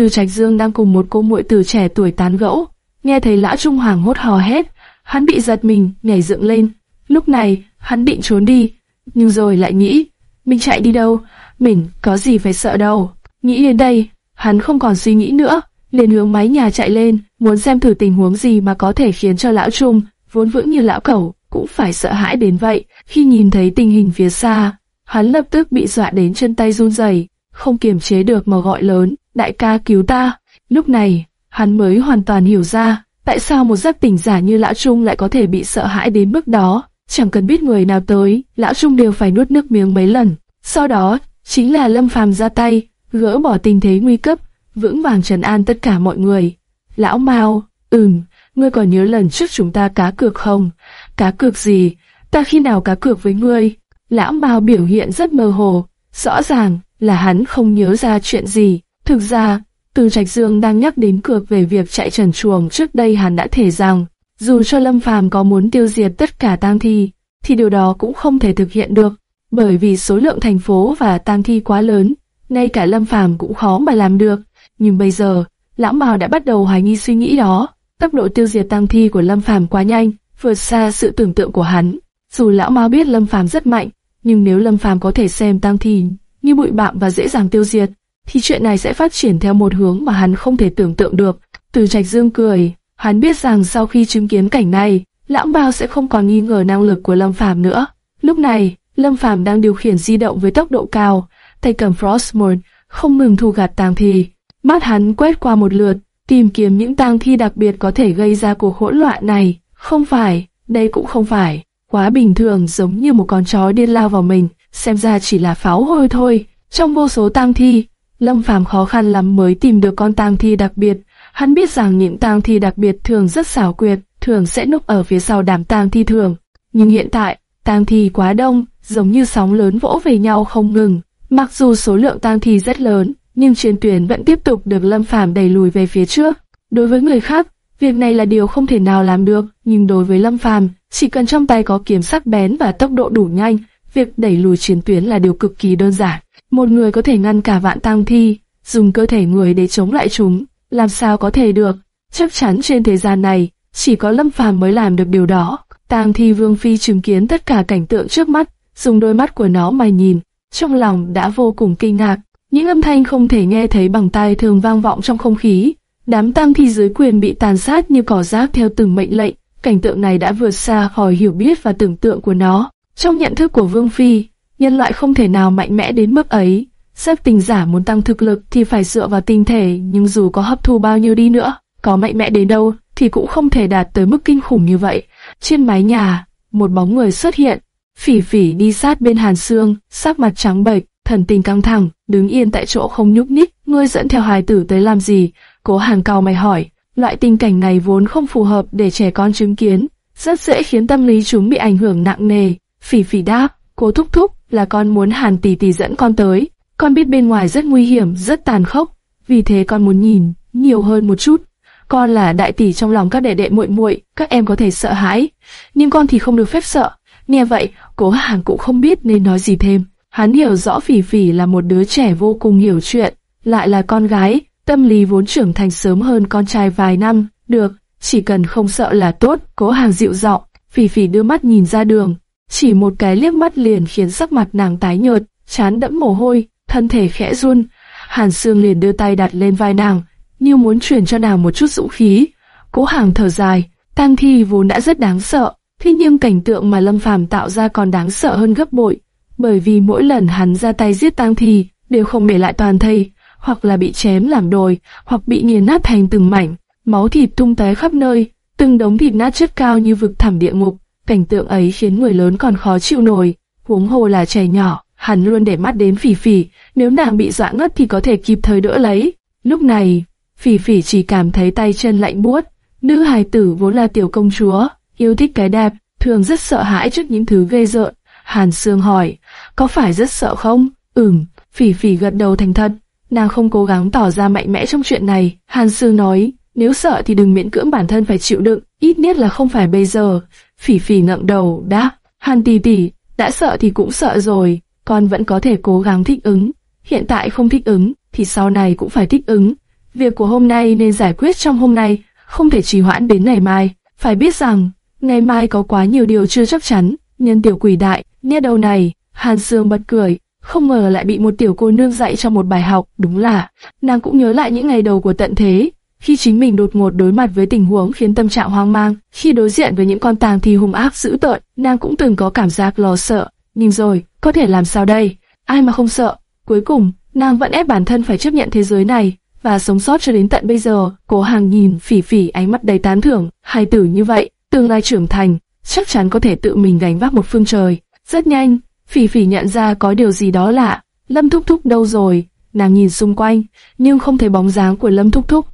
Từ Trạch Dương đang cùng một cô muội tử trẻ tuổi tán gẫu, nghe thấy Lã Trung Hoàng hốt hò hét, hắn bị giật mình, nhảy dựng lên. Lúc này, hắn định trốn đi, nhưng rồi lại nghĩ, mình chạy đi đâu, mình có gì phải sợ đâu. Nghĩ đến đây, hắn không còn suy nghĩ nữa, liền hướng mái nhà chạy lên, muốn xem thử tình huống gì mà có thể khiến cho lão Trung, vốn vững như lão cẩu, cũng phải sợ hãi đến vậy. Khi nhìn thấy tình hình phía xa, hắn lập tức bị dọa đến chân tay run rẩy, không kiềm chế được mà gọi lớn, đại ca cứu ta. Lúc này, hắn mới hoàn toàn hiểu ra, tại sao một giấc tỉnh giả như lão Trung lại có thể bị sợ hãi đến mức đó. Chẳng cần biết người nào tới, lão Trung đều phải nuốt nước miếng mấy lần. Sau đó, chính là Lâm Phàm ra tay, gỡ bỏ tình thế nguy cấp, vững vàng trấn an tất cả mọi người. Lão Mao, ừm, ngươi còn nhớ lần trước chúng ta cá cược không? Cá cược gì? Ta khi nào cá cược với ngươi? Lão Mao biểu hiện rất mơ hồ, rõ ràng là hắn không nhớ ra chuyện gì. Thực ra, từ Trạch Dương đang nhắc đến cược về việc chạy trần chuồng trước đây hắn đã thể rằng, dù cho Lâm Phàm có muốn tiêu diệt tất cả tang thi, thì điều đó cũng không thể thực hiện được, bởi vì số lượng thành phố và tang thi quá lớn, ngay cả Lâm Phàm cũng khó mà làm được. Nhưng bây giờ, Lão Mao đã bắt đầu hoài nghi suy nghĩ đó. Tốc độ tiêu diệt tang thi của Lâm Phàm quá nhanh, vượt xa sự tưởng tượng của hắn. Dù Lão Mao biết Lâm Phàm rất mạnh, nhưng nếu Lâm Phàm có thể xem tang thi như bụi bặm và dễ dàng tiêu diệt, thì chuyện này sẽ phát triển theo một hướng mà hắn không thể tưởng tượng được. Từ Trạch Dương cười, hắn biết rằng sau khi chứng kiến cảnh này, lãng bao sẽ không còn nghi ngờ năng lực của Lâm Phàm nữa. Lúc này, Lâm Phàm đang điều khiển di động với tốc độ cao, tay cầm Frostmourne, không ngừng thu gạt tang thi. Mắt hắn quét qua một lượt, tìm kiếm những tang thi đặc biệt có thể gây ra cuộc hỗn loạn này. Không phải, đây cũng không phải, quá bình thường giống như một con chó điên lao vào mình, xem ra chỉ là pháo hôi thôi. Trong vô số tang thi, Lâm Phàm khó khăn lắm mới tìm được con tang thi đặc biệt. Hắn biết rằng những tang thi đặc biệt thường rất xảo quyệt, thường sẽ núp ở phía sau đám tang thi thường. Nhưng hiện tại, tang thi quá đông, giống như sóng lớn vỗ về nhau không ngừng. Mặc dù số lượng tang thi rất lớn, nhưng chiến tuyến vẫn tiếp tục được Lâm Phàm đẩy lùi về phía trước. Đối với người khác, việc này là điều không thể nào làm được, nhưng đối với Lâm Phàm, chỉ cần trong tay có kiếm sắc bén và tốc độ đủ nhanh, việc đẩy lùi chiến tuyến là điều cực kỳ đơn giản. Một người có thể ngăn cả vạn tang thi, dùng cơ thể người để chống lại chúng, làm sao có thể được? Chắc chắn trên thế gian này, chỉ có Lâm Phàm mới làm được điều đó. Tang thi Vương Phi chứng kiến tất cả cảnh tượng trước mắt, dùng đôi mắt của nó mà nhìn, trong lòng đã vô cùng kinh ngạc. Những âm thanh không thể nghe thấy bằng tai thường vang vọng trong không khí. Đám tang thi dưới quyền bị tàn sát như cỏ rác theo từng mệnh lệnh. Cảnh tượng này đã vượt xa khỏi hiểu biết và tưởng tượng của nó. Trong nhận thức của Vương Phi, nhân loại không thể nào mạnh mẽ đến mức ấy. xếp tình giả muốn tăng thực lực thì phải dựa vào tinh thể, nhưng dù có hấp thu bao nhiêu đi nữa, có mạnh mẽ đến đâu thì cũng không thể đạt tới mức kinh khủng như vậy. Trên mái nhà, một bóng người xuất hiện, phỉ phỉ đi sát bên Hàn Sương, sắc mặt trắng bệch, thần tình căng thẳng, đứng yên tại chỗ không nhúc nhích. Ngươi dẫn theo hài tử tới làm gì? Cố Hàn cao mày hỏi. Loại tình cảnh này vốn không phù hợp để trẻ con chứng kiến, rất dễ khiến tâm lý chúng bị ảnh hưởng nặng nề. Phỉ phỉ đáp, cố thúc thúc là con muốn Hàn tỷ tỷ dẫn con tới. Con biết bên ngoài rất nguy hiểm, rất tàn khốc, vì thế con muốn nhìn nhiều hơn một chút. Con là đại tỷ trong lòng các đệ đệ muội muội, các em có thể sợ hãi, nhưng con thì không được phép sợ. Nghe vậy, Cố Hàn cũng không biết nên nói gì thêm. Hắn hiểu rõ Phỉ Phỉ là một đứa trẻ vô cùng hiểu chuyện, lại là con gái, tâm lý vốn trưởng thành sớm hơn con trai vài năm. Được, chỉ cần không sợ là tốt. Cố Hàn dịu giọng. Phỉ Phỉ đưa mắt nhìn ra đường, chỉ một cái liếc mắt liền khiến sắc mặt nàng tái nhợt, chán đẫm mồ hôi, thân thể khẽ run. Hàn Sương liền đưa tay đặt lên vai nàng, như muốn truyền cho nàng một chút dũng khí. Cố Hàng thở dài, tang thi vốn đã rất đáng sợ, thế nhưng cảnh tượng mà Lâm Phàm tạo ra còn đáng sợ hơn gấp bội, bởi vì mỗi lần hắn ra tay giết tang thi, đều không để lại toàn thây, hoặc là bị chém làm đồi, hoặc bị nghiền nát thành từng mảnh, máu thịt tung tóe khắp nơi, từng đống thịt nát chất cao như vực thẳm địa ngục. Cảnh tượng ấy khiến người lớn còn khó chịu nổi, huống hồ là trẻ nhỏ, hắn luôn để mắt đến phỉ phỉ, nếu nàng bị dọa ngất thì có thể kịp thời đỡ lấy. Lúc này, phỉ phỉ chỉ cảm thấy tay chân lạnh buốt, nữ hài tử vốn là tiểu công chúa, yêu thích cái đẹp, thường rất sợ hãi trước những thứ ghê rợn. Hàn Sương hỏi, có phải rất sợ không? Ừm, phỉ phỉ gật đầu thành thật, nàng không cố gắng tỏ ra mạnh mẽ trong chuyện này. Hàn Sương nói, nếu sợ thì đừng miễn cưỡng bản thân phải chịu đựng, ít nhất là không phải bây giờ. Phỉ phỉ ngậm đầu, đáp, Hàn tỷ tỷ, đã sợ thì cũng sợ rồi, con vẫn có thể cố gắng thích ứng. Hiện tại không thích ứng, thì sau này cũng phải thích ứng. việc của hôm nay nên giải quyết trong hôm nay, không thể trì hoãn đến ngày mai. Phải biết rằng, ngày mai có quá nhiều điều chưa chắc chắn. Nhân tiểu quỷ đại, nghe đầu này, Hàn Sương bật cười, không ngờ lại bị một tiểu cô nương dạy cho một bài học, đúng là, nàng cũng nhớ lại những ngày đầu của tận thế, khi chính mình đột ngột đối mặt với tình huống khiến tâm trạng hoang mang, khi đối diện với những con tàng thì hung ác dữ tợn, nàng cũng từng có cảm giác lo sợ, nhưng rồi, có thể làm sao đây? Ai mà không sợ? Cuối cùng, nàng vẫn ép bản thân phải chấp nhận thế giới này và sống sót cho đến tận bây giờ. Cố Hàng nhìn Phỉ Phỉ ánh mắt đầy tán thưởng, hai tử như vậy, tương lai trưởng thành, chắc chắn có thể tự mình gánh vác một phương trời. Rất nhanh, Phỉ Phỉ nhận ra có điều gì đó lạ. Lâm Thúc Thúc đâu rồi? Nàng nhìn xung quanh, nhưng không thấy bóng dáng của Lâm Thúc Thúc.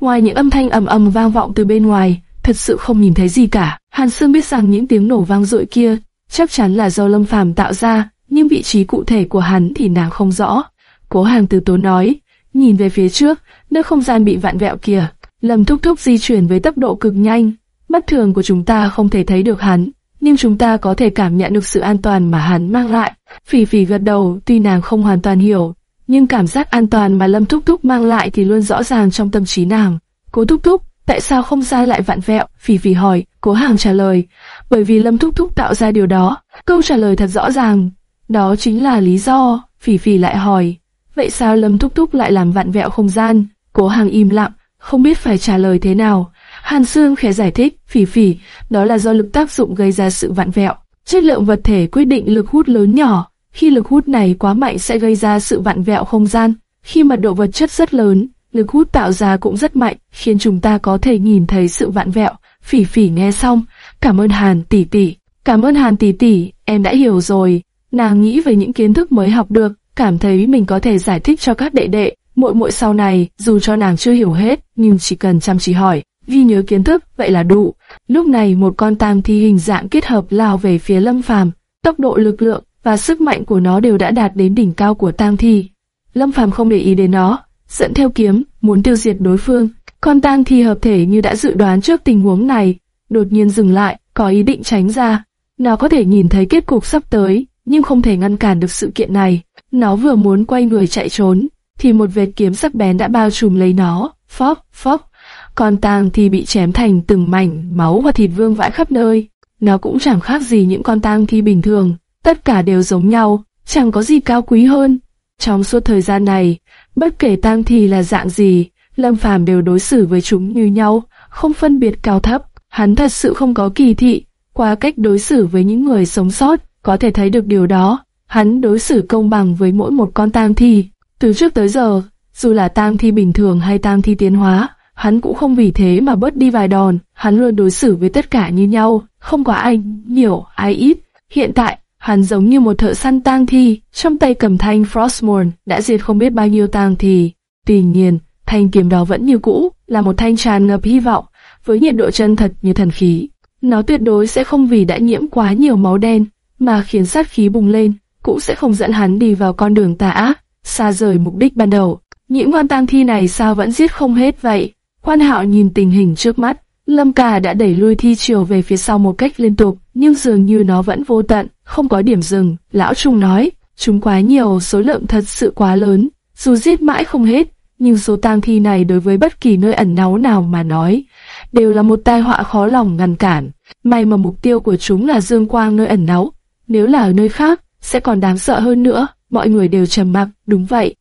Ngoài những âm thanh ầm ầm vang vọng từ bên ngoài, thật sự không nhìn thấy gì cả. Hàn Sương biết rằng những tiếng nổ vang dội kia chắc chắn là do Lâm Phàm tạo ra, nhưng vị trí cụ thể của hắn thì nàng không rõ. Cố Hàng từ tốn nói, nhìn về phía trước, nơi không gian bị vặn vẹo kia, Lâm Thúc Thúc di chuyển với tốc độ cực nhanh. Mắt thường của chúng ta không thể thấy được hắn, nhưng chúng ta có thể cảm nhận được sự an toàn mà hắn mang lại. Phỉ phỉ gật đầu, tuy nàng không hoàn toàn hiểu, nhưng cảm giác an toàn mà Lâm Thúc Thúc mang lại thì luôn rõ ràng trong tâm trí nàng. Cố Thúc Thúc, tại sao không gian lại vặn vẹo? Phỉ phỉ hỏi, Cố Hàng trả lời, bởi vì Lâm Thúc Thúc tạo ra điều đó. Câu trả lời thật rõ ràng, đó chính là lý do. Phỉ phỉ lại hỏi, vậy sao Lâm Thúc Thúc lại làm vặn vẹo không gian? Cố Hàng im lặng, không biết phải trả lời thế nào. Hàn Sương khẽ giải thích, phỉ phỉ, đó là do lực tác dụng gây ra sự vặn vẹo. Chất lượng vật thể quyết định lực hút lớn nhỏ, khi lực hút này quá mạnh sẽ gây ra sự vặn vẹo không gian. Khi mật độ vật chất rất lớn, lực hút tạo ra cũng rất mạnh, khiến chúng ta có thể nhìn thấy sự vặn vẹo. Phỉ phỉ nghe xong, cảm ơn Hàn tỷ tỷ, cảm ơn Hàn tỷ tỷ, em đã hiểu rồi. Nàng nghĩ về những kiến thức mới học được, cảm thấy mình có thể giải thích cho các đệ đệ, muội muội sau này, dù cho nàng chưa hiểu hết, nhưng chỉ cần chăm chỉ hỏi, ghi nhớ kiến thức, vậy là đủ. Lúc này một con tam thi hình dạng kết hợp lao về phía Lâm Phàm, tốc độ lực lượng và sức mạnh của nó đều đã đạt đến đỉnh cao của tang thi. Lâm Phàm không để ý đến nó, dẫn theo kiếm, muốn tiêu diệt đối phương. Con tang thi hợp thể như đã dự đoán trước tình huống này, đột nhiên dừng lại, có ý định tránh ra. Nó có thể nhìn thấy kết cục sắp tới, nhưng không thể ngăn cản được sự kiện này. Nó vừa muốn quay người chạy trốn, thì một vệt kiếm sắc bén đã bao trùm lấy nó. Phóc, phóc, con tang thi bị chém thành từng mảnh, máu và thịt vương vãi khắp nơi. Nó cũng chẳng khác gì những con tang thi bình thường, tất cả đều giống nhau, chẳng có gì cao quý hơn. Trong suốt thời gian này, bất kể tang thi là dạng gì, Lâm Phàm đều đối xử với chúng như nhau, không phân biệt cao thấp. Hắn thật sự không có kỳ thị, qua cách đối xử với những người sống sót, có thể thấy được điều đó. Hắn đối xử công bằng với mỗi một con tang thi. Từ trước tới giờ, dù là tang thi bình thường hay tang thi tiến hóa, hắn cũng không vì thế mà bớt đi vài đòn. Hắn luôn đối xử với tất cả như nhau, không có ai nhiều, ai ít. Hiện tại, Hắn giống như một thợ săn tang thi, trong tay cầm thanh Frostmourne, đã diệt không biết bao nhiêu tang thi. Tuy nhiên, thanh kiếm đó vẫn như cũ, là một thanh tràn ngập hy vọng, với nhiệt độ chân thật như thần khí. Nó tuyệt đối sẽ không vì đã nhiễm quá nhiều máu đen, mà khiến sát khí bùng lên, cũng sẽ không dẫn hắn đi vào con đường tà ác, xa rời mục đích ban đầu. Những con tang thi này sao vẫn giết không hết vậy? Quan Hạo nhìn tình hình trước mắt, Lâm Cà đã đẩy lui thi triều về phía sau một cách liên tục, nhưng dường như nó vẫn vô tận, không có điểm dừng. Lão Trung nói, chúng quá nhiều, số lượng thật sự quá lớn, dù giết mãi không hết, nhưng số tang thi này đối với bất kỳ nơi ẩn náu nào mà nói, đều là một tai họa khó lòng ngăn cản. May mà mục tiêu của chúng là dương quang nơi ẩn náu, nếu là ở nơi khác, sẽ còn đáng sợ hơn nữa. Mọi người đều trầm mặc, đúng vậy.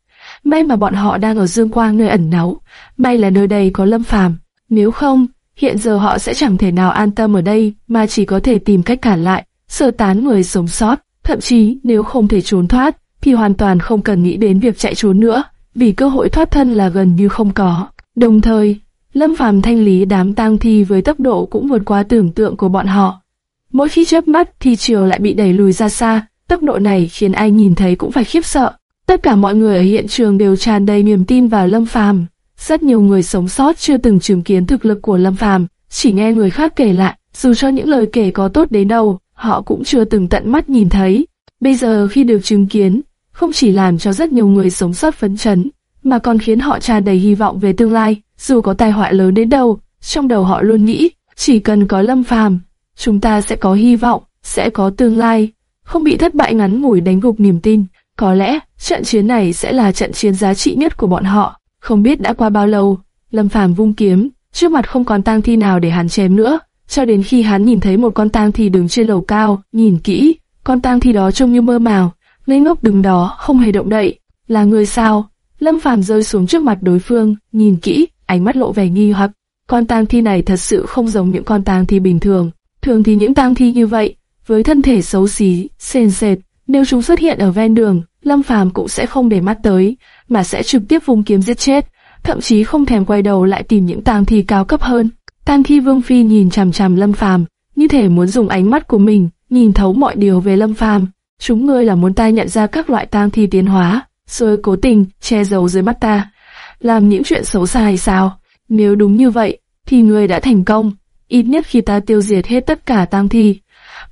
May mà bọn họ đang ở dương quang nơi ẩn náu, may là nơi đây có lâm phàm. Nếu không, Hiện giờ họ sẽ chẳng thể nào an tâm ở đây mà chỉ có thể tìm cách cản lại, sơ tán người sống sót. Thậm chí nếu không thể trốn thoát, thì hoàn toàn không cần nghĩ đến việc chạy trốn nữa, vì cơ hội thoát thân là gần như không có. Đồng thời, Lâm Phàm thanh lý đám tang thi với tốc độ cũng vượt qua tưởng tượng của bọn họ. Mỗi khi chớp mắt thì chiều lại bị đẩy lùi ra xa, tốc độ này khiến ai nhìn thấy cũng phải khiếp sợ. Tất cả mọi người ở hiện trường đều tràn đầy niềm tin vào Lâm Phàm. Rất nhiều người sống sót chưa từng chứng kiến thực lực của Lâm Phàm, chỉ nghe người khác kể lại, dù cho những lời kể có tốt đến đâu, họ cũng chưa từng tận mắt nhìn thấy. Bây giờ khi được chứng kiến, không chỉ làm cho rất nhiều người sống sót phấn chấn, mà còn khiến họ tràn đầy hy vọng về tương lai, dù có tai họa lớn đến đâu, trong đầu họ luôn nghĩ, chỉ cần có Lâm Phàm, chúng ta sẽ có hy vọng, sẽ có tương lai, không bị thất bại ngắn ngủi đánh gục niềm tin. Có lẽ, trận chiến này sẽ là trận chiến giá trị nhất của bọn họ. Không biết đã qua bao lâu, Lâm Phàm vung kiếm, trước mặt không còn tang thi nào để hắn chém nữa, cho đến khi hắn nhìn thấy một con tang thi đứng trên lầu cao, nhìn kỹ, con tang thi đó trông như mơ màng, ngây ngốc đứng đó, không hề động đậy. Là người sao? Lâm Phàm rơi xuống trước mặt đối phương, nhìn kỹ, ánh mắt lộ vẻ nghi hoặc. Con tang thi này thật sự không giống những con tang thi bình thường. Thường thì những tang thi như vậy, với thân thể xấu xí, sền sệt, nếu chúng xuất hiện ở ven đường, Lâm Phàm cũng sẽ không để mắt tới, mà sẽ trực tiếp vung kiếm giết chết, thậm chí không thèm quay đầu lại tìm những tang thi cao cấp hơn. Tang thi Vương Phi nhìn chằm chằm Lâm Phàm, như thể muốn dùng ánh mắt của mình nhìn thấu mọi điều về Lâm Phàm. Chúng ngươi là muốn ta nhận ra các loại tang thi tiến hóa, rồi cố tình che giấu dưới mắt ta, làm những chuyện xấu xa hay sao? Nếu đúng như vậy, thì ngươi đã thành công. Ít nhất khi ta tiêu diệt hết tất cả tang thi,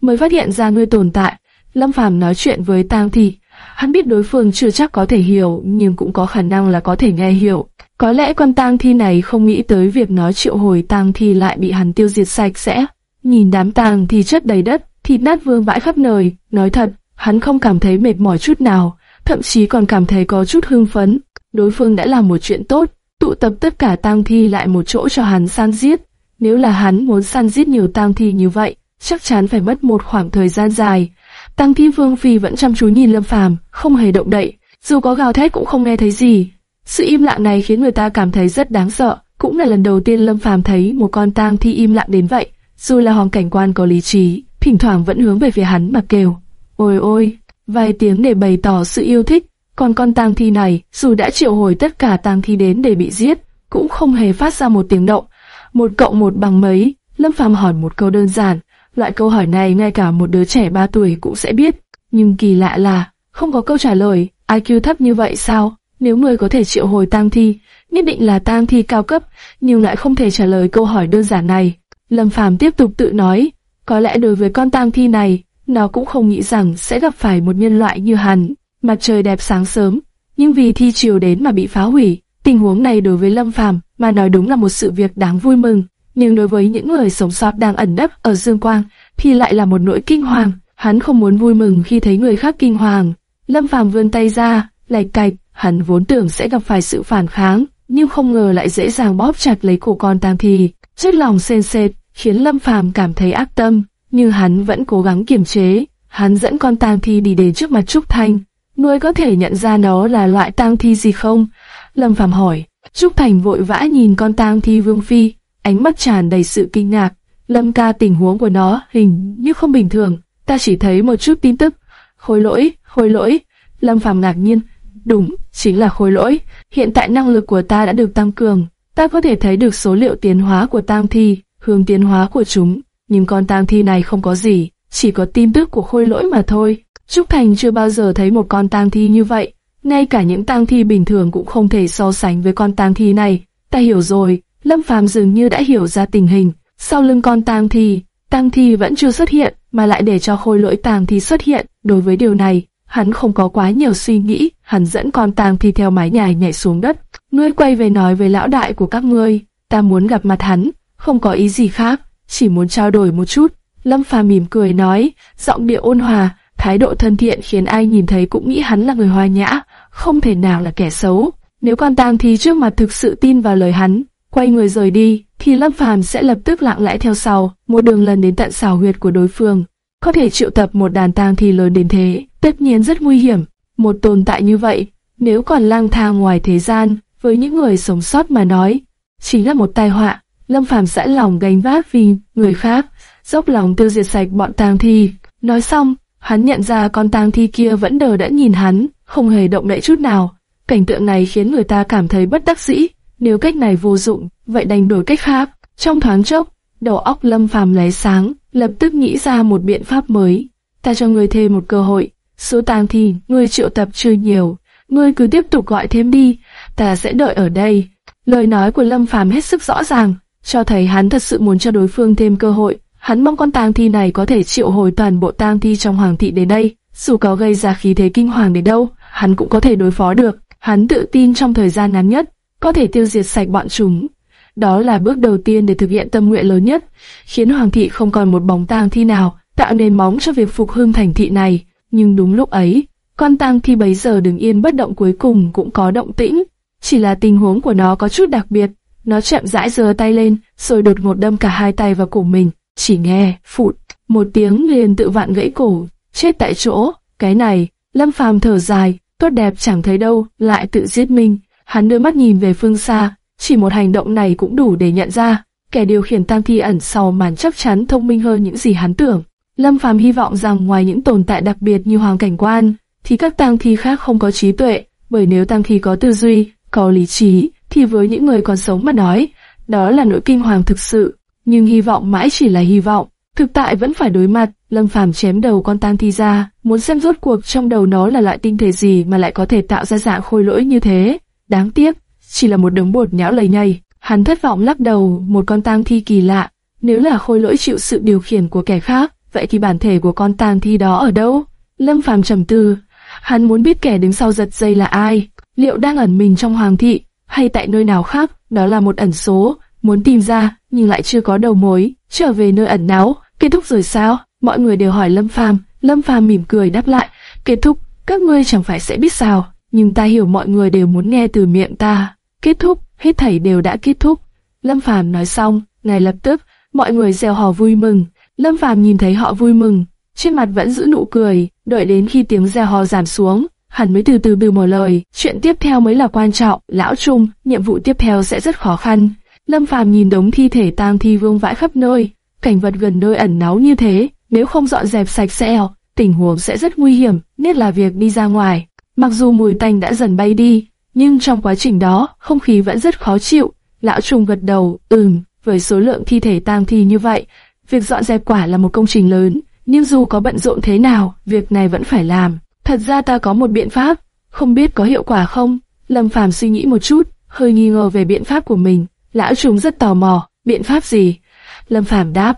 mới phát hiện ra ngươi tồn tại. Lâm Phàm nói chuyện với tang thi, hắn biết đối phương chưa chắc có thể hiểu, nhưng cũng có khả năng là có thể nghe hiểu. Có lẽ con tang thi này không nghĩ tới việc nói triệu hồi tang thi lại bị hắn tiêu diệt sạch sẽ. Nhìn đám tang thi chất đầy đất, thịt nát vương vãi khắp nơi, nói thật, hắn không cảm thấy mệt mỏi chút nào, thậm chí còn cảm thấy có chút hưng phấn. Đối phương đã làm một chuyện tốt, tụ tập tất cả tang thi lại một chỗ cho hắn san giết. Nếu là hắn muốn săn giết nhiều tang thi như vậy, chắc chắn phải mất một khoảng thời gian dài. Tang thi vương phi vẫn chăm chú nhìn Lâm Phàm, không hề động đậy, dù có gào thét cũng không nghe thấy gì. Sự im lặng này khiến người ta cảm thấy rất đáng sợ, cũng là lần đầu tiên Lâm Phàm thấy một con tang thi im lặng đến vậy. Dù là hoàng cảnh quan có lý trí, thỉnh thoảng vẫn hướng về phía hắn mà kêu, ôi ôi, vài tiếng để bày tỏ sự yêu thích. Còn con tang thi này, dù đã triệu hồi tất cả tang thi đến để bị giết, cũng không hề phát ra một tiếng động. Một cộng một bằng mấy, Lâm Phàm hỏi một câu đơn giản, loại câu hỏi này ngay cả một đứa trẻ 3 tuổi cũng sẽ biết. Nhưng kỳ lạ là, không có câu trả lời, IQ thấp như vậy sao? Nếu người có thể triệu hồi tang thi, nhất định là tang thi cao cấp, nhưng lại không thể trả lời câu hỏi đơn giản này. Lâm Phàm tiếp tục tự nói, có lẽ đối với con tang thi này, nó cũng không nghĩ rằng sẽ gặp phải một nhân loại như hắn. Mặt trời đẹp sáng sớm, nhưng vì thi chiều đến mà bị phá hủy. Tình huống này đối với Lâm Phàm mà nói đúng là một sự việc đáng vui mừng, nhưng đối với những người sống sót đang ẩn nấp ở dương quang thì lại là một nỗi kinh hoàng. Hắn không muốn vui mừng khi thấy người khác kinh hoàng. Lâm Phàm vươn tay ra, lạch cạch, hắn vốn tưởng sẽ gặp phải sự phản kháng, nhưng không ngờ lại dễ dàng bóp chặt lấy cổ con tang thi. Chất lòng sên sệt, khiến Lâm Phàm cảm thấy ác tâm, nhưng hắn vẫn cố gắng kiềm chế. Hắn dẫn con tang thi đi đến trước mặt Trúc Thanh. nuôi có thể nhận ra nó là loại tang thi gì không? Lâm Phàm hỏi. Trúc Thành vội vã nhìn con tang thi Vương Phi, ánh mắt tràn đầy sự kinh ngạc. Lâm ca tình huống của nó hình như không bình thường, ta chỉ thấy một chút tin tức. Khối lỗi, khối lỗi. Lâm Phàm ngạc nhiên. Đúng, chính là khối lỗi. Hiện tại năng lực của ta đã được tăng cường. Ta có thể thấy được số liệu tiến hóa của tang thi, hướng tiến hóa của chúng. Nhưng con tang thi này không có gì, chỉ có tin tức của khôi lỗi mà thôi. Trúc Thành chưa bao giờ thấy một con tang thi như vậy. Ngay cả những tang thi bình thường cũng không thể so sánh với con tang thi này. Ta hiểu rồi, Lâm Phàm dường như đã hiểu ra tình hình. Sau lưng con tang thi, tang thi vẫn chưa xuất hiện, mà lại để cho khôi lỗi tang thi xuất hiện. Đối với điều này, hắn không có quá nhiều suy nghĩ, hắn dẫn con tang thi theo mái nhà nhảy xuống đất. Ngươi quay về nói với lão đại của các ngươi, ta muốn gặp mặt hắn, không có ý gì khác, chỉ muốn trao đổi một chút. Lâm Phàm mỉm cười nói, giọng điệu ôn hòa, thái độ thân thiện khiến ai nhìn thấy cũng nghĩ hắn là người hòa nhã, không thể nào là kẻ xấu. Nếu con tang thi trước mặt thực sự tin vào lời hắn, quay người rời đi, thì Lâm Phàm sẽ lập tức lặng lẽ theo sau, một đường lần đến tận xào huyệt của đối phương. Có thể triệu tập một đàn tang thi lớn đến thế, tất nhiên rất nguy hiểm. Một tồn tại như vậy, nếu còn lang thang ngoài thế gian, với những người sống sót mà nói, chính là một tai họa. Lâm Phàm sẵn lòng gánh vác vì người khác, dốc lòng tiêu diệt sạch bọn tang thi. Nói xong, hắn nhận ra con tang thi kia vẫn đờ đã nhìn hắn, không hề động đậy chút nào. Cảnh tượng này khiến người ta cảm thấy bất đắc dĩ. Nếu cách này vô dụng, vậy đành đổi cách khác. Trong thoáng chốc, đầu óc Lâm Phàm lóe sáng, lập tức nghĩ ra một biện pháp mới. Ta cho ngươi thêm một cơ hội. Số tang thi, ngươi triệu tập chưa nhiều, ngươi cứ tiếp tục gọi thêm đi, ta sẽ đợi ở đây. Lời nói của Lâm Phàm hết sức rõ ràng, cho thấy hắn thật sự muốn cho đối phương thêm cơ hội. Hắn mong con tang thi này có thể triệu hồi toàn bộ tang thi trong hoàng thị đến đây, dù có gây ra khí thế kinh hoàng đến đâu, hắn cũng có thể đối phó được. Hắn tự tin trong thời gian ngắn nhất, có thể tiêu diệt sạch bọn chúng. Đó là bước đầu tiên để thực hiện tâm nguyện lớn nhất, khiến hoàng thị không còn một bóng tang thi nào, tạo nền móng cho việc phục hưng thành thị này. Nhưng đúng lúc ấy, con tang thi bấy giờ đứng yên bất động cuối cùng cũng có động tĩnh. chỉ là tình huống của nó có chút đặc biệt. Nó chậm rãi giơ tay lên, rồi đột ngột đâm cả hai tay vào cổ mình. Chỉ nghe, phụt, một tiếng liền tự vạn gãy cổ, chết tại chỗ. Cái này, Lâm Phàm thở dài, tốt đẹp chẳng thấy đâu, lại tự giết mình. Hắn đưa mắt nhìn về phương xa, chỉ một hành động này cũng đủ để nhận ra, kẻ điều khiển tang thi ẩn sau màn chắc chắn thông minh hơn những gì hắn tưởng. Lâm Phàm hy vọng rằng ngoài những tồn tại đặc biệt như hoàng cảnh quan, thì các tang thi khác không có trí tuệ, bởi nếu tang thi có tư duy, có lý trí, thì với những người còn sống mà nói, đó là nỗi kinh hoàng thực sự. Nhưng hy vọng mãi chỉ là hy vọng, thực tại vẫn phải đối mặt. Lâm Phàm chém đầu con tang thi ra, muốn xem rốt cuộc trong đầu nó là loại tinh thể gì mà lại có thể tạo ra dạng khôi lỗi như thế. Đáng tiếc, chỉ là một đống bột nhão lầy nhầy. Hắn thất vọng lắc đầu, một con tang thi kỳ lạ. Nếu là khôi lỗi chịu sự điều khiển của kẻ khác, vậy thì bản thể của con tang thi đó ở đâu? Lâm Phàm trầm tư, hắn muốn biết kẻ đứng sau giật dây là ai, liệu đang ẩn mình trong hoàng thị, hay tại nơi nào khác, đó là một ẩn số, muốn tìm ra, nhưng lại chưa có đầu mối, trở về nơi ẩn náu, kết thúc rồi sao? Mọi người đều hỏi Lâm Phàm, Lâm Phàm mỉm cười đáp lại, kết thúc, các ngươi chẳng phải sẽ biết sao, nhưng ta hiểu mọi người đều muốn nghe từ miệng ta. Kết thúc, hết thảy đều đã kết thúc. Lâm Phàm nói xong, ngay lập tức, mọi người reo hò vui mừng. Lâm Phàm nhìn thấy họ vui mừng, trên mặt vẫn giữ nụ cười, đợi đến khi tiếng reo hò giảm xuống, hắn mới từ từ từ mở lời, chuyện tiếp theo mới là quan trọng, lão Trung, nhiệm vụ tiếp theo sẽ rất khó khăn. Lâm Phàm nhìn đống thi thể tang thi vương vãi khắp nơi, cảnh vật gần nơi ẩn náu như thế, nếu không dọn dẹp sạch sẽ, tình huống sẽ rất nguy hiểm, nhất là việc đi ra ngoài. Mặc dù mùi tanh đã dần bay đi, nhưng trong quá trình đó, không khí vẫn rất khó chịu. Lão Trùng gật đầu, ừm, với số lượng thi thể tang thi như vậy, việc dọn dẹp quả là một công trình lớn, nhưng dù có bận rộn thế nào, việc này vẫn phải làm. Thật ra ta có một biện pháp, không biết có hiệu quả không? Lâm Phàm suy nghĩ một chút, hơi nghi ngờ về biện pháp của mình. Lão Trùng rất tò mò, biện pháp gì? Lâm Phàm đáp,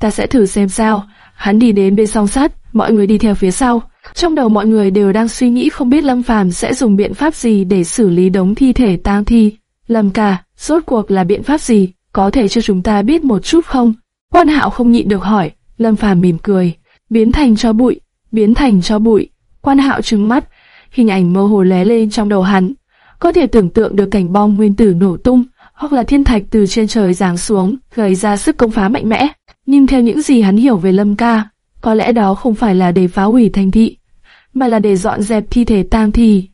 ta sẽ thử xem sao. Hắn đi đến bên song sắt, mọi người đi theo phía sau. Trong đầu mọi người đều đang suy nghĩ không biết Lâm Phàm sẽ dùng biện pháp gì để xử lý đống thi thể tang thi. Lâm ca, rốt cuộc là biện pháp gì? Có thể cho chúng ta biết một chút không? Quan Hạo không nhịn được hỏi. Lâm Phàm mỉm cười, biến thành cho bụi, biến thành cho bụi. Quan Hạo trừng mắt, hình ảnh mơ hồ lóe lên trong đầu hắn. Có thể tưởng tượng được cảnh bom nguyên tử nổ tung, hoặc là thiên thạch từ trên trời giáng xuống, gây ra sức công phá mạnh mẽ. Nhưng theo những gì hắn hiểu về Lâm ca, có lẽ đó không phải là để phá hủy thành thị, mà là để dọn dẹp thi thể tang thi.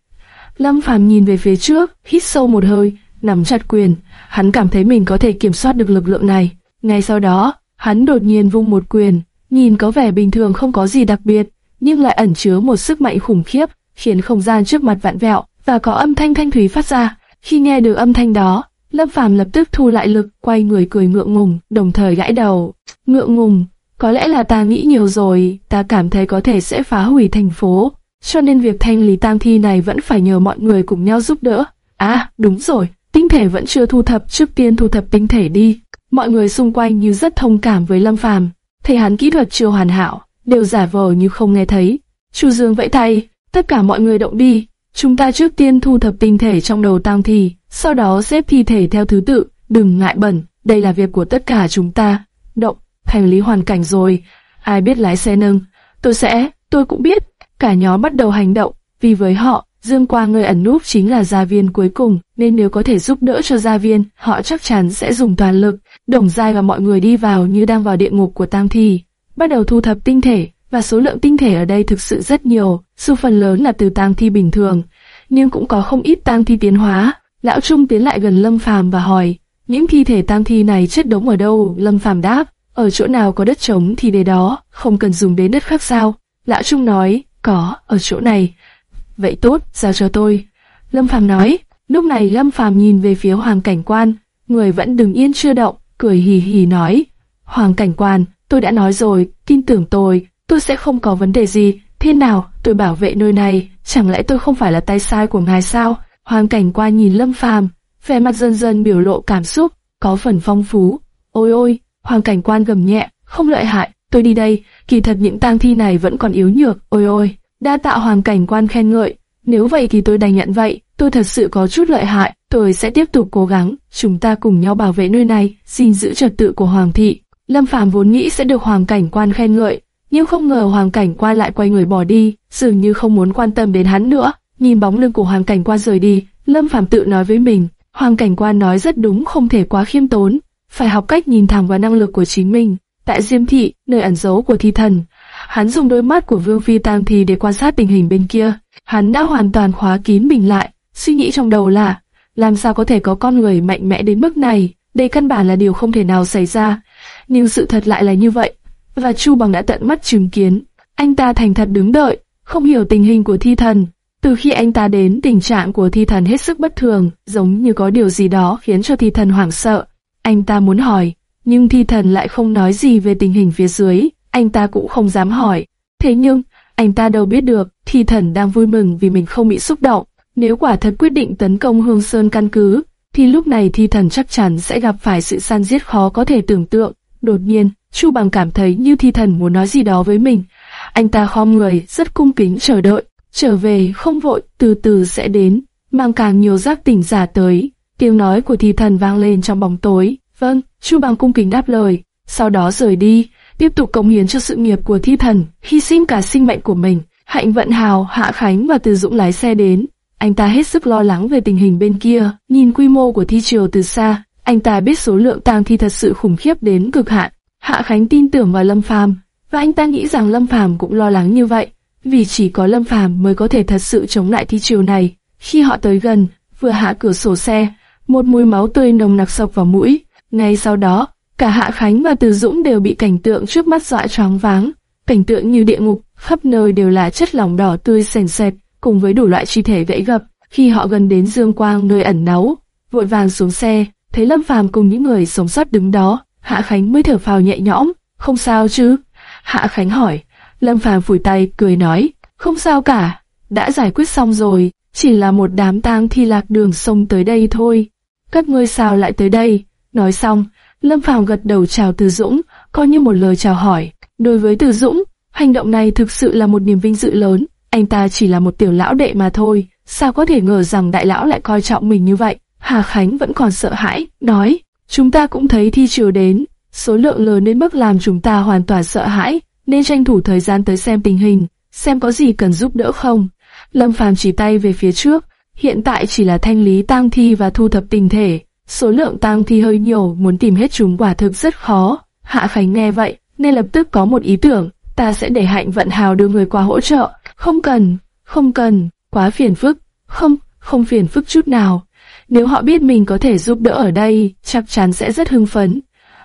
Lâm Phàm nhìn về phía trước, hít sâu một hơi, nắm chặt quyền, hắn cảm thấy mình có thể kiểm soát được lực lượng này. Ngay sau đó, hắn đột nhiên vung một quyền, nhìn có vẻ bình thường không có gì đặc biệt, nhưng lại ẩn chứa một sức mạnh khủng khiếp, khiến không gian trước mặt vặn vẹo và có âm thanh thanh thúy phát ra. Khi nghe được âm thanh đó, Lâm Phàm lập tức thu lại lực, quay người cười ngượng ngùng, đồng thời gãi đầu. Ngượng ngùng, có lẽ là ta nghĩ nhiều rồi, ta cảm thấy có thể sẽ phá hủy thành phố, cho nên việc thanh lý tang thi này vẫn phải nhờ mọi người cùng nhau giúp đỡ. À, đúng rồi, tinh thể vẫn chưa thu thập, trước tiên thu thập tinh thể đi. Mọi người xung quanh như rất thông cảm với Lâm Phàm, thấy hắn kỹ thuật chưa hoàn hảo, đều giả vờ như không nghe thấy. Chu Dương vẫy tay, tất cả mọi người động đi, chúng ta trước tiên thu thập tinh thể trong đầu tang thi, sau đó xếp thi thể theo thứ tự, đừng ngại bẩn, đây là việc của tất cả chúng ta thanh thành lý hoàn cảnh rồi, ai biết lái xe nâng, tôi sẽ, tôi cũng biết. Cả nhóm bắt đầu hành động, vì với họ, Dương Quang người ẩn núp chính là gia viên cuối cùng, nên nếu có thể giúp đỡ cho gia viên, họ chắc chắn sẽ dùng toàn lực. Đồng Giai và mọi người đi vào như đang vào địa ngục của tang thi, bắt đầu thu thập tinh thể, và số lượng tinh thể ở đây thực sự rất nhiều, dù phần lớn là từ tang thi bình thường, nhưng cũng có không ít tang thi tiến hóa. Lão Trung tiến lại gần Lâm Phàm và hỏi, những thi thể tang thi này chất đống ở đâu? Lâm Phàm đáp, ở chỗ nào có đất trống thì để đó, không cần dùng đến đất khác sao? Lão Trung nói, có, ở chỗ này. Vậy tốt, giao cho tôi. Lâm Phàm nói, lúc này Lâm Phàm nhìn về phía Hoàng Cảnh Quan, người vẫn đứng yên chưa động, cười hì hì nói, Hoàng Cảnh Quan, tôi đã nói rồi, tin tưởng tôi, tôi sẽ không có vấn đề gì, thế nào, tôi bảo vệ nơi này, chẳng lẽ tôi không phải là tay sai của ngài sao? Hoàng Cảnh Quan nhìn Lâm Phàm, vẻ mặt dần dần biểu lộ cảm xúc, có phần phong phú. Ôi ôi, Hoàng Cảnh Quan gầm nhẹ, không lợi hại, tôi đi đây, kỳ thật những tang thi này vẫn còn yếu nhược, ôi ôi, đa tạ Hoàng Cảnh Quan khen ngợi, nếu vậy thì tôi đành nhận vậy, tôi thật sự có chút lợi hại, tôi sẽ tiếp tục cố gắng, chúng ta cùng nhau bảo vệ nơi này, xin giữ trật tự của Hoàng thị. Lâm Phàm vốn nghĩ sẽ được Hoàng Cảnh Quan khen ngợi, nhưng không ngờ Hoàng Cảnh Quan lại quay người bỏ đi, dường như không muốn quan tâm đến hắn nữa. Nhìn bóng lưng của Hoàng Cảnh Quan rời đi, Lâm Phàm tự nói với mình, Hoàng Cảnh Quan nói rất đúng không thể quá khiêm tốn, phải học cách nhìn thẳng vào năng lực của chính mình. Tại Diêm Thị, nơi ẩn giấu của thi thần, hắn dùng đôi mắt của Vương Phi Tam Thi để quan sát tình hình bên kia. Hắn đã hoàn toàn khóa kín mình lại, suy nghĩ trong đầu là, làm sao có thể có con người mạnh mẽ đến mức này, đây căn bản là điều không thể nào xảy ra. Nhưng sự thật lại là như vậy, và Chu Bằng đã tận mắt chứng kiến. Anh ta thành thật đứng đợi, không hiểu tình hình của thi thần. Từ khi anh ta đến, tình trạng của thi thần hết sức bất thường, giống như có điều gì đó khiến cho thi thần hoảng sợ. Anh ta muốn hỏi, nhưng thi thần lại không nói gì về tình hình phía dưới, anh ta cũng không dám hỏi. Thế nhưng, anh ta đâu biết được, thi thần đang vui mừng vì mình không bị xúc động. Nếu quả thật quyết định tấn công Hương Sơn căn cứ, thì lúc này thi thần chắc chắn sẽ gặp phải sự san giết khó có thể tưởng tượng. Đột nhiên, Chu Bằng cảm thấy như thi thần muốn nói gì đó với mình. Anh ta khom người, rất cung kính chờ đợi. Trở về, không vội, từ từ sẽ đến, mang càng nhiều giác tỉnh giả tới. Tiếng nói của thi thần vang lên trong bóng tối. Vâng, Chu Bằng cung kính đáp lời, sau đó rời đi, tiếp tục cống hiến cho sự nghiệp của thi thần, hy sinh cả sinh mệnh của mình. Hạnh Vận Hào, Hạ Khánh và Từ Dũng lái xe đến. Anh ta hết sức lo lắng về tình hình bên kia, nhìn quy mô của thi triều từ xa, anh ta biết số lượng tang thi thật sự khủng khiếp đến cực hạn. Hạ Khánh tin tưởng vào Lâm Phàm, và anh ta nghĩ rằng Lâm Phàm cũng lo lắng như vậy, vì chỉ có Lâm Phàm mới có thể thật sự chống lại thi triều này. Khi họ tới gần, vừa hạ cửa sổ xe, một mùi máu tươi nồng nặc sộc vào mũi. Ngay sau đó, cả Hạ Khánh và Từ Dũng đều bị cảnh tượng trước mắt dọa choáng váng. Cảnh tượng như địa ngục, khắp nơi đều là chất lỏng đỏ tươi sền sệt, cùng với đủ loại chi thể gãy gập. Khi họ gần đến Dương Quang nơi ẩn náu, vội vàng xuống xe, thấy Lâm Phàm cùng những người sống sót đứng đó, Hạ Khánh mới thở phào nhẹ nhõm, không sao chứ? Hạ Khánh hỏi, Lâm Phàm phủi tay, cười nói, không sao cả, đã giải quyết xong rồi, chỉ là một đám tang thi lạc đường sông tới đây thôi. Các ngươi sao lại tới đây? Nói xong, Lâm Phàm gật đầu chào Từ Dũng, coi như một lời chào hỏi. Đối với Từ Dũng, hành động này thực sự là một niềm vinh dự lớn. Anh ta chỉ là một tiểu lão đệ mà thôi, sao có thể ngờ rằng đại lão lại coi trọng mình như vậy? Hà Khánh vẫn còn sợ hãi, nói, chúng ta cũng thấy thi triều đến, số lượng lớn đến mức làm chúng ta hoàn toàn sợ hãi, nên tranh thủ thời gian tới xem tình hình, xem có gì cần giúp đỡ không. Lâm Phàm chỉ tay về phía trước, hiện tại chỉ là thanh lý tang thi và thu thập tình thể, số lượng tang thi hơi nhiều, muốn tìm hết chúng quả thực rất khó. Hạ Khánh nghe vậy, nên lập tức có một ý tưởng, ta sẽ để Hạnh Vận Hào đưa người qua hỗ trợ. Không cần, không cần, quá phiền phức. Không, không phiền phức chút nào. Nếu họ biết mình có thể giúp đỡ ở đây, chắc chắn sẽ rất hưng phấn.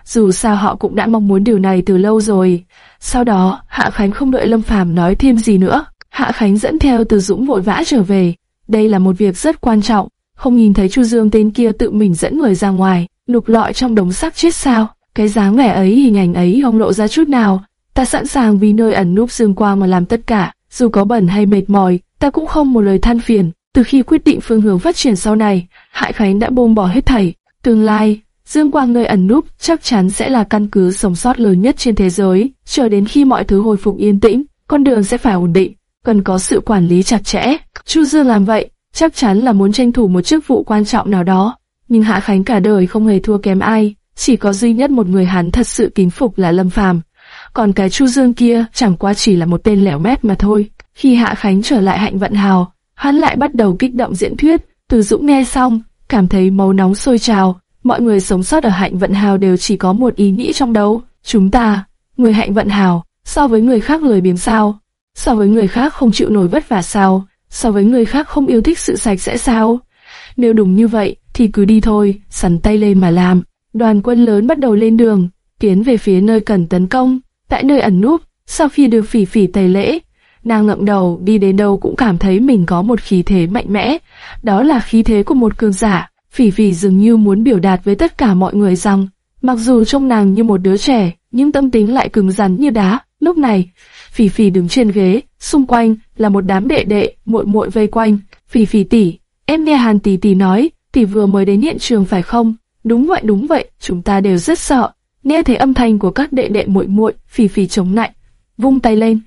Dù sao họ cũng đã mong muốn điều này từ lâu rồi. Sau đó, Hạ Khánh không đợi Lâm Phàm nói thêm gì nữa. Hạ Khánh dẫn theo Từ Dũng vội vã trở về. Đây là một việc rất quan trọng. Không nhìn thấy Chu Dương tên kia tự mình dẫn người ra ngoài, lục lọi trong đống xác chết sao? Cái dáng vẻ ấy, hình ảnh ấy không lộ ra chút nào. Ta sẵn sàng vì nơi ẩn núp dương quang mà làm tất cả, dù có bẩn hay mệt mỏi, ta cũng không một lời than phiền. Từ khi quyết định phương hướng phát triển sau này, Hải Khánh đã buông bỏ hết thảy. Tương lai, Dương Quang nơi ẩn núp chắc chắn sẽ là căn cứ sống sót lớn nhất trên thế giới. Chờ đến khi mọi thứ hồi phục yên tĩnh, con đường sẽ phải ổn định, cần có sự quản lý chặt chẽ. Chu Dương làm vậy, chắc chắn là muốn tranh thủ một chức vụ quan trọng nào đó. Nhưng Hạ Khánh cả đời không hề thua kém ai, chỉ có duy nhất một người hắn thật sự kính phục là Lâm Phàm. Còn cái Chu Dương kia chẳng qua chỉ là một tên lẻo mép mà thôi. Khi Hạ Khánh trở lại hạnh vận hào, hắn lại bắt đầu kích động diễn thuyết. Từ Dũng nghe xong, cảm thấy máu nóng sôi trào. Mọi người sống sót ở hạnh vận hào đều chỉ có một ý nghĩ trong đầu. Chúng ta, người hạnh vận hào, so với người khác lười biếng sao? So với người khác không chịu nổi vất vả sao? So với người khác không yêu thích sự sạch sẽ sao? Nếu đúng như vậy, thì cứ đi thôi, sắn tay lên mà làm. Đoàn quân lớn bắt đầu lên đường, tiến về phía nơi cần tấn công. Tại nơi ẩn núp, sau khi được phỉ phỉ tẩy lễ, nàng ngậm đầu đi đến đâu cũng cảm thấy mình có một khí thế mạnh mẽ. Đó là khí thế của một cường giả. Phỉ phỉ dường như muốn biểu đạt với tất cả mọi người rằng, mặc dù trông nàng như một đứa trẻ, nhưng tâm tính lại cứng rắn như đá. Lúc này, phỉ phỉ đứng trên ghế, xung quanh là một đám đệ đệ, muội muội vây quanh. Phỉ phỉ tỷ, em nghe Hàn tỷ tỷ nói, tỷ vừa mới đến hiện trường phải không? Đúng vậy đúng vậy, chúng ta đều rất sợ. Nghe thấy âm thanh của các đệ đệ muội muội, phỉ phỉ chống lại, vung tay lên.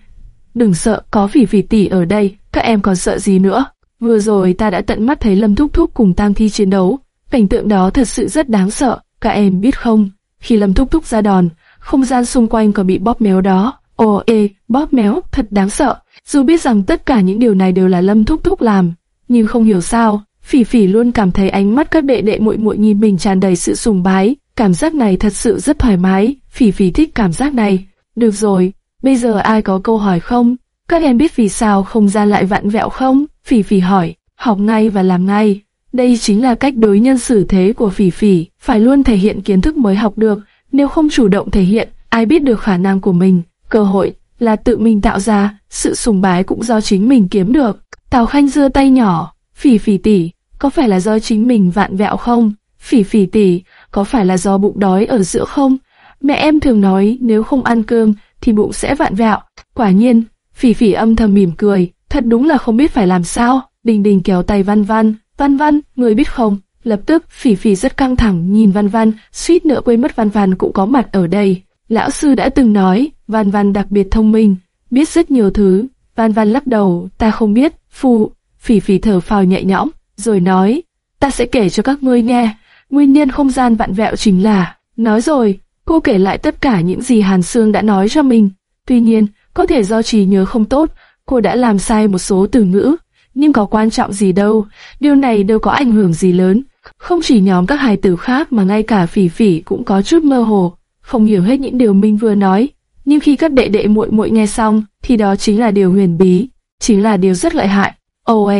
Đừng sợ, có phỉ phỉ tỷ ở đây, các em còn sợ gì nữa? Vừa rồi ta đã tận mắt thấy Lâm Thúc Thúc cùng Tang Thi chiến đấu, cảnh tượng đó thật sự rất đáng sợ, các em biết không? Khi Lâm Thúc Thúc ra đòn, không gian xung quanh còn bị bóp méo đó. Ồ ê, bóp méo, thật đáng sợ. Dù biết rằng tất cả những điều này đều là Lâm Thúc Thúc làm, nhưng không hiểu sao, Phỉ Phỉ luôn cảm thấy ánh mắt các đệ đệ muội muội nhìn mình tràn đầy sự sùng bái, cảm giác này thật sự rất thoải mái, Phỉ Phỉ thích cảm giác này. Được rồi, bây giờ ai có câu hỏi không? Các em biết vì sao không gian lại vặn vẹo không? Phỉ Phỉ hỏi, học ngay và làm ngay. Đây chính là cách đối nhân xử thế của Phỉ Phỉ, phải luôn thể hiện kiến thức mới học được, nếu không chủ động thể hiện, ai biết được khả năng của mình, cơ hội là tự mình tạo ra, sự sùng bái cũng do chính mình kiếm được. Tào Khanh dưa tay nhỏ, Phỉ Phỉ tỷ, có phải là do chính mình vạn vẹo không? Phỉ Phỉ tỷ, có phải là do bụng đói ở giữa không? Mẹ em thường nói nếu không ăn cơm thì bụng sẽ vạn vẹo. Quả nhiên, Phỉ Phỉ âm thầm mỉm cười, thật đúng là không biết phải làm sao. Đình Đình kéo tay Văn Văn, Văn Văn, người biết không? Lập tức, Phỉ Phỉ rất căng thẳng nhìn Văn Văn, suýt nữa quên mất Văn Văn cũng có mặt ở đây. Lão sư đã từng nói, Văn Văn đặc biệt thông minh, biết rất nhiều thứ. Văn Văn lắc đầu, ta không biết, phụ. Phỉ Phỉ thở phào nhẹ nhõm, rồi nói, ta sẽ kể cho các ngươi nghe. Nguyên nhân không gian vạn vẹo chính là, nói rồi, cô kể lại tất cả những gì Hàn Sương đã nói cho mình. Tuy nhiên, có thể do trí nhớ không tốt, cô đã làm sai một số từ ngữ, nhưng có quan trọng gì đâu, điều này đâu có ảnh hưởng gì lớn. Không chỉ nhóm các hài tử khác mà ngay cả phỉ phỉ cũng có chút mơ hồ, không hiểu hết những điều Minh vừa nói. Nhưng khi các đệ đệ muội muội nghe xong, thì đó chính là điều huyền bí, chính là điều rất lợi hại. Oh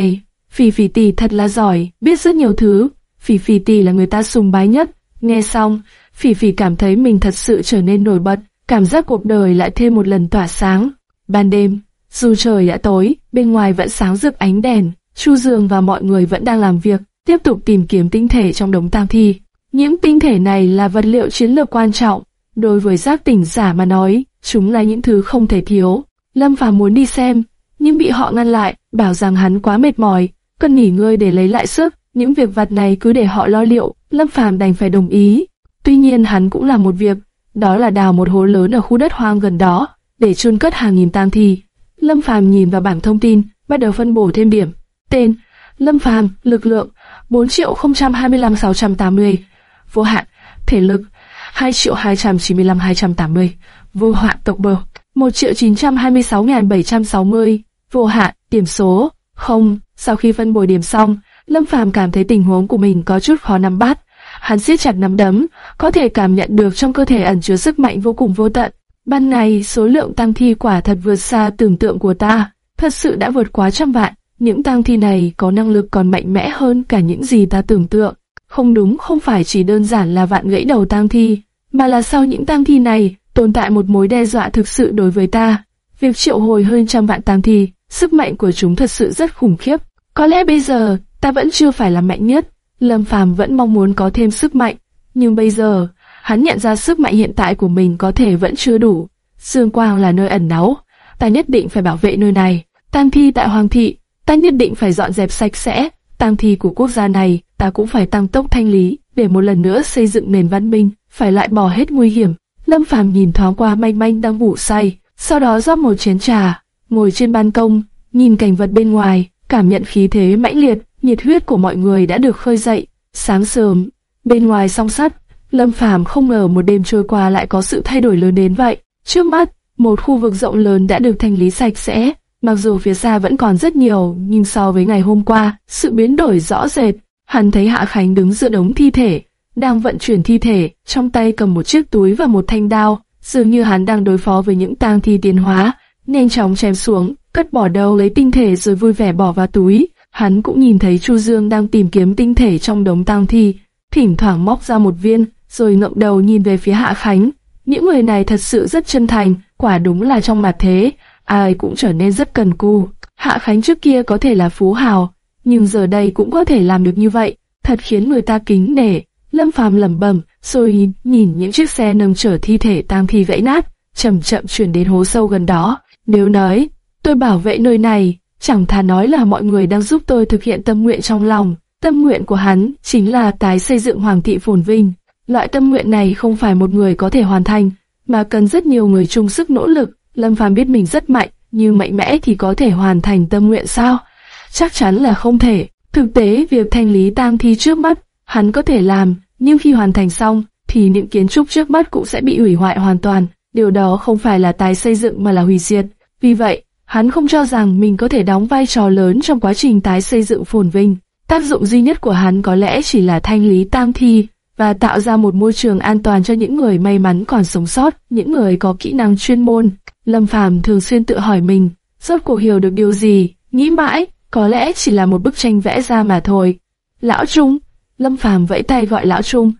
phỉ phỉ tỷ thật là giỏi, biết rất nhiều thứ. Phỉ phỉ tỷ là người ta sùng bái nhất. Nghe xong, phỉ phỉ cảm thấy mình thật sự trở nên nổi bật, cảm giác cuộc đời lại thêm một lần tỏa sáng. Ban đêm, dù trời đã tối, bên ngoài vẫn sáng rực ánh đèn, Chu Dương và mọi người vẫn đang làm việc, tiếp tục tìm kiếm tinh thể trong đống tang thi. Những tinh thể này là vật liệu chiến lược quan trọng, đối với giác tỉnh giả mà nói, chúng là những thứ không thể thiếu. Lâm Phàm muốn đi xem, nhưng bị họ ngăn lại, bảo rằng hắn quá mệt mỏi, cần nghỉ ngơi để lấy lại sức. Những việc vặt này cứ để họ lo liệu, Lâm Phàm đành phải đồng ý. Tuy nhiên hắn cũng làm một việc, đó là đào một hố lớn ở khu đất hoang gần đó, để chôn cất hàng nghìn tang thi. Lâm Phàm nhìn vào bảng thông tin, bắt đầu phân bổ thêm điểm. Tên: Lâm Phàm, lực lượng 4 triệu 025 680, vô hạn, thể lực 2 triệu 295 280, vô hạn tộc bờ, 1 triệu 926 760, vô hạn, điểm số, không. Sau khi phân bồi điểm xong, Lâm Phàm cảm thấy tình huống của mình có chút khó nắm bắt. Hắn siết chặt nắm đấm, có thể cảm nhận được trong cơ thể ẩn chứa sức mạnh vô cùng vô tận. Ban này số lượng tăng thi quả thật vượt xa tưởng tượng của ta, thật sự đã vượt quá trăm vạn. Những tăng thi này có năng lực còn mạnh mẽ hơn cả những gì ta tưởng tượng. Không đúng, không phải chỉ đơn giản là vạn gãy đầu tăng thi, mà là sau những tang thi này tồn tại một mối đe dọa thực sự đối với ta. Việc triệu hồi hơn trăm vạn tang thi, sức mạnh của chúng thật sự rất khủng khiếp. Có lẽ bây giờ ta vẫn chưa phải là mạnh nhất. Lâm Phàm vẫn mong muốn có thêm sức mạnh, nhưng bây giờ hắn nhận ra sức mạnh hiện tại của mình có thể vẫn chưa đủ. Dương Quang là nơi ẩn náu, ta nhất định phải bảo vệ nơi này. Tang thi tại Hoàng thị, ta nhất định phải dọn dẹp sạch sẽ. Tang thi của quốc gia này, ta cũng phải tăng tốc thanh lý, để một lần nữa xây dựng nền văn minh, phải lại bỏ hết nguy hiểm. Lâm Phàm nhìn thoáng qua manh manh đang ngủ say, sau đó rót một chén trà, ngồi trên ban công, nhìn cảnh vật bên ngoài, cảm nhận khí thế mãnh liệt, nhiệt huyết của mọi người đã được khơi dậy. Sáng sớm, bên ngoài song sắt, Lâm Phàm không ngờ một đêm trôi qua lại có sự thay đổi lớn đến vậy. Trước mắt, một khu vực rộng lớn đã được thanh lý sạch sẽ, mặc dù phía xa vẫn còn rất nhiều, nhưng so với ngày hôm qua, sự biến đổi rõ rệt. Hắn thấy Hạ Khánh đứng giữa đống thi thể, đang vận chuyển thi thể, trong tay cầm một chiếc túi và một thanh đao, dường như hắn đang đối phó với những tang thi tiến hóa, nhanh chóng chém xuống, cất bỏ đầu lấy tinh thể rồi vui vẻ bỏ vào túi. Hắn cũng nhìn thấy Chu Dương đang tìm kiếm tinh thể trong đống tang thi, thỉnh thoảng móc ra một viên, rồi ngậm đầu nhìn về phía Hạ Khánh. Những người này thật sự rất chân thành, quả đúng là trong mặt thế, ai cũng trở nên rất cần cù. Hạ Khánh trước kia có thể là phú hào, nhưng giờ đây cũng có thể làm được như vậy, thật khiến người ta kính nể. Lâm Phàm lẩm bẩm, rồi nhìn những chiếc xe nâng chở thi thể tang thi gãy nát, chậm chậm chuyển đến hố sâu gần đó. Nếu nói, tôi bảo vệ nơi này, chẳng thà nói là mọi người đang giúp tôi thực hiện tâm nguyện trong lòng. Tâm nguyện của hắn chính là tái xây dựng hoàng thị phồn vinh. Loại tâm nguyện này không phải một người có thể hoàn thành, mà cần rất nhiều người chung sức nỗ lực. Lâm Phàm biết mình rất mạnh, nhưng mạnh mẽ thì có thể hoàn thành tâm nguyện sao? Chắc chắn là không thể. Thực tế, việc thanh lý tang thi trước mắt, hắn có thể làm, nhưng khi hoàn thành xong, thì những kiến trúc trước mắt cũng sẽ bị hủy hoại hoàn toàn. Điều đó không phải là tái xây dựng mà là hủy diệt. Vì vậy, Hắn không cho rằng mình có thể đóng vai trò lớn trong quá trình tái xây dựng phồn vinh. Tác dụng duy nhất của hắn có lẽ chỉ là thanh lý tam thi và tạo ra một môi trường an toàn cho những người may mắn còn sống sót, những người có kỹ năng chuyên môn. Lâm Phàm thường xuyên tự hỏi mình, rốt cuộc hiểu được điều gì, nghĩ mãi, có lẽ chỉ là một bức tranh vẽ ra mà thôi. Lão Trung, Lâm Phàm vẫy tay gọi Lão Trung,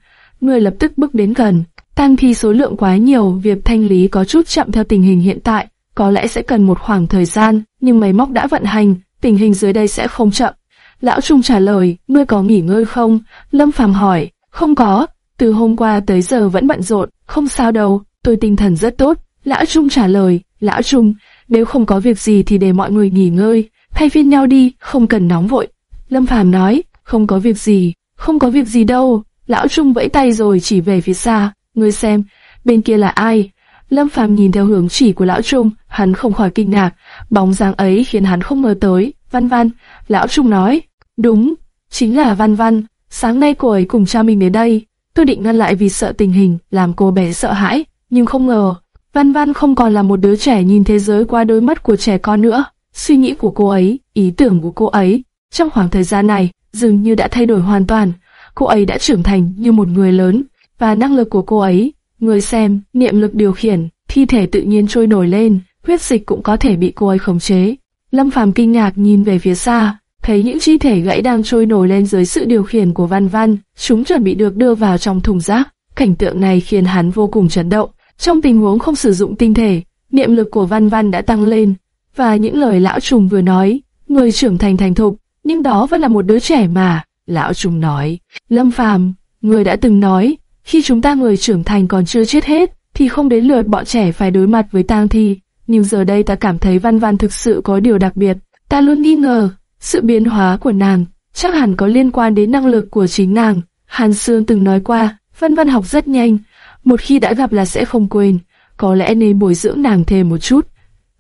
người lập tức bước đến gần. Tang thi số lượng quá nhiều, việc thanh lý có chút chậm theo tình hình hiện tại, có lẽ sẽ cần một khoảng thời gian, nhưng máy móc đã vận hành, tình hình dưới đây sẽ không chậm. Lão Trung trả lời, ngươi có nghỉ ngơi không? Lâm Phàm hỏi, không có, từ hôm qua tới giờ vẫn bận rộn, không sao đâu, tôi tinh thần rất tốt. Lão Trung trả lời, Lão Trung, nếu không có việc gì thì để mọi người nghỉ ngơi, thay phiên nhau đi, không cần nóng vội. Lâm Phàm nói, không có việc gì, không có việc gì đâu. Lão Trung vẫy tay rồi chỉ về phía xa, ngươi xem, bên kia là ai? Lâm Phàm nhìn theo hướng chỉ của Lão Trung, hắn không khỏi kinh ngạc, bóng dáng ấy khiến hắn không ngờ tới. Văn Văn, Lão Trung nói, đúng, chính là Văn Văn. Sáng nay cô ấy cùng cha mình đến đây, tôi định ngăn lại vì sợ tình hình làm cô bé sợ hãi, nhưng không ngờ, Văn Văn không còn là một đứa trẻ nhìn thế giới qua đôi mắt của trẻ con nữa. Suy nghĩ của cô ấy, ý tưởng của cô ấy, trong khoảng thời gian này, dường như đã thay đổi hoàn toàn. Cô ấy đã trưởng thành như một người lớn, và năng lực của cô ấy, người xem, niệm lực điều khiển, thi thể tự nhiên trôi nổi lên, huyết dịch cũng có thể bị cô ấy khống chế. Lâm Phàm kinh ngạc nhìn về phía xa, thấy những chi thể gãy đang trôi nổi lên dưới sự điều khiển của Văn Văn, chúng chuẩn bị được đưa vào trong thùng rác. Cảnh tượng này khiến hắn vô cùng chấn động. Trong tình huống không sử dụng tinh thể, niệm lực của Văn Văn đã tăng lên, và những lời lão trùng vừa nói, người trưởng thành thành thục, nhưng đó vẫn là một đứa trẻ mà. Lão trùng nói, Lâm Phàm, người đã từng nói, khi chúng ta người trưởng thành còn chưa chết hết, thì không đến lượt bọn trẻ phải đối mặt với tang thi. Nhưng giờ đây ta cảm thấy Văn Văn thực sự có điều đặc biệt. Ta luôn nghi ngờ, sự biến hóa của nàng chắc hẳn có liên quan đến năng lực của chính nàng. Hàn Sương từng nói qua, Văn Văn học rất nhanh, một khi đã gặp là sẽ không quên, có lẽ nên bồi dưỡng nàng thêm một chút.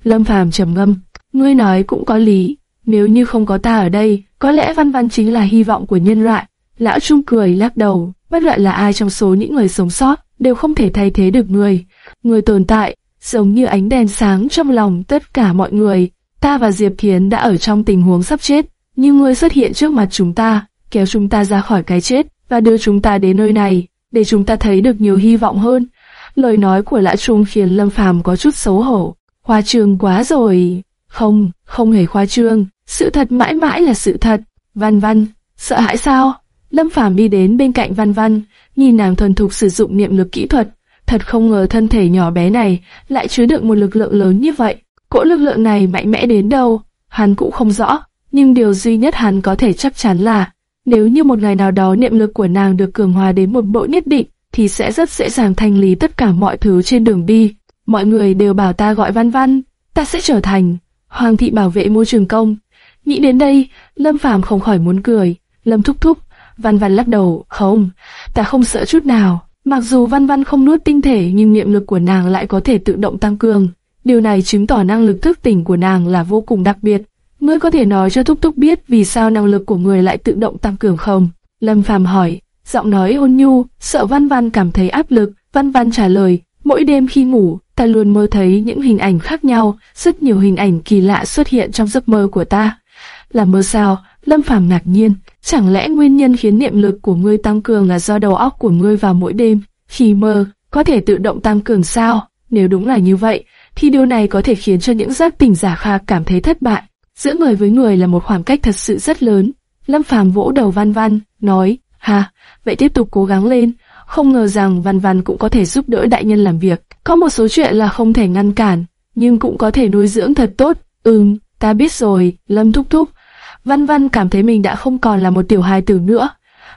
Lâm Phàm trầm ngâm, ngươi nói cũng có lý, nếu như không có ta ở đây, có lẽ Văn Văn chính là hy vọng của nhân loại. Lão Trung cười lắc đầu, bất luận là ai trong số những người sống sót, đều không thể thay thế được người. Người tồn tại, giống như ánh đèn sáng trong lòng tất cả mọi người. Ta và Diệp Thiến đã ở trong tình huống sắp chết, nhưng ngươi xuất hiện trước mặt chúng ta, kéo chúng ta ra khỏi cái chết và đưa chúng ta đến nơi này, để chúng ta thấy được nhiều hy vọng hơn. Lời nói của Lã Trung khiến Lâm Phàm có chút xấu hổ. Khoa trương quá rồi. Không, không hề khoa trương. Sự thật mãi mãi là sự thật. Văn Văn, sợ hãi sao? Lâm Phàm đi đến bên cạnh Văn Văn, nhìn nàng thuần thục sử dụng niệm lực kỹ thuật. Thật không ngờ thân thể nhỏ bé này lại chứa đựng một lực lượng lớn như vậy. Cỗ lực lượng này mạnh mẽ đến đâu, hắn cũng không rõ. Nhưng điều duy nhất hắn có thể chắc chắn là, nếu như một ngày nào đó niệm lực của nàng được cường hóa đến một độ nhất định, thì sẽ rất dễ dàng thanh lý tất cả mọi thứ trên đường đi. Mọi người đều bảo ta gọi Văn Văn, ta sẽ trở thành Hoàng thị bảo vệ môi trường công. Nghĩ đến đây, Lâm Phàm không khỏi muốn cười. Lâm thúc thúc, Văn Văn lắc đầu, không, ta không sợ chút nào. Mặc dù Văn Văn không nuốt tinh thể nhưng niệm lực của nàng lại có thể tự động tăng cường. Điều này chứng tỏ năng lực thức tỉnh của nàng là vô cùng đặc biệt. Ngươi có thể nói cho Thúc Thúc biết vì sao năng lực của người lại tự động tăng cường không? Lâm Phàm hỏi, giọng nói ôn nhu, sợ Văn Văn cảm thấy áp lực. Văn Văn trả lời, mỗi đêm khi ngủ, ta luôn mơ thấy những hình ảnh khác nhau, rất nhiều hình ảnh kỳ lạ xuất hiện trong giấc mơ của ta. Là mơ sao? Lâm Phàm ngạc nhiên, chẳng lẽ nguyên nhân khiến niệm lực của ngươi tăng cường là do đầu óc của ngươi vào mỗi đêm khi mơ có thể tự động tăng cường sao? Nếu đúng là như vậy, thì điều này có thể khiến cho những giác tỉnh giả kha cảm thấy thất bại. Giữa người với người là một khoảng cách thật sự rất lớn. Lâm Phàm vỗ đầu Văn Văn, nói, ha, vậy tiếp tục cố gắng lên. Không ngờ rằng Văn Văn cũng có thể giúp đỡ đại nhân làm việc. Có một số chuyện là không thể ngăn cản, nhưng cũng có thể nuôi dưỡng thật tốt. Ừm, ta biết rồi, Lâm thúc thúc. Văn Văn cảm thấy mình đã không còn là một tiểu hài tử nữa,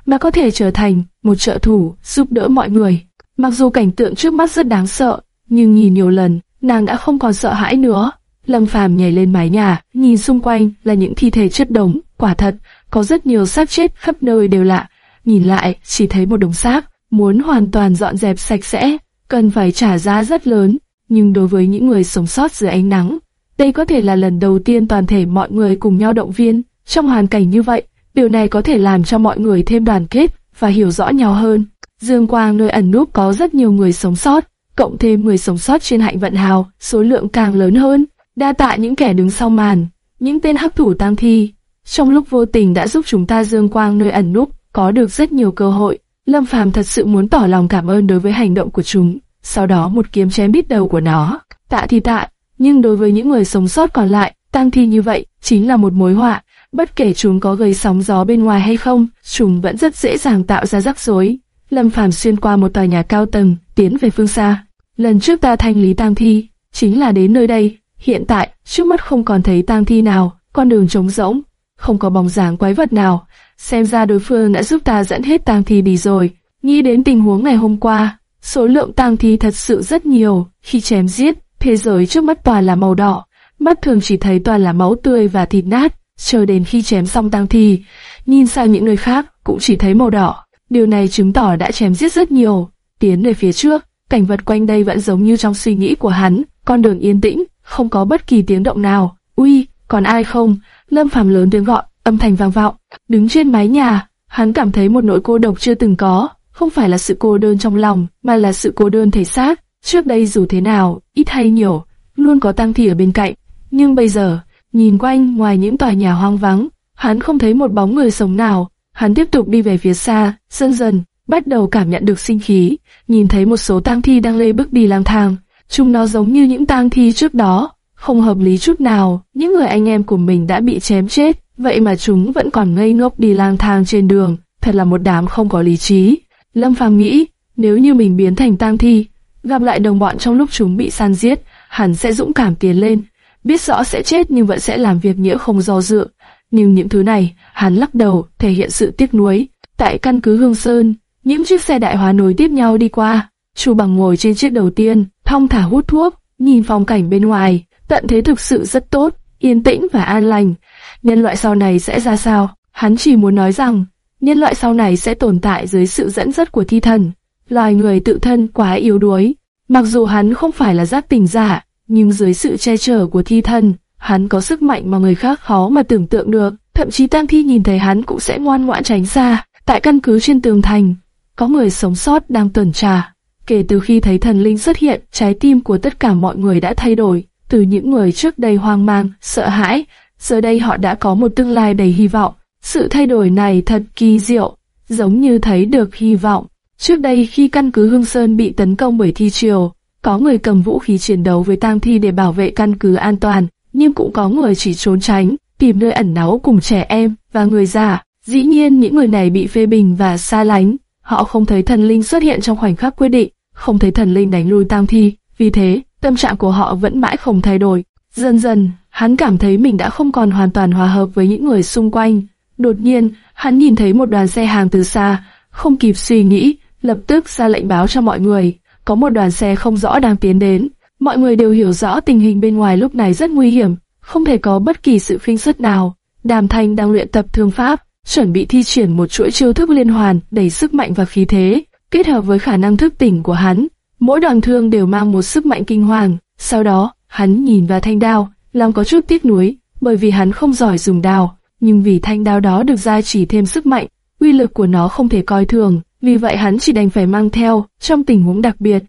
mà có thể trở thành một trợ thủ giúp đỡ mọi người. Mặc dù cảnh tượng trước mắt rất đáng sợ, nhưng nhìn nhiều lần, nàng đã không còn sợ hãi nữa. Lâm Phàm nhảy lên mái nhà, nhìn xung quanh là những thi thể chất đống, quả thật, có rất nhiều xác chết khắp nơi đều lạ. Nhìn lại, chỉ thấy một đống xác, muốn hoàn toàn dọn dẹp sạch sẽ, cần phải trả giá rất lớn. Nhưng đối với những người sống sót dưới ánh nắng, đây có thể là lần đầu tiên toàn thể mọi người cùng nhau động viên. Trong hoàn cảnh như vậy, điều này có thể làm cho mọi người thêm đoàn kết và hiểu rõ nhau hơn. Dương Quang nơi ẩn núp có rất nhiều người sống sót, cộng thêm người sống sót trên hạnh vận hào, số lượng càng lớn hơn. đa tạ những kẻ đứng sau màn, những tên hắc thủ tang thi, trong lúc vô tình đã giúp chúng ta dương quang nơi ẩn núp, có được rất nhiều cơ hội. Lâm Phàm thật sự muốn tỏ lòng cảm ơn đối với hành động của chúng, sau đó một kiếm chém bít đầu của nó. Tạ thì tạ, nhưng đối với những người sống sót còn lại, tang thi như vậy chính là một mối họa. Bất kể chúng có gây sóng gió bên ngoài hay không, chúng vẫn rất dễ dàng tạo ra rắc rối. Lâm Phàm xuyên qua một tòa nhà cao tầng, tiến về phương xa. Lần trước ta thanh lý tang thi, chính là đến nơi đây. Hiện tại, trước mắt không còn thấy tang thi nào, con đường trống rỗng, không có bóng dáng quái vật nào. Xem ra đối phương đã giúp ta dẫn hết tang thi đi rồi. Nghĩ đến tình huống ngày hôm qua, số lượng tang thi thật sự rất nhiều. Khi chém giết, thế giới trước mắt toàn là màu đỏ, mắt thường chỉ thấy toàn là máu tươi và thịt nát. Chờ đến khi chém xong tang thi, nhìn sang những nơi khác cũng chỉ thấy màu đỏ. Điều này chứng tỏ đã chém giết rất nhiều. Tiến về phía trước, cảnh vật quanh đây vẫn giống như trong suy nghĩ của hắn, con đường yên tĩnh, không có bất kỳ tiếng động nào. Uy, còn ai không? Lâm Phàm lớn tiếng gọi, âm thanh vang vọng. Đứng trên mái nhà, hắn cảm thấy một nỗi cô độc chưa từng có, không phải là sự cô đơn trong lòng, mà là sự cô đơn thể xác. Trước đây dù thế nào, ít hay nhiều, luôn có tăng thi ở bên cạnh. Nhưng bây giờ, nhìn quanh ngoài những tòa nhà hoang vắng, hắn không thấy một bóng người sống nào. Hắn tiếp tục đi về phía xa, dần dần, bắt đầu cảm nhận được sinh khí, nhìn thấy một số tang thi đang lê bước đi lang thang. Chúng nó giống như những tang thi trước đó, không hợp lý chút nào, những người anh em của mình đã bị chém chết, vậy mà chúng vẫn còn ngây ngốc đi lang thang trên đường, thật là một đám không có lý trí. Lâm Phàm nghĩ, nếu như mình biến thành tang thi, gặp lại đồng bọn trong lúc chúng bị san giết, hắn sẽ dũng cảm tiến lên, biết rõ sẽ chết nhưng vẫn sẽ làm việc nghĩa không do dự. Nhưng những thứ này, hắn lắc đầu, thể hiện sự tiếc nuối. Tại căn cứ Hương Sơn, những chiếc xe đại hóa nối tiếp nhau đi qua. Chu bằng ngồi trên chiếc đầu tiên, thong thả hút thuốc, nhìn phong cảnh bên ngoài, tận thế thực sự rất tốt, yên tĩnh và an lành. Nhân loại sau này sẽ ra sao? Hắn chỉ muốn nói rằng, nhân loại sau này sẽ tồn tại dưới sự dẫn dắt của thi thần. Loài người tự thân quá yếu đuối. Mặc dù hắn không phải là giác tỉnh giả, nhưng dưới sự che chở của thi thần, hắn có sức mạnh mà người khác khó mà tưởng tượng được. Thậm chí tang Thi nhìn thấy hắn cũng sẽ ngoan ngoãn tránh xa. Tại căn cứ trên tường thành, có người sống sót đang tuần tra. Kể từ khi thấy thần linh xuất hiện, trái tim của tất cả mọi người đã thay đổi. Từ những người trước đây hoang mang, sợ hãi, giờ đây họ đã có một tương lai đầy hy vọng. Sự thay đổi này thật kỳ diệu, giống như thấy được hy vọng. Trước đây khi căn cứ Hương Sơn bị tấn công bởi thi triều, có người cầm vũ khí chiến đấu với tang thi để bảo vệ căn cứ an toàn, nhưng cũng có người chỉ trốn tránh, tìm nơi ẩn náu cùng trẻ em và người già. Dĩ nhiên những người này bị phê bình và xa lánh, họ không thấy thần linh xuất hiện trong khoảnh khắc quyết định, không thấy thần linh đánh lui tang thi, vì thế tâm trạng của họ vẫn mãi không thay đổi. Dần dần, hắn cảm thấy mình đã không còn hoàn toàn hòa hợp với những người xung quanh. Đột nhiên, hắn nhìn thấy một đoàn xe hàng từ xa, không kịp suy nghĩ, lập tức ra lệnh báo cho mọi người, có một đoàn xe không rõ đang tiến đến. Mọi người đều hiểu rõ tình hình bên ngoài lúc này rất nguy hiểm, không thể có bất kỳ sự khinh suất nào. Đàm Thanh đang luyện tập thương pháp, chuẩn bị thi triển một chuỗi chiêu thức liên hoàn đầy sức mạnh và khí thế, kết hợp với khả năng thức tỉnh của hắn. Mỗi đoàn thương đều mang một sức mạnh kinh hoàng. Sau đó, hắn nhìn vào thanh đao, lòng có chút tiếc nuối, bởi vì hắn không giỏi dùng đao, nhưng vì thanh đao đó được gia trì thêm sức mạnh, uy lực của nó không thể coi thường, vì vậy hắn chỉ đành phải mang theo trong tình huống đặc biệt,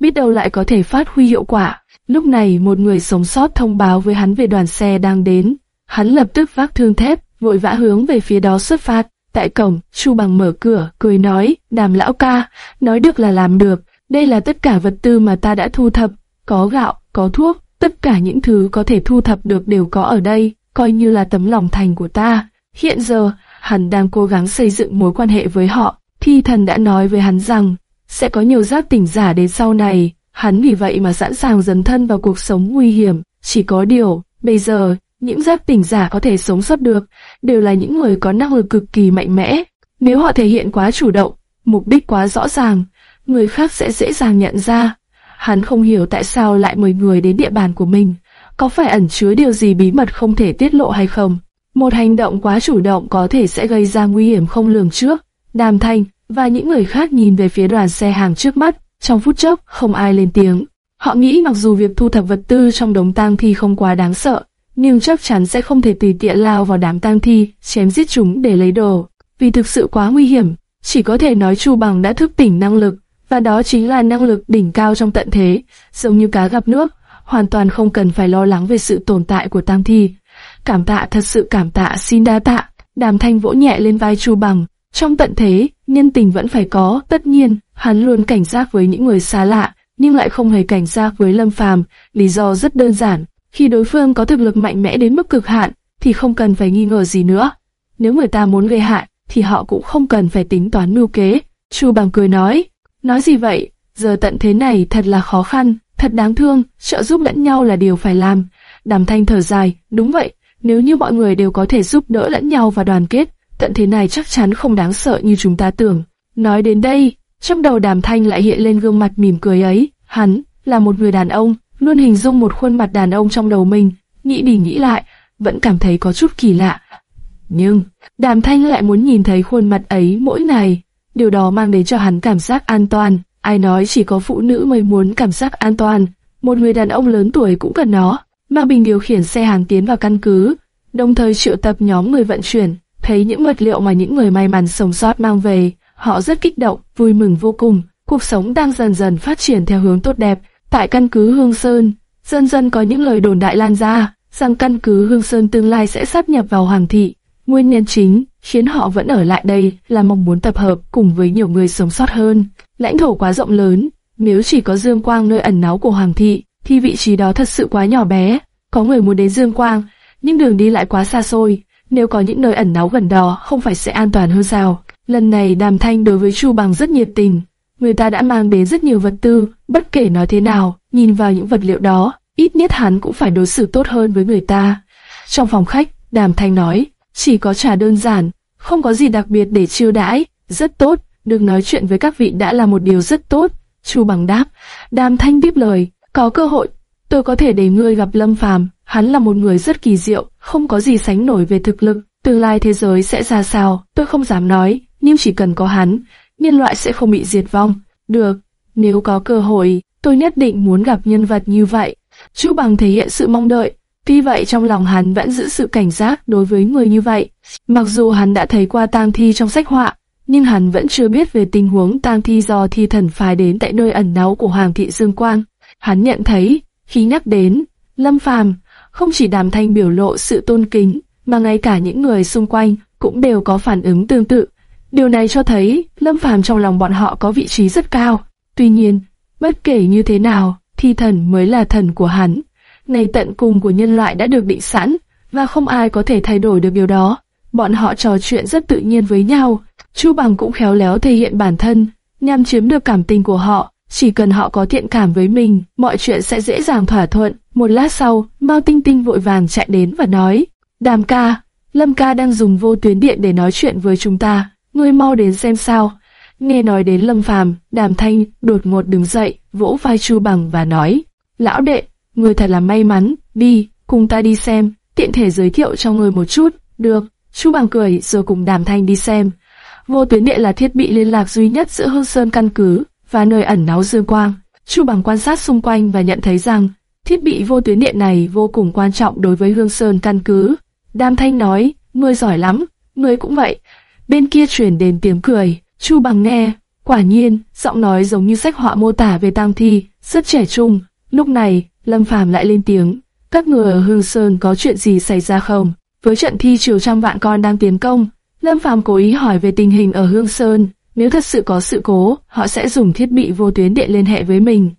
biết đâu lại có thể phát huy hiệu quả. Lúc này một người sống sót thông báo với hắn về đoàn xe đang đến, hắn lập tức vác thương thép, vội vã hướng về phía đó xuất phát. Tại cổng, Chu Bằng mở cửa, cười nói, đàm lão ca, nói được là làm được, đây là tất cả vật tư mà ta đã thu thập, có gạo, có thuốc, tất cả những thứ có thể thu thập được đều có ở đây, coi như là tấm lòng thành của ta. Hiện giờ, hắn đang cố gắng xây dựng mối quan hệ với họ. Khi thần đã nói với hắn rằng, sẽ có nhiều giác tỉnh giả đến sau này, hắn vì vậy mà sẵn sàng dấn thân vào cuộc sống nguy hiểm. Chỉ có điều, bây giờ, những giác tỉnh giả có thể sống sót được, đều là những người có năng lực cực kỳ mạnh mẽ. Nếu họ thể hiện quá chủ động, mục đích quá rõ ràng, người khác sẽ dễ dàng nhận ra. Hắn không hiểu tại sao lại mời người đến địa bàn của mình, có phải ẩn chứa điều gì bí mật không thể tiết lộ hay không. Một hành động quá chủ động có thể sẽ gây ra nguy hiểm không lường trước. Đàm Thanh và những người khác nhìn về phía đoàn xe hàng trước mắt, trong phút chốc không ai lên tiếng. Họ nghĩ mặc dù việc thu thập vật tư trong đống tang thi không quá đáng sợ, nhưng chắc chắn sẽ không thể tùy tiện lao vào đám tang thi, chém giết chúng để lấy đồ, vì thực sự quá nguy hiểm. Chỉ có thể nói Chu Bằng đã thức tỉnh năng lực, và đó chính là năng lực đỉnh cao trong tận thế, giống như cá gặp nước, hoàn toàn không cần phải lo lắng về sự tồn tại của tang thi. Cảm tạ thật sự cảm tạ xin đa tạ. Đàm Thanh vỗ nhẹ lên vai Chu Bằng. Trong tận thế, nhân tình vẫn phải có, tất nhiên, hắn luôn cảnh giác với những người xa lạ, nhưng lại không hề cảnh giác với Lâm Phàm. Lý do rất đơn giản, khi đối phương có thực lực mạnh mẽ đến mức cực hạn, thì không cần phải nghi ngờ gì nữa. Nếu người ta muốn gây hại, thì họ cũng không cần phải tính toán mưu kế. Chu Bằng cười nói, nói gì vậy, giờ tận thế này thật là khó khăn, thật đáng thương, trợ giúp lẫn nhau là điều phải làm. Đàm Thanh thở dài, đúng vậy, nếu như mọi người đều có thể giúp đỡ lẫn nhau và đoàn kết, tận thế này chắc chắn không đáng sợ như chúng ta tưởng. Nói đến đây, trong đầu Đàm Thanh lại hiện lên gương mặt mỉm cười ấy, hắn là một người đàn ông, luôn hình dung một khuôn mặt đàn ông trong đầu mình, nghĩ đi nghĩ lại, vẫn cảm thấy có chút kỳ lạ. Nhưng, Đàm Thanh lại muốn nhìn thấy khuôn mặt ấy mỗi ngày, điều đó mang đến cho hắn cảm giác an toàn. Ai nói chỉ có phụ nữ mới muốn cảm giác an toàn, một người đàn ông lớn tuổi cũng cần nó. Mạc Bình điều khiển xe hàng tiến vào căn cứ, đồng thời triệu tập nhóm người vận chuyển, thấy những vật liệu mà những người may mắn sống sót mang về, họ rất kích động, vui mừng vô cùng. Cuộc sống đang dần dần phát triển theo hướng tốt đẹp. Tại căn cứ Hương Sơn, dần dần có những lời đồn đại lan ra, rằng căn cứ Hương Sơn tương lai sẽ sáp nhập vào Hoàng thị. Nguyên nhân chính khiến họ vẫn ở lại đây là mong muốn tập hợp cùng với nhiều người sống sót hơn. Lãnh thổ quá rộng lớn, nếu chỉ có Dương Quang nơi ẩn náu của Hoàng thị, thì vị trí đó thật sự quá nhỏ bé. Có người muốn đến Dương Quang, nhưng đường đi lại quá xa xôi. Nếu có những nơi ẩn náu gần đó, không phải sẽ an toàn hơn sao? Lần này Đàm Thanh đối với Chu Bằng rất nhiệt tình. Người ta đã mang đến rất nhiều vật tư, bất kể nói thế nào, nhìn vào những vật liệu đó, ít nhất hắn cũng phải đối xử tốt hơn với người ta. Trong phòng khách, Đàm Thanh nói, chỉ có trà đơn giản, không có gì đặc biệt để chiêu đãi, rất tốt, được nói chuyện với các vị đã là một điều rất tốt. Chu Bằng đáp, Đàm Thanh tiếp lời, có cơ hội, tôi có thể để ngươi gặp Lâm Phàm, hắn là một người rất kỳ diệu, không có gì sánh nổi về thực lực, tương lai thế giới sẽ ra sao, tôi không dám nói, nhưng chỉ cần có hắn, nhân loại sẽ không bị diệt vong. Được, nếu có cơ hội, tôi nhất định muốn gặp nhân vật như vậy. Chu Bằng thể hiện sự mong đợi, tuy vậy trong lòng hắn vẫn giữ sự cảnh giác đối với người như vậy. Mặc dù hắn đã thấy qua tang thi trong sách họa, nhưng hắn vẫn chưa biết về tình huống tang thi do thi thần phái đến tại nơi ẩn náu của Hoàng thị Dương Quang. Hắn nhận thấy, khi nhắc đến Lâm Phàm, không chỉ Đàm Thanh biểu lộ sự tôn kính, mà ngay cả những người xung quanh cũng đều có phản ứng tương tự. Điều này cho thấy Lâm Phàm trong lòng bọn họ có vị trí rất cao. Tuy nhiên, bất kể như thế nào, thi thần mới là thần của hắn. Ngày tận cùng của nhân loại đã được định sẵn, và không ai có thể thay đổi được điều đó. Bọn họ trò chuyện rất tự nhiên với nhau. Chu Bằng cũng khéo léo thể hiện bản thân, nhằm chiếm được cảm tình của họ. Chỉ cần họ có thiện cảm với mình, mọi chuyện sẽ dễ dàng thỏa thuận. Một lát sau, Mao Tinh Tinh vội vàng chạy đến và nói, Đàm ca, Lâm ca đang dùng vô tuyến điện để nói chuyện với chúng ta, ngươi mau đến xem sao. Nghe nói đến Lâm Phàm, Đàm Thanh đột ngột đứng dậy, vỗ vai Chu Bằng và nói, Lão đệ, ngươi thật là may mắn, đi, cùng ta đi xem, tiện thể giới thiệu cho ngươi một chút, được. Chu Bằng cười rồi cùng Đàm Thanh đi xem. Vô tuyến điện là thiết bị liên lạc duy nhất giữa Hương Sơn căn cứ và nơi ẩn náu dương quang. Chu Bằng quan sát xung quanh và nhận thấy rằng thiết bị vô tuyến điện này vô cùng quan trọng đối với Hương Sơn căn cứ. đam Thanh nói, ngươi giỏi lắm, ngươi cũng vậy. Bên kia truyền đến tiếng cười, Chu Bằng nghe, quả nhiên, giọng nói giống như sách họa mô tả về tang thi, rất trẻ trung. Lúc này, Lâm Phàm lại lên tiếng, các người ở Hương Sơn có chuyện gì xảy ra không? Với trận thi chiều trăm vạn con đang tiến công, Lâm Phàm cố ý hỏi về tình hình ở Hương Sơn. Nếu thật sự có sự cố, họ sẽ dùng thiết bị vô tuyến điện liên hệ với mình.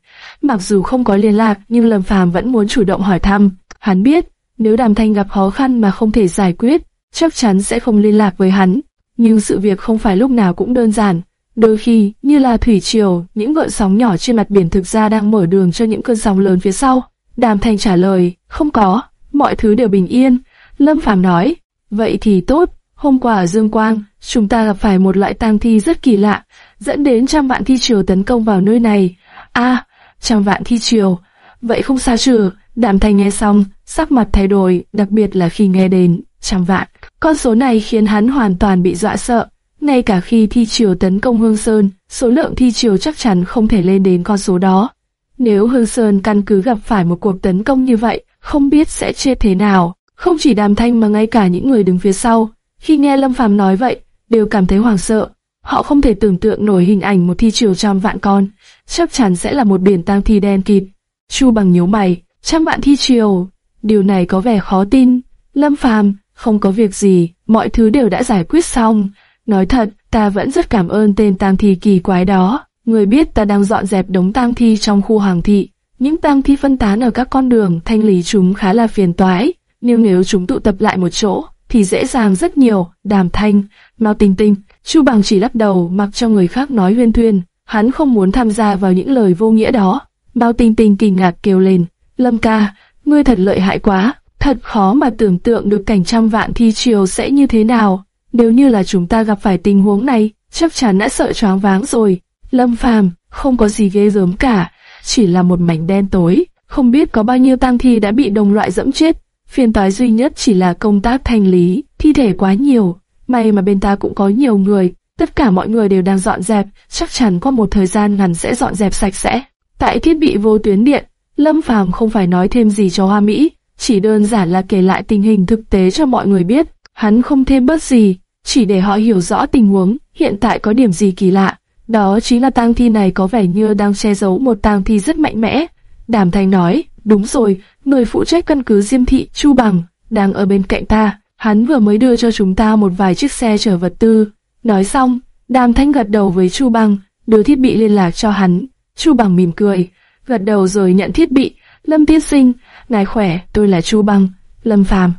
Mặc dù không có liên lạc, nhưng Lâm Phàm vẫn muốn chủ động hỏi thăm. Hắn biết, nếu Đàm Thanh gặp khó khăn mà không thể giải quyết, chắc chắn sẽ không liên lạc với hắn. Nhưng sự việc không phải lúc nào cũng đơn giản. Đôi khi, như là thủy triều, những gợn sóng nhỏ trên mặt biển thực ra đang mở đường cho những cơn sóng lớn phía sau. Đàm Thanh trả lời, không có, mọi thứ đều bình yên. Lâm Phàm nói, vậy thì tốt, hôm qua ở Dương Quang, chúng ta gặp phải một loại tang thi rất kỳ lạ, dẫn đến trăm vạn thi triều tấn công vào nơi này. A, trăm vạn thi triều, vậy không sao chứ? Đàm Thanh nghe xong, sắc mặt thay đổi, đặc biệt là khi nghe đến trăm vạn. Con số này khiến hắn hoàn toàn bị dọa sợ. Ngay cả khi thi triều tấn công Hương Sơn, số lượng thi triều chắc chắn không thể lên đến con số đó. Nếu Hương Sơn căn cứ gặp phải một cuộc tấn công như vậy, không biết sẽ chết thế nào. Không chỉ Đàm Thanh mà ngay cả những người đứng phía sau, khi nghe Lâm Phàm nói vậy, đều cảm thấy hoảng sợ. Họ không thể tưởng tượng nổi hình ảnh một thi triều trăm vạn con, chắc chắn sẽ là một biển tang thi đen kịt. Chu bằng nhíu mày, trăm vạn thi triều. Điều này có vẻ khó tin. Lâm Phàm, không có việc gì, mọi thứ đều đã giải quyết xong. Nói thật, ta vẫn rất cảm ơn tên tang thi kỳ quái đó. Người biết ta đang dọn dẹp đống tang thi trong khu hoàng thị. Những tang thi phân tán ở các con đường, thanh lý chúng khá là phiền toái. Nhưng nếu chúng tụ tập lại một chỗ, thì dễ dàng rất nhiều. Đàm thanh, Mao Tinh Tinh, Chu Bằng chỉ lắc đầu mặc cho người khác nói huyên thuyên. Hắn không muốn tham gia vào những lời vô nghĩa đó. Bao Tinh Tinh kinh ngạc kêu lên, Lâm ca, ngươi thật lợi hại quá, thật khó mà tưởng tượng được cảnh trăm vạn thi triều sẽ như thế nào. Nếu như là chúng ta gặp phải tình huống này, chắc chắn đã sợ choáng váng rồi. Lâm Phàm, không có gì ghê gớm cả, chỉ là một mảnh đen tối, không biết có bao nhiêu tang thi đã bị đồng loại dẫm chết. Phiền toái duy nhất chỉ là công tác thanh lý, thi thể quá nhiều. May mà bên ta cũng có nhiều người, tất cả mọi người đều đang dọn dẹp, chắc chắn qua một thời gian ngắn sẽ dọn dẹp sạch sẽ. Tại thiết bị vô tuyến điện, Lâm Phàm không phải nói thêm gì cho Hoa Mỹ, chỉ đơn giản là kể lại tình hình thực tế cho mọi người biết. Hắn không thêm bớt gì, chỉ để họ hiểu rõ tình huống, hiện tại có điểm gì kỳ lạ. Đó chính là tang thi này có vẻ như đang che giấu một tang thi rất mạnh mẽ. Đàm Thanh nói, đúng rồi, người phụ trách căn cứ Diêm Thị, Chu Bằng, đang ở bên cạnh ta. Hắn vừa mới đưa cho chúng ta một vài chiếc xe chở vật tư. Nói xong, Đàm Thanh gật đầu với Chu Bằng, đưa thiết bị liên lạc cho hắn. Chu Bằng mỉm cười, gật đầu rồi nhận thiết bị. Lâm Tiên Sinh, ngài khỏe, tôi là Chu Bằng. Lâm Phàm,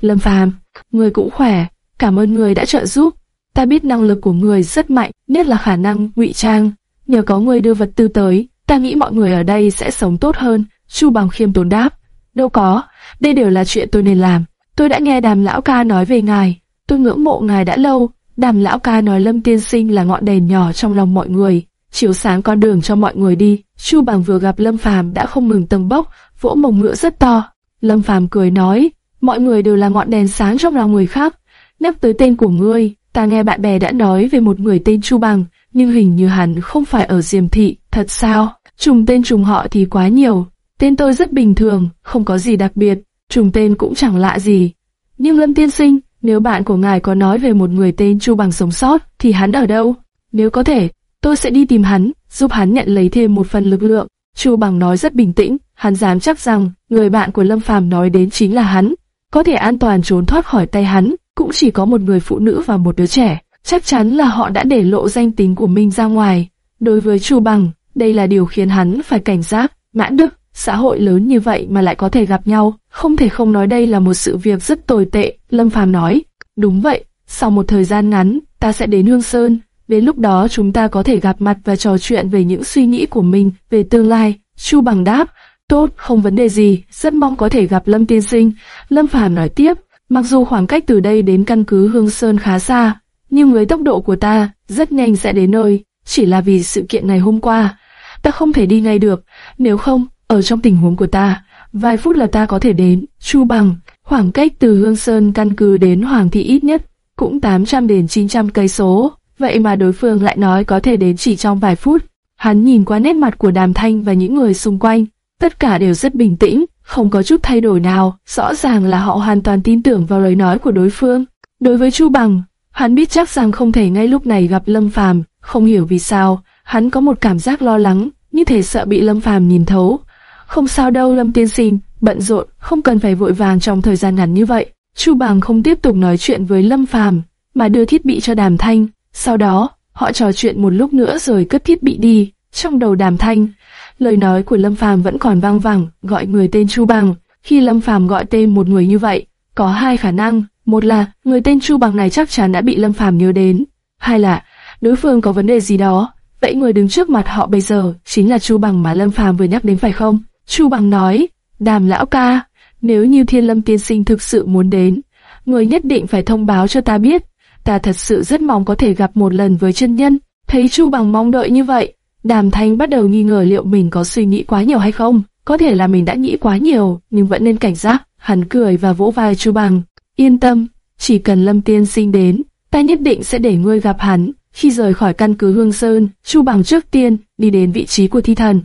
Lâm Phàm, người cũng khỏe, cảm ơn người đã trợ giúp. Ta biết năng lực của người rất mạnh, nhất là khả năng ngụy trang. Nhờ có người đưa vật tư tới, ta nghĩ mọi người ở đây sẽ sống tốt hơn. Chu Bằng khiêm tốn đáp. Đâu có, đây đều là chuyện tôi nên làm. Tôi đã nghe đàm lão ca nói về ngài, tôi ngưỡng mộ ngài đã lâu. Đàm lão ca nói Lâm Tiên Sinh là ngọn đèn nhỏ trong lòng mọi người, chiếu sáng con đường cho mọi người đi. Chu Bằng vừa gặp Lâm Phàm đã không ngừng tầng bốc, vỗ mông ngựa rất to. Lâm Phàm cười nói, mọi người đều là ngọn đèn sáng trong lòng người khác. Nhắc tới tên của ngươi, ta nghe bạn bè đã nói về một người tên Chu Bằng, nhưng hình như hắn không phải ở Diềm Thị, thật sao? Trùng tên trùng họ thì quá nhiều. Tên tôi rất bình thường, không có gì đặc biệt, trùng tên cũng chẳng lạ gì. Nhưng Lâm Tiên Sinh, nếu bạn của ngài có nói về một người tên Chu Bằng sống sót, thì hắn ở đâu? Nếu có thể, tôi sẽ đi tìm hắn, giúp hắn nhận lấy thêm một phần lực lượng. Chu Bằng nói rất bình tĩnh, hắn dám chắc rằng người bạn của Lâm Phàm nói đến chính là hắn, có thể an toàn trốn thoát khỏi tay hắn, cũng chỉ có một người phụ nữ và một đứa trẻ. Chắc chắn là họ đã để lộ danh tính của mình ra ngoài. Đối với Chu Bằng, đây là điều khiến hắn phải cảnh giác. Mãn Đức, xã hội lớn như vậy mà lại có thể gặp nhau, không thể không nói đây là một sự việc rất tồi tệ. Lâm Phàm nói, đúng vậy, sau một thời gian ngắn, ta sẽ đến Hương Sơn. Đến lúc đó chúng ta có thể gặp mặt và trò chuyện về những suy nghĩ của mình về tương lai. Chu Bằng đáp, tốt, không vấn đề gì, rất mong có thể gặp Lâm Tiên Sinh. Lâm Phàm nói tiếp, mặc dù khoảng cách từ đây đến căn cứ Hương Sơn khá xa, nhưng với tốc độ của ta, rất nhanh sẽ đến nơi. Chỉ là vì sự kiện này hôm qua, ta không thể đi ngay được, nếu không, ở trong tình huống của ta, vài phút là ta có thể đến. Chu Bằng, khoảng cách từ Hương Sơn căn cứ đến Hoàng thị ít nhất cũng 800 đến 900 cây số, vậy mà đối phương lại nói có thể đến chỉ trong vài phút. Hắn nhìn qua nét mặt của Đàm Thanh và những người xung quanh, tất cả đều rất bình tĩnh, không có chút thay đổi nào, rõ ràng là họ hoàn toàn tin tưởng vào lời nói của đối phương. Đối với Chu Bằng, hắn biết chắc rằng không thể ngay lúc này gặp Lâm Phàm, không hiểu vì sao, hắn có một cảm giác lo lắng, như thể sợ bị Lâm Phàm nhìn thấu. Không sao đâu Lâm tiên sinh, bận rộn, không cần phải vội vàng trong thời gian ngắn như vậy. Chu Bằng không tiếp tục nói chuyện với Lâm Phàm, mà đưa thiết bị cho Đàm Thanh. Sau đó, họ trò chuyện một lúc nữa rồi cất thiết bị đi. Trong đầu Đàm Thanh, lời nói của Lâm Phàm vẫn còn vang vẳng, gọi người tên Chu Bằng. Khi Lâm Phàm gọi tên một người như vậy, có hai khả năng, một là người tên Chu Bằng này chắc chắn đã bị Lâm Phàm nhớ đến, hai là đối phương có vấn đề gì đó. Vậy người đứng trước mặt họ bây giờ chính là Chu Bằng mà Lâm Phàm vừa nhắc đến phải không? Chu Bằng nói, đàm lão ca, nếu như Thiên Lâm tiên sinh thực sự muốn đến, người nhất định phải thông báo cho ta biết. Ta thật sự rất mong có thể gặp một lần với chân nhân. Thấy Chu Bằng mong đợi như vậy, Đàm Thanh bắt đầu nghi ngờ liệu mình có suy nghĩ quá nhiều hay không. Có thể là mình đã nghĩ quá nhiều, nhưng vẫn nên cảnh giác. Hắn cười và vỗ vai Chu Bằng. Yên tâm, chỉ cần Lâm Tiên sinh đến, ta nhất định sẽ để ngươi gặp hắn. Khi rời khỏi căn cứ Hương Sơn, Chu Bằng trước tiên đi đến vị trí của thi thần.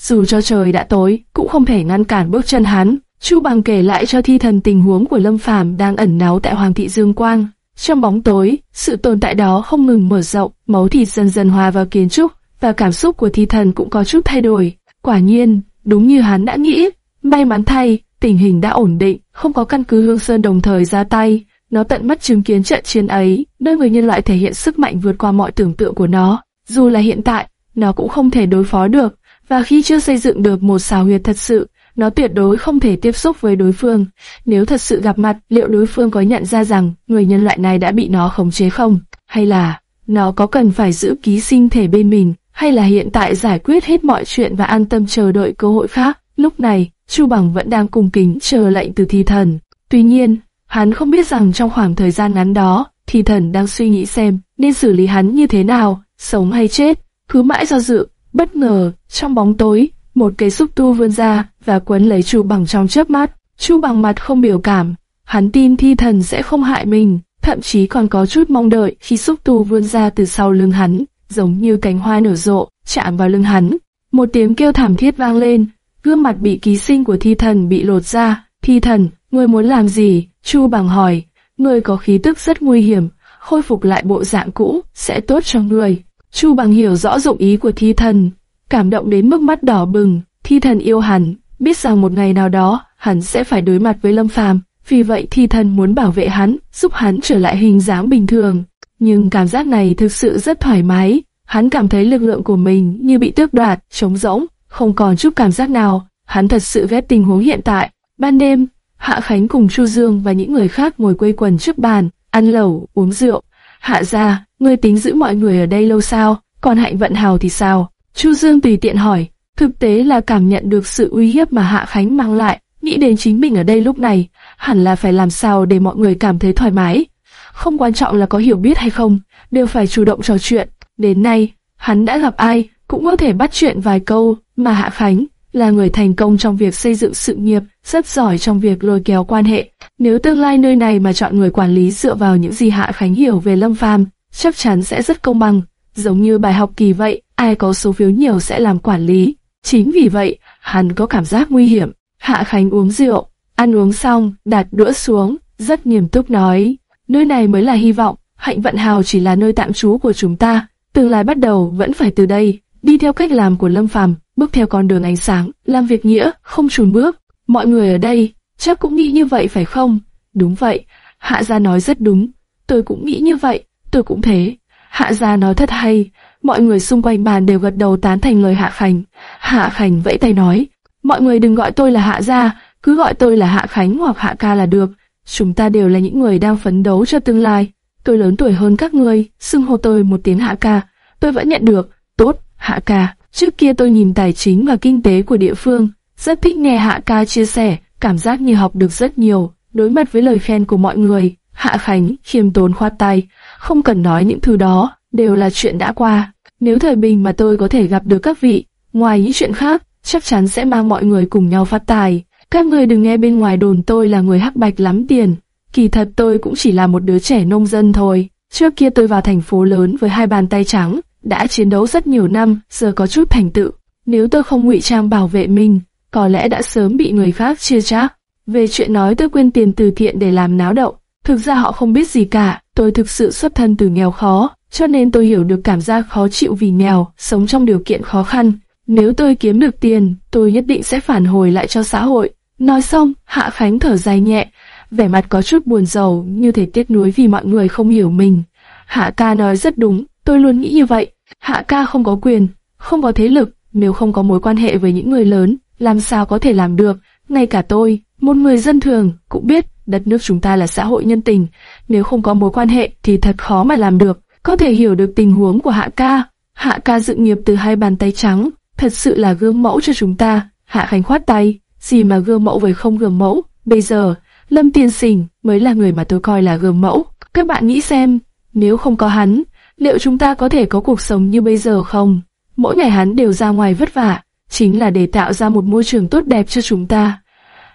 Dù cho trời đã tối, cũng không thể ngăn cản bước chân hắn. Chu Bằng kể lại cho thi thần tình huống của Lâm Phàm đang ẩn náu tại Hoàng thị Dương Quang. Trong bóng tối, sự tồn tại đó không ngừng mở rộng, máu thịt dần dần hòa vào kiến trúc, và cảm xúc của thi thần cũng có chút thay đổi. Quả nhiên, đúng như hắn đã nghĩ, May mắn thay, tình hình đã ổn định, không có căn cứ Hương Sơn đồng thời ra tay. Nó tận mắt chứng kiến trận chiến ấy, nơi người nhân loại thể hiện sức mạnh vượt qua mọi tưởng tượng của nó. Dù là hiện tại, nó cũng không thể đối phó được, và khi chưa xây dựng được một xào huyệt thật sự, nó tuyệt đối không thể tiếp xúc với đối phương. Nếu thật sự gặp mặt, liệu đối phương có nhận ra rằng người nhân loại này đã bị nó khống chế không? Hay là nó có cần phải giữ ký sinh thể bên mình? Hay là hiện tại giải quyết hết mọi chuyện và an tâm chờ đợi cơ hội khác? Lúc này, Chu Bằng vẫn đang cung kính chờ lệnh từ thi thần. Tuy nhiên, hắn không biết rằng trong khoảng thời gian ngắn đó, thi thần đang suy nghĩ xem nên xử lý hắn như thế nào, sống hay chết. Cứ mãi do dự, bất ngờ, trong bóng tối, một cây xúc tu vươn ra và quấn lấy Chu Bằng trong chớp mắt. Chu Bằng mặt không biểu cảm, hắn tin thi thần sẽ không hại mình, thậm chí còn có chút mong đợi khi xúc tu vươn ra từ sau lưng hắn, giống như cánh hoa nở rộ, chạm vào lưng hắn. Một tiếng kêu thảm thiết vang lên, gương mặt bị ký sinh của thi thần bị lột ra. Thi thần, ngươi muốn làm gì? Chu Bằng hỏi. Ngươi có khí tức rất nguy hiểm, khôi phục lại bộ dạng cũ sẽ tốt cho ngươi. Chu Bằng hiểu rõ dụng ý của thi thần, cảm động đến mức mắt đỏ bừng. Thi thần yêu hắn, biết rằng một ngày nào đó hắn sẽ phải đối mặt với Lâm Phàm, vì vậy thi thần muốn bảo vệ hắn, giúp hắn trở lại hình dáng bình thường. Nhưng cảm giác này thực sự rất thoải mái, hắn cảm thấy lực lượng của mình như bị tước đoạt, trống rỗng, không còn chút cảm giác nào. Hắn thật sự ghét tình huống hiện tại. Ban đêm, Hạ Khánh cùng Chu Dương và những người khác ngồi quây quần trước bàn, ăn lẩu, uống rượu. Hạ gia, ngươi tính giữ mọi người ở đây lâu sao? Còn Hạnh Vận Hào thì sao? Chu Dương tùy tiện hỏi. Thực tế là cảm nhận được sự uy hiếp mà Hạ Khánh mang lại, nghĩ đến chính mình ở đây lúc này, hẳn là phải làm sao để mọi người cảm thấy thoải mái. Không quan trọng là có hiểu biết hay không, đều phải chủ động trò chuyện. Đến nay, hắn đã gặp ai, cũng có thể bắt chuyện vài câu, mà Hạ Khánh là người thành công trong việc xây dựng sự nghiệp, rất giỏi trong việc lôi kéo quan hệ. Nếu tương lai nơi này mà chọn người quản lý dựa vào những gì Hạ Khánh hiểu về Lâm Phàm, chắc chắn sẽ rất công bằng. Giống như bài học kỳ vậy, ai có số phiếu nhiều sẽ làm quản lý. Chính vì vậy, hắn có cảm giác nguy hiểm. Hạ Khánh uống rượu, ăn uống xong, đặt đũa xuống, rất nghiêm túc nói, nơi này mới là hy vọng, hạnh vận hào chỉ là nơi tạm trú của chúng ta, tương lai bắt đầu vẫn phải từ đây, đi theo cách làm của Lâm Phàm, bước theo con đường ánh sáng, làm việc nghĩa, không chùn bước. Mọi người ở đây chắc cũng nghĩ như vậy phải không? Đúng vậy, Hạ gia nói rất đúng, tôi cũng nghĩ như vậy, tôi cũng thế. Hạ gia nói thật hay, mọi người xung quanh bàn đều gật đầu tán thành lời Hạ Khánh. Hạ Khánh vẫy tay nói, mọi người đừng gọi tôi là Hạ gia, cứ gọi tôi là Hạ Khánh hoặc Hạ ca là được. Chúng ta đều là những người đang phấn đấu cho tương lai. Tôi lớn tuổi hơn các ngươi, xưng hô tôi một tiếng Hạ ca, tôi vẫn nhận được. Tốt, Hạ ca. Trước kia tôi nhìn tài chính và kinh tế của địa phương, rất thích nghe Hạ ca chia sẻ, cảm giác như học được rất nhiều. Đối mặt với lời khen của mọi người, Hạ Khánh khiêm tốn khoát tay, không cần nói những thứ đó, đều là chuyện đã qua. Nếu thời bình mà tôi có thể gặp được các vị, ngoài những chuyện khác, chắc chắn sẽ mang mọi người cùng nhau phát tài. Các người đừng nghe bên ngoài đồn tôi là người hắc bạch lắm tiền. Kỳ thật tôi cũng chỉ là một đứa trẻ nông dân thôi. Trước kia tôi vào thành phố lớn với hai bàn tay trắng, đã chiến đấu rất nhiều năm, giờ có chút thành tựu. Nếu tôi không ngụy trang bảo vệ mình, có lẽ đã sớm bị người khác chia chác. Về chuyện nói tôi quên tiền từ thiện để làm náo động, thực ra họ không biết gì cả. Tôi thực sự xuất thân từ nghèo khó, cho nên tôi hiểu được cảm giác khó chịu vì nghèo, sống trong điều kiện khó khăn. Nếu tôi kiếm được tiền, tôi nhất định sẽ phản hồi lại cho xã hội. Nói xong, Hạ Khánh thở dài nhẹ, vẻ mặt có chút buồn rầu, như thể tiếc nuối vì mọi người không hiểu mình. Hạ ca nói rất đúng, tôi luôn nghĩ như vậy. Hạ ca không có quyền, không có thế lực, nếu không có mối quan hệ với những người lớn, làm sao có thể làm được. Ngay cả tôi, một người dân thường, cũng biết đất nước chúng ta là xã hội nhân tình, nếu không có mối quan hệ thì thật khó mà làm được. Có thể hiểu được tình huống của Hạ ca. Hạ ca dựng nghiệp từ hai bàn tay trắng, thật sự là gương mẫu cho chúng ta. Hạ Khánh khoát tay, gì mà gương mẫu với không gương mẫu. Bây giờ, Lâm Tiên Sinh mới là người mà tôi coi là gương mẫu. Các bạn nghĩ xem, nếu không có hắn, liệu chúng ta có thể có cuộc sống như bây giờ không? Mỗi ngày hắn đều ra ngoài vất vả, chính là để tạo ra một môi trường tốt đẹp cho chúng ta.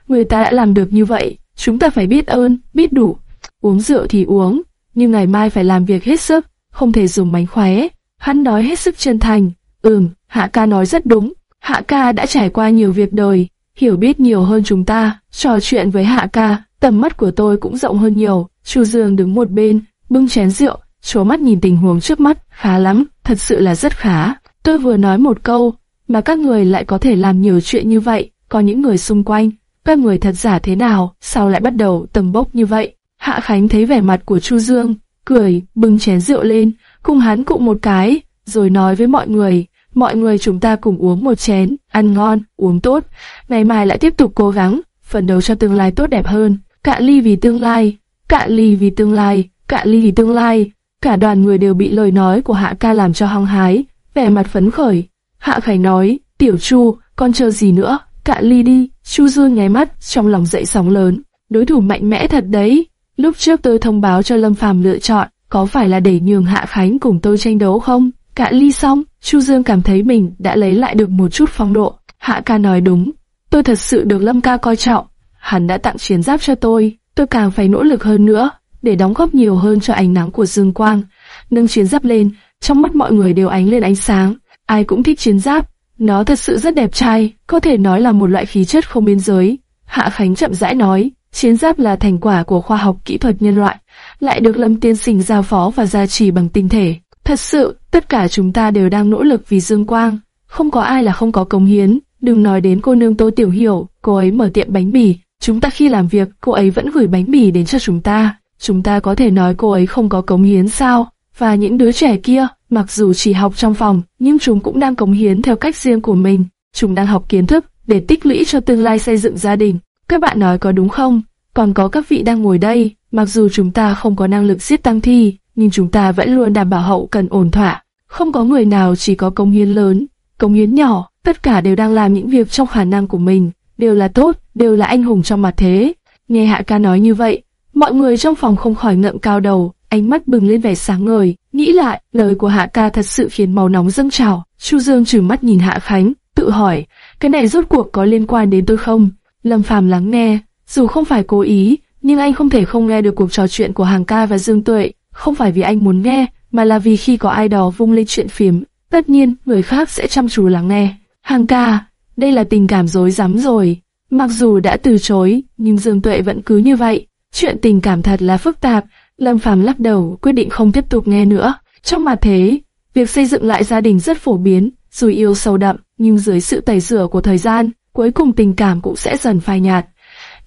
Người ta đã làm được như vậy, chúng ta phải biết ơn, biết đủ. Uống rượu thì uống, nhưng ngày mai phải làm việc hết sức, không thể dùng mánh khóe. Hắn nói hết sức chân thành. Ừm, Hạ ca nói rất đúng. Hạ ca đã trải qua nhiều việc đời, hiểu biết nhiều hơn chúng ta. Trò chuyện với Hạ ca, tầm mắt của tôi cũng rộng hơn nhiều. Chu Dương đứng một bên, bưng chén rượu, chố mắt nhìn tình huống trước mắt. Khá lắm, thật sự là rất khá. Tôi vừa nói một câu, mà các người lại có thể làm nhiều chuyện như vậy. có những người xung quanh, các người thật giả thế nào, sao lại bắt đầu tầm bốc như vậy? Hạ Khánh thấy vẻ mặt của Chu Dương, cười, bưng chén rượu lên, cùng hắn cụng một cái, rồi nói với mọi người, mọi người chúng ta cùng uống một chén, ăn ngon, uống tốt, ngày mai lại tiếp tục cố gắng, phần đầu cho tương lai tốt đẹp hơn, cạn ly vì tương lai, cạn ly vì tương lai, cạn ly vì tương lai. Cả đoàn người đều bị lời nói của Hạ ca làm cho hăng hái, vẻ mặt phấn khởi. Hạ Khải nói, tiểu Chu, con chờ gì nữa, cạn ly đi. Chu Dương nháy mắt, trong lòng dậy sóng lớn. Đối thủ mạnh mẽ thật đấy. Lúc trước tôi thông báo cho Lâm Phàm lựa chọn, có phải là để nhường Hạ Khánh cùng tôi tranh đấu không? Cạn ly xong, Chu Dương cảm thấy mình đã lấy lại được một chút phong độ. Hạ ca nói đúng, tôi thật sự được Lâm ca coi trọng. Hắn đã tặng chiến giáp cho tôi, tôi càng phải nỗ lực hơn nữa, để đóng góp nhiều hơn cho ánh nắng của dương quang. Nâng chiến giáp lên, trong mắt mọi người đều ánh lên ánh sáng. Ai cũng thích chiến giáp, nó thật sự rất đẹp trai, có thể nói là một loại khí chất không biên giới. Hạ Khánh chậm rãi nói, chiến giáp là thành quả của khoa học kỹ thuật nhân loại, lại được Lâm Tiên Sinh giao phó và gia trì bằng tinh thể. Thật sự, tất cả chúng ta đều đang nỗ lực vì dương quang, không có ai là không có công hiến. Đừng nói đến cô nương Tô Tiểu Hiểu, cô ấy mở tiệm bánh mì, chúng ta khi làm việc, cô ấy vẫn gửi bánh mì đến cho chúng ta. Chúng ta có thể nói cô ấy không có cống hiến sao? Và những đứa trẻ kia, mặc dù chỉ học trong phòng, nhưng chúng cũng đang cống hiến theo cách riêng của mình. Chúng đang học kiến thức để tích lũy cho tương lai xây dựng gia đình. Các bạn nói có đúng không? Còn có các vị đang ngồi đây, mặc dù chúng ta không có năng lực giết tăng thi, nhưng chúng ta vẫn luôn đảm bảo hậu cần ổn thỏa. Không có người nào chỉ có công hiến lớn, công hiến nhỏ, tất cả đều đang làm những việc trong khả năng của mình, đều là tốt, đều là anh hùng trong mặt thế. Nghe Hạ ca nói như vậy, mọi người trong phòng không khỏi ngậm cao đầu, ánh mắt bừng lên vẻ sáng ngời. Nghĩ lại, lời của Hạ ca thật sự khiến màu nóng dâng trào. Chu Dương trừng mắt nhìn Hạ Khánh, tự hỏi, cái này rốt cuộc có liên quan đến tôi không? Lâm Phàm lắng nghe, dù không phải cố ý, nhưng anh không thể không nghe được cuộc trò chuyện của Hàng ca và Dương Tuệ, không phải vì anh muốn nghe, mà là vì khi có ai đó vung lên chuyện phím, tất nhiên người khác sẽ chăm chú lắng nghe. Hàng ca, đây là tình cảm dối rắm rồi. Mặc dù đã từ chối, nhưng Dương Tuệ vẫn cứ như vậy. Chuyện tình cảm thật là phức tạp. Lâm Phàm lắc đầu, quyết định không tiếp tục nghe nữa. Trong mặt thế, việc xây dựng lại gia đình rất phổ biến, dù yêu sâu đậm, nhưng dưới sự tẩy rửa của thời gian, cuối cùng tình cảm cũng sẽ dần phai nhạt.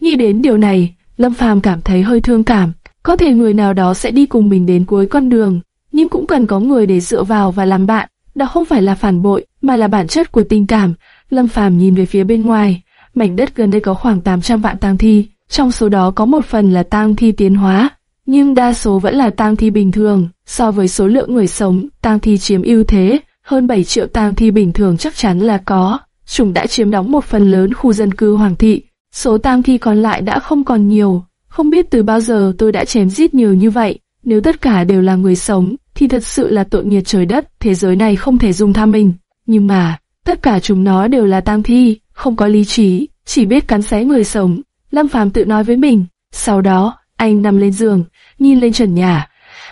Nghĩ đến điều này, Lâm Phàm cảm thấy hơi thương cảm. Có thể người nào đó sẽ đi cùng mình đến cuối con đường, nhưng cũng cần có người để dựa vào và làm bạn. Đó không phải là phản bội, mà là bản chất của tình cảm. Lâm Phàm nhìn về phía bên ngoài, mảnh đất gần đây có khoảng 800 vạn tang thi, trong số đó có một phần là tang thi tiến hóa, nhưng đa số vẫn là tang thi bình thường. So với số lượng người sống, tang thi chiếm ưu thế, hơn 7 triệu tang thi bình thường chắc chắn là có. Chúng đã chiếm đóng một phần lớn khu dân cư hoàng thị, số tang thi còn lại đã không còn nhiều. Không biết từ bao giờ tôi đã chém giết nhiều như vậy. Nếu tất cả đều là người sống, thì thật sự là tội nghiệp trời đất, thế giới này không thể dùng tham mình. Nhưng mà, tất cả chúng nó đều là tang thi, không có lý trí, chỉ biết cắn xé người sống. Lâm Phàm tự nói với mình. Sau đó, anh nằm lên giường, nhìn lên trần nhà,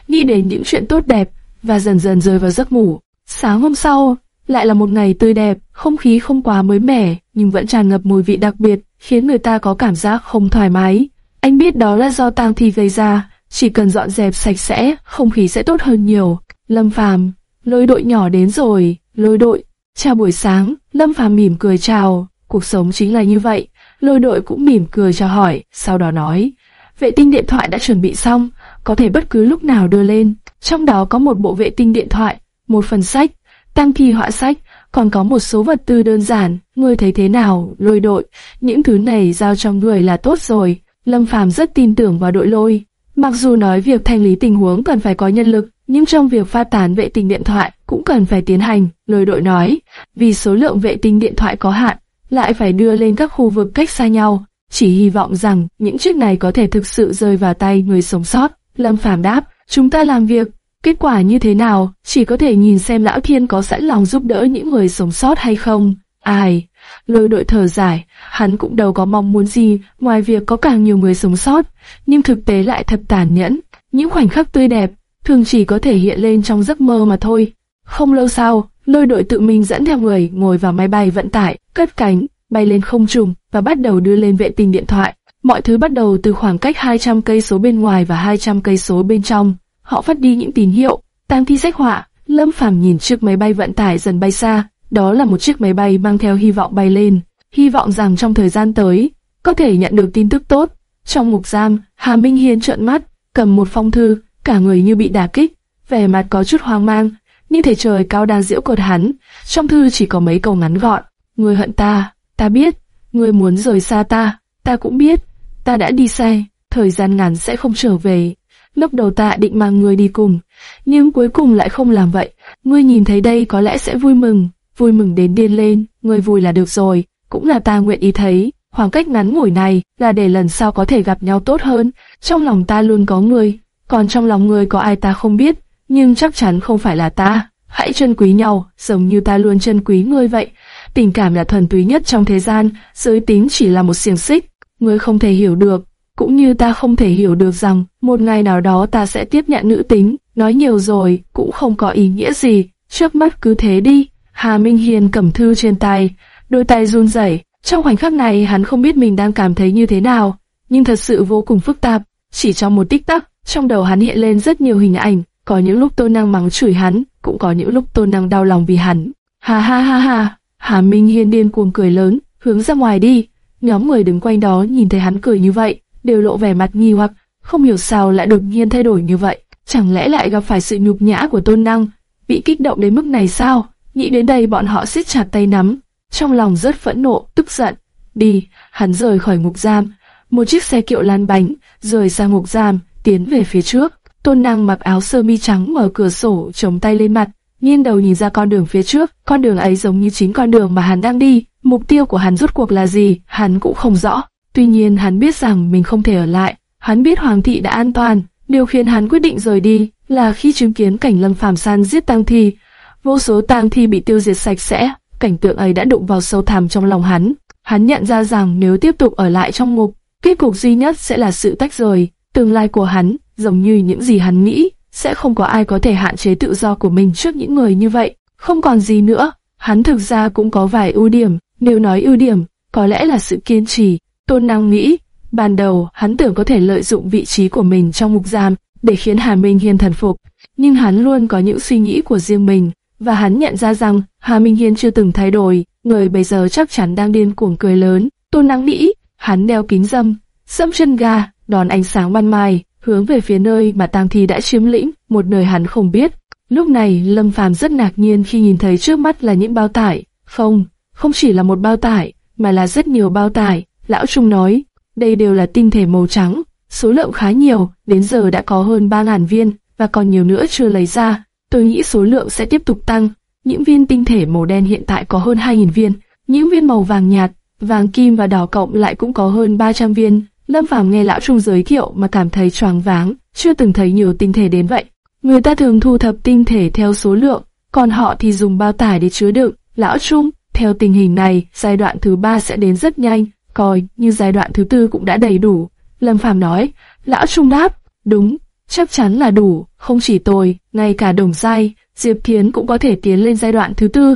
nghĩ đến những chuyện tốt đẹp và dần dần rơi vào giấc ngủ. Sáng hôm sau, lại là một ngày tươi đẹp, không khí không quá mới mẻ, nhưng vẫn tràn ngập mùi vị đặc biệt, khiến người ta có cảm giác không thoải mái. Anh biết đó là do tang thi gây ra, chỉ cần dọn dẹp sạch sẽ, không khí sẽ tốt hơn nhiều. Lâm Phàm, lôi đội nhỏ đến rồi, lôi đội. Chào buổi sáng, Lâm Phàm mỉm cười chào, cuộc sống chính là như vậy. Lôi đội cũng mỉm cười chào hỏi, sau đó nói, vệ tinh điện thoại đã chuẩn bị xong, có thể bất cứ lúc nào đưa lên. Trong đó có một bộ vệ tinh điện thoại, một phần sách, tăng thi họa sách, còn có một số vật tư đơn giản. Ngươi thấy thế nào, lôi đội? Những thứ này giao cho người là tốt rồi. Lâm Phàm rất tin tưởng vào đội lôi. Mặc dù nói việc thanh lý tình huống cần phải có nhân lực, nhưng trong việc phát tán vệ tinh điện thoại cũng cần phải tiến hành, lôi đội nói. Vì số lượng vệ tinh điện thoại có hạn, lại phải đưa lên các khu vực cách xa nhau. Chỉ hy vọng rằng những chiếc này có thể thực sự rơi vào tay người sống sót. Lâm Phàm đáp, chúng ta làm việc, kết quả như thế nào, chỉ có thể nhìn xem Lão Thiên có sẵn lòng giúp đỡ những người sống sót hay không. Ai? Lôi đội thở dài, hắn cũng đâu có mong muốn gì ngoài việc có càng nhiều người sống sót, nhưng thực tế lại thật tàn nhẫn. Những khoảnh khắc tươi đẹp, thường chỉ có thể hiện lên trong giấc mơ mà thôi. Không lâu sau, lôi đội tự mình dẫn theo người ngồi vào máy bay vận tải, cất cánh, bay lên không trung và bắt đầu đưa lên vệ tinh điện thoại. Mọi thứ bắt đầu từ khoảng cách 200 cây số bên ngoài và 200 cây số bên trong. Họ phát đi những tín hiệu, Tang thi sách họa. Lâm Phàm nhìn chiếc máy bay vận tải dần bay xa, đó là một chiếc máy bay mang theo hy vọng bay lên. hy vọng rằng trong thời gian tới, có thể nhận được tin tức tốt. Trong ngục giam, Hà Minh Hiên trợn mắt, cầm một phong thư, cả người như bị đả kích, vẻ mặt có chút hoang mang, như thể trời cao đang diễu cột hắn. Trong thư chỉ có mấy câu ngắn gọn, người hận ta, ta biết, người muốn rời xa ta, ta cũng biết, ta đã đi sai, thời gian ngắn sẽ không trở về. Lúc đầu ta định mang người đi cùng, nhưng cuối cùng lại không làm vậy. Ngươi nhìn thấy đây có lẽ sẽ vui mừng, vui mừng đến điên lên, ngươi vui là được rồi, cũng là ta nguyện ý thấy. Khoảng cách ngắn ngủi này là để lần sau có thể gặp nhau tốt hơn. Trong lòng ta luôn có người, còn trong lòng người có ai ta không biết, nhưng chắc chắn không phải là ta. Hãy trân quý nhau, giống như ta luôn trân quý ngươi vậy. Tình cảm là thuần túy nhất trong thế gian, giới tính chỉ là một xiềng xích. Ngươi không thể hiểu được, cũng như ta không thể hiểu được rằng một ngày nào đó ta sẽ tiếp nhận nữ tính. Nói nhiều rồi cũng không có ý nghĩa gì. Trước mắt cứ thế đi. Hà Minh Hiền cầm thư trên tay, đôi tay run rẩy. Trong khoảnh khắc này hắn không biết mình đang cảm thấy như thế nào, nhưng thật sự vô cùng phức tạp. Chỉ trong một tích tắc, trong đầu hắn hiện lên rất nhiều hình ảnh, có những lúc Tôn Năng mắng chửi hắn, cũng có những lúc Tôn Năng đau lòng vì hắn. Ha ha ha ha, Hà Minh Hiên điên cuồng cười lớn, hướng ra ngoài đi. Nhóm người đứng quanh đó nhìn thấy hắn cười như vậy, đều lộ vẻ mặt nghi hoặc, không hiểu sao lại đột nhiên thay đổi như vậy. Chẳng lẽ lại gặp phải sự nhục nhã của Tôn Năng, bị kích động đến mức này sao? Nghĩ đến đây bọn họ siết chặt tay nắm, trong lòng rất phẫn nộ, tức giận. Đi, hắn rời khỏi ngục giam, một chiếc xe kiệu lăn bánh, rời ra ngục giam, tiến về phía trước. Tôn Năng mặc áo sơ mi trắng mở cửa sổ, chống tay lên mặt, nghiêng đầu nhìn ra con đường phía trước. Con đường ấy giống như chính con đường mà hắn đang đi. Mục tiêu của hắn rốt cuộc là gì, hắn cũng không rõ. Tuy nhiên hắn biết rằng mình không thể ở lại. Hắn biết Hoàng thị đã an toàn. Điều khiến hắn quyết định rời đi là khi chứng kiến cảnh Lâm Phàm San giết tang thi. Vô số tang thi bị tiêu diệt sạch sẽ. Cảnh tượng ấy đã đụng vào sâu thẳm trong lòng hắn. Hắn nhận ra rằng nếu tiếp tục ở lại trong ngục, kết cục duy nhất sẽ là sự tách rời. Tương lai của hắn, giống như những gì hắn nghĩ, sẽ không có ai có thể hạn chế tự do của mình trước những người như vậy. Không còn gì nữa, hắn thực ra cũng có vài ưu điểm, nếu nói ưu điểm, có lẽ là sự kiên trì. Tôn Năng nghĩ, ban đầu hắn tưởng có thể lợi dụng vị trí của mình trong mục giam để khiến Hà Minh Hiên thần phục, nhưng hắn luôn có những suy nghĩ của riêng mình, và hắn nhận ra rằng Hà Minh Hiên chưa từng thay đổi, người bây giờ chắc chắn đang điên cuồng cười lớn. Tôn Năng nghĩ, hắn đeo kính dâm, dâm chân ga, đón ánh sáng ban mai, hướng về phía nơi mà Tang Thi đã chiếm lĩnh, một nơi hắn không biết. Lúc này, Lâm Phàm rất ngạc nhiên khi nhìn thấy trước mắt là những bao tải. Không, không chỉ là một bao tải, mà là rất nhiều bao tải. Lão Trung nói, đây đều là tinh thể màu trắng, số lượng khá nhiều, đến giờ đã có hơn 3.000 viên, và còn nhiều nữa chưa lấy ra. Tôi nghĩ số lượng sẽ tiếp tục tăng. Những viên tinh thể màu đen hiện tại có hơn 2.000 viên, những viên màu vàng nhạt, vàng kim và đỏ cộng lại cũng có hơn 300 viên. Lâm Phàm nghe lão Trung giới thiệu mà cảm thấy choáng váng, chưa từng thấy nhiều tinh thể đến vậy. Người ta thường thu thập tinh thể theo số lượng, còn họ thì dùng bao tải để chứa đựng. Lão Trung, theo tình hình này, giai đoạn thứ ba sẽ đến rất nhanh, coi như giai đoạn thứ tư cũng đã đầy đủ. Lâm Phàm nói, lão Trung đáp, đúng, chắc chắn là đủ, không chỉ tôi, ngay cả đồng Sai, Diệp Thiến cũng có thể tiến lên giai đoạn thứ tư,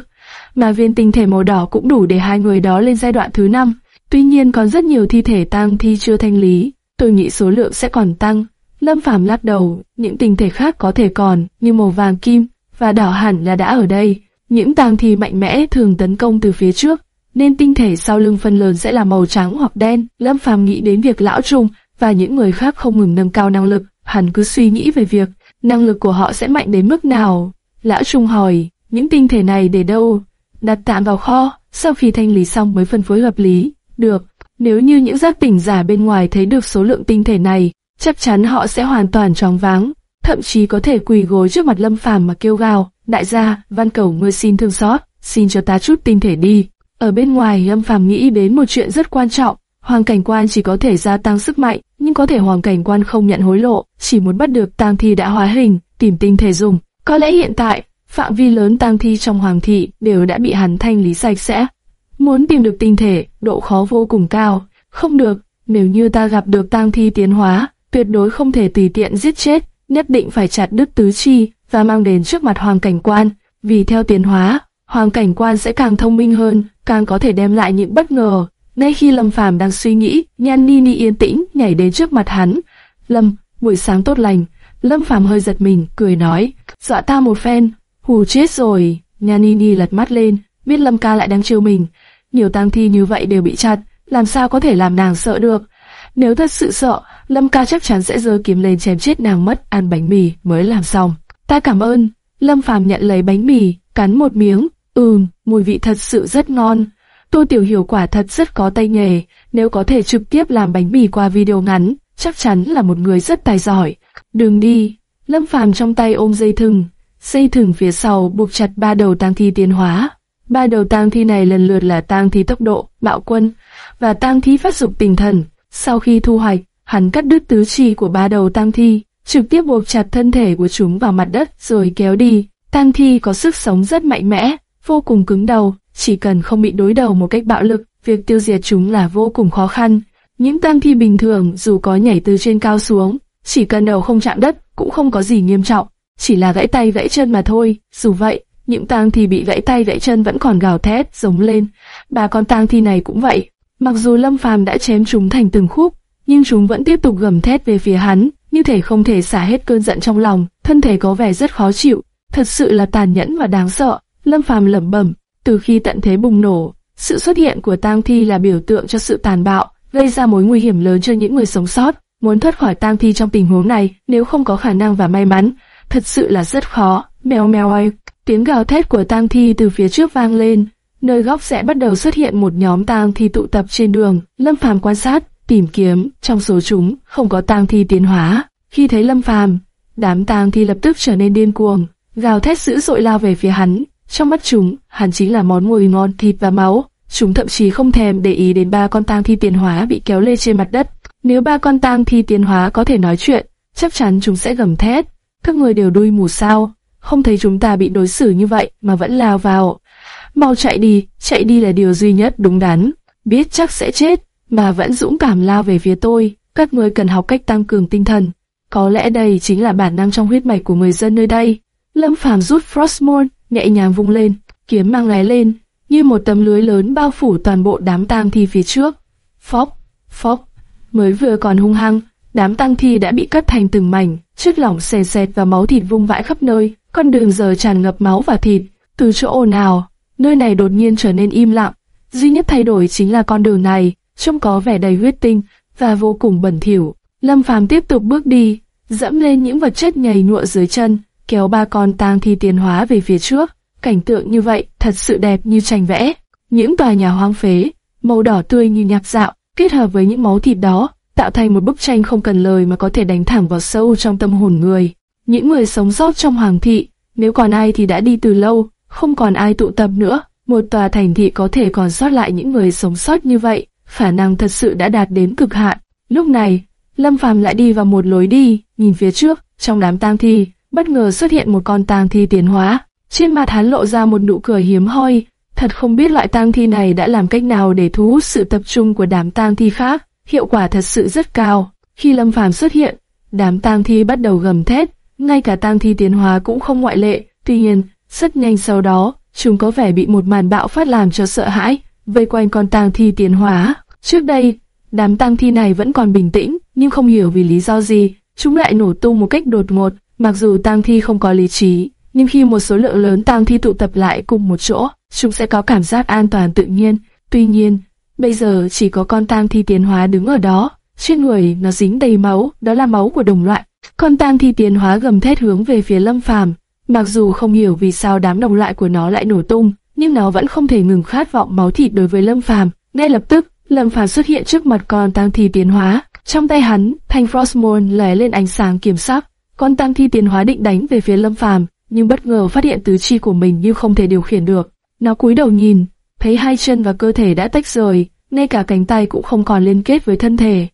mà viên tinh thể màu đỏ cũng đủ để hai người đó lên giai đoạn thứ năm. Tuy nhiên còn rất nhiều thi thể tang thi chưa thanh lý, tôi nghĩ số lượng sẽ còn tăng. Lâm Phàm lắc đầu, những tinh thể khác có thể còn, như màu vàng kim và đỏ hẳn là đã ở đây. Những tang thi mạnh mẽ thường tấn công từ phía trước, nên tinh thể sau lưng phần lớn sẽ là màu trắng hoặc đen. Lâm Phàm nghĩ đến việc lão Trung và những người khác không ngừng nâng cao năng lực, hắn cứ suy nghĩ về việc năng lực của họ sẽ mạnh đến mức nào. Lão Trung hỏi, những tinh thể này để đâu? Đặt tạm vào kho, sau khi thanh lý xong mới phân phối hợp lý. Được, nếu như những giác tỉnh giả bên ngoài thấy được số lượng tinh thể này, chắc chắn họ sẽ hoàn toàn choáng váng, thậm chí có thể quỳ gối trước mặt Lâm Phàm mà kêu gào, đại gia, van cầu ngươi xin thương xót, xin cho ta chút tinh thể đi. Ở bên ngoài Lâm Phàm nghĩ đến một chuyện rất quan trọng, Hoàng cảnh quan chỉ có thể gia tăng sức mạnh, nhưng có thể hoàng cảnh quan không nhận hối lộ, chỉ muốn bắt được tang thi đã hóa hình, tìm tinh thể dùng. Có lẽ hiện tại, phạm vi lớn tang thi trong hoàng thị đều đã bị hắn thanh lý sạch sẽ. Muốn tìm được tinh thể, độ khó vô cùng cao. Không được, nếu như ta gặp được tang thi tiến hóa, tuyệt đối không thể tùy tiện giết chết, nhất định phải chặt đứt tứ chi và mang đến trước mặt hoàng cảnh quan. Vì theo tiến hóa, hoàng cảnh quan sẽ càng thông minh hơn, càng có thể đem lại những bất ngờ. Ngay khi Lâm Phàm đang suy nghĩ, Nhan Nini yên tĩnh nhảy đến trước mặt hắn. Lâm, buổi sáng tốt lành. Lâm Phàm hơi giật mình, cười nói, dọa ta một phen, hù chết rồi. Nhan Nini lật mắt lên, biết Lâm ca lại đang trêu mình, nhiều tang thi như vậy đều bị chặt, làm sao có thể làm nàng sợ được? Nếu thật sự sợ, Lâm Ca chắc chắn sẽ giơ kiếm lên chém chết nàng mất, ăn bánh mì mới làm xong. Ta cảm ơn. Lâm Phàm nhận lấy bánh mì, cắn một miếng. Ừm, mùi vị thật sự rất ngon. Tô Tiểu Hiểu quả thật rất có tay nghề, nếu có thể trực tiếp làm bánh mì qua video ngắn, chắc chắn là một người rất tài giỏi. Đừng đi. Lâm Phàm trong tay ôm dây thừng, dây thừng phía sau buộc chặt ba đầu tang thi tiến hóa. Ba đầu tang thi này lần lượt là tang thi tốc độ, bạo quân và tang thi phát dục tinh thần. Sau khi thu hoạch, hắn cắt đứt tứ chi của ba đầu tang thi, trực tiếp buộc chặt thân thể của chúng vào mặt đất rồi kéo đi. Tang thi có sức sống rất mạnh mẽ, vô cùng cứng đầu, chỉ cần không bị đối đầu một cách bạo lực, việc tiêu diệt chúng là vô cùng khó khăn. Những tang thi bình thường dù có nhảy từ trên cao xuống, chỉ cần đầu không chạm đất cũng không có gì nghiêm trọng, chỉ là gãy tay gãy chân mà thôi. Dù vậy, những tang thi bị gãy tay gãy chân vẫn còn gào thét, giống lên. Ba con tang thi này cũng vậy. Mặc dù Lâm Phàm đã chém chúng thành từng khúc, nhưng chúng vẫn tiếp tục gầm thét về phía hắn, như thể không thể xả hết cơn giận trong lòng, thân thể có vẻ rất khó chịu, thật sự là tàn nhẫn và đáng sợ. Lâm Phàm lẩm bẩm, từ khi tận thế bùng nổ, sự xuất hiện của tang thi là biểu tượng cho sự tàn bạo, gây ra mối nguy hiểm lớn cho những người sống sót. Muốn thoát khỏi tang thi trong tình huống này, nếu không có khả năng và may mắn, thật sự là rất khó. Mèo mèo ơi, tiếng gào thét của tang thi từ phía trước vang lên, nơi góc sẽ bắt đầu xuất hiện một nhóm tang thi tụ tập trên đường. Lâm Phàm quan sát, tìm kiếm, trong số chúng không có tang thi tiến hóa. Khi thấy Lâm Phàm, đám tang thi lập tức trở nên điên cuồng, gào thét dữ dội lao về phía hắn. Trong mắt chúng, hắn chính là món mùi ngon thịt và máu. Chúng thậm chí không thèm để ý đến ba con tang thi tiến hóa bị kéo lê trên mặt đất. Nếu ba con tang thi tiến hóa có thể nói chuyện, chắc chắn chúng sẽ gầm thét. Các người đều đuôi mù sao? Không thấy chúng ta bị đối xử như vậy mà vẫn lao vào. Mau chạy đi, chạy đi là điều duy nhất đúng đắn. Biết chắc sẽ chết, mà vẫn dũng cảm lao về phía tôi. Các người cần học cách tăng cường tinh thần. Có lẽ đây chính là bản năng trong huyết mạch của người dân nơi đây. Lâm Phàm rút Frostmourne, nhẹ nhàng vung lên, kiếm mang lái lên, như một tấm lưới lớn bao phủ toàn bộ đám tang thi phía trước. Phốc, phốc, mới vừa còn hung hăng, đám tang thi đã bị cắt thành từng mảnh, chất lỏng xè xẹt và máu thịt vung vãi khắp nơi. Con đường giờ tràn ngập máu và thịt, từ chỗ ồn ào, nơi này đột nhiên trở nên im lặng. Duy nhất thay đổi chính là con đường này, trông có vẻ đầy huyết tinh và vô cùng bẩn thỉu. Lâm Phàm tiếp tục bước đi, dẫm lên những vật chất nhầy nhụa dưới chân, kéo ba con tang thi tiến hóa về phía trước. Cảnh tượng như vậy thật sự đẹp như tranh vẽ. Những tòa nhà hoang phế, màu đỏ tươi như nhạc dạo, kết hợp với những máu thịt đó, tạo thành một bức tranh không cần lời mà có thể đánh thẳng vào sâu trong tâm hồn người. Những người sống sót trong hoàng thị, nếu còn ai thì đã đi từ lâu, không còn ai tụ tập nữa. Một tòa thành thị có thể còn sót lại những người sống sót như vậy, khả năng thật sự đã đạt đến cực hạn. Lúc này, Lâm Phàm lại đi vào một lối đi, nhìn phía trước, trong đám tang thi, bất ngờ xuất hiện một con tang thi tiến hóa. Trên mặt hắn lộ ra một nụ cười hiếm hoi, thật không biết loại tang thi này đã làm cách nào để thu hút sự tập trung của đám tang thi khác, hiệu quả thật sự rất cao. Khi Lâm Phàm xuất hiện, đám tang thi bắt đầu gầm thét, ngay cả tang thi tiến hóa cũng không ngoại lệ. Tuy nhiên, rất nhanh sau đó, chúng có vẻ bị một màn bạo phát làm cho sợ hãi, vây quanh con tang thi tiến hóa. Trước đây, đám tang thi này vẫn còn bình tĩnh, nhưng không hiểu vì lý do gì, chúng lại nổ tung một cách đột ngột. Mặc dù tang thi không có lý trí, nhưng khi một số lượng lớn tang thi tụ tập lại cùng một chỗ, chúng sẽ có cảm giác an toàn tự nhiên. Tuy nhiên, bây giờ chỉ có con tang thi tiến hóa đứng ở đó, trên người nó dính đầy máu, đó là máu của đồng loại. Con tang thi tiến hóa gầm thét hướng về phía Lâm Phàm, mặc dù không hiểu vì sao đám đồng loại của nó lại nổ tung, nhưng nó vẫn không thể ngừng khát vọng máu thịt đối với Lâm Phàm. Ngay lập tức, Lâm Phàm xuất hiện trước mặt con tang thi tiến hóa, trong tay hắn, thanh Frostmourne lóe lên ánh sáng kiểm sắc. Con tang thi tiến hóa định đánh về phía Lâm Phàm, nhưng bất ngờ phát hiện tứ chi của mình như không thể điều khiển được. Nó cúi đầu nhìn, thấy hai chân và cơ thể đã tách rời, ngay cả cánh tay cũng không còn liên kết với thân thể.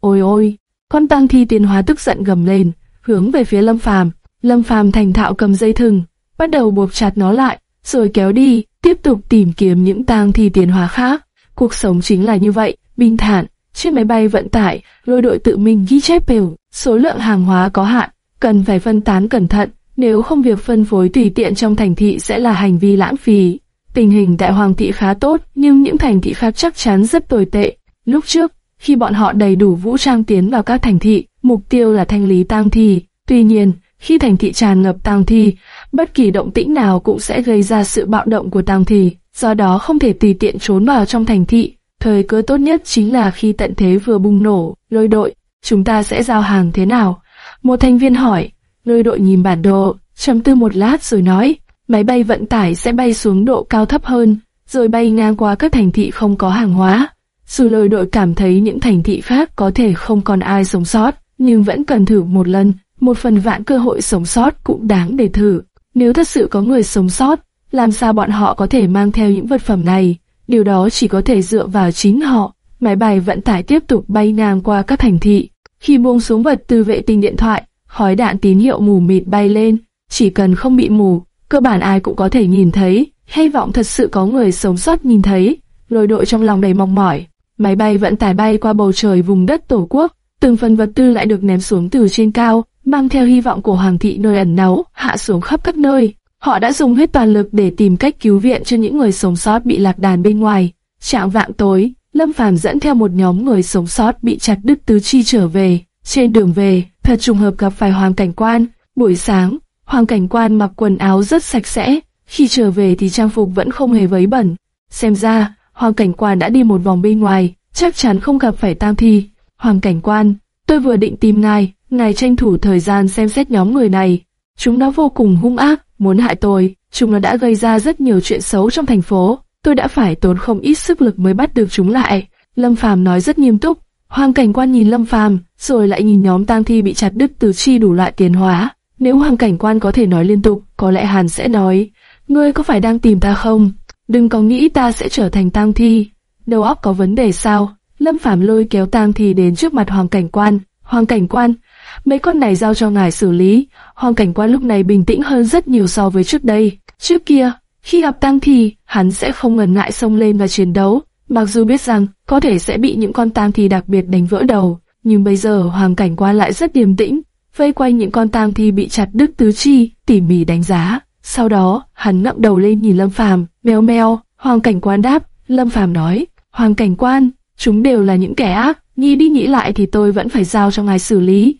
Ôi ôi, con tăng thi tiến hóa tức giận gầm lên, hướng về phía Lâm Phàm. Lâm Phàm thành thạo cầm dây thừng, bắt đầu buộc chặt nó lại, rồi kéo đi, tiếp tục tìm kiếm những tang thi tiến hóa khác. Cuộc sống chính là như vậy, bình thản. Chiếc máy bay vận tải, lôi đội tự mình ghi chép biểu số lượng hàng hóa có hạn, cần phải phân tán cẩn thận, nếu không việc phân phối tùy tiện trong thành thị sẽ là hành vi lãng phí. Tình hình tại Hoàng thị khá tốt, nhưng những thành thị khác chắc chắn rất tồi tệ. Lúc trước, khi bọn họ đầy đủ vũ trang tiến vào các thành thị, mục tiêu là thanh lý tang thi. Tuy nhiên, Khi thành thị tràn ngập tang thi, bất kỳ động tĩnh nào cũng sẽ gây ra sự bạo động của tang thi, do đó không thể tùy tiện trốn vào trong thành thị. Thời cơ tốt nhất chính là khi tận thế vừa bùng nổ, lôi đội, chúng ta sẽ giao hàng thế nào? Một thành viên hỏi, lôi đội nhìn bản đồ, trầm tư một lát rồi nói, máy bay vận tải sẽ bay xuống độ cao thấp hơn, rồi bay ngang qua các thành thị không có hàng hóa. Dù lôi đội cảm thấy những thành thị khác có thể không còn ai sống sót, nhưng vẫn cần thử một lần, một phần vạn cơ hội sống sót cũng đáng để thử. Nếu thật sự có người sống sót, làm sao bọn họ có thể mang theo những vật phẩm này? Điều đó chỉ có thể dựa vào chính họ. Máy bay vận tải tiếp tục bay ngang qua các thành thị. Khi buông xuống vật từ vệ tinh điện thoại, khói đạn tín hiệu mù mịt bay lên. Chỉ cần không bị mù, cơ bản ai cũng có thể nhìn thấy. Hy vọng thật sự có người sống sót nhìn thấy. Lôi đội trong lòng đầy mong mỏi. Máy bay vận tải bay qua bầu trời vùng đất tổ quốc. Từng phần vật tư lại được ném xuống từ trên cao, mang theo hy vọng của hoàng thị nơi ẩn náu, hạ xuống khắp các nơi. Họ đã dùng hết toàn lực để tìm cách cứu viện cho những người sống sót bị lạc đàn bên ngoài. Trạng vạng tối, Lâm Phàm dẫn theo một nhóm người sống sót bị chặt đứt tứ chi trở về. Trên đường về, thật trùng hợp gặp phải Hoàng Cảnh Quan. Buổi sáng, Hoàng Cảnh Quan mặc quần áo rất sạch sẽ. Khi trở về thì trang phục vẫn không hề vấy bẩn. Xem ra, Hoàng Cảnh Quan đã đi một vòng bên ngoài, chắc chắn không gặp phải tam thi. Hoàng Cảnh Quan, tôi vừa định tìm ngài, ngài tranh thủ thời gian xem xét nhóm người này. Chúng nó vô cùng hung ác, muốn hại tôi, chúng nó đã gây ra rất nhiều chuyện xấu trong thành phố, tôi đã phải tốn không ít sức lực mới bắt được chúng lại. Lâm Phàm nói rất nghiêm túc, Hoàng Cảnh Quan nhìn Lâm Phàm, rồi lại nhìn nhóm tang thi bị chặt đứt từ chi đủ loại tiến hóa. Nếu Hoàng Cảnh Quan có thể nói liên tục, có lẽ Hàn sẽ nói, ngươi có phải đang tìm ta không? Đừng có nghĩ ta sẽ trở thành tang thi. Đầu óc có vấn đề sao? Lâm Phàm lôi kéo tang thi đến trước mặt Hoàng Cảnh Quan. Hoàng Cảnh Quan, mấy con này giao cho ngài xử lý. Hoàng cảnh quan lúc này bình tĩnh hơn rất nhiều so với trước đây. Trước kia, khi gặp tang thi, hắn sẽ không ngần ngại xông lên và chiến đấu, mặc dù biết rằng có thể sẽ bị những con tang thi đặc biệt đánh vỡ đầu. Nhưng bây giờ hoàng cảnh quan lại rất điềm tĩnh, vây quanh những con tang thi bị chặt đứt tứ chi, tỉ mỉ đánh giá. Sau đó, hắn ngậm đầu lên nhìn Lâm Phàm, meo meo, hoàng cảnh quan đáp, Lâm Phàm nói, hoàng cảnh quan, chúng đều là những kẻ ác, nghĩ đi nghĩ lại thì tôi vẫn phải giao cho ngài xử lý.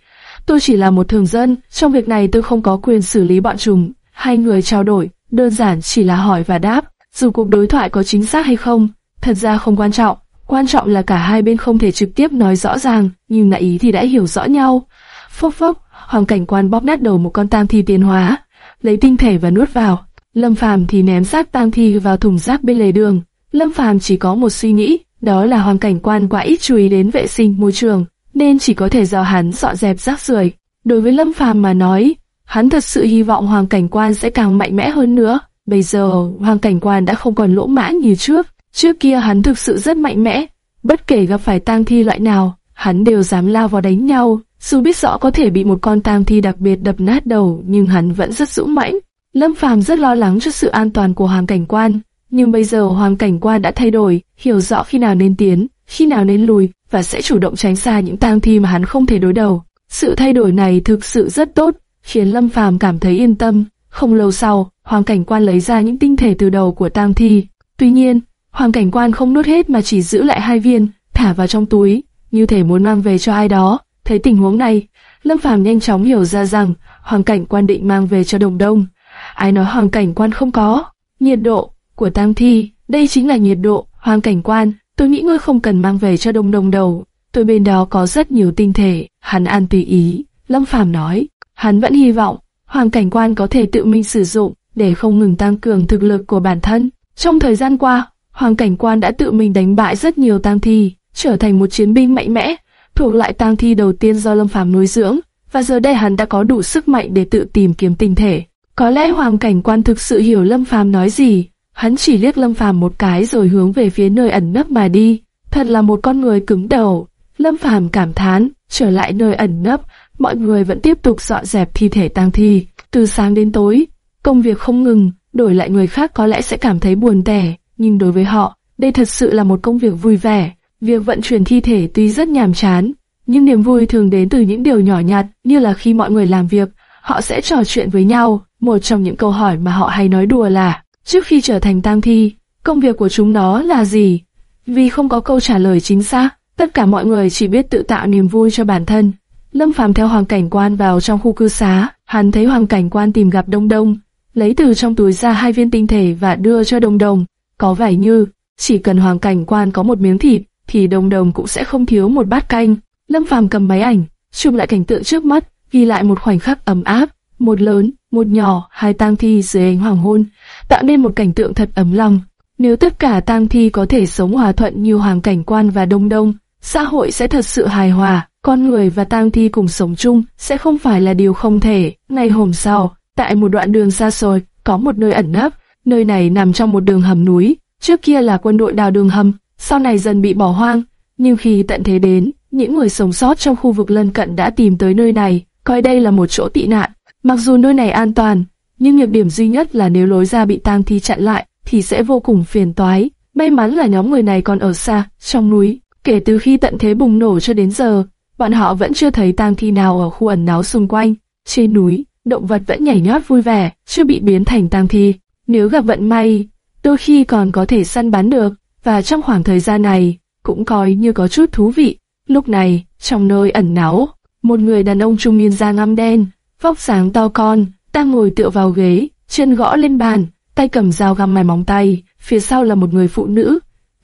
Tôi chỉ là một thường dân, trong việc này tôi không có quyền xử lý bọn chúng. Hai người trao đổi, đơn giản chỉ là hỏi và đáp. Dù cuộc đối thoại có chính xác hay không, thật ra không quan trọng. Quan trọng là cả hai bên không thể trực tiếp nói rõ ràng, nhưng nãy ý thì đã hiểu rõ nhau. Phốc phốc, hoàng cảnh quan bóp nát đầu một con tam thi tiến hóa, lấy tinh thể và nuốt vào. Lâm Phàm thì ném xác tang thi vào thùng rác bên lề đường. Lâm Phàm chỉ có một suy nghĩ, đó là hoàng cảnh quan quá ít chú ý đến vệ sinh môi trường nên chỉ có thể do hắn dọn dẹp rác rưởi. Đối với Lâm Phàm mà nói, hắn thật sự hy vọng Hoàng Cảnh Quan sẽ càng mạnh mẽ hơn nữa. Bây giờ, Hoàng Cảnh Quan đã không còn lỗ mãn như trước. Trước kia hắn thực sự rất mạnh mẽ, bất kể gặp phải tang thi loại nào, hắn đều dám lao vào đánh nhau. Dù biết rõ có thể bị một con tang thi đặc biệt đập nát đầu, nhưng hắn vẫn rất dũng mãnh. Lâm Phàm rất lo lắng cho sự an toàn của Hoàng Cảnh Quan, nhưng bây giờ Hoàng Cảnh Quan đã thay đổi, hiểu rõ khi nào nên tiến, khi nào nên lùi, và sẽ chủ động tránh xa những tang thi mà hắn không thể đối đầu. Sự thay đổi này thực sự rất tốt, khiến Lâm Phàm cảm thấy yên tâm. Không lâu sau, Hoàng Cảnh Quan lấy ra những tinh thể từ đầu của tang thi. Tuy nhiên, Hoàng Cảnh Quan không nuốt hết mà chỉ giữ lại hai viên, thả vào trong túi, như thể muốn mang về cho ai đó. Thấy tình huống này, Lâm Phàm nhanh chóng hiểu ra rằng Hoàng Cảnh Quan định mang về cho Đồng Đông. Ai nói Hoàng Cảnh Quan không có? Nhiệt độ của tang thi, đây chính là nhiệt độ Hoàng Cảnh Quan Tôi nghĩ ngươi không cần mang về cho đồng đông đầu. Tôi bên đó có rất nhiều tinh thể, hắn ăn tùy ý. Lâm Phàm nói, hắn vẫn hy vọng Hoàng Cảnh Quan có thể tự mình sử dụng để không ngừng tăng cường thực lực của bản thân. Trong thời gian qua, Hoàng Cảnh Quan đã tự mình đánh bại rất nhiều tang thi, trở thành một chiến binh mạnh mẽ, thuộc lại tang thi đầu tiên do Lâm Phàm nuôi dưỡng, và giờ đây hắn đã có đủ sức mạnh để tự tìm kiếm tinh thể. Có lẽ Hoàng Cảnh Quan thực sự hiểu Lâm Phàm nói gì, Hắn chỉ liếc Lâm Phàm một cái rồi hướng về phía nơi ẩn nấp mà đi. Thật là một con người cứng đầu. Lâm Phàm cảm thán, trở lại nơi ẩn nấp, mọi người vẫn tiếp tục dọn dẹp thi thể tang thi. Từ sáng đến tối, công việc không ngừng, đổi lại người khác có lẽ sẽ cảm thấy buồn tẻ, nhưng đối với họ, đây thật sự là một công việc vui vẻ. Việc vận chuyển thi thể tuy rất nhàm chán, nhưng niềm vui thường đến từ những điều nhỏ nhặt, như là khi mọi người làm việc, họ sẽ trò chuyện với nhau. Một trong những câu hỏi mà họ hay nói đùa là Trước khi trở thành tang thi, công việc của chúng nó là gì? Vì không có câu trả lời chính xác, tất cả mọi người chỉ biết tự tạo niềm vui cho bản thân. Lâm Phàm theo Hoàng Cảnh Quan vào trong khu cư xá, hắn thấy Hoàng Cảnh Quan tìm gặp Đông Đông, lấy từ trong túi ra hai viên tinh thể và đưa cho Đông Đông. Có vẻ như chỉ cần Hoàng Cảnh Quan có một miếng thịt, thì đồng đồng cũng sẽ không thiếu một bát canh. Lâm Phàm cầm máy ảnh, chụp lại cảnh tượng trước mắt, ghi lại một khoảnh khắc ấm áp, một lớn, một nhỏ, hai tang thi dưới ánh hoàng hôn, tạo nên một cảnh tượng thật ấm lòng. Nếu tất cả tang thi có thể sống hòa thuận như Hoàng Cảnh Quan và Đông Đông, xã hội sẽ thật sự hài hòa, con người và tang thi cùng sống chung sẽ không phải là điều không thể. Ngày hôm sau, tại một đoạn đường xa xôi, có một nơi ẩn nấp, nơi này nằm trong một đường hầm núi, trước kia là quân đội đào đường hầm, sau này dần bị bỏ hoang, nhưng khi tận thế đến, những người sống sót trong khu vực lân cận đã tìm tới nơi này, coi đây là một chỗ tị nạn. Mặc dù nơi này an toàn, nhưng nhược điểm duy nhất là nếu lối ra bị tang thi chặn lại, thì sẽ vô cùng phiền toái. May mắn là nhóm người này còn ở xa, trong núi. Kể từ khi tận thế bùng nổ cho đến giờ, bọn họ vẫn chưa thấy tang thi nào ở khu ẩn náu xung quanh. Trên núi, động vật vẫn nhảy nhót vui vẻ, chưa bị biến thành tang thi. Nếu gặp vận may, đôi khi còn có thể săn bắn được, và trong khoảng thời gian này, cũng coi như có chút thú vị. Lúc này, trong nơi ẩn náu, một người đàn ông trung niên da ngăm đen, vóc sáng to con, đang ngồi tựa vào ghế, chân gõ lên bàn, tay cầm dao găm mài móng tay, phía sau là một người phụ nữ,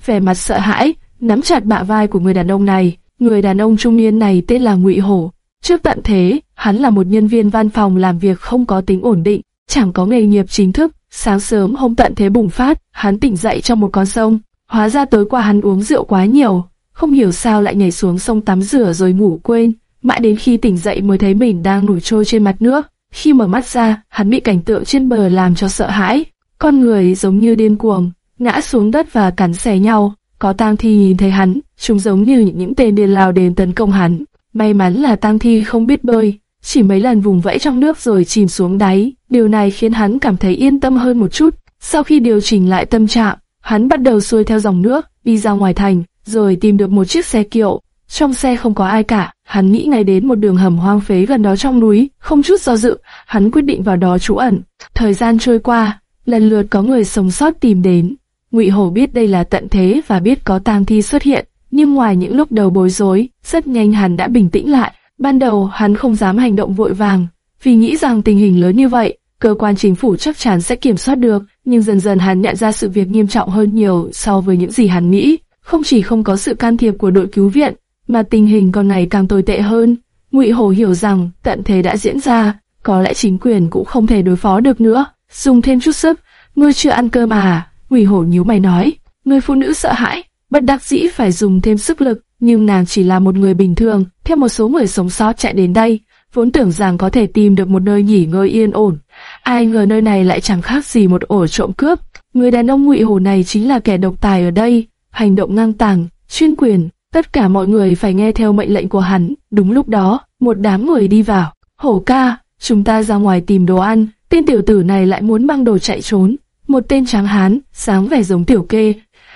vẻ mặt sợ hãi, nắm chặt bạ vai của người đàn ông này. Người đàn ông trung niên này tên là Ngụy Hổ. Trước tận thế, hắn là một nhân viên văn phòng làm việc không có tính ổn định, chẳng có nghề nghiệp chính thức. Sáng sớm hôm tận thế bùng phát, hắn tỉnh dậy trong một con sông. Hóa ra tối qua hắn uống rượu quá nhiều, không hiểu sao lại nhảy xuống sông tắm rửa rồi ngủ quên. Mãi đến khi tỉnh dậy mới thấy mình đang nổi trôi trên mặt nước. Khi mở mắt ra, hắn bị cảnh tượng trên bờ làm cho sợ hãi. Con người giống như điên cuồng, ngã xuống đất và cắn xé nhau. Có tang thi nhìn thấy hắn, chúng giống như những tên điên lao đến tấn công hắn. May mắn là tang thi không biết bơi, chỉ mấy lần vùng vẫy trong nước rồi chìm xuống đáy. Điều này khiến hắn cảm thấy yên tâm hơn một chút. Sau khi điều chỉnh lại tâm trạng, hắn bắt đầu xuôi theo dòng nước, đi ra ngoài thành, rồi tìm được một chiếc xe kiệu. Trong xe không có ai cả, hắn nghĩ ngay đến một đường hầm hoang phế gần đó trong núi, không chút do dự, hắn quyết định vào đó trú ẩn. Thời gian trôi qua, lần lượt có người sống sót tìm đến. Ngụy Hổ biết đây là tận thế và biết có tang thi xuất hiện, nhưng ngoài những lúc đầu bối rối, rất nhanh hắn đã bình tĩnh lại. Ban đầu hắn không dám hành động vội vàng, vì nghĩ rằng tình hình lớn như vậy, cơ quan chính phủ chắc chắn sẽ kiểm soát được. Nhưng dần dần hắn nhận ra sự việc nghiêm trọng hơn nhiều so với những gì hắn nghĩ. Không chỉ không có sự can thiệp của đội cứu viện, mà tình hình còn ngày càng tồi tệ hơn. Ngụy Hổ hiểu rằng tận thế đã diễn ra, có lẽ chính quyền cũng không thể đối phó được nữa. Dùng thêm chút sức, ngươi chưa ăn cơm à? Ngụy Hổ nhíu mày nói. Người phụ nữ sợ hãi, bất đắc dĩ phải dùng thêm sức lực, nhưng nàng chỉ là một người bình thường. Theo một số người sống sót chạy đến đây, vốn tưởng rằng có thể tìm được một nơi nghỉ ngơi yên ổn. Ai ngờ nơi này lại chẳng khác gì một ổ trộm cướp. Người đàn ông Ngụy hồ này chính là kẻ độc tài ở đây, hành động ngang tàng, chuyên quyền, Tất cả mọi người phải nghe theo mệnh lệnh của hắn. Đúng lúc đó, một đám người đi vào. Hổ ca, chúng ta ra ngoài tìm đồ ăn. Tên tiểu tử này lại muốn mang đồ chạy trốn. Một tên tráng hán, sáng vẻ giống tiểu kê,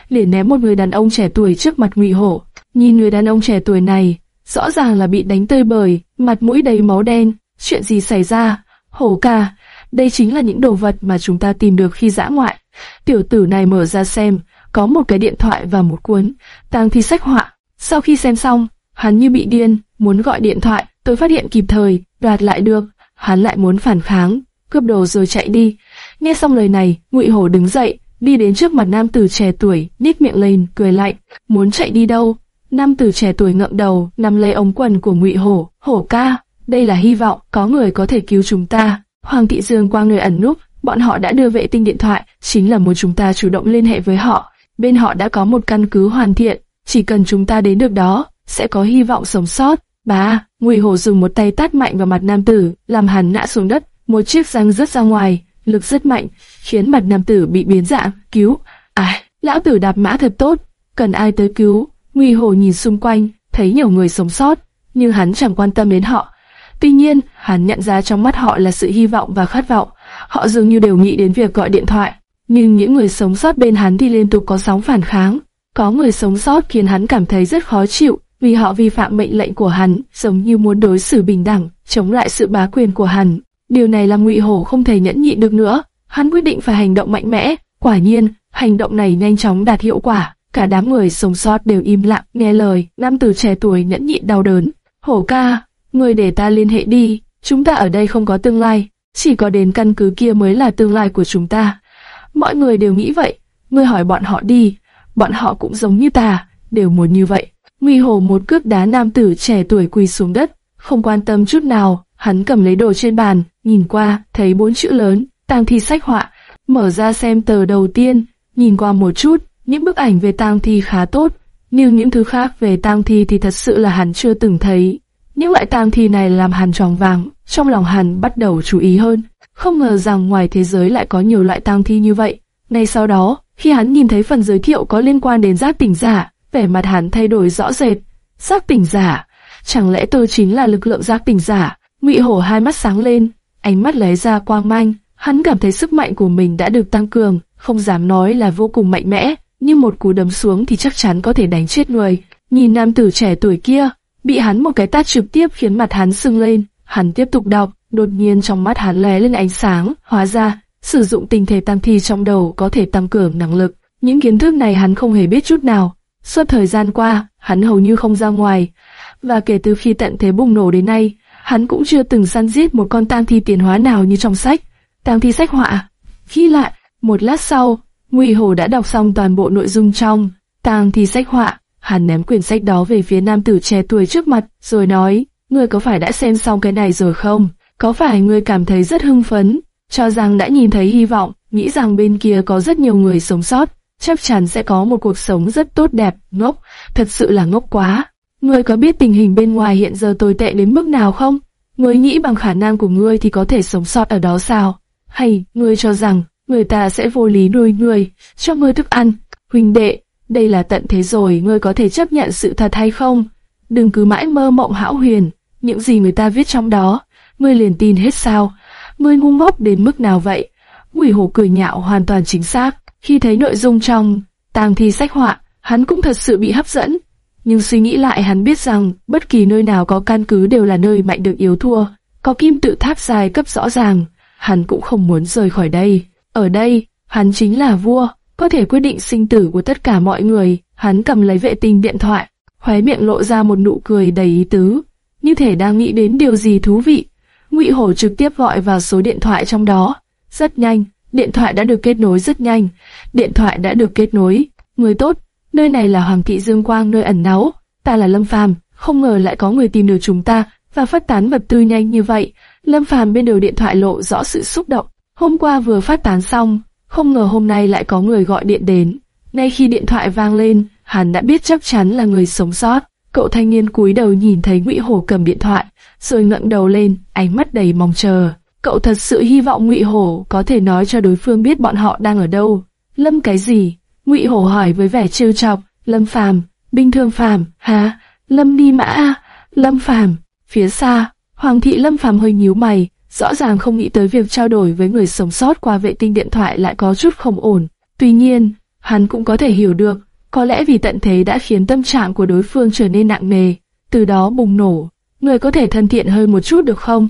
liền ném một người đàn ông trẻ tuổi trước mặt ngụy hổ. Nhìn người đàn ông trẻ tuổi này, rõ ràng là bị đánh tơi bời, mặt mũi đầy máu đen. Chuyện gì xảy ra? Hổ ca, đây chính là những đồ vật mà chúng ta tìm được khi dã ngoại. Tiểu tử này mở ra xem, có một cái điện thoại và một cuốn tàng thi sách họa. Sau khi xem xong, hắn như bị điên, muốn gọi điện thoại, tôi phát hiện kịp thời, đoạt lại được, hắn lại muốn phản kháng, cướp đồ rồi chạy đi. Nghe xong lời này, Ngụy Hổ đứng dậy, đi đến trước mặt nam tử trẻ tuổi, nít miệng lên, cười lạnh, muốn chạy đi đâu? Nam tử trẻ tuổi ngậm đầu, nắm lấy ống quần của Ngụy Hổ, "Hổ ca, đây là hy vọng, có người có thể cứu chúng ta." Hoàng thị Dương qua người ẩn núp, bọn họ đã đưa vệ tinh điện thoại, chính là muốn chúng ta chủ động liên hệ với họ. Bên họ đã có một căn cứ hoàn thiện, chỉ cần chúng ta đến được đó, sẽ có hy vọng sống sót. Bà, Ngụy Hổ dùng một tay tát mạnh vào mặt nam tử, làm hắn ngã xuống đất, một chiếc răng rớt ra ngoài, lực rất mạnh, khiến mặt nam tử bị biến dạng, cứu. À, lão tử đạp mã thật tốt, cần ai tới cứu. Ngụy Hổ nhìn xung quanh, thấy nhiều người sống sót, nhưng hắn chẳng quan tâm đến họ. Tuy nhiên, hắn nhận ra trong mắt họ là sự hy vọng và khát vọng. Họ dường như đều nghĩ đến việc gọi điện thoại, nhưng những người sống sót bên hắn thì liên tục có sóng phản kháng. Có người sống sót khiến hắn cảm thấy rất khó chịu, vì họ vi phạm mệnh lệnh của hắn, giống như muốn đối xử bình đẳng, chống lại sự bá quyền của hắn. Điều này làm Ngụy Hổ không thể nhẫn nhịn được nữa, hắn quyết định phải hành động mạnh mẽ. Quả nhiên, hành động này nhanh chóng đạt hiệu quả. Cả đám người sống sót đều im lặng nghe lời. Nam tử trẻ tuổi nhẫn nhịn đau đớn. Hổ ca, người để ta liên hệ đi, chúng ta ở đây không có tương lai, chỉ có đến căn cứ kia mới là tương lai của chúng ta. Mọi người đều nghĩ vậy, ngươi hỏi bọn họ đi, bọn họ cũng giống như ta, đều muốn như vậy. Nguy hồ một cước đá nam tử trẻ tuổi quỳ xuống đất, không quan tâm chút nào, hắn cầm lấy đồ trên bàn, nhìn qua, thấy bốn chữ lớn, tang thi sách họa, mở ra xem tờ đầu tiên, nhìn qua một chút, những bức ảnh về tang thi khá tốt, nhưng những thứ khác về tang thi thì thật sự là hắn chưa từng thấy. Những loại tang thi này làm hắn tròn vàng, trong lòng hắn bắt đầu chú ý hơn. Không ngờ rằng ngoài thế giới lại có nhiều loại tang thi như vậy. Ngay sau đó, khi hắn nhìn thấy phần giới thiệu có liên quan đến giác tỉnh giả, vẻ mặt hắn thay đổi rõ rệt. Giác tỉnh giả, chẳng lẽ tôi chính là lực lượng giác tỉnh giả? Ngụy Hổ hai mắt sáng lên, ánh mắt lóe ra quang manh, hắn cảm thấy sức mạnh của mình đã được tăng cường, không dám nói là vô cùng mạnh mẽ, nhưng một cú đấm xuống thì chắc chắn có thể đánh chết người. Nhìn nam tử trẻ tuổi kia, bị hắn một cái tát trực tiếp khiến mặt hắn sưng lên, hắn tiếp tục đọc, đột nhiên trong mắt hắn lóe lên ánh sáng, hóa ra, sử dụng tinh thể tăng thi trong đầu có thể tăng cường năng lực. Những kiến thức này hắn không hề biết chút nào. Suốt thời gian qua, hắn hầu như không ra ngoài, và kể từ khi tận thế bùng nổ đến nay, hắn cũng chưa từng săn giết một con tang thi tiến hóa nào như trong sách. Tang thi sách họa. Khi lại, một lát sau, Ngụy Hồ đã đọc xong toàn bộ nội dung trong tang thi sách họa. Hắn ném quyển sách đó về phía nam tử trẻ tuổi trước mặt, rồi nói, ngươi có phải đã xem xong cái này rồi không? Có phải ngươi cảm thấy rất hưng phấn, cho rằng đã nhìn thấy hy vọng, nghĩ rằng bên kia có rất nhiều người sống sót, chắc chắn sẽ có một cuộc sống rất tốt đẹp, ngốc, thật sự là ngốc quá. Ngươi có biết tình hình bên ngoài hiện giờ tồi tệ đến mức nào không? Ngươi nghĩ bằng khả năng của ngươi thì có thể sống sót ở đó sao? Hay, ngươi cho rằng, người ta sẽ vô lý nuôi người cho ngươi thức ăn? Huynh đệ, đây là tận thế rồi, ngươi có thể chấp nhận sự thật hay không? Đừng cứ mãi mơ mộng hão huyền, những gì người ta viết trong đó, ngươi liền tin hết sao? Ngươi ngu ngốc đến mức nào vậy? Ngụy hồ cười nhạo hoàn toàn chính xác, khi thấy nội dung trong tang thi sách họa, hắn cũng thật sự bị hấp dẫn. Nhưng suy nghĩ lại hắn biết rằng bất kỳ nơi nào có căn cứ đều là nơi mạnh được yếu thua, có kim tự tháp dài cấp rõ ràng, hắn cũng không muốn rời khỏi đây. Ở đây, hắn chính là vua, có thể quyết định sinh tử của tất cả mọi người. Hắn cầm lấy vệ tinh điện thoại, khóe miệng lộ ra một nụ cười đầy ý tứ, như thể đang nghĩ đến điều gì thú vị. Ngụy Hổ trực tiếp gọi vào số điện thoại trong đó. Rất nhanh, điện thoại đã được kết nối rất nhanh. Điện thoại đã được kết nối. Người tốt, nơi này là Hoàng thị Dương Quang nơi ẩn náu. Ta là Lâm Phàm, không ngờ lại có người tìm được chúng ta và phát tán vật tư nhanh như vậy. Lâm Phàm bên đầu điện thoại lộ rõ sự xúc động. Hôm qua vừa phát tán xong, không ngờ hôm nay lại có người gọi điện đến. Ngay khi điện thoại vang lên, hắn đã biết chắc chắn là người sống sót. Cậu thanh niên cúi đầu nhìn thấy Ngụy Hổ cầm điện thoại, rồi ngẩng đầu lên, ánh mắt đầy mong chờ. Cậu thật sự hy vọng Ngụy Hổ có thể nói cho đối phương biết bọn họ đang ở đâu. Lâm cái gì? Ngụy Hổ hỏi với vẻ trêu chọc. Lâm Phàm, Bình Thường Phàm, hả? Lâm đi Mã. Lâm Phàm. Phía xa, Hoàng thị Lâm Phàm hơi nhíu mày, rõ ràng không nghĩ tới việc trao đổi với người sống sót qua vệ tinh điện thoại lại có chút không ổn. Tuy nhiên, hắn cũng có thể hiểu được, có lẽ vì tận thế đã khiến tâm trạng của đối phương trở nên nặng nề, từ đó bùng nổ. Người có thể thân thiện hơn một chút được không?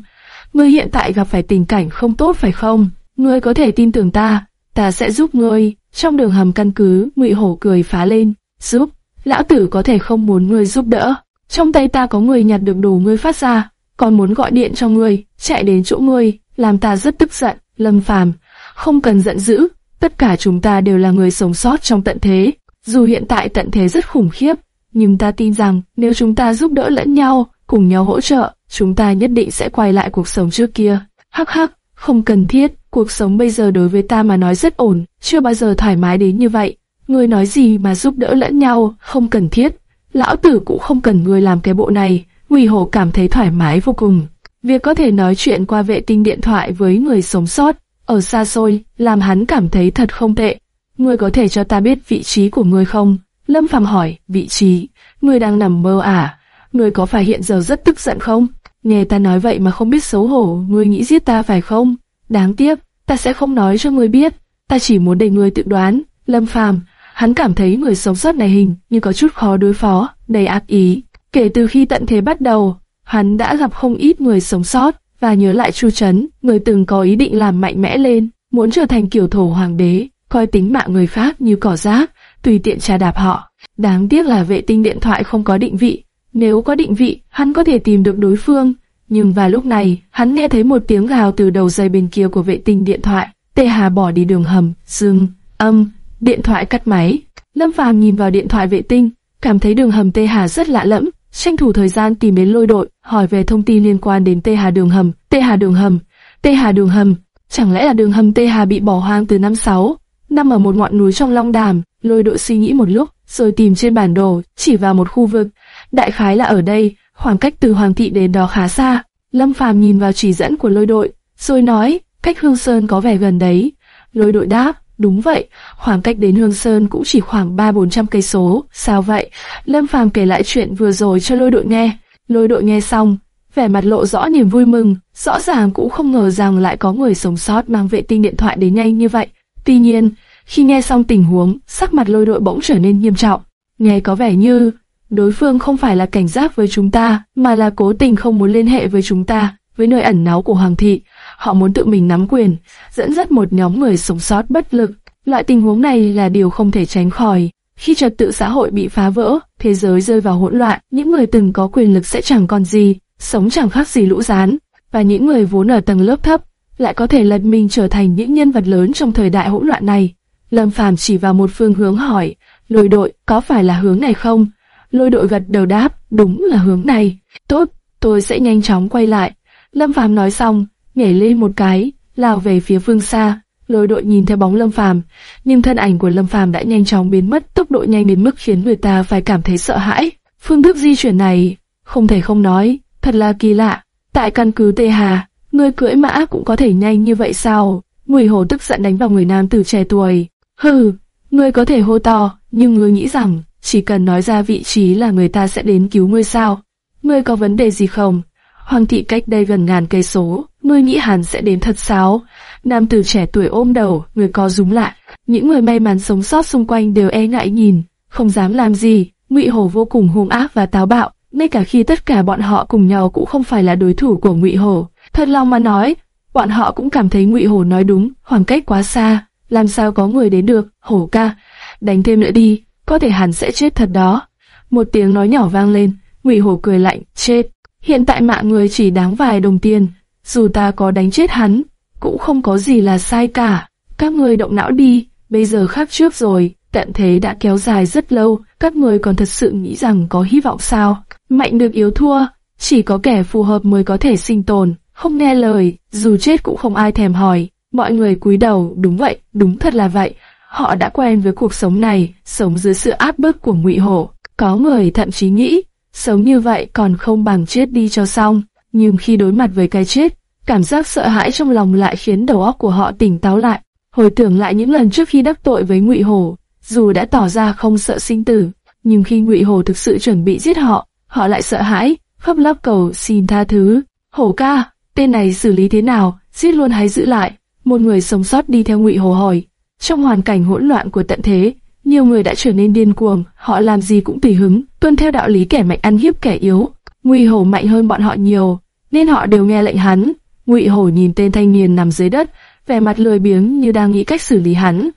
Ngươi hiện tại gặp phải tình cảnh không tốt phải không? Ngươi có thể tin tưởng ta, ta sẽ giúp ngươi. Trong đường hầm căn cứ, Ngụy Hổ cười phá lên, giúp. Lão tử có thể không muốn ngươi giúp đỡ. Trong tay ta có người nhặt được đồ ngươi phát ra, còn muốn gọi điện cho ngươi, chạy đến chỗ ngươi, làm ta rất tức giận. Lâm Phàm, không cần giận dữ, tất cả chúng ta đều là người sống sót trong tận thế. Dù hiện tại tận thế rất khủng khiếp, nhưng ta tin rằng nếu chúng ta giúp đỡ lẫn nhau, cùng nhau hỗ trợ, chúng ta nhất định sẽ quay lại cuộc sống trước kia. Hắc hắc, không cần thiết, cuộc sống bây giờ đối với ta mà nói rất ổn, chưa bao giờ thoải mái đến như vậy. Ngươi nói gì mà giúp đỡ lẫn nhau, không cần thiết. Lão tử cũng không cần ngươi làm cái bộ này. Quỳ Hổ cảm thấy thoải mái vô cùng. Việc có thể nói chuyện qua vệ tinh điện thoại với người sống sót ở xa xôi làm hắn cảm thấy thật không tệ. Ngươi có thể cho ta biết vị trí của ngươi không? Lâm Phàm hỏi, vị trí? Ngươi đang nằm mơ à? Ngươi có phải hiện giờ rất tức giận không? Nghe ta nói vậy mà không biết xấu hổ, ngươi nghĩ giết ta phải không? Đáng tiếc, ta sẽ không nói cho ngươi biết, ta chỉ muốn để ngươi tự đoán. Lâm Phàm, hắn cảm thấy người sống sót này hình như có chút khó đối phó, đầy ác ý. Kể từ khi tận thế bắt đầu, hắn đã gặp không ít người sống sót và nhớ lại Chu Trấn, người từng có ý định làm mạnh mẽ lên, muốn trở thành kiểu thổ hoàng đế, coi tính mạng người khác như cỏ rác, tùy tiện trà đạp họ. Đáng tiếc là vệ tinh điện thoại không có định vị, Nếu có định vị, hắn có thể tìm được đối phương. Nhưng vào lúc này, hắn nghe thấy một tiếng gào từ đầu dây bên kia của vệ tinh điện thoại. Tê Hà bỏ đi đường hầm, dừng, âm, điện thoại cắt máy. Lâm Phàm nhìn vào điện thoại vệ tinh, cảm thấy đường hầm Tê Hà rất lạ lẫm, tranh thủ thời gian tìm đến lôi đội, hỏi về thông tin liên quan đến Tê Hà đường hầm, Tê Hà đường hầm, Tê Hà đường hầm, chẳng lẽ là đường hầm Tê Hà bị bỏ hoang từ năm sáu, nằm ở một ngọn núi trong Long Đàm, lôi đội suy nghĩ một lúc, rồi tìm trên bản đồ, chỉ vào một khu vực, đại khái là ở đây, khoảng cách từ Hoàng thị đến đó khá xa. Lâm Phàm nhìn vào chỉ dẫn của lôi đội, rồi nói, cách Hương Sơn có vẻ gần đấy. Lôi đội đáp, đúng vậy, khoảng cách đến Hương Sơn cũng chỉ khoảng ba bốn trăm cây số. Sao vậy? Lâm Phàm kể lại chuyện vừa rồi cho lôi đội nghe. Lôi đội nghe xong, vẻ mặt lộ rõ niềm vui mừng, rõ ràng cũng không ngờ rằng lại có người sống sót mang vệ tinh điện thoại đến nhanh như vậy. Tuy nhiên, khi nghe xong tình huống, sắc mặt lôi đội bỗng trở nên nghiêm trọng. Nghe có vẻ như đối phương không phải là cảnh giác với chúng ta, mà là cố tình không muốn liên hệ với chúng ta, với nơi ẩn náu của Hoàng thị. Họ muốn tự mình nắm quyền, dẫn dắt một nhóm người sống sót bất lực. Loại tình huống này là điều không thể tránh khỏi. Khi trật tự xã hội bị phá vỡ, thế giới rơi vào hỗn loạn, những người từng có quyền lực sẽ chẳng còn gì, sống chẳng khác gì lũ rán, và những người vốn ở tầng lớp thấp lại có thể lật mình trở thành những nhân vật lớn trong thời đại hỗn loạn này. Lâm Phàm chỉ vào một phương hướng hỏi, lôi đội có phải là hướng này không? Lôi đội gật đầu đáp, đúng là hướng này. Tốt, tôi sẽ nhanh chóng quay lại. Lâm Phàm nói xong, nhảy lên một cái, lao về phía phương xa. Lôi đội nhìn theo bóng Lâm Phàm, nhưng thân ảnh của Lâm Phàm đã nhanh chóng biến mất, tốc độ nhanh đến mức khiến người ta phải cảm thấy sợ hãi. Phương thức di chuyển này, không thể không nói, thật là kỳ lạ. Tại căn cứ Tê Hà, người cưỡi mã cũng có thể nhanh như vậy sao? Mùi hồ tức giận đánh vào người nam tử trẻ tuổi. Hừ, ngươi có thể hô to, nhưng ngươi nghĩ rằng chỉ cần nói ra vị trí là người ta sẽ đến cứu ngươi sao? Ngươi có vấn đề gì không? Hoàng thị cách đây gần ngàn cây số, ngươi nghĩ hắn sẽ đến thật sao? Nam tử trẻ tuổi ôm đầu, người co rúm lại. Những người may mắn sống sót xung quanh đều e ngại nhìn, không dám làm gì. Ngụy Hổ vô cùng hung ác và táo bạo, ngay cả khi tất cả bọn họ cùng nhau cũng không phải là đối thủ của Ngụy Hổ. Thật lòng mà nói, bọn họ cũng cảm thấy Ngụy Hổ nói đúng, khoảng cách quá xa, làm sao có người đến được, hổ ca, đánh thêm nữa đi, có thể hắn sẽ chết thật đó. Một tiếng nói nhỏ vang lên, Ngụy Hổ cười lạnh, chết. Hiện tại mạng người chỉ đáng vài đồng tiền, dù ta có đánh chết hắn, cũng không có gì là sai cả. Các người động não đi, bây giờ khác trước rồi, tận thế đã kéo dài rất lâu, các người còn thật sự nghĩ rằng có hy vọng sao? Mạnh được yếu thua, chỉ có kẻ phù hợp mới có thể sinh tồn, không nghe lời, dù chết cũng không ai thèm hỏi. Mọi người cúi đầu, đúng vậy, đúng thật là vậy. Họ đã quen với cuộc sống này, sống dưới sự áp bức của ngụy hổ. Có người thậm chí nghĩ, sống như vậy còn không bằng chết đi cho xong. Nhưng khi đối mặt với cái chết, cảm giác sợ hãi trong lòng lại khiến đầu óc của họ tỉnh táo lại. Hồi tưởng lại những lần trước khi đắc tội với ngụy hổ, dù đã tỏ ra không sợ sinh tử, nhưng khi ngụy hổ thực sự chuẩn bị giết họ, họ lại sợ hãi, khóc lóc cầu xin tha thứ. Hổ ca, tên này xử lý thế nào, giết luôn hay giữ lại? một người sống sót đi theo Ngụy Hồ hỏi. Trong hoàn cảnh hỗn loạn của tận thế, nhiều người đã trở nên điên cuồng, họ làm gì cũng tùy hứng, tuân theo đạo lý kẻ mạnh ăn hiếp kẻ yếu. Ngụy Hồ mạnh hơn bọn họ nhiều, nên họ đều nghe lệnh hắn. Ngụy Hổ nhìn tên thanh niên nằm dưới đất, vẻ mặt lười biếng như đang nghĩ cách xử lý hắn.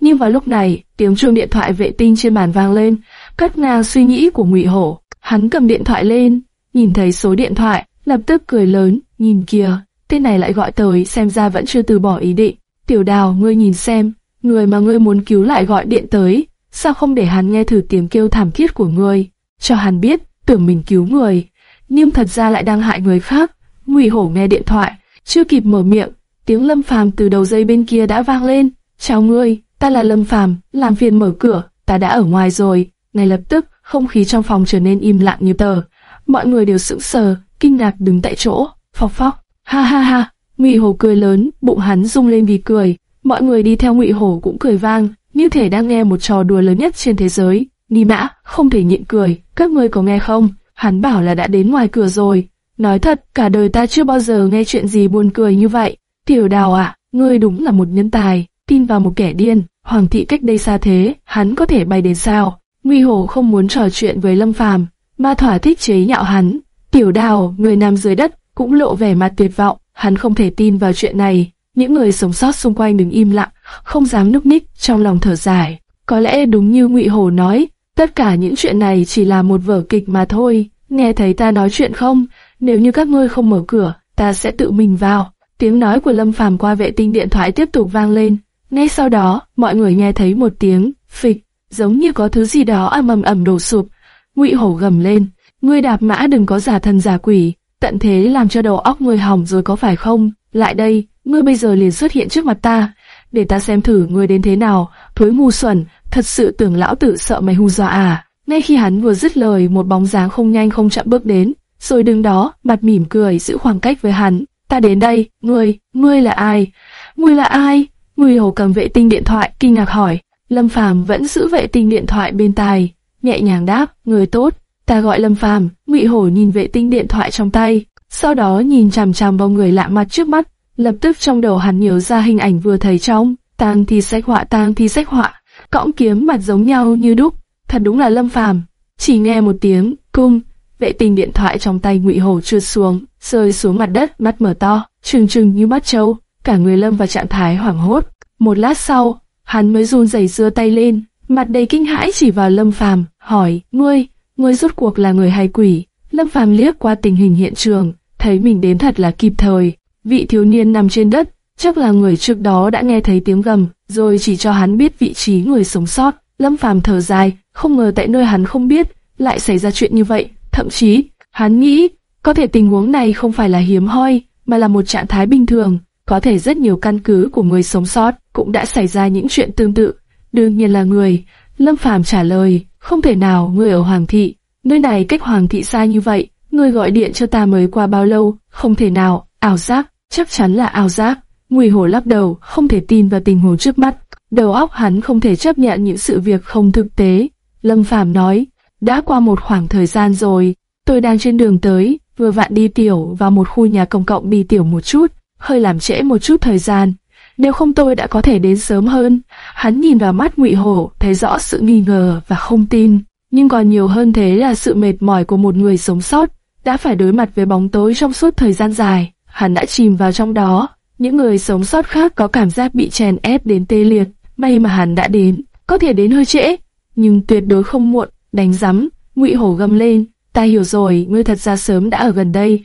Nhưng vào lúc này, tiếng chuông điện thoại vệ tinh trên bàn vang lên, cắt ngang suy nghĩ của Ngụy Hổ. Hắn cầm điện thoại lên, nhìn thấy số điện thoại, lập tức cười lớn, nhìn kìa, tên này lại gọi tới xem ra vẫn chưa từ bỏ ý định. Tiểu đào, ngươi nhìn xem, người mà ngươi muốn cứu lại gọi điện tới, sao không để hắn nghe thử tiếng kêu thảm thiết của ngươi, cho hắn biết, tưởng mình cứu người, nhưng thật ra lại đang hại người khác. Ngụy Hổ nghe điện thoại, chưa kịp mở miệng, tiếng Lâm Phàm từ đầu dây bên kia đã vang lên. Chào ngươi, ta là Lâm Phàm, làm phiền mở cửa, ta đã ở ngoài rồi. Ngay lập tức, không khí trong phòng trở nên im lặng như tờ. Mọi người đều sững sờ, kinh ngạc đứng tại chỗ, Phọc phóc. Ha ha ha, Ngụy Hổ cười lớn, bụng hắn rung lên vì cười. Mọi người đi theo Ngụy Hổ cũng cười vang, như thể đang nghe một trò đùa lớn nhất trên thế giới. Ni Mã, không thể nhịn cười, các ngươi có nghe không? Hắn bảo là đã đến ngoài cửa rồi. Nói thật, cả đời ta chưa bao giờ nghe chuyện gì buồn cười như vậy. Tiểu Đào à, ngươi đúng là một nhân tài, tin vào một kẻ điên. Hoàng thị cách đây xa thế, hắn có thể bay đến sao? Ngụy Hổ không muốn trò chuyện với Lâm Phàm, mà thỏa thích chế nhạo hắn. Tiểu Đào, người nằm dưới đất, cũng lộ vẻ mặt tuyệt vọng, hắn không thể tin vào chuyện này. Những người sống sót xung quanh đứng im lặng, không dám núp ních, trong lòng thở dài. Có lẽ đúng như Ngụy Hổ nói, tất cả những chuyện này chỉ là một vở kịch mà thôi. nghe thấy ta nói chuyện không? Nếu như các ngươi không mở cửa, ta sẽ tự mình vào. Tiếng nói của Lâm Phàm qua vệ tinh điện thoại tiếp tục vang lên. Ngay sau đó, mọi người nghe thấy một tiếng phịch, giống như có thứ gì đó ầm ầm ầm đổ sụp. Ngụy Hổ gầm lên, ngươi đạp mã đừng có giả thần giả quỷ, tận thế làm cho đầu óc ngươi hỏng rồi có phải không? Lại đây, ngươi bây giờ liền xuất hiện trước mặt ta, để ta xem thử ngươi đến thế nào. Thối ngu xuẩn, thật sự tưởng lão tử sợ mày hù dọa à? Ngay khi hắn vừa dứt lời, một bóng dáng không nhanh không chậm bước đến, rồi đứng đó, mặt mỉm cười giữ khoảng cách với hắn. Ta đến đây, ngươi, ngươi là ai? Ngươi là ai? Ngươi hầu cầm vệ tinh điện thoại, kinh ngạc hỏi. Lâm Phàm vẫn giữ vệ tinh điện thoại bên tai, nhẹ nhàng đáp, người tốt. Ta gọi Lâm Phàm. Ngụy Hổ nhìn vệ tinh điện thoại trong tay, sau đó nhìn chằm chằm vào người lạ mặt trước mắt. Lập tức trong đầu hắn nhớ ra hình ảnh vừa thấy trong tang thi sách họa tang thi sách họa, cõng kiếm mặt giống nhau như đúc, thật đúng là Lâm Phàm. Chỉ nghe một tiếng cung, vệ tinh điện thoại trong tay Ngụy Hổ trượt xuống, rơi xuống mặt đất, mắt mở to, trừng trừng như mắt trâu, cả người lâm vào trạng thái hoảng hốt. Một lát sau, hắn mới run rẩy đưa tay lên, mặt đầy kinh hãi chỉ vào Lâm Phàm, hỏi: "Ngươi, ngươi rốt cuộc là người hay quỷ?" Lâm Phàm liếc qua tình hình hiện trường, thấy mình đến thật là kịp thời. Vị thiếu niên nằm trên đất, chắc là người trước đó đã nghe thấy tiếng gầm, rồi chỉ cho hắn biết vị trí người sống sót. Lâm Phàm thở dài, không ngờ tại nơi hắn không biết lại xảy ra chuyện như vậy. Thậm chí, hắn nghĩ có thể tình huống này không phải là hiếm hoi, mà là một trạng thái bình thường. Có thể rất nhiều căn cứ của người sống sót cũng đã xảy ra những chuyện tương tự. Đương nhiên là người. Lâm Phàm trả lời, không thể nào người ở Hoàng thị. Nơi này cách Hoàng thị xa như vậy. Người gọi điện cho ta mới qua bao lâu, không thể nào, ảo giác, chắc chắn là ảo giác. Ngụy Hổ lắc đầu, không thể tin vào tình huống trước mắt. Đầu óc hắn không thể chấp nhận những sự việc không thực tế. Lâm Phàm nói, đã qua một khoảng thời gian rồi, tôi đang trên đường tới, vừa vặn đi tiểu vào một khu nhà công cộng đi tiểu một chút, hơi làm trễ một chút thời gian. Nếu không tôi đã có thể đến sớm hơn. Hắn nhìn vào mắt Ngụy Hổ, thấy rõ sự nghi ngờ và không tin. Nhưng còn nhiều hơn thế là sự mệt mỏi của một người sống sót, đã phải đối mặt với bóng tối trong suốt thời gian dài. Hắn đã chìm vào trong đó. Những người sống sót khác có cảm giác bị chèn ép đến tê liệt. May mà hắn đã đến, có thể đến hơi trễ, nhưng tuyệt đối không muộn. Đánh rắm, Ngụy Hổ gầm lên, ta hiểu rồi, ngươi thật ra sớm đã ở gần đây.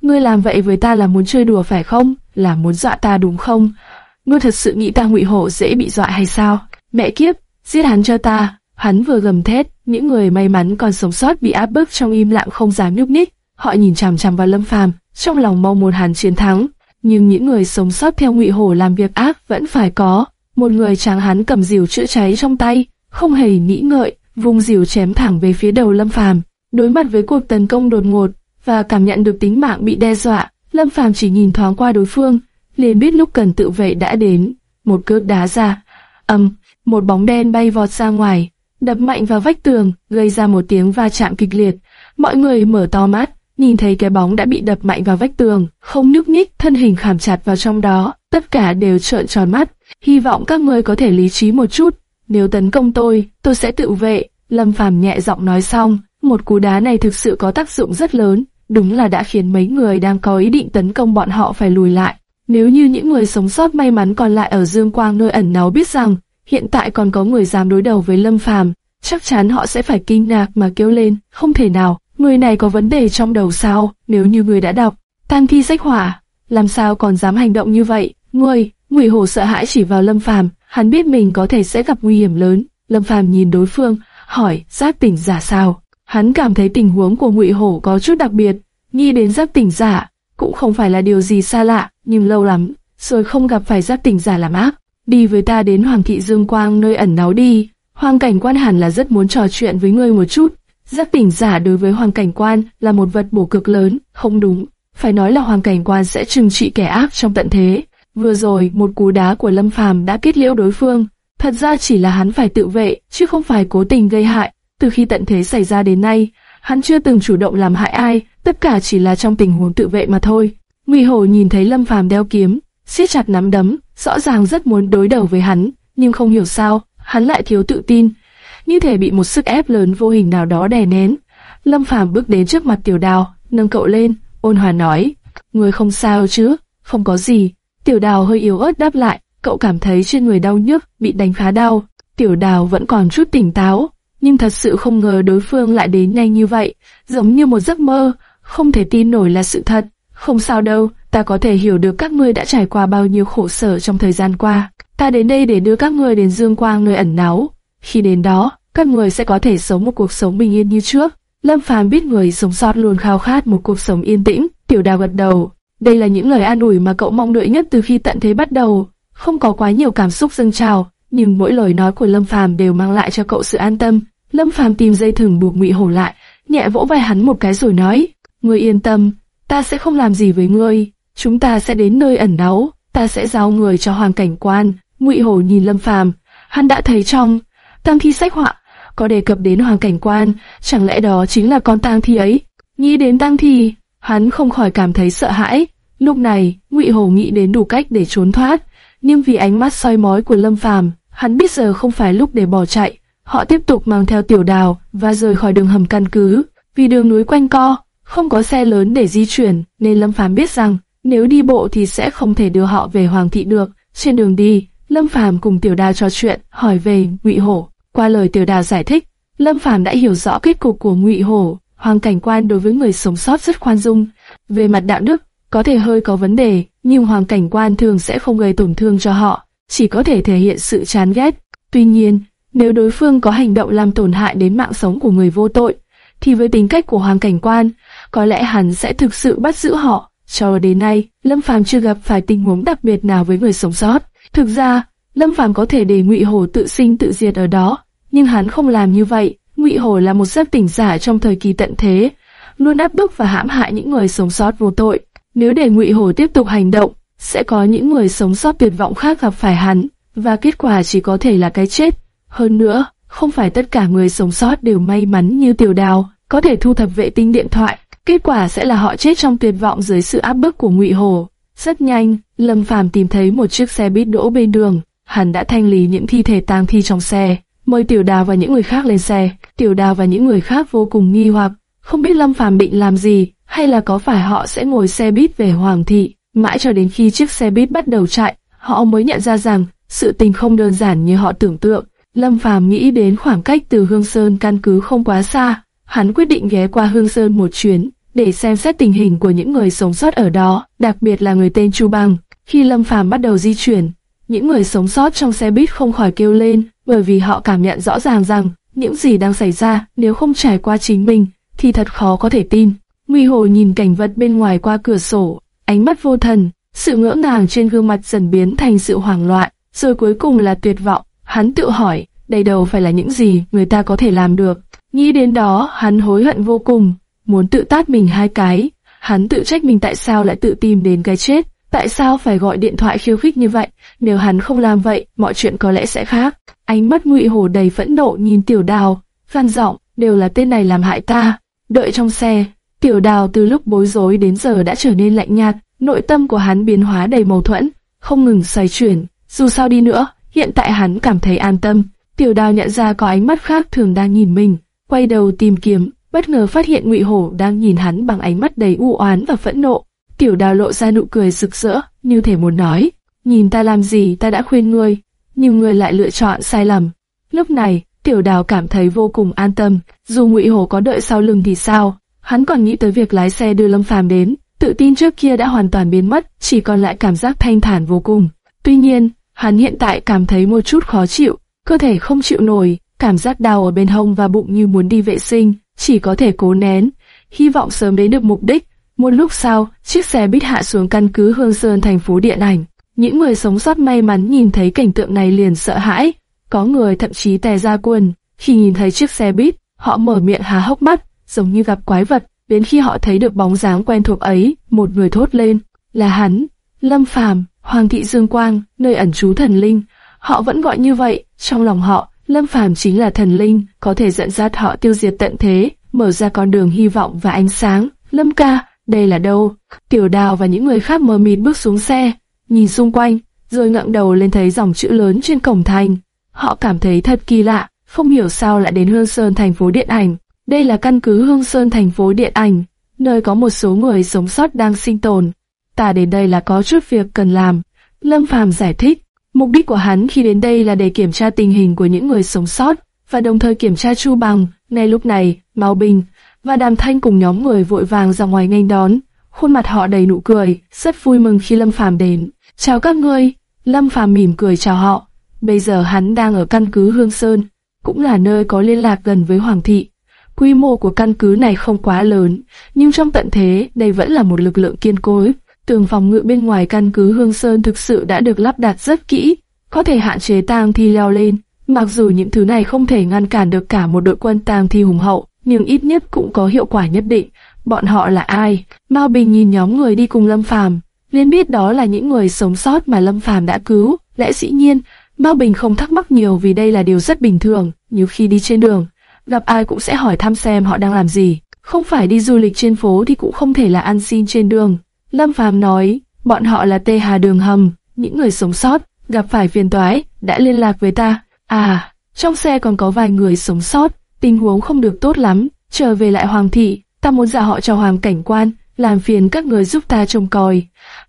Ngươi làm vậy với ta là muốn chơi đùa phải không? Là muốn dọa ta đúng không? Ngươi thật sự nghĩ ta Ngụy Hổ dễ bị dọa hay sao? Mẹ kiếp, giết hắn cho ta. Hắn vừa gầm thét, những người may mắn còn sống sót bị áp bức trong im lặng không dám nhúc nhích. Họ nhìn chằm chằm vào Lâm Phàm, trong lòng mong muốn hắn chiến thắng. Nhưng những người sống sót theo Ngụy Hổ làm việc ác vẫn phải có. Một người tráng hắn cầm rìu chữa cháy trong tay, không hề nghĩ ngợi, vung rìu chém thẳng về phía đầu Lâm Phàm. Đối mặt với cuộc tấn công đột ngột và cảm nhận được tính mạng bị đe dọa, Lâm Phàm chỉ nhìn thoáng qua đối phương, liền biết lúc cần tự vệ đã đến. Một cước đá ra, âm, một bóng đen bay vọt ra ngoài, đập mạnh vào vách tường, gây ra một tiếng va chạm kịch liệt. Mọi người mở to mắt, nhìn thấy cái bóng đã bị đập mạnh vào vách tường, không nhúc nhích, thân hình khảm chặt vào trong đó. Tất cả đều trợn tròn mắt, hy vọng các ngươi có thể lý trí một chút. Nếu tấn công tôi, tôi sẽ tự vệ. Lâm Phàm nhẹ giọng nói xong, một cú đá này thực sự có tác dụng rất lớn, đúng là đã khiến mấy người đang có ý định tấn công bọn họ phải lùi lại. Nếu như những người sống sót may mắn còn lại ở Dương Quang nơi ẩn náu biết rằng hiện tại còn có người dám đối đầu với Lâm Phàm, chắc chắn họ sẽ phải kinh ngạc mà kêu lên, không thể nào, người này có vấn đề trong đầu sao? Nếu như người đã đọc Tang thi sách hỏa, làm sao còn dám hành động như vậy? Người, Ngụy Hổ sợ hãi chỉ vào Lâm Phàm, hắn biết mình có thể sẽ gặp nguy hiểm lớn. Lâm Phàm nhìn đối phương, hỏi, giác tỉnh giả sao? Hắn cảm thấy tình huống của Ngụy Hổ có chút đặc biệt, nghĩ đến giác tỉnh giả, cũng không phải là điều gì xa lạ, nhưng lâu lắm, rồi không gặp phải giác tỉnh giả làm ác. Đi với ta đến Hoàng thị Dương Quang nơi ẩn náu đi, Hoàng cảnh quan hẳn là rất muốn trò chuyện với ngươi một chút. Giác tỉnh giả đối với Hoàng cảnh quan là một vật bổ cực lớn, không đúng. Phải nói là Hoàng cảnh quan sẽ trừng trị kẻ ác trong tận thế. Vừa rồi, một cú đá của Lâm Phàm đã kết liễu đối phương. Thật ra chỉ là hắn phải tự vệ, chứ không phải cố tình gây hại. Từ khi tận thế xảy ra đến nay, hắn chưa từng chủ động làm hại ai, tất cả chỉ là trong tình huống tự vệ mà thôi. Ngụy Hổ nhìn thấy Lâm Phàm đeo kiếm, siết chặt nắm đấm, rõ ràng rất muốn đối đầu với hắn, nhưng không hiểu sao, hắn lại thiếu tự tin, như thể bị một sức ép lớn vô hình nào đó đè nén. Lâm Phàm bước đến trước mặt Tiểu Đào, nâng cậu lên, ôn hòa nói: người không sao chứ? Không có gì." Tiểu Đào hơi yếu ớt đáp lại, cậu cảm thấy trên người đau nhức, bị đánh phá đau. Tiểu Đào vẫn còn chút tỉnh táo, nhưng thật sự không ngờ đối phương lại đến nhanh như vậy, giống như một giấc mơ, không thể tin nổi là sự thật. Không sao đâu, ta có thể hiểu được các ngươi đã trải qua bao nhiêu khổ sở trong thời gian qua. Ta đến đây để đưa các ngươi đến Dương Quang nơi ẩn náu. Khi đến đó, các người sẽ có thể sống một cuộc sống bình yên như trước. Lâm Phàm biết người sống sót luôn khao khát một cuộc sống yên tĩnh, tiểu đào gật đầu. Đây là những lời an ủi mà cậu mong đợi nhất từ khi tận thế bắt đầu. Không có quá nhiều cảm xúc dâng trào, nhưng mỗi lời nói của Lâm Phàm đều mang lại cho cậu sự an tâm. Lâm Phàm tìm dây thừng buộc Ngụy Hổ lại, nhẹ vỗ vai hắn một cái rồi nói: "Ngươi yên tâm, ta sẽ không làm gì với ngươi. Chúng ta sẽ đến nơi ẩn náu, ta sẽ giao người cho Hoàng Cảnh Quan." Ngụy Hổ nhìn Lâm Phàm, hắn đã thấy trong tang thi sách họa có đề cập đến Hoàng Cảnh Quan, chẳng lẽ đó chính là con tang thi ấy? Nghĩ đến tang thi, hắn không khỏi cảm thấy sợ hãi. Lúc này, Ngụy Hổ nghĩ đến đủ cách để trốn thoát, nhưng vì ánh mắt soi mói của Lâm Phàm, hắn biết giờ không phải lúc để bỏ chạy. Họ tiếp tục mang theo tiểu đào và rời khỏi đường hầm căn cứ. Vì đường núi quanh co, không có xe lớn để di chuyển, nên Lâm Phàm biết rằng nếu đi bộ thì sẽ không thể đưa họ về Hoàng thị được. Trên đường đi, Lâm Phàm cùng tiểu đào trò chuyện, hỏi về Ngụy Hổ. Qua lời tiểu đào giải thích, Lâm Phàm đã hiểu rõ kết cục của Ngụy Hổ. Hoàng cảnh quan đối với người sống sót rất khoan dung. Về mặt đạo đức, có thể hơi có vấn đề, nhưng hoàng cảnh quan thường sẽ không gây tổn thương cho họ, chỉ có thể thể hiện sự chán ghét. Tuy nhiên, nếu đối phương có hành động làm tổn hại đến mạng sống của người vô tội, thì với tính cách của hoàng cảnh quan, có lẽ hắn sẽ thực sự bắt giữ họ. Cho đến nay, Lâm Phàm chưa gặp phải tình huống đặc biệt nào với người sống sót. Thực ra, Lâm Phàm có thể để Ngụy Hổ tự sinh tự diệt ở đó, nhưng hắn không làm như vậy. Ngụy Hổ là một giáp tỉnh giả trong thời kỳ tận thế, luôn áp bức và hãm hại những người sống sót vô tội. Nếu để Ngụy Hổ tiếp tục hành động, sẽ có những người sống sót tuyệt vọng khác gặp phải hắn, và kết quả chỉ có thể là cái chết. Hơn nữa, không phải tất cả người sống sót đều may mắn như Tiểu Đào, có thể thu thập vệ tinh điện thoại. Kết quả sẽ là họ chết trong tuyệt vọng dưới sự áp bức của Ngụy Hổ. Rất nhanh, Lâm Phàm tìm thấy một chiếc xe buýt đỗ bên đường. Hắn đã thanh lý những thi thể tang thi trong xe, mời Tiểu Đào và những người khác lên xe. Tiểu Đào và những người khác vô cùng nghi hoặc, không biết Lâm Phàm định làm gì, hay là có phải họ sẽ ngồi xe buýt về Hoàng thị. Mãi cho đến khi chiếc xe buýt bắt đầu chạy, họ mới nhận ra rằng sự tình không đơn giản như họ tưởng tượng. Lâm Phàm nghĩ đến khoảng cách từ Hương Sơn căn cứ không quá xa, hắn quyết định ghé qua Hương Sơn một chuyến để xem xét tình hình của những người sống sót ở đó, đặc biệt là người tên Chu Bằng. Khi Lâm Phàm bắt đầu di chuyển, những người sống sót trong xe buýt không khỏi kêu lên, bởi vì họ cảm nhận rõ ràng rằng những gì đang xảy ra nếu không trải qua chính mình thì thật khó có thể tin. Nguy Hồ nhìn cảnh vật bên ngoài qua cửa sổ, ánh mắt vô thần, sự ngỡ ngàng trên gương mặt dần biến thành sự hoảng loạn, rồi cuối cùng là tuyệt vọng. Hắn tự hỏi, đây đâu phải là những gì người ta có thể làm được. Nghĩ đến đó, hắn hối hận vô cùng, muốn tự tát mình hai cái. Hắn tự trách mình tại sao lại tự tìm đến cái chết, tại sao phải gọi điện thoại khiêu khích như vậy. Nếu hắn không làm vậy, mọi chuyện có lẽ sẽ khác. Ánh mắt ngụy hổ đầy phẫn nộ nhìn tiểu đào, gan giọng, đều là tên này làm hại ta. Đợi trong xe, tiểu đào từ lúc bối rối đến giờ đã trở nên lạnh nhạt, nội tâm của hắn biến hóa đầy mâu thuẫn, không ngừng xoay chuyển. Dù sao đi nữa, hiện tại hắn cảm thấy an tâm. Tiểu đào nhận ra có ánh mắt khác thường đang nhìn mình, quay đầu tìm kiếm, bất ngờ phát hiện Ngụy Hổ đang nhìn hắn bằng ánh mắt đầy u oán và phẫn nộ. Tiểu đào lộ ra nụ cười rực rỡ, như thể muốn nói, nhìn ta làm gì ta đã khuyên ngươi, nhưng ngươi lại lựa chọn sai lầm. Lúc này, tiểu đào cảm thấy vô cùng an tâm, dù Ngụy Hổ có đợi sau lưng thì sao, hắn còn nghĩ tới việc lái xe đưa Lâm Phàm đến, tự tin trước kia đã hoàn toàn biến mất, chỉ còn lại cảm giác thanh thản vô cùng. Tuy nhiên, hắn hiện tại cảm thấy một chút khó chịu, cơ thể không chịu nổi, cảm giác đau ở bên hông và bụng như muốn đi vệ sinh, chỉ có thể cố nén, hy vọng sớm đến được mục đích. Một lúc sau, chiếc xe bít hạ xuống căn cứ Hương Sơn thành phố Điện Ảnh. Những người sống sót may mắn nhìn thấy cảnh tượng này liền sợ hãi, có người thậm chí tè ra quần. Khi nhìn thấy chiếc xe buýt, họ mở miệng há hốc mắt, giống như gặp quái vật. Đến khi họ thấy được bóng dáng quen thuộc ấy, một người thốt lên, là hắn, Lâm Phàm, Hoàng thị Dương Quang, nơi ẩn trú thần linh. Họ vẫn gọi như vậy, trong lòng họ, Lâm Phàm chính là thần linh, có thể dẫn dắt họ tiêu diệt tận thế, mở ra con đường hy vọng và ánh sáng. Lâm ca, đây là đâu? Tiểu Đào và những người khác mờ mịt bước xuống xe, nhìn xung quanh, rồi ngẩng đầu lên thấy dòng chữ lớn trên cổng thành. Họ cảm thấy thật kỳ lạ, không hiểu sao lại đến Hương Sơn thành phố điện ảnh. Đây là căn cứ Hương Sơn thành phố điện ảnh, nơi có một số người sống sót đang sinh tồn. Ta đến đây là có chút việc cần làm. Lâm Phàm giải thích, mục đích của hắn khi đến đây là để kiểm tra tình hình của những người sống sót. và đồng thời kiểm tra Chu Bằng. Ngay lúc này, Mao Bình và Đàm Thanh cùng nhóm người vội vàng ra ngoài nghênh đón, khuôn mặt họ đầy nụ cười, rất vui mừng khi Lâm Phàm đến. "Chào các ngươi." Lâm Phàm mỉm cười chào họ. Bây giờ hắn đang ở căn cứ Hương Sơn, cũng là nơi có liên lạc gần với Hoàng thị. Quy mô của căn cứ này không quá lớn, nhưng trong tận thế, đây vẫn là một lực lượng kiên cố. Tường phòng ngự bên ngoài căn cứ Hương Sơn thực sự đã được lắp đặt rất kỹ, có thể hạn chế tang thi leo lên. Mặc dù những thứ này không thể ngăn cản được cả một đội quân tang thi hùng hậu, nhưng ít nhất cũng có hiệu quả nhất định. Bọn họ là ai? Mao Bình nhìn nhóm người đi cùng Lâm Phàm, liền biết đó là những người sống sót mà Lâm Phàm đã cứu. Lẽ dĩ nhiên, Mao Bình không thắc mắc nhiều vì đây là điều rất bình thường, như khi đi trên đường, gặp ai cũng sẽ hỏi thăm xem họ đang làm gì. Không phải đi du lịch trên phố thì cũng không thể là ăn xin trên đường. Lâm Phàm nói, bọn họ là Tê Hà Đường Hầm, những người sống sót, gặp phải phiền toái, đã liên lạc với ta. À, trong xe còn có vài người sống sót, tình huống không được tốt lắm, trở về lại Hoàng thị, ta muốn giả họ cho Hoàng cảnh quan, làm phiền các người giúp ta trông coi.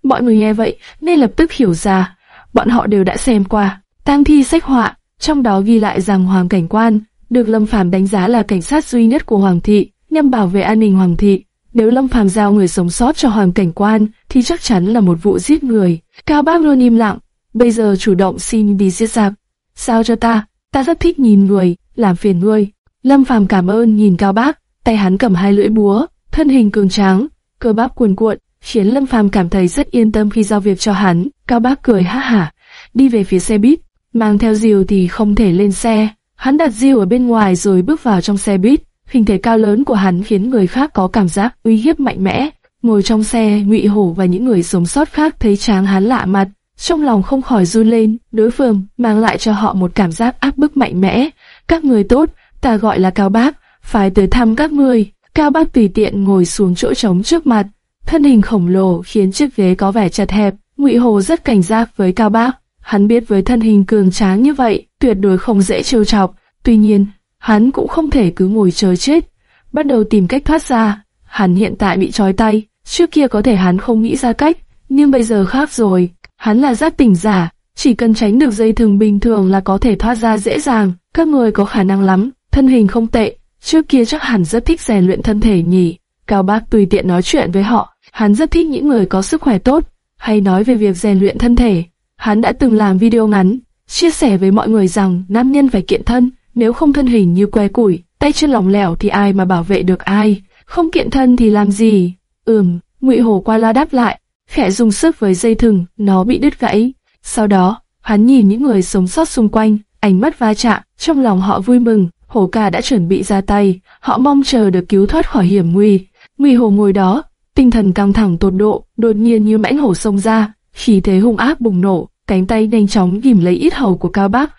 Mọi người nghe vậy nên lập tức hiểu ra, bọn họ đều đã xem qua, tang thi sách họa, trong đó ghi lại rằng Hoàng cảnh quan được Lâm Phàm đánh giá là cảnh sát duy nhất của Hoàng thị, nhằm bảo vệ an ninh Hoàng thị. Nếu Lâm Phàm giao người sống sót cho Hoàng cảnh quan, thì chắc chắn là một vụ giết người. Cao Bác luôn im lặng, bây giờ chủ động xin đi giết giặc. Sao cho ta? Ta rất thích nhìn người, làm phiền ngươi. Lâm Phàm cảm ơn nhìn Cao Bác, tay hắn cầm hai lưỡi búa, thân hình cường tráng, cơ bắp cuồn cuộn, khiến Lâm Phàm cảm thấy rất yên tâm khi giao việc cho hắn. Cao Bác cười ha hả, đi về phía xe buýt, mang theo diều thì không thể lên xe. Hắn đặt diều ở bên ngoài rồi bước vào trong xe buýt. Hình thể cao lớn của hắn khiến người khác có cảm giác uy hiếp mạnh mẽ. Ngồi trong xe, Ngụy Hổ và những người sống sót khác thấy tráng hắn lạ mặt, trong lòng không khỏi run lên. Đối phương mang lại cho họ một cảm giác áp bức mạnh mẽ. Các người tốt, ta gọi là Cao Bác, phải tới thăm các người. Cao Bác tùy tiện ngồi xuống chỗ trống trước mặt, thân hình khổng lồ khiến chiếc ghế có vẻ chật hẹp. Ngụy Hồ rất cảnh giác với Cao Bác, hắn biết với thân hình cường tráng như vậy, tuyệt đối không dễ trêu chọc. Tuy nhiên, hắn cũng không thể cứ ngồi chờ chết, bắt đầu tìm cách thoát ra. Hắn hiện tại bị trói tay, trước kia có thể hắn không nghĩ ra cách, nhưng bây giờ khác rồi. Hắn là giác tỉnh giả, chỉ cần tránh được dây thừng bình thường là có thể thoát ra dễ dàng. Các người có khả năng lắm, thân hình không tệ, trước kia chắc hẳn rất thích rèn luyện thân thể nhỉ. Cao Bác tùy tiện nói chuyện với họ, hắn rất thích những người có sức khỏe tốt, hay nói về việc rèn luyện thân thể. Hắn đã từng làm video ngắn, chia sẻ với mọi người rằng nam nhân phải kiện thân, nếu không thân hình như que củi, tay chân lỏng lẻo thì ai mà bảo vệ được ai, không kiện thân thì làm gì? Ừm, Ngụy Hổ qua la đáp lại, khẽ dùng sức với dây thừng, nó bị đứt gãy. Sau đó, hắn nhìn những người sống sót xung quanh, ánh mắt va chạm, trong lòng họ vui mừng, Hổ ca đã chuẩn bị ra tay, họ mong chờ được cứu thoát khỏi hiểm nguy. nguy Hổ ngồi đó, tinh thần căng thẳng tột độ, đột nhiên như mãnh hổ xông ra, khí thế hung ác bùng nổ, cánh tay nhanh chóng ghim lấy ít hầu của Cao Bác,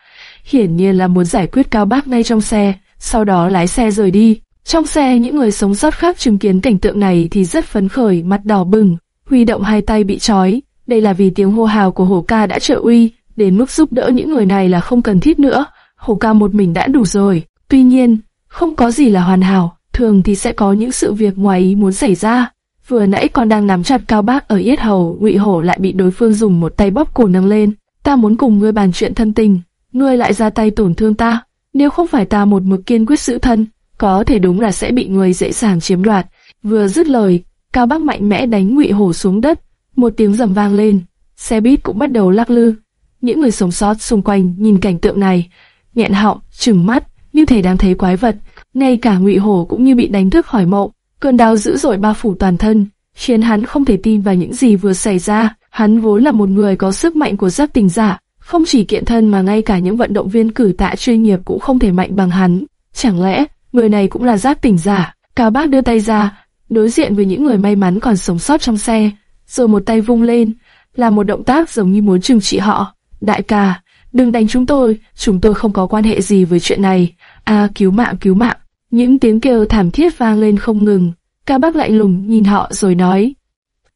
hiển nhiên là muốn giải quyết Cao Bác ngay trong xe, sau đó lái xe rời đi. Trong xe những người sống sót khác chứng kiến cảnh tượng này thì rất phấn khởi, mặt đỏ bừng, huy động hai tay bị trói. Đây là vì tiếng hô hào của hổ ca đã trợ uy, đến mức giúp đỡ những người này là không cần thiết nữa. Hổ ca một mình đã đủ rồi. Tuy nhiên, không có gì là hoàn hảo, thường thì sẽ có những sự việc ngoài ý muốn xảy ra. Vừa nãy còn đang nắm chặt cao bác ở yết hầu, ngụy hổ lại bị đối phương dùng một tay bóp cổ nâng lên. Ta muốn cùng ngươi bàn chuyện thân tình, ngươi lại ra tay tổn thương ta. Nếu không phải ta một mực kiên quyết giữ thân, có thể đúng là sẽ bị người dễ dàng chiếm đoạt. Vừa dứt lời, cao bác mạnh mẽ đánh ngụy hổ xuống đất, một tiếng rầm vang lên, xe buýt cũng bắt đầu lắc lư. Những người sống sót xung quanh nhìn cảnh tượng này, nghẹn họng, trừng mắt, như thể đang thấy quái vật. Ngay cả ngụy hổ cũng như bị đánh thức khỏi mộng, cơn đau dữ dội bao phủ toàn thân, khiến hắn không thể tin vào những gì vừa xảy ra. Hắn vốn là một người có sức mạnh của giáp tình giả, không chỉ kiện thân mà ngay cả những vận động viên cử tạ chuyên nghiệp cũng không thể mạnh bằng hắn. Chẳng lẽ, người này cũng là giáp tình giả? Cao bác đưa tay ra, đối diện với những người may mắn còn sống sót trong xe, rồi một tay vung lên, là một động tác giống như muốn trừng trị họ. Đại ca, đừng đánh chúng tôi, chúng tôi không có quan hệ gì với chuyện này. A cứu mạng cứu mạng. Những tiếng kêu thảm thiết vang lên không ngừng. Ca bác lạnh lùng nhìn họ rồi nói.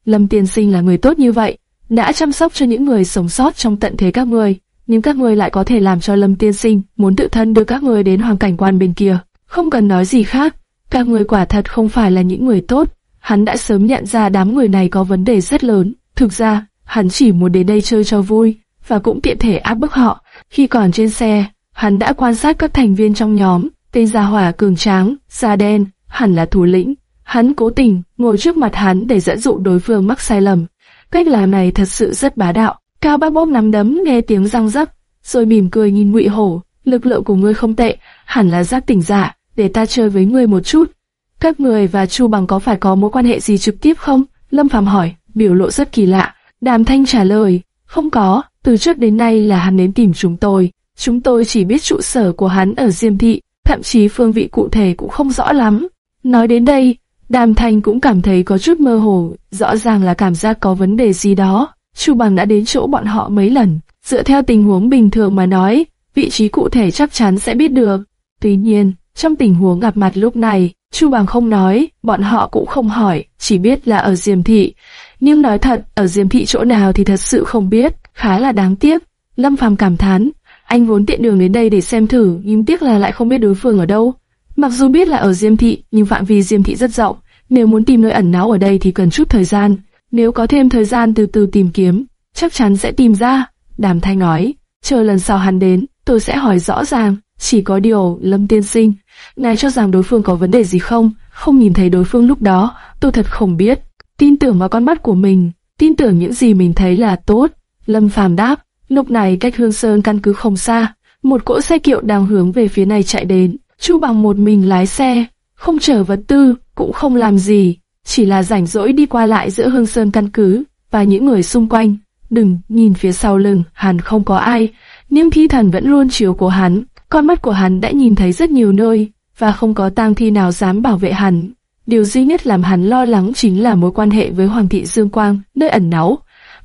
Lâm tiên sinh là người tốt như vậy, đã chăm sóc cho những người sống sót trong tận thế các người, nhưng các người lại có thể làm cho Lâm tiên sinh muốn tự thân đưa các người đến hoàng cảnh quan bên kia. Không cần nói gì khác, các người quả thật không phải là những người tốt. Hắn đã sớm nhận ra đám người này có vấn đề rất lớn. Thực ra, hắn chỉ muốn đến đây chơi cho vui, và cũng tiện thể áp bức họ. Khi còn trên xe, hắn đã quan sát các thành viên trong nhóm, tên Gia Hỏa cường tráng, da đen, hẳn là thủ lĩnh. Hắn cố tình ngồi trước mặt hắn để dẫn dụ đối phương mắc sai lầm. Cách làm này thật sự rất bá đạo. Cao Bác bóp nắm đấm nghe tiếng răng rắc, rồi mỉm cười nhìn Ngụy Hổ. Lực lượng của ngươi không tệ, hẳn là giác tỉnh giả, để ta chơi với ngươi một chút. Các người và Chu Bằng có phải có mối quan hệ gì trực tiếp không? Lâm Phàm hỏi, biểu lộ rất kỳ lạ. Đàm Thanh trả lời, không có, từ trước đến nay là hắn đến tìm chúng tôi. Chúng tôi chỉ biết trụ sở của hắn ở Diêm Thị, thậm chí phương vị cụ thể cũng không rõ lắm. Nói đến đây, Đàm Thanh cũng cảm thấy có chút mơ hồ, rõ ràng là cảm giác có vấn đề gì đó. Chu Bằng đã đến chỗ bọn họ mấy lần, dựa theo tình huống bình thường mà nói, vị trí cụ thể chắc chắn sẽ biết được. Tuy nhiên, trong tình huống gặp mặt lúc này, Chu Bằng không nói, bọn họ cũng không hỏi, chỉ biết là ở Diêm Thị. Nhưng nói thật, ở Diêm Thị chỗ nào thì thật sự không biết, khá là đáng tiếc. Lâm Phàm cảm thán, anh vốn tiện đường đến đây để xem thử, nhưng tiếc là lại không biết đối phương ở đâu. Mặc dù biết là ở Diêm Thị, nhưng phạm vi Diêm Thị rất rộng, nếu muốn tìm nơi ẩn náu ở đây thì cần chút thời gian. Nếu có thêm thời gian từ từ tìm kiếm, chắc chắn sẽ tìm ra. Đàm Thanh nói, chờ lần sau hắn đến, tôi sẽ hỏi rõ ràng. Chỉ có điều, Lâm Tiên Sinh, ngài cho rằng đối phương có vấn đề gì không? Không nhìn thấy đối phương lúc đó, tôi thật không biết. Tin tưởng vào con mắt của mình, tin tưởng những gì mình thấy là tốt. Lâm Phàm đáp, lúc này cách Hương Sơn căn cứ không xa, một cỗ xe kiệu đang hướng về phía này chạy đến. Chu bằng một mình lái xe, không chở vật tư, cũng không làm gì, chỉ là rảnh rỗi đi qua lại giữa Hương Sơn căn cứ và những người xung quanh. Đừng nhìn phía sau lưng, hắn không có ai, nhưng thi thần vẫn luôn chiếu của hắn. Con mắt của hắn đã nhìn thấy rất nhiều nơi, và không có tang thi nào dám bảo vệ hắn. Điều duy nhất làm hắn lo lắng chính là mối quan hệ với Hoàng thị Dương Quang, nơi ẩn náu.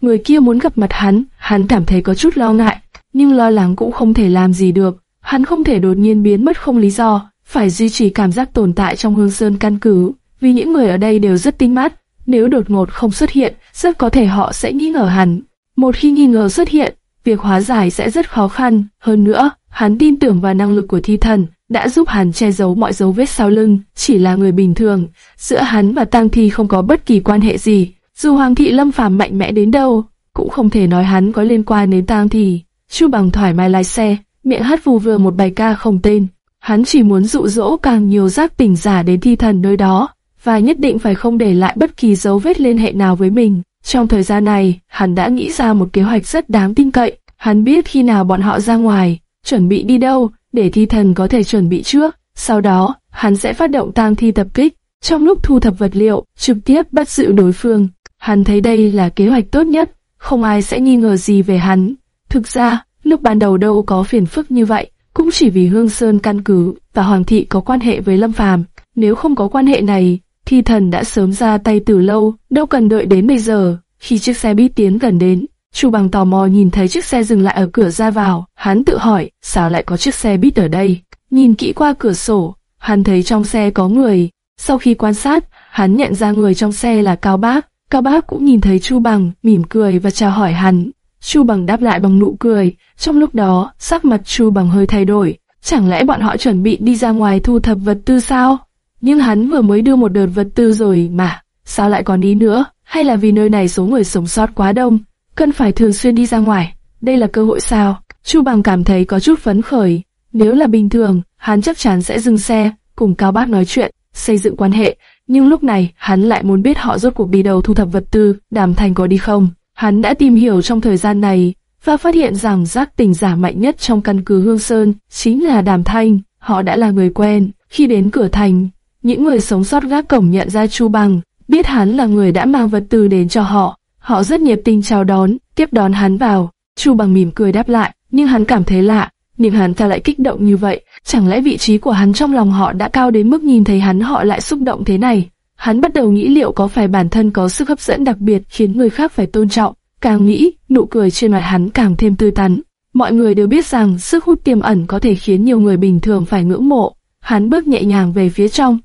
Người kia muốn gặp mặt hắn, hắn cảm thấy có chút lo ngại, nhưng lo lắng cũng không thể làm gì được. Hắn không thể đột nhiên biến mất không lý do, phải duy trì cảm giác tồn tại trong hương sơn căn cứ, vì những người ở đây đều rất tinh mắt. Nếu đột ngột không xuất hiện, rất có thể họ sẽ nghi ngờ hắn. Một khi nghi ngờ xuất hiện, việc hóa giải sẽ rất khó khăn. Hơn nữa, hắn tin tưởng vào năng lực của thi thần, đã giúp hắn che giấu mọi dấu vết sau lưng, chỉ là người bình thường. Giữa hắn và Tang Thi không có bất kỳ quan hệ gì. Dù Hoàng thị Lâm Phàm mạnh mẽ đến đâu, cũng không thể nói hắn có liên quan đến Tang Thi. Chu Bằng thoải mái lái xe, miệng hát vù vừa một bài ca không tên. Hắn chỉ muốn dụ dỗ càng nhiều giác tỉnh giả đến thi thần nơi đó, và nhất định phải không để lại bất kỳ dấu vết liên hệ nào với mình. Trong thời gian này, hắn đã nghĩ ra một kế hoạch rất đáng tin cậy. Hắn biết khi nào bọn họ ra ngoài, chuẩn bị đi đâu, để thi thần có thể chuẩn bị trước. Sau đó, hắn sẽ phát động tang thi tập kích. Trong lúc thu thập vật liệu, trực tiếp bắt giữ đối phương. Hắn thấy đây là kế hoạch tốt nhất, không ai sẽ nghi ngờ gì về hắn. Thực ra, lúc ban đầu đâu có phiền phức như vậy, cũng chỉ vì Hương Sơn căn cứ và Hoàng thị có quan hệ với Lâm Phàm. Nếu không có quan hệ này, thi thần đã sớm ra tay từ lâu, đâu cần đợi đến bây giờ. Khi chiếc xe buýt tiến gần đến, Chu Bằng tò mò nhìn thấy chiếc xe dừng lại ở cửa ra vào, hắn tự hỏi, sao lại có chiếc xe buýt ở đây? Nhìn kỹ qua cửa sổ, hắn thấy trong xe có người. Sau khi quan sát, hắn nhận ra người trong xe là Cao Bác. Cao Bác cũng nhìn thấy Chu Bằng, mỉm cười và chào hỏi hắn. Chu Bằng đáp lại bằng nụ cười. Trong lúc đó, sắc mặt Chu Bằng hơi thay đổi. Chẳng lẽ bọn họ chuẩn bị đi ra ngoài thu thập vật tư sao? Nhưng hắn vừa mới đưa một đợt vật tư rồi mà, sao lại còn đi nữa? Hay là vì nơi này số người sống sót quá đông, cần phải thường xuyên đi ra ngoài? Đây là cơ hội sao? Chu Bằng cảm thấy có chút phấn khởi. Nếu là bình thường, hắn chắc chắn sẽ dừng xe, cùng Cao Bác nói chuyện, xây dựng quan hệ. Nhưng lúc này, hắn lại muốn biết họ rốt cuộc đi đâu thu thập vật tư, đàm thành có đi không. Hắn đã tìm hiểu trong thời gian này, và phát hiện rằng giác tình giả mạnh nhất trong căn cứ Hương Sơn chính là Đàm Thanh. Họ đã là người quen. Khi đến cửa thành, những người sống sót gác cổng nhận ra Chu Bằng, biết hắn là người đã mang vật tư đến cho họ. Họ rất nhiệt tình chào đón, tiếp đón hắn vào. Chu Bằng mỉm cười đáp lại, nhưng hắn cảm thấy lạ niệm hắn ta lại kích động như vậy, chẳng lẽ vị trí của hắn trong lòng họ đã cao đến mức nhìn thấy hắn họ lại xúc động thế này? Hắn bắt đầu nghĩ liệu có phải bản thân có sức hấp dẫn đặc biệt khiến người khác phải tôn trọng. Càng nghĩ, nụ cười trên mặt hắn càng thêm tươi tắn. Mọi người đều biết rằng sức hút tiềm ẩn có thể khiến nhiều người bình thường phải ngưỡng mộ. Hắn bước nhẹ nhàng về phía trong,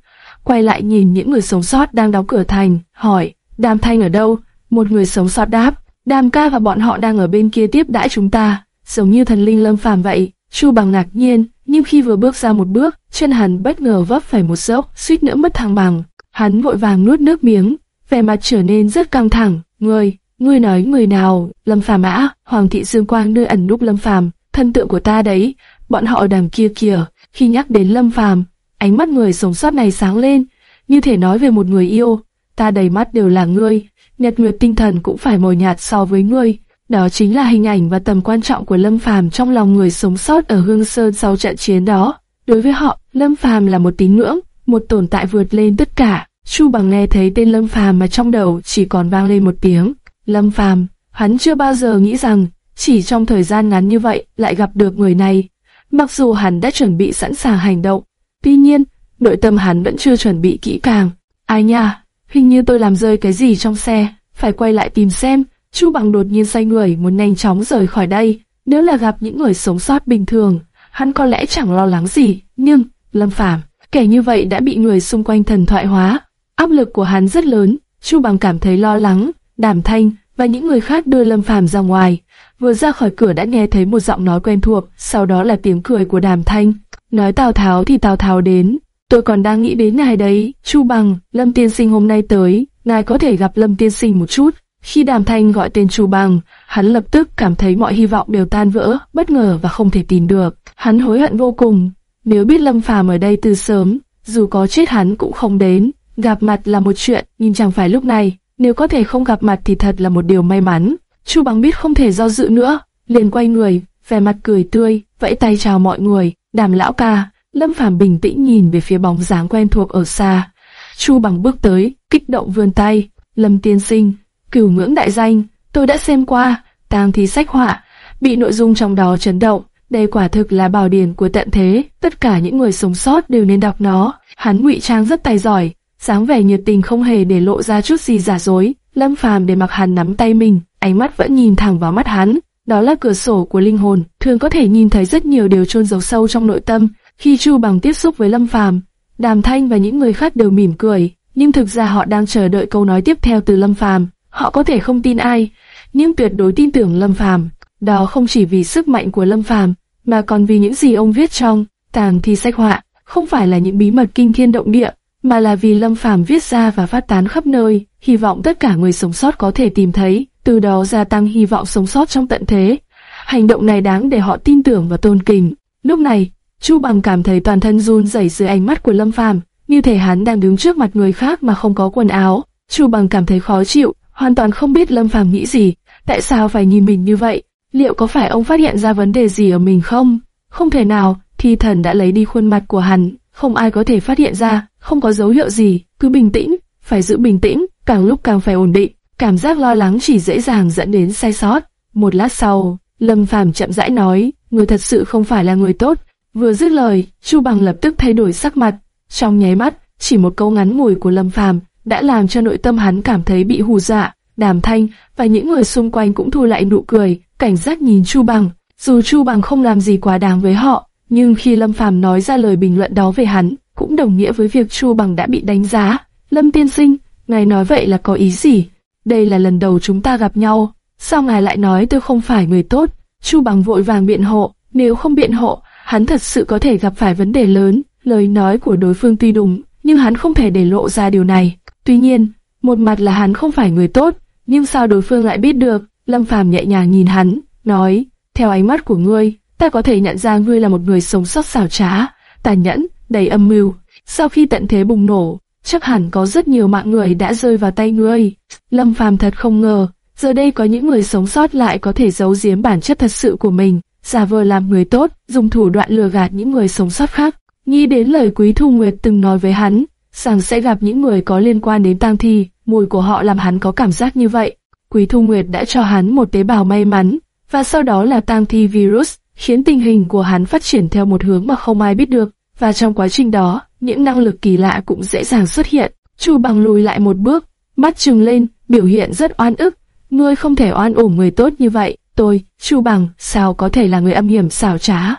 quay lại nhìn những người sống sót đang đóng cửa thành, hỏi, Đàm Thanh ở đâu? Một người sống sót đáp, Đàm ca và bọn họ đang ở bên kia tiếp đãi chúng ta, giống như thần linh lâm phàm vậy. Chu bằng ngạc nhiên, nhưng khi vừa bước ra một bước, chân hắn bất ngờ vấp phải một dốc, suýt nữa mất thăng bằng. Hắn vội vàng nuốt nước miếng, vẻ mặt trở nên rất căng thẳng. Ngươi, ngươi nói người nào? Lâm Phàm mã Hoàng thị Dương Quang nơi ẩn núp Lâm Phàm, thân tượng của ta đấy. bọn họ đàm đằng kia kìa. Khi nhắc đến Lâm Phàm, ánh mắt người sống sót này sáng lên, như thể nói về một người yêu. Ta đầy mắt đều là ngươi, nhật nguyệt tinh thần cũng phải mờ nhạt so với ngươi. Đó chính là hình ảnh và tầm quan trọng của Lâm Phàm trong lòng người sống sót ở Hương Sơn sau trận chiến đó. Đối với họ, Lâm Phàm là một tín ngưỡng, một tồn tại vượt lên tất cả. Chu Bằng nghe thấy tên Lâm Phàm mà trong đầu chỉ còn vang lên một tiếng. Lâm Phàm, hắn chưa bao giờ nghĩ rằng chỉ trong thời gian ngắn như vậy lại gặp được người này. Mặc dù hắn đã chuẩn bị sẵn sàng hành động, tuy nhiên, nội tâm hắn vẫn chưa chuẩn bị kỹ càng. Ai nha, hình như tôi làm rơi cái gì trong xe, phải quay lại tìm xem. Chu Bằng đột nhiên say người muốn nhanh chóng rời khỏi đây. Nếu là gặp những người sống sót bình thường, hắn có lẽ chẳng lo lắng gì. Nhưng, Lâm Phàm, kẻ như vậy đã bị người xung quanh thần thoại hóa. Áp lực của hắn rất lớn. Chu Bằng cảm thấy lo lắng. Đàm Thanh và những người khác đưa Lâm Phàm ra ngoài. Vừa ra khỏi cửa đã nghe thấy một giọng nói quen thuộc, sau đó là tiếng cười của Đàm Thanh. Nói Tào Tháo thì Tào Tháo đến. Tôi còn đang nghĩ đến ngài đấy, Chu Bằng, Lâm Tiên Sinh hôm nay tới, ngài có thể gặp Lâm Tiên Sinh một chút. Khi Đàm Thanh gọi tên Chu Bằng, hắn lập tức cảm thấy mọi hy vọng đều tan vỡ, bất ngờ và không thể tin được. Hắn hối hận vô cùng. Nếu biết Lâm Phàm ở đây từ sớm, dù có chết hắn cũng không đến. Gặp mặt là một chuyện, nhưng chẳng phải lúc này. Nếu có thể không gặp mặt thì thật là một điều may mắn. Chu Bằng biết không thể do dự nữa, liền quay người, vẻ mặt cười tươi, vẫy tay chào mọi người. Đàm lão ca, Lâm Phàm bình tĩnh nhìn về phía bóng dáng quen thuộc ở xa. Chu Bằng bước tới, kích động vươn tay. Lâm tiên sinh, cửu ngưỡng đại danh, tôi đã xem qua, tang thi sách họa, bị nội dung trong đó chấn động. Đây quả thực là bảo điển của tận thế, tất cả những người sống sót đều nên đọc nó. Hắn ngụy trang rất tài giỏi, dáng vẻ nhiệt tình không hề để lộ ra chút gì giả dối. Lâm Phàm để mặc hắn nắm tay mình, ánh mắt vẫn nhìn thẳng vào mắt hắn. Đó là cửa sổ của linh hồn, thường có thể nhìn thấy rất nhiều điều chôn giấu sâu trong nội tâm. Khi Chu Bằng tiếp xúc với Lâm Phàm, Đàm Thanh và những người khác đều mỉm cười, nhưng thực ra họ đang chờ đợi câu nói tiếp theo từ Lâm Phàm. Họ có thể không tin ai, nhưng tuyệt đối tin tưởng Lâm Phàm. Đó không chỉ vì sức mạnh của Lâm Phàm, mà còn vì những gì ông viết trong tàng thi sách họa, không phải là những bí mật kinh thiên động địa, mà là vì Lâm Phàm viết ra và phát tán khắp nơi, hy vọng tất cả người sống sót có thể tìm thấy, từ đó gia tăng hy vọng sống sót trong tận thế. Hành động này đáng để họ tin tưởng và tôn kính. Lúc này, Chu Bằng cảm thấy toàn thân run rẩy dưới ánh mắt của Lâm Phàm, như thể hắn đang đứng trước mặt người khác mà không có quần áo. Chu Bằng cảm thấy khó chịu, hoàn toàn không biết Lâm Phàm nghĩ gì, tại sao phải nhìn mình như vậy? Liệu có phải ông phát hiện ra vấn đề gì ở mình không? Không thể nào, thi thần đã lấy đi khuôn mặt của hắn, không ai có thể phát hiện ra, không có dấu hiệu gì, cứ bình tĩnh, phải giữ bình tĩnh, càng lúc càng phải ổn định, cảm giác lo lắng chỉ dễ dàng dẫn đến sai sót. Một lát sau, Lâm Phàm chậm rãi nói, người thật sự không phải là người tốt. Vừa dứt lời, Chu Bằng lập tức thay đổi sắc mặt, trong nháy mắt, chỉ một câu ngắn ngủi của Lâm Phàm đã làm cho nội tâm hắn cảm thấy bị hù dọa. Đàm Thanh và những người xung quanh cũng thu lại nụ cười, cảnh giác nhìn Chu Bằng. Dù Chu Bằng không làm gì quá đáng với họ, nhưng khi Lâm Phàm nói ra lời bình luận đó về hắn, cũng đồng nghĩa với việc Chu Bằng đã bị đánh giá. Lâm tiên sinh, ngài nói vậy là có ý gì? Đây là lần đầu chúng ta gặp nhau, sao ngài lại nói tôi không phải người tốt? Chu Bằng vội vàng biện hộ, nếu không biện hộ, hắn thật sự có thể gặp phải vấn đề lớn. Lời nói của đối phương tuy đúng, nhưng hắn không thể để lộ ra điều này. Tuy nhiên, một mặt là hắn không phải người tốt, nhưng sao đối phương lại biết được? Lâm Phàm nhẹ nhàng nhìn hắn, nói, theo ánh mắt của ngươi, ta có thể nhận ra ngươi là một người sống sót xảo trá, tàn nhẫn, đầy âm mưu. Sau khi tận thế bùng nổ, chắc hẳn có rất nhiều mạng người đã rơi vào tay ngươi. Lâm Phàm thật không ngờ, giờ đây có những người sống sót lại có thể giấu giếm bản chất thật sự của mình, giả vờ làm người tốt, dùng thủ đoạn lừa gạt những người sống sót khác. Nghĩ đến lời Quý Thu Nguyệt từng nói với hắn, rằng sẽ gặp những người có liên quan đến tang thi, mùi của họ làm hắn có cảm giác như vậy. Quý Thu Nguyệt đã cho hắn một tế bào may mắn, và sau đó là tang thi virus, khiến tình hình của hắn phát triển theo một hướng mà không ai biết được, và trong quá trình đó, những năng lực kỳ lạ cũng dễ dàng xuất hiện. Chu Bằng lùi lại một bước, mắt trừng lên, biểu hiện rất oan ức. Ngươi không thể oan uổng người tốt như vậy. Tôi, Chu Bằng, sao có thể là người âm hiểm xảo trá?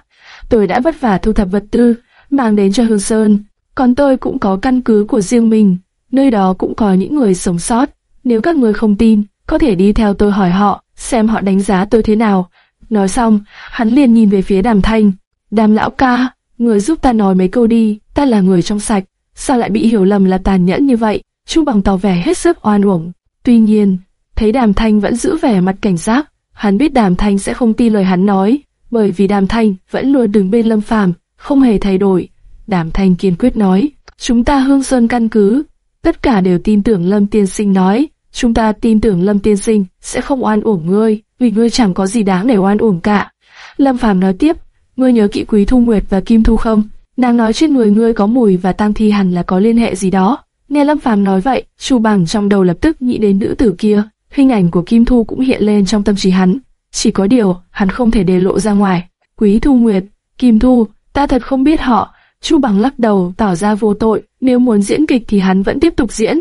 Tôi đã vất vả thu thập vật tư, mang đến cho Hương Sơn. Còn tôi cũng có căn cứ của riêng mình, nơi đó cũng có những người sống sót. Nếu các người không tin, có thể đi theo tôi hỏi họ, xem họ đánh giá tôi thế nào. Nói xong, hắn liền nhìn về phía đàm thanh. Đàm lão ca, người giúp ta nói mấy câu đi, ta là người trong sạch, sao lại bị hiểu lầm là tàn nhẫn như vậy? Chu bằng tỏ vẻ hết sức oan uổng. Tuy nhiên, thấy đàm thanh vẫn giữ vẻ mặt cảnh giác, hắn biết đàm thanh sẽ không tin lời hắn nói. bởi vì Đàm Thanh vẫn luôn đứng bên Lâm Phàm, không hề thay đổi. Đàm Thanh kiên quyết nói, chúng ta Hương Sơn căn cứ, tất cả đều tin tưởng Lâm Tiên Sinh nói, chúng ta tin tưởng Lâm Tiên Sinh sẽ không oan uổng ngươi, vì ngươi chẳng có gì đáng để oan uổng cả. Lâm Phàm nói tiếp, ngươi nhớ kỵ Quý Thu Nguyệt và Kim Thu không? Nàng nói trên người ngươi có mùi và tang thi hẳn là có liên hệ gì đó. Nghe Lâm Phàm nói vậy, Chu Bằng trong đầu lập tức nghĩ đến nữ tử kia, hình ảnh của Kim Thu cũng hiện lên trong tâm trí hắn. Chỉ có điều, hắn không thể để lộ ra ngoài. Quý Thu Nguyệt, Kim Thu, ta thật không biết họ. Chu Bằng lắc đầu, tỏ ra vô tội. Nếu muốn diễn kịch thì hắn vẫn tiếp tục diễn,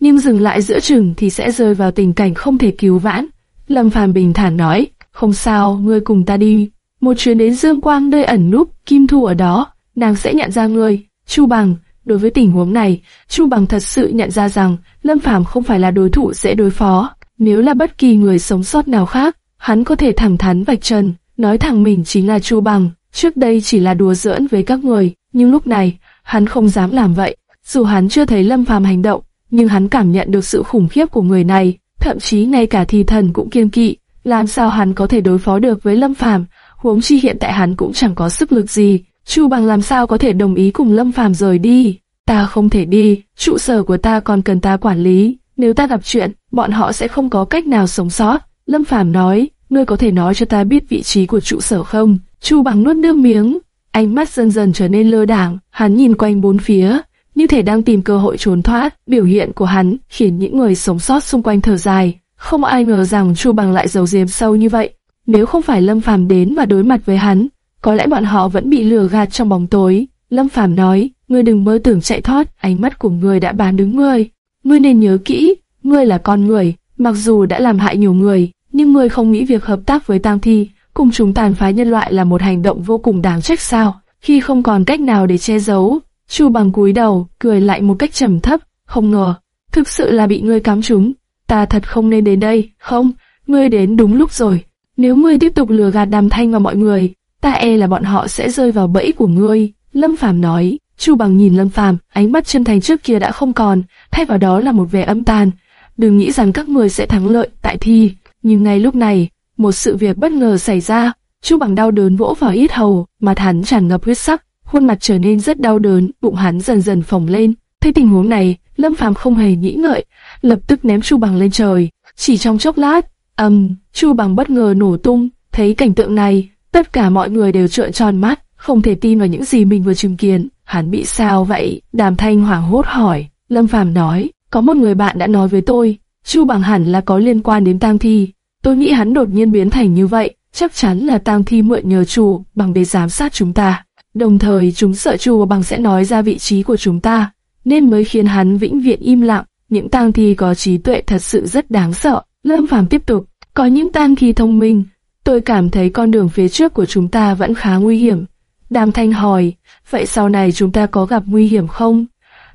nhưng dừng lại giữa chừng thì sẽ rơi vào tình cảnh không thể cứu vãn. Lâm Phàm bình thản nói, không sao, ngươi cùng ta đi. Một chuyến đến Dương Quang nơi ẩn núp, Kim Thu ở đó, nàng sẽ nhận ra ngươi. Chu Bằng, đối với tình huống này, Chu Bằng thật sự nhận ra rằng Lâm Phàm không phải là đối thủ dễ đối phó. Nếu là bất kỳ người sống sót nào khác, hắn có thể thẳng thắn vạch trần, nói thẳng mình chính là Chu Bằng. Trước đây chỉ là đùa giỡn với các người, nhưng lúc này, hắn không dám làm vậy. Dù hắn chưa thấy Lâm Phàm hành động, nhưng hắn cảm nhận được sự khủng khiếp của người này, thậm chí ngay cả thi thần cũng kiêng kỵ. Làm sao hắn có thể đối phó được với Lâm Phàm? Huống chi hiện tại hắn cũng chẳng có sức lực gì. Chu Bằng làm sao có thể đồng ý cùng Lâm Phàm rời đi? Ta không thể đi, trụ sở của ta còn cần ta quản lý. Nếu ta gặp chuyện, bọn họ sẽ không có cách nào sống sót. Lâm Phàm nói, ngươi có thể nói cho ta biết vị trí của trụ sở không? Chu Bằng nuốt nước miếng, ánh mắt dần dần trở nên lơ đảng, hắn nhìn quanh bốn phía, như thể đang tìm cơ hội trốn thoát. Biểu hiện của hắn khiến những người sống sót xung quanh thở dài. Không ai ngờ rằng Chu Bằng lại giấu giếm sâu như vậy. Nếu không phải Lâm Phàm đến và đối mặt với hắn, có lẽ bọn họ vẫn bị lừa gạt trong bóng tối. Lâm Phàm nói, ngươi đừng mơ tưởng chạy thoát, ánh mắt của ngươi đã bán đứng ngươi. Ngươi nên nhớ kỹ, ngươi là con người, mặc dù đã làm hại nhiều người, nhưng ngươi không nghĩ việc hợp tác với Tam Thi, cùng chúng tàn phá nhân loại là một hành động vô cùng đáng trách sao? Khi không còn cách nào để che giấu, Chu bằng cúi đầu, cười lại một cách trầm thấp, không ngờ, thực sự là bị ngươi cắm trúng. Ta thật không nên đến đây, không, ngươi đến đúng lúc rồi. Nếu ngươi tiếp tục lừa gạt đàm thanh và mọi người, ta e là bọn họ sẽ rơi vào bẫy của ngươi. Lâm Phàm nói, Chu bằng nhìn Lâm Phàm, ánh mắt chân thành trước kia đã không còn, thay vào đó là một vẻ âm tàn. Đừng nghĩ rằng các người sẽ thắng lợi tại thi, nhưng ngay lúc này, một sự việc bất ngờ xảy ra. Chu bằng đau đớn vỗ vào ít hầu, mặt hắn tràn ngập huyết sắc, khuôn mặt trở nên rất đau đớn, bụng hắn dần dần phồng lên. Thấy tình huống này, Lâm Phàm không hề nghĩ ngợi, lập tức ném Chu bằng lên trời. Chỉ trong chốc lát, ầm, um, Chu bằng bất ngờ nổ tung. Thấy cảnh tượng này, tất cả mọi người đều trợn tròn mắt, không thể tin vào những gì mình vừa chứng kiến. Hắn bị sao vậy? Đàm Thanh hoảng hốt hỏi. Lâm Phàm nói, có một người bạn đã nói với tôi, Chu bằng hẳn là có liên quan đến tang thi. Tôi nghĩ hắn đột nhiên biến thành như vậy, chắc chắn là tang thi mượn nhờ chủ bằng để giám sát chúng ta. Đồng thời chúng sợ chủ bằng sẽ nói ra vị trí của chúng ta, nên mới khiến hắn vĩnh viễn im lặng. Những tang thi có trí tuệ thật sự rất đáng sợ. Lâm Phàm tiếp tục, có những tang thi thông minh. Tôi cảm thấy con đường phía trước của chúng ta vẫn khá nguy hiểm. Đàm Thanh hỏi, vậy sau này chúng ta có gặp nguy hiểm không?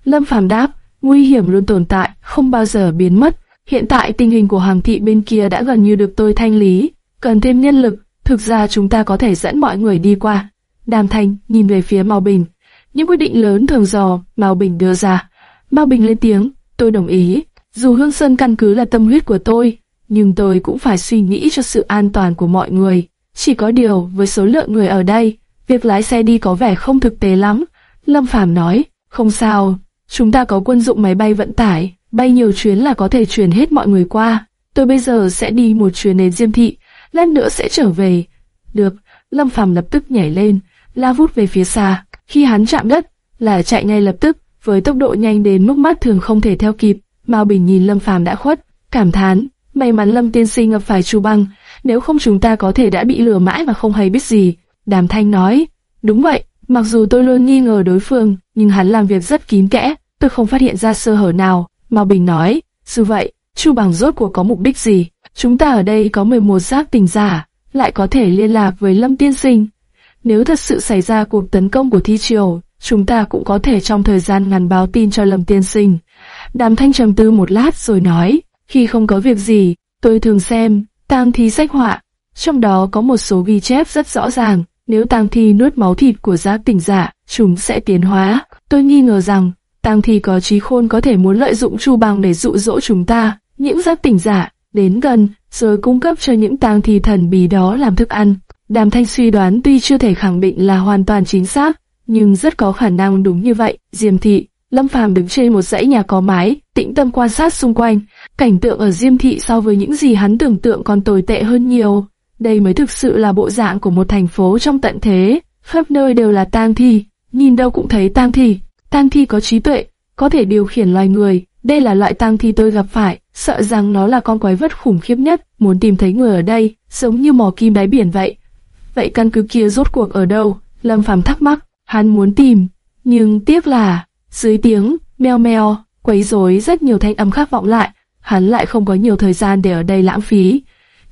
Lâm Phàm đáp, nguy hiểm luôn tồn tại, không bao giờ biến mất. Hiện tại tình hình của Hoàng thị bên kia đã gần như được tôi thanh lý, cần thêm nhân lực, thực ra chúng ta có thể dẫn mọi người đi qua. Đàm Thanh nhìn về phía Mao Bình, những quyết định lớn thường dò Mao Bình đưa ra. Mao Bình lên tiếng, tôi đồng ý, dù Hương Sơn căn cứ là tâm huyết của tôi, nhưng tôi cũng phải suy nghĩ cho sự an toàn của mọi người. Chỉ có điều với số lượng người ở đây, việc lái xe đi có vẻ không thực tế lắm. Lâm Phàm nói, không sao, chúng ta có quân dụng máy bay vận tải, bay nhiều chuyến là có thể chuyển hết mọi người qua. Tôi bây giờ sẽ đi một chuyến đến Diêm Thị, lát nữa sẽ trở về. Được, Lâm Phàm lập tức nhảy lên, la vút về phía xa. Khi hắn chạm đất, là chạy ngay lập tức, với tốc độ nhanh đến mức mắt thường không thể theo kịp. Mao Bình nhìn Lâm Phàm đã khuất, cảm thán, may mắn Lâm Tiên Sinh gặp phải Chu Băng, nếu không chúng ta có thể đã bị lừa mãi mà không hay biết gì. Đàm Thanh nói, đúng vậy, mặc dù tôi luôn nghi ngờ đối phương, nhưng hắn làm việc rất kín kẽ, tôi không phát hiện ra sơ hở nào. Mao Bình nói, dù vậy, Chu Bằng rốt cuộc có mục đích gì? Chúng ta ở đây có 11 giác tình giả, lại có thể liên lạc với Lâm Tiên Sinh. Nếu thật sự xảy ra cuộc tấn công của thi triều, chúng ta cũng có thể trong thời gian ngắn báo tin cho Lâm Tiên Sinh. Đàm Thanh trầm tư một lát rồi nói, khi không có việc gì, tôi thường xem tang thi sách họa, trong đó có một số ghi chép rất rõ ràng, nếu tang thi nuốt máu thịt của giác tỉnh giả, chúng sẽ tiến hóa. Tôi nghi ngờ rằng Tang Thi có trí khôn có thể muốn lợi dụng Chu Bằng để dụ dỗ chúng ta, những giác tỉnh giả đến gần rồi cung cấp cho những tang thi thần bí đó làm thức ăn. Đàm Thanh suy đoán tuy chưa thể khẳng định là hoàn toàn chính xác, nhưng rất có khả năng đúng như vậy. Diêm thị, Lâm Phàm đứng trên một dãy nhà có mái, tĩnh tâm quan sát xung quanh. Cảnh tượng ở Diêm thị so với những gì hắn tưởng tượng còn tồi tệ hơn nhiều. Đây mới thực sự là bộ dạng của một thành phố trong tận thế. Khắp nơi đều là tang thi, nhìn đâu cũng thấy tang thi. Tang thi có trí tuệ, có thể điều khiển loài người. Đây là loại tang thi tôi gặp phải, sợ rằng nó là con quái vật khủng khiếp nhất. Muốn tìm thấy người ở đây, giống như mò kim đáy biển vậy. Vậy căn cứ kia rốt cuộc ở đâu? Lâm Phàm thắc mắc, hắn muốn tìm, nhưng tiếc là dưới tiếng meo meo quấy rối rất nhiều thanh âm khác vọng lại, hắn lại không có nhiều thời gian để ở đây lãng phí.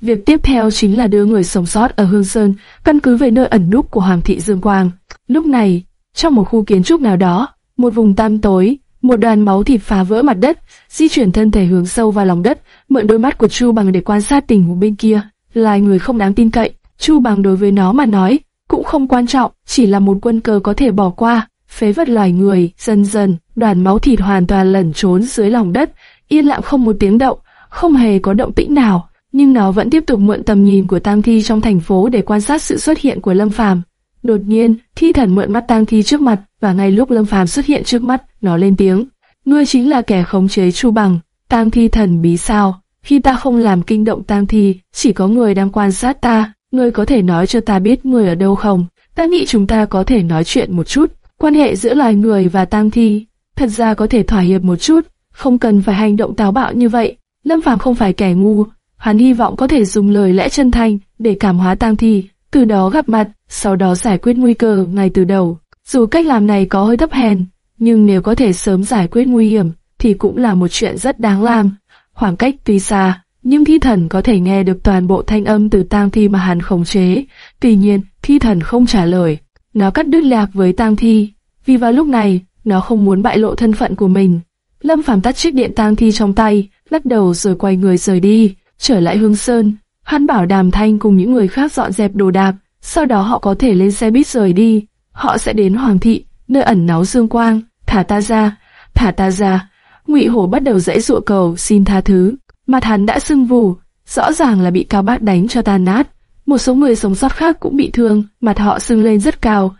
Việc tiếp theo chính là đưa người sống sót ở Hương Sơn căn cứ về nơi ẩn núp của Hoàng thị Dương Quang. Lúc này, trong một khu kiến trúc nào đó, một vùng tam tối, một đoàn máu thịt phá vỡ mặt đất, di chuyển thân thể hướng sâu vào lòng đất, mượn đôi mắt của Chu Bằng để quan sát tình huống bên kia. Là người không đáng tin cậy, Chu Bằng đối với nó mà nói, cũng không quan trọng, chỉ là một quân cờ có thể bỏ qua. Phế vật loài người, dần dần, đoàn máu thịt hoàn toàn lẩn trốn dưới lòng đất, yên lặng không một tiếng động, không hề có động tĩnh nào, nhưng nó vẫn tiếp tục mượn tầm nhìn của Tam thi trong thành phố để quan sát sự xuất hiện của Lâm Phàm. Đột nhiên, thi thần mượn mắt tang thi trước mặt, và ngay lúc Lâm Phàm xuất hiện trước mắt, nó lên tiếng: "Ngươi chính là kẻ khống chế Chu Bằng, tang thi thần bí sao? Khi ta không làm kinh động tang thi, chỉ có người đang quan sát ta, ngươi có thể nói cho ta biết người ở đâu không? Ta nghĩ chúng ta có thể nói chuyện một chút." Quan hệ giữa loài người và tang thi, thật ra có thể thỏa hiệp một chút, không cần phải hành động táo bạo như vậy. Lâm Phàm không phải kẻ ngu, hắn hy vọng có thể dùng lời lẽ chân thành để cảm hóa tang thi, từ đó gặp mặt, sau đó giải quyết nguy cơ ngay từ đầu. Dù cách làm này có hơi thấp hèn, nhưng nếu có thể sớm giải quyết nguy hiểm, thì cũng là một chuyện rất đáng làm. Khoảng cách tuy xa, nhưng thi thần có thể nghe được toàn bộ thanh âm từ tang thi mà hắn khống chế. Tuy nhiên, thi thần không trả lời, nó cắt đứt lạc với tang thi, vì vào lúc này, nó không muốn bại lộ thân phận của mình. Lâm Phàm tắt chiếc điện tang thi trong tay, lắc đầu rồi quay người rời đi, trở lại Hương Sơn. Hắn bảo Đàm Thanh cùng những người khác dọn dẹp đồ đạc, sau đó họ có thể lên xe buýt rời đi. Họ sẽ đến Hoàng thị, nơi ẩn náu dương quang, thả ta ra, thả ta ra. Ngụy Hổ bắt đầu dãy dụa cầu xin tha thứ, mặt hắn đã sưng vù, rõ ràng là bị Cao Bát đánh cho tan nát. Một số người sống sót khác cũng bị thương, mặt họ sưng lên rất cao.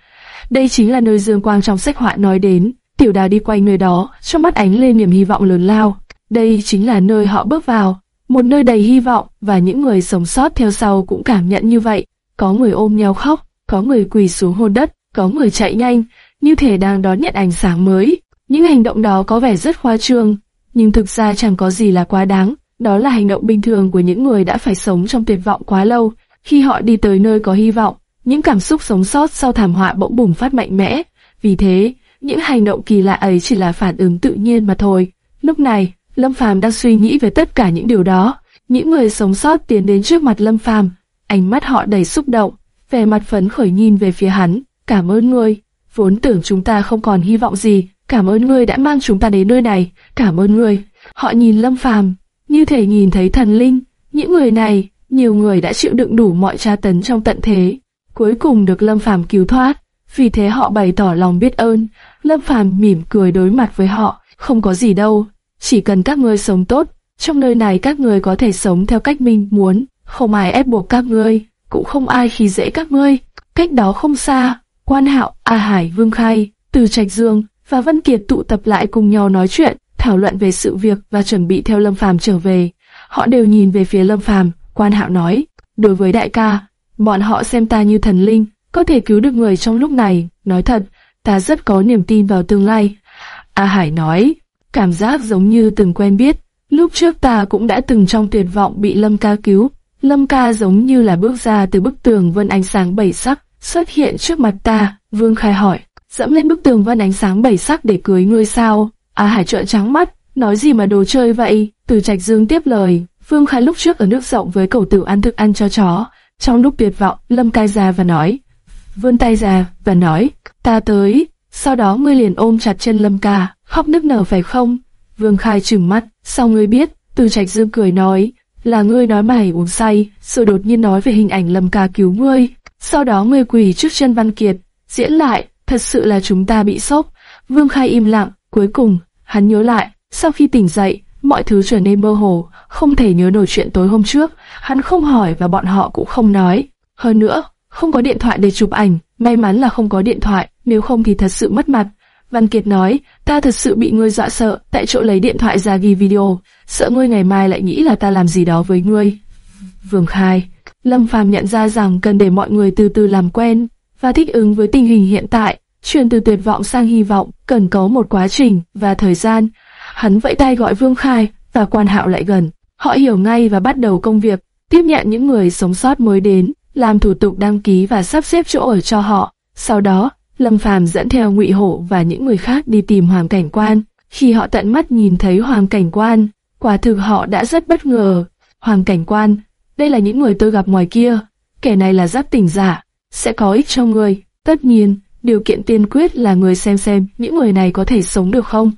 Đây chính là nơi Dương Quang trong sách họa nói đến. Tiểu đào đi quanh nơi đó, trong mắt ánh lên niềm hy vọng lớn lao. Đây chính là nơi họ bước vào, một nơi đầy hy vọng và những người sống sót theo sau cũng cảm nhận như vậy. Có người ôm nhau khóc, có người quỳ xuống hôn đất, có người chạy nhanh, như thể đang đón nhận ánh sáng mới. Những hành động đó có vẻ rất khoa trương, nhưng thực ra chẳng có gì là quá đáng. Đó là hành động bình thường của những người đã phải sống trong tuyệt vọng quá lâu, khi họ đi tới nơi có hy vọng, những cảm xúc sống sót sau thảm họa bỗng bùng phát mạnh mẽ. Vì thế, những hành động kỳ lạ ấy chỉ là phản ứng tự nhiên mà thôi. Lúc này, Lâm Phàm đang suy nghĩ về tất cả những điều đó. Những người sống sót tiến đến trước mặt Lâm Phàm, ánh mắt họ đầy xúc động, vẻ mặt phấn khởi nhìn về phía hắn. Cảm ơn ngươi, vốn tưởng chúng ta không còn hy vọng gì. Cảm ơn ngươi đã mang chúng ta đến nơi này. Cảm ơn ngươi. Họ nhìn Lâm Phàm như thể nhìn thấy thần linh. Những người này nhiều người đã chịu đựng đủ mọi tra tấn trong tận thế, cuối cùng được Lâm Phàm cứu thoát, vì thế họ bày tỏ lòng biết ơn. Lâm Phàm mỉm cười đối mặt với họ, không có gì đâu, chỉ cần các ngươi sống tốt, trong nơi này các ngươi có thể sống theo cách mình muốn, không ai ép buộc các ngươi, cũng không ai khi dễ các ngươi. Cách đó không xa, Quan Hạo, A Hải, Vương Khai, Từ Trạch Dương và Vân Kiệt tụ tập lại cùng nhau nói chuyện, thảo luận về sự việc và chuẩn bị theo Lâm Phàm trở về. Họ đều nhìn về phía Lâm Phàm, Quan Hạo nói, đối với đại ca, bọn họ xem ta như thần linh, có thể cứu được người trong lúc này. Nói thật, ta rất có niềm tin vào tương lai. A Hải nói, cảm giác giống như từng quen biết. Lúc trước ta cũng đã từng trong tuyệt vọng bị Lâm ca cứu. Lâm ca giống như là bước ra từ bức tường vân ánh sáng bảy sắc, xuất hiện trước mặt ta. Vương Khai hỏi, dẫm lên bức tường vân ánh sáng bảy sắc để cưới ngươi sao? A Hải trợn trắng mắt, nói gì mà đồ chơi vậy? Từ Trạch Dương tiếp lời, Vương Khai lúc trước ở nước rộng với cầu tử ăn thức ăn cho chó. Trong lúc tuyệt vọng, Lâm cai ra và nói, vươn tay ra và nói, ta tới. Sau đó ngươi liền ôm chặt chân Lâm ca, khóc nức nở phải không? Vương Khai trừng mắt, sao ngươi biết? Từ Trạch Dương cười nói, là ngươi nói mày uống say, rồi đột nhiên nói về hình ảnh Lâm ca cứu ngươi. Sau đó ngươi quỳ trước chân Văn Kiệt, diễn lại, thật sự là chúng ta bị sốc. Vương Khai im lặng, cuối cùng, hắn nhớ lại, sau khi tỉnh dậy, mọi thứ trở nên mơ hồ, không thể nhớ nổi chuyện tối hôm trước, hắn không hỏi và bọn họ cũng không nói. Hơn nữa, không có điện thoại để chụp ảnh, may mắn là không có điện thoại, nếu không thì thật sự mất mặt. Văn Kiệt nói, ta thật sự bị ngươi dọa sợ, tại chỗ lấy điện thoại ra ghi video, sợ ngươi ngày mai lại nghĩ là ta làm gì đó với ngươi. Vương Khai, Lâm Phàm nhận ra rằng cần để mọi người từ từ làm quen và thích ứng với tình hình hiện tại, chuyển từ tuyệt vọng sang hy vọng, cần có một quá trình và thời gian. Hắn vẫy tay gọi Vương Khai và Quan Hạo lại gần. Họ hiểu ngay và bắt đầu công việc, tiếp nhận những người sống sót mới đến, làm thủ tục đăng ký và sắp xếp chỗ ở cho họ. Sau đó, Lâm Phàm dẫn theo Ngụy Hổ và những người khác đi tìm Hoàng Cảnh Quan. Khi họ tận mắt nhìn thấy Hoàng Cảnh Quan, quả thực họ đã rất bất ngờ. Hoàng Cảnh Quan, đây là những người tôi gặp ngoài kia, kẻ này là giáp tỉnh giả, sẽ có ích cho người. Tất nhiên, điều kiện tiên quyết là người xem xem những người này có thể sống được không.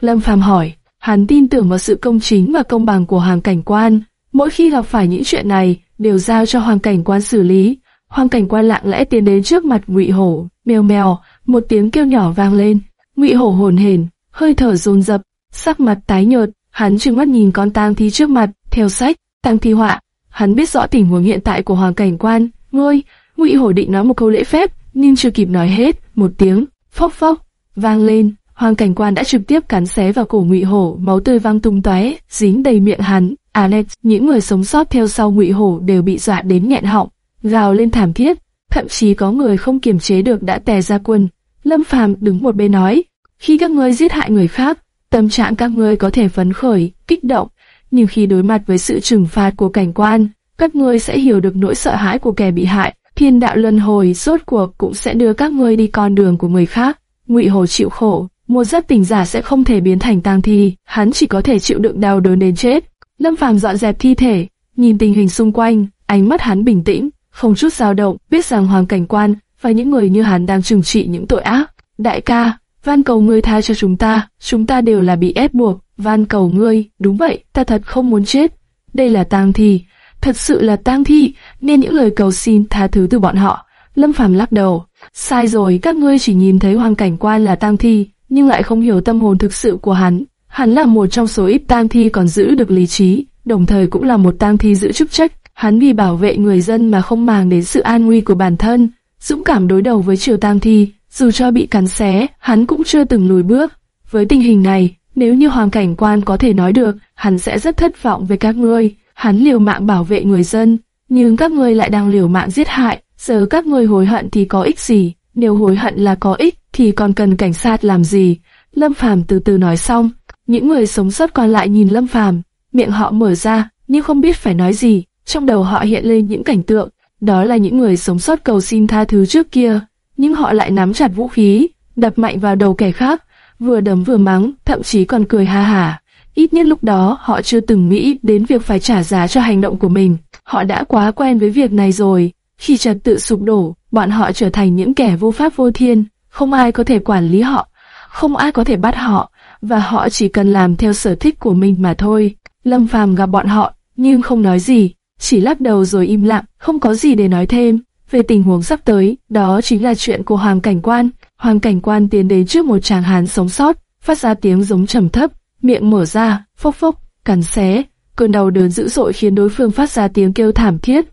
Lâm Phàm hỏi, hắn tin tưởng vào sự công chính và công bằng của Hoàng Cảnh Quan. Mỗi khi gặp phải những chuyện này, đều giao cho Hoàng Cảnh Quan xử lý. Hoàng Cảnh Quan lặng lẽ tiến đến trước mặt Ngụy Hổ, mèo mèo, một tiếng kêu nhỏ vang lên. Ngụy Hổ hồn hển, hơi thở dồn dập, sắc mặt tái nhợt, hắn trừng mắt nhìn con tang thi trước mặt, theo sách, tang thi họa. Hắn biết rõ tình huống hiện tại của Hoàng Cảnh Quan, ngươi, Ngụy Hổ định nói một câu lễ phép, nhưng chưa kịp nói hết, một tiếng phốc phốc vang lên, Hoàng Cảnh Quan đã trực tiếp cắn xé vào cổ Ngụy Hổ, máu tươi văng tung tóe, dính đầy miệng hắn. Alex, những người sống sót theo sau Ngụy Hổ đều bị dọa đến nghẹn họng, gào lên thảm thiết, thậm chí có người không kiềm chế được đã tè ra quân. Lâm Phàm đứng một bên nói, khi các ngươi giết hại người khác, tâm trạng các ngươi có thể phấn khởi, kích động, nhưng khi đối mặt với sự trừng phạt của cảnh quan, các ngươi sẽ hiểu được nỗi sợ hãi của kẻ bị hại. Thiên đạo luân hồi rốt cuộc cũng sẽ đưa các ngươi đi con đường của người khác. Ngụy Hồ chịu khổ, một giấc tỉnh giả sẽ không thể biến thành tang thi, hắn chỉ có thể chịu đựng đau đớn đến chết. Lâm Phàm dọn dẹp thi thể, nhìn tình hình xung quanh, ánh mắt hắn bình tĩnh, không chút dao động, biết rằng Hoàng Cảnh Quan và những người như hắn đang trừng trị những tội ác. Đại ca, van cầu ngươi tha cho chúng ta, chúng ta đều là bị ép buộc, van cầu ngươi, đúng vậy, ta thật không muốn chết. Đây là tang thi, thật sự là tang thi, nên những lời cầu xin tha thứ từ bọn họ. Lâm Phàm lắc đầu, sai rồi, các ngươi chỉ nhìn thấy Hoàng Cảnh Quan là tang thi, nhưng lại không hiểu tâm hồn thực sự của hắn. Hắn là một trong số ít tang thi còn giữ được lý trí, đồng thời cũng là một tang thi giữ chức trách. Hắn vì bảo vệ người dân mà không màng đến sự an nguy của bản thân, dũng cảm đối đầu với triều Tam thi, dù cho bị cắn xé, hắn cũng chưa từng lùi bước. Với tình hình này, nếu như hoàng cảnh quan có thể nói được, hắn sẽ rất thất vọng về các ngươi. Hắn liều mạng bảo vệ người dân, nhưng các ngươi lại đang liều mạng giết hại. Giờ các ngươi hối hận thì có ích gì? Nếu hối hận là có ích, thì còn cần cảnh sát làm gì? Lâm Phàm từ từ nói xong, những người sống sót còn lại nhìn Lâm Phàm, miệng họ mở ra, nhưng không biết phải nói gì. Trong đầu họ hiện lên những cảnh tượng, đó là những người sống sót cầu xin tha thứ trước kia, nhưng họ lại nắm chặt vũ khí, đập mạnh vào đầu kẻ khác, vừa đấm vừa mắng, thậm chí còn cười ha hả. Ít nhất lúc đó họ chưa từng nghĩ đến việc phải trả giá cho hành động của mình. Họ đã quá quen với việc này rồi. Khi trật tự sụp đổ, bọn họ trở thành những kẻ vô pháp vô thiên, không ai có thể quản lý họ, không ai có thể bắt họ, và họ chỉ cần làm theo sở thích của mình mà thôi. Lâm Phàm gặp bọn họ, nhưng không nói gì, chỉ lắc đầu rồi im lặng, không có gì để nói thêm. Về tình huống sắp tới, đó chính là chuyện của Hoàng Cảnh Quan. Hoàng Cảnh Quan tiến đến trước một chàng hán sống sót, phát ra tiếng giống trầm thấp, miệng mở ra, phốc phốc, cắn xé. Cơn đau đớn dữ dội khiến đối phương phát ra tiếng kêu thảm thiết.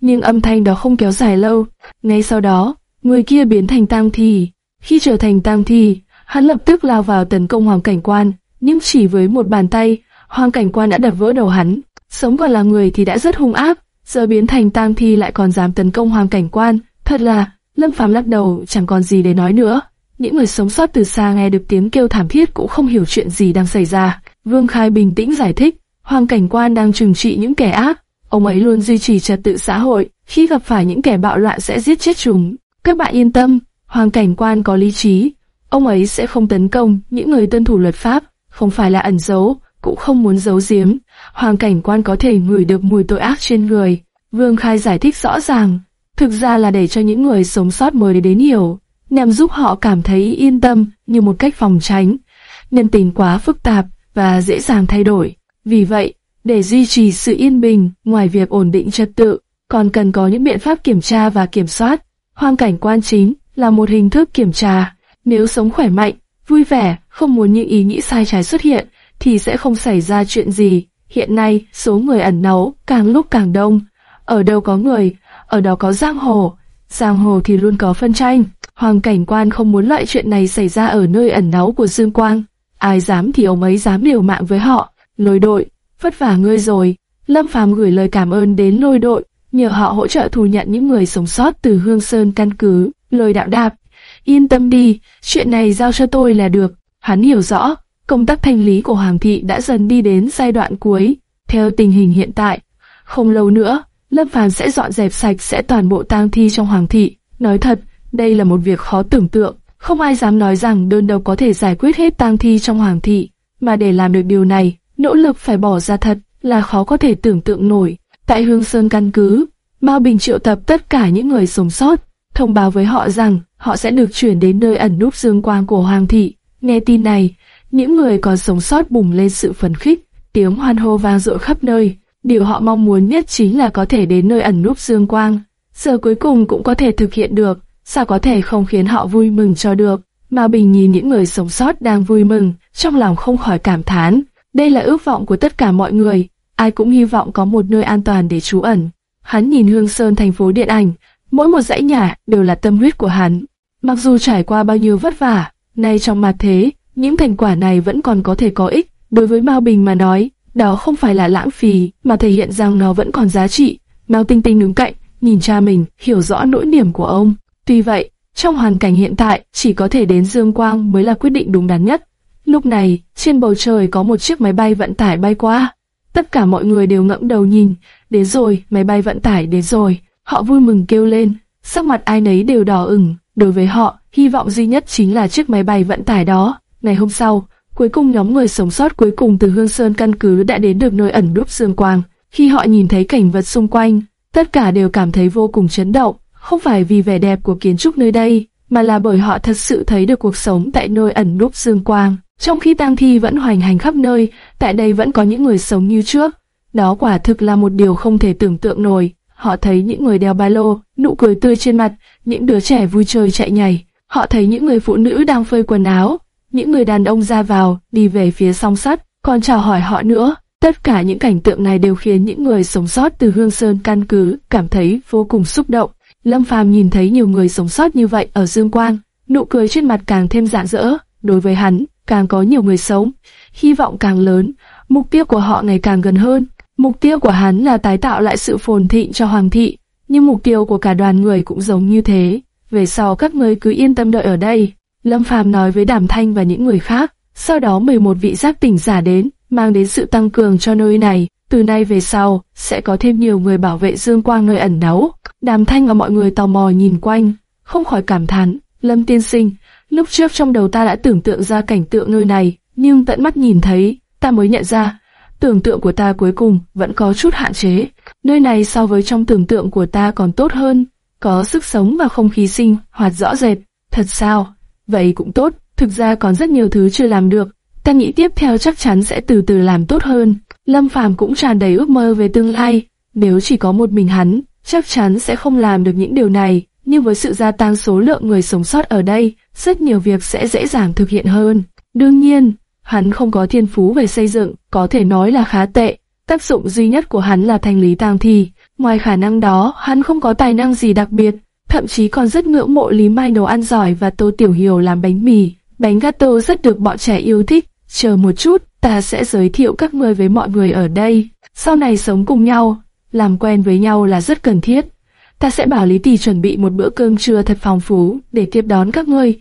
Nhưng âm thanh đó không kéo dài lâu. Ngay sau đó, người kia biến thành tang thi. Khi trở thành tang thi, hắn lập tức lao vào tấn công Hoàng Cảnh Quan, nhưng chỉ với một bàn tay, Hoàng Cảnh Quan đã đập vỡ đầu hắn. Sống còn là người thì đã rất hung ác, giờ biến thành tang thi lại còn dám tấn công Hoàng Cảnh Quan, thật là Lâm Phàm lắc đầu, chẳng còn gì để nói nữa. Những người sống sót từ xa nghe được tiếng kêu thảm thiết cũng không hiểu chuyện gì đang xảy ra. Vương Khai bình tĩnh giải thích, Hoàng Cảnh Quan đang trừng trị những kẻ ác. Ông ấy luôn duy trì trật tự xã hội, khi gặp phải những kẻ bạo loạn sẽ giết chết chúng. Các bạn yên tâm, Hoàng Cảnh Quan có lý trí. Ông ấy sẽ không tấn công những người tuân thủ luật pháp, không phải là ẩn giấu, cũng không muốn giấu giếm. Hoàng Cảnh Quan có thể ngửi được mùi tội ác trên người. Vương Khai giải thích rõ ràng, thực ra là để cho những người sống sót mới đến hiểu, nhằm giúp họ cảm thấy yên tâm như một cách phòng tránh. Nhân tình quá phức tạp và dễ dàng thay đổi. Vì vậy, để duy trì sự yên bình, ngoài việc ổn định trật tự, còn cần có những biện pháp kiểm tra và kiểm soát. Hoang cảnh quan chính là một hình thức kiểm tra. Nếu sống khỏe mạnh, vui vẻ, không muốn những ý nghĩ sai trái xuất hiện, thì sẽ không xảy ra chuyện gì. Hiện nay, số người ẩn náu càng lúc càng đông. Ở đâu có người, ở đó có giang hồ. Giang hồ thì luôn có phân tranh. Hoàng cảnh quan không muốn loại chuyện này xảy ra ở nơi ẩn náu của Dương Quang. Ai dám thì ông ấy dám liều mạng với họ. Lôi đội, vất vả ngươi rồi. Lâm Phàm gửi lời cảm ơn đến lôi đội, nhờ họ hỗ trợ thu nhận những người sống sót từ Hương Sơn căn cứ. lời đạo đạp, yên tâm đi, chuyện này giao cho tôi là được. Hắn hiểu rõ, công tác thanh lý của Hoàng thị đã dần đi đến giai đoạn cuối. Theo tình hình hiện tại, không lâu nữa, Lâm Phàm sẽ dọn dẹp sạch sẽ toàn bộ tang thi trong Hoàng thị. Nói thật, đây là một việc khó tưởng tượng, không ai dám nói rằng đơn độc có thể giải quyết hết tang thi trong Hoàng thị, mà để làm được điều này, nỗ lực phải bỏ ra thật là khó có thể tưởng tượng nổi. Tại Hương Sơn căn cứ, Mao Bình triệu tập tất cả những người sống sót, thông báo với họ rằng họ sẽ được chuyển đến nơi ẩn núp dương quang của Hoàng thị. Nghe tin này, những người còn sống sót bùng lên sự phấn khích, tiếng hoan hô vang dội khắp nơi. Điều họ mong muốn nhất chính là có thể đến nơi ẩn núp dương quang. Giờ cuối cùng cũng có thể thực hiện được, sao có thể không khiến họ vui mừng cho được. Mà Bình nhìn những người sống sót đang vui mừng, trong lòng không khỏi cảm thán. Đây là ước vọng của tất cả mọi người, ai cũng hy vọng có một nơi an toàn để trú ẩn. Hắn nhìn Hương Sơn thành phố điện ảnh, mỗi một dãy nhà đều là tâm huyết của hắn. Mặc dù trải qua bao nhiêu vất vả, nay trong mặt thế, những thành quả này vẫn còn có thể có ích. Đối với Mao Bình mà nói, đó không phải là lãng phí, mà thể hiện rằng nó vẫn còn giá trị. Mao Tinh Tinh đứng cạnh, nhìn cha mình, hiểu rõ nỗi niềm của ông. Tuy vậy, trong hoàn cảnh hiện tại, chỉ có thể đến Dương Quang mới là quyết định đúng đắn nhất. Lúc này, trên bầu trời có một chiếc máy bay vận tải bay qua. Tất cả mọi người đều ngẫm đầu nhìn, đến rồi, máy bay vận tải đến rồi. Họ vui mừng kêu lên, sắc mặt ai nấy đều đỏ ửng. Đối với họ, hy vọng duy nhất chính là chiếc máy bay vận tải đó. Ngày hôm sau, cuối cùng nhóm người sống sót cuối cùng từ Hương Sơn căn cứ đã đến được nơi ẩn núp Dương Quang. Khi họ nhìn thấy cảnh vật xung quanh, tất cả đều cảm thấy vô cùng chấn động, không phải vì vẻ đẹp của kiến trúc nơi đây, mà là bởi họ thật sự thấy được cuộc sống tại nơi ẩn núp Dương Quang. Trong khi tang thi vẫn hoành hành khắp nơi, tại đây vẫn có những người sống như trước. Đó quả thực là một điều không thể tưởng tượng nổi. Họ thấy những người đeo ba lô, nụ cười tươi trên mặt, những đứa trẻ vui chơi chạy nhảy. Họ thấy những người phụ nữ đang phơi quần áo, những người đàn ông ra vào, đi về phía song sắt, còn chào hỏi họ nữa. Tất cả những cảnh tượng này đều khiến những người sống sót từ Hương Sơn căn cứ cảm thấy vô cùng xúc động. Lâm Phàm nhìn thấy nhiều người sống sót như vậy ở Dương Quang, nụ cười trên mặt càng thêm rạng rỡ. Đối với hắn, càng có nhiều người sống, hy vọng càng lớn, mục tiêu của họ ngày càng gần hơn. Mục tiêu của hắn là tái tạo lại sự phồn thịnh cho Hoàng thị, nhưng mục tiêu của cả đoàn người cũng giống như thế. Về sau các ngươi cứ yên tâm đợi ở đây. Lâm Phàm nói với Đàm Thanh và những người khác. Sau đó 11 vị giác tỉnh giả đến, mang đến sự tăng cường cho nơi này. Từ nay về sau, sẽ có thêm nhiều người bảo vệ dương quang nơi ẩn náu. Đàm Thanh và mọi người tò mò nhìn quanh, không khỏi cảm thán. Lâm tiên sinh, lúc trước trong đầu ta đã tưởng tượng ra cảnh tượng nơi này, nhưng tận mắt nhìn thấy, ta mới nhận ra, tưởng tượng của ta cuối cùng vẫn có chút hạn chế. Nơi này so với trong tưởng tượng của ta còn tốt hơn, có sức sống và không khí sinh hoạt rõ rệt. Thật sao? Vậy cũng tốt, thực ra còn rất nhiều thứ chưa làm được. Ta nghĩ tiếp theo chắc chắn sẽ từ từ làm tốt hơn. Lâm Phàm cũng tràn đầy ước mơ về tương lai. Nếu chỉ có một mình hắn, chắc chắn sẽ không làm được những điều này. Nhưng với sự gia tăng số lượng người sống sót ở đây, rất nhiều việc sẽ dễ dàng thực hiện hơn. Đương nhiên, hắn không có thiên phú về xây dựng, có thể nói là khá tệ. Tác dụng duy nhất của hắn là thanh lý tang thi. Ngoài khả năng đó, hắn không có tài năng gì đặc biệt, thậm chí còn rất ngưỡng mộ Lý Mai nấu ăn giỏi và Tô Tiểu Hiểu làm bánh mì. Bánh gato rất được bọn trẻ yêu thích. Chờ một chút, ta sẽ giới thiệu các ngươi với mọi người ở đây. Sau này sống cùng nhau, làm quen với nhau là rất cần thiết. Ta sẽ bảo Lý Tỷ chuẩn bị một bữa cơm trưa thật phong phú để tiếp đón các ngươi.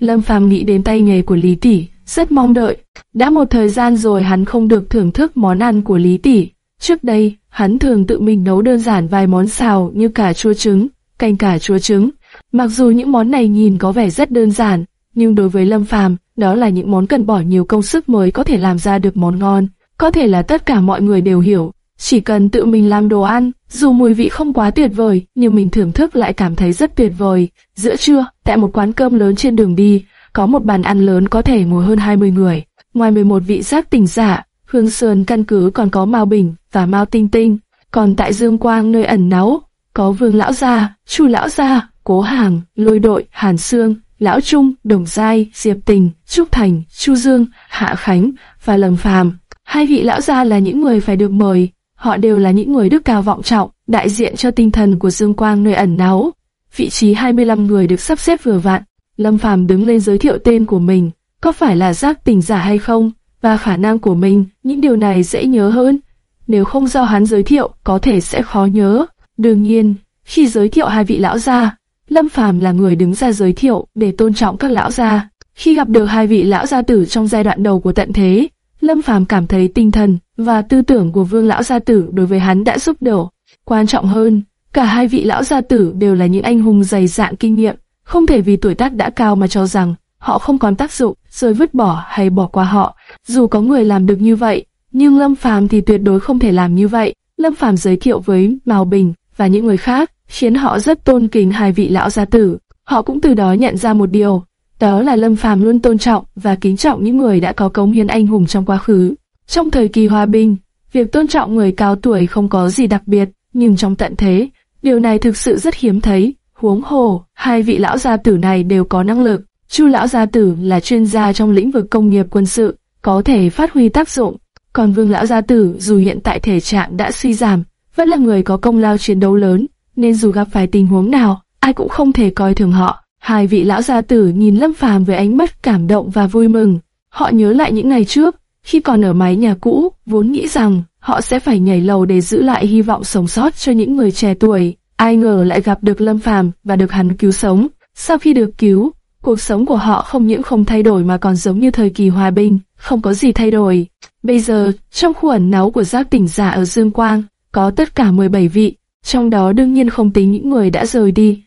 Lâm Phàm nghĩ đến tay nghề của Lý Tỷ, rất mong đợi. Đã một thời gian rồi hắn không được thưởng thức món ăn của Lý Tỷ. Trước đây, hắn thường tự mình nấu đơn giản vài món xào như cà chua trứng, canh cà chua trứng. Mặc dù những món này nhìn có vẻ rất đơn giản, nhưng đối với Lâm Phàm, đó là những món cần bỏ nhiều công sức mới có thể làm ra được món ngon. Có thể là tất cả mọi người đều hiểu, chỉ cần tự mình làm đồ ăn, dù mùi vị không quá tuyệt vời, nhưng mình thưởng thức lại cảm thấy rất tuyệt vời. Giữa trưa, tại một quán cơm lớn trên đường đi, có một bàn ăn lớn có thể ngồi hơn 20 người. Ngoài 11 vị giác tỉnh giả, Hương Sơn căn cứ còn có Mao Bình và Mao Tinh Tinh. Còn tại Dương Quang nơi ẩn náu, có Vương Lão Gia, Chu Lão Gia, Cố Hàng, Lôi Đội, Hàn xương, Lão Trung, Đồng Giai, Diệp Tình, Trúc Thành, Chu Dương, Hạ Khánh và Lâm Phàm. Hai vị lão gia là những người phải được mời. họ đều là những người đức cao vọng trọng, đại diện cho tinh thần của Dương Quang nơi ẩn náu. Vị trí 25 người được sắp xếp vừa vặn. Lâm Phàm đứng lên giới thiệu tên của mình, có phải là giác tỉnh giả hay không, và khả năng của mình, những điều này dễ nhớ hơn. Nếu không do hắn giới thiệu, có thể sẽ khó nhớ. Đương nhiên, khi giới thiệu hai vị lão gia, Lâm Phàm là người đứng ra giới thiệu để tôn trọng các lão gia. Khi gặp được hai vị lão gia tử trong giai đoạn đầu của tận thế, Lâm Phàm cảm thấy tinh thần và tư tưởng của Vương lão gia tử đối với hắn đã giúp đỡ. Quan trọng hơn, cả hai vị lão gia tử đều là những anh hùng dày dạn kinh nghiệm, không thể vì tuổi tác đã cao mà cho rằng họ không còn tác dụng, rồi vứt bỏ hay bỏ qua họ. Dù có người làm được như vậy, nhưng Lâm Phàm thì tuyệt đối không thể làm như vậy. Lâm Phàm giới thiệu với Mao Bình và những người khác, khiến họ rất tôn kính hai vị lão gia tử. Họ cũng từ đó nhận ra một điều, đó là Lâm Phàm luôn tôn trọng và kính trọng những người đã có công hiến anh hùng trong quá khứ. Trong thời kỳ hòa bình, việc tôn trọng người cao tuổi không có gì đặc biệt, nhưng trong tận thế, điều này thực sự rất hiếm thấy. Huống hồ, hai vị lão gia tử này đều có năng lực. Chu lão gia tử là chuyên gia trong lĩnh vực công nghiệp quân sự, có thể phát huy tác dụng. Còn Vương lão gia tử dù hiện tại thể trạng đã suy giảm, vẫn là người có công lao chiến đấu lớn, nên dù gặp phải tình huống nào, ai cũng không thể coi thường họ. Hai vị lão gia tử nhìn Lâm Phàm với ánh mắt cảm động và vui mừng. Họ nhớ lại những ngày trước, khi còn ở mái nhà cũ, vốn nghĩ rằng họ sẽ phải nhảy lầu để giữ lại hy vọng sống sót cho những người trẻ tuổi. Ai ngờ lại gặp được Lâm Phàm và được hắn cứu sống. Sau khi được cứu, cuộc sống của họ không những không thay đổi mà còn giống như thời kỳ hòa bình, không có gì thay đổi. Bây giờ, trong khu ẩn náu của giác tỉnh giả ở Dương Quang, có tất cả 17 vị, trong đó đương nhiên không tính những người đã rời đi.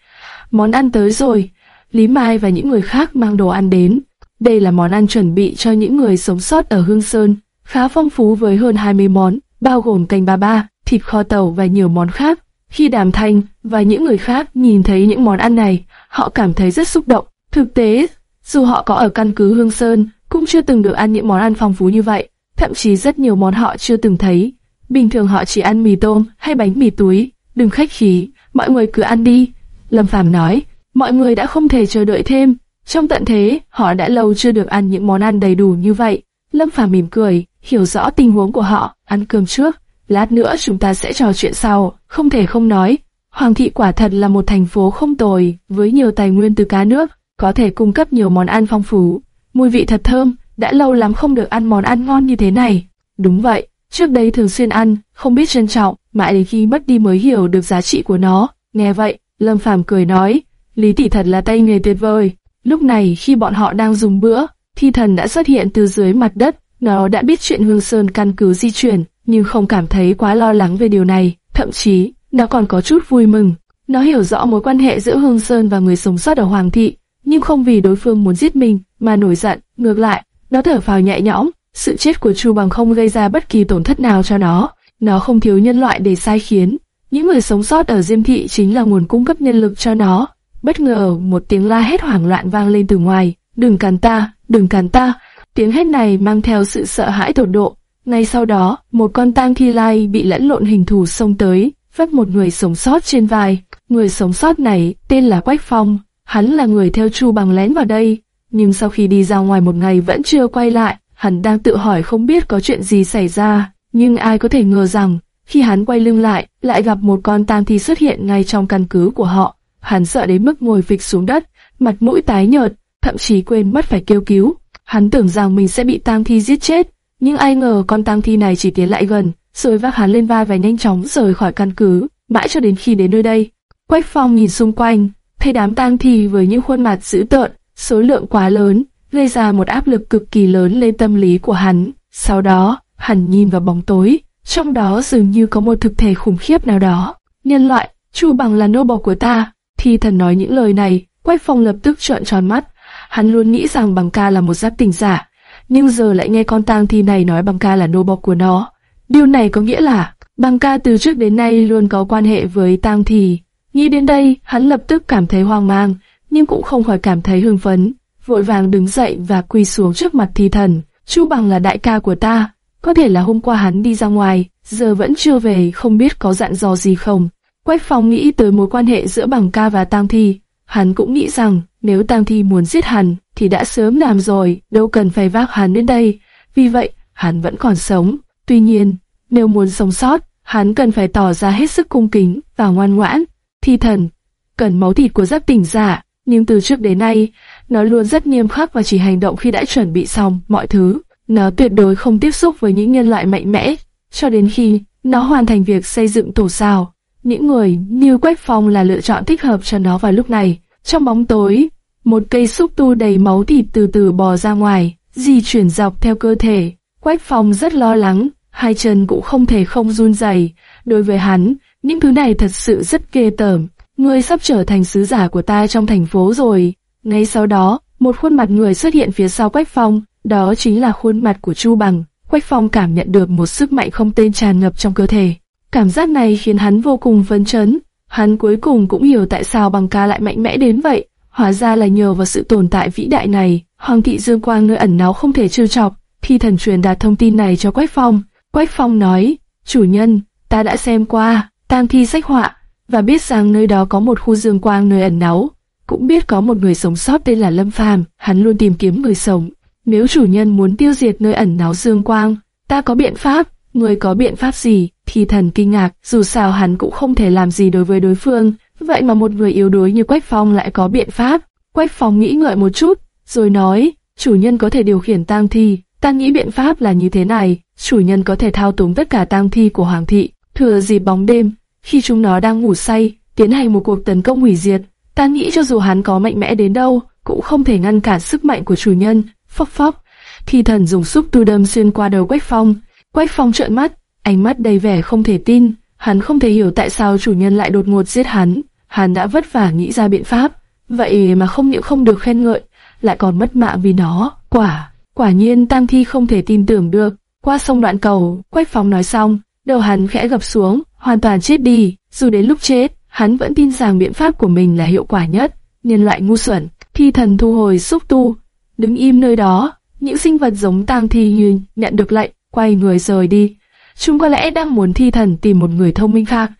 Món ăn tới rồi, Lý Mai và những người khác mang đồ ăn đến. Đây là món ăn chuẩn bị cho những người sống sót ở Hương Sơn, khá phong phú với hơn 20 món, bao gồm canh ba ba, thịt kho tàu và nhiều món khác. Khi Đàm Thanh và những người khác nhìn thấy những món ăn này, họ cảm thấy rất xúc động. Thực tế, dù họ có ở căn cứ Hương Sơn, cũng chưa từng được ăn những món ăn phong phú như vậy, thậm chí rất nhiều món họ chưa từng thấy. Bình thường họ chỉ ăn mì tôm hay bánh mì túi, đừng khách khí, mọi người cứ ăn đi. Lâm Phàm nói, mọi người đã không thể chờ đợi thêm. Trong tận thế, họ đã lâu chưa được ăn những món ăn đầy đủ như vậy. Lâm Phàm mỉm cười, hiểu rõ tình huống của họ, ăn cơm trước, lát nữa chúng ta sẽ trò chuyện sau, không thể không nói. Hoàng thị quả thật là một thành phố không tồi, với nhiều tài nguyên từ cá nước, có thể cung cấp nhiều món ăn phong phú. Mùi vị thật thơm, đã lâu lắm không được ăn món ăn ngon như thế này. Đúng vậy, trước đây thường xuyên ăn, không biết trân trọng, mãi đến khi mất đi mới hiểu được giá trị của nó. Nghe vậy, Lâm Phàm cười nói, Lý tỷ thật là tay nghề tuyệt vời. Lúc này khi bọn họ đang dùng bữa, thi thần đã xuất hiện từ dưới mặt đất, nó đã biết chuyện Hương Sơn căn cứ di chuyển, nhưng không cảm thấy quá lo lắng về điều này, thậm chí, nó còn có chút vui mừng. Nó hiểu rõ mối quan hệ giữa Hương Sơn và người sống sót ở Hoàng thị, nhưng không vì đối phương muốn giết mình mà nổi giận, ngược lại, nó thở phào nhẹ nhõm, sự chết của Chu Bằng không gây ra bất kỳ tổn thất nào cho nó, nó không thiếu nhân loại để sai khiến. Những người sống sót ở Diêm thị chính là nguồn cung cấp nhân lực cho nó. Bất ngờ một tiếng la hét hoảng loạn vang lên từ ngoài, "Đừng cản ta, đừng cản ta!" Tiếng hét này mang theo sự sợ hãi tột độ. Ngay sau đó, một con tang thi lai bị lẫn lộn hình thù xông tới, vấp một người sống sót trên vai. Người sống sót này tên là Quách Phong, hắn là người theo Chu Bằng lén vào đây, nhưng sau khi đi ra ngoài một ngày vẫn chưa quay lại, hắn đang tự hỏi không biết có chuyện gì xảy ra, nhưng ai có thể ngờ rằng, khi hắn quay lưng lại, lại gặp một con tang thi xuất hiện ngay trong căn cứ của họ. Hắn sợ đến mức ngồi phịch xuống đất, mặt mũi tái nhợt, thậm chí quên mất phải kêu cứu. Hắn tưởng rằng mình sẽ bị tang thi giết chết, nhưng ai ngờ con tang thi này chỉ tiến lại gần, rồi vác hắn lên vai và nhanh chóng rời khỏi căn cứ, mãi cho đến khi đến nơi đây. Quách Phong nhìn xung quanh, thấy đám tang thi với những khuôn mặt dữ tợn, số lượng quá lớn, gây ra một áp lực cực kỳ lớn lên tâm lý của hắn. Sau đó, hắn nhìn vào bóng tối, trong đó dường như có một thực thể khủng khiếp nào đó. Nhân loại, Chu Bằng là nô bộc của ta. Thi thần nói những lời này, Quách Phong lập tức trợn tròn mắt. Hắn luôn nghĩ rằng Bằng ca là một giáp tình giả, nhưng giờ lại nghe con tang thi này nói Bằng ca là nô bộc của nó. Điều này có nghĩa là Bằng ca từ trước đến nay luôn có quan hệ với tang thi. Nghĩ đến đây, hắn lập tức cảm thấy hoang mang, nhưng cũng không khỏi cảm thấy hưng phấn. Vội vàng đứng dậy và quỳ xuống trước mặt thi thần. Chu Bằng là đại ca của ta, có thể là hôm qua hắn đi ra ngoài, giờ vẫn chưa về, không biết có dặn dò gì không. Quách Phong nghĩ tới mối quan hệ giữa Bằng ca và Tang Thi. Hắn cũng nghĩ rằng nếu Tang Thi muốn giết hắn thì đã sớm làm rồi, đâu cần phải vác hắn đến đây. Vì vậy, hắn vẫn còn sống. Tuy nhiên, nếu muốn sống sót, hắn cần phải tỏ ra hết sức cung kính và ngoan ngoãn. Thi thần, cần máu thịt của giáp tỉnh giả, nhưng từ trước đến nay, nó luôn rất nghiêm khắc và chỉ hành động khi đã chuẩn bị xong mọi thứ. Nó tuyệt đối không tiếp xúc với những nhân loại mạnh mẽ, cho đến khi nó hoàn thành việc xây dựng tổ sao. Những người như Quách Phong là lựa chọn thích hợp cho nó vào lúc này. Trong bóng tối, một cây xúc tu đầy máu thịt từ từ bò ra ngoài, di chuyển dọc theo cơ thể. Quách Phong rất lo lắng, hai chân cũng không thể không run rẩy. Đối với hắn, những thứ này thật sự rất ghê tởm. Ngươi sắp trở thành sứ giả của ta trong thành phố rồi. Ngay sau đó, một khuôn mặt người xuất hiện phía sau Quách Phong, đó chính là khuôn mặt của Chu Bằng. Quách Phong cảm nhận được một sức mạnh không tên tràn ngập trong cơ thể. Cảm giác này khiến hắn vô cùng phấn chấn. Hắn cuối cùng cũng hiểu tại sao bằng ca lại mạnh mẽ đến vậy. Hóa ra là nhờ vào sự tồn tại vĩ đại này, Hoàng thị Dương Quang nơi ẩn náu không thể trêu chọc. Khi thần truyền đạt thông tin này cho Quách Phong, Quách Phong nói, chủ nhân, ta đã xem qua, tang thi sách họa, và biết rằng nơi đó có một khu dương quang nơi ẩn náu. Cũng biết có một người sống sót tên là Lâm Phàm, hắn luôn tìm kiếm người sống. Nếu chủ nhân muốn tiêu diệt nơi ẩn náu dương quang, ta có biện pháp, người có biện pháp gì? Thì thần kinh ngạc, dù sao hắn cũng không thể làm gì đối với đối phương, vậy mà một người yếu đuối như Quách Phong lại có biện pháp. Quách Phong nghĩ ngợi một chút, rồi nói, chủ nhân có thể điều khiển tang thi, ta nghĩ biện pháp là như thế này, chủ nhân có thể thao túng tất cả tang thi của hoàng thị, thừa dịp bóng đêm, khi chúng nó đang ngủ say, tiến hành một cuộc tấn công hủy diệt. Ta nghĩ cho dù hắn có mạnh mẽ đến đâu, cũng không thể ngăn cản sức mạnh của chủ nhân. Phốc phốc, thi thần dùng xúc tu đâm xuyên qua đầu Quách Phong. Quách Phong trợn mắt, ánh mắt đầy vẻ không thể tin. Hắn không thể hiểu tại sao chủ nhân lại đột ngột giết hắn. Hắn đã vất vả nghĩ ra biện pháp, vậy mà không những không được khen ngợi, lại còn mất mạng vì nó. Quả, quả nhiên tang Thi không thể tin tưởng được. Qua sông đoạn cầu, Quách Phong nói xong, đầu hắn khẽ gập xuống, hoàn toàn chết đi. Dù đến lúc chết, hắn vẫn tin rằng biện pháp của mình là hiệu quả nhất. Nhân loại ngu xuẩn, thi thần thu hồi xúc tu, đứng im nơi đó. Những sinh vật giống tang thi như nhận được lệnh, quay người rời đi. Chúng có lẽ đang muốn thi thần tìm một người thông minh khác,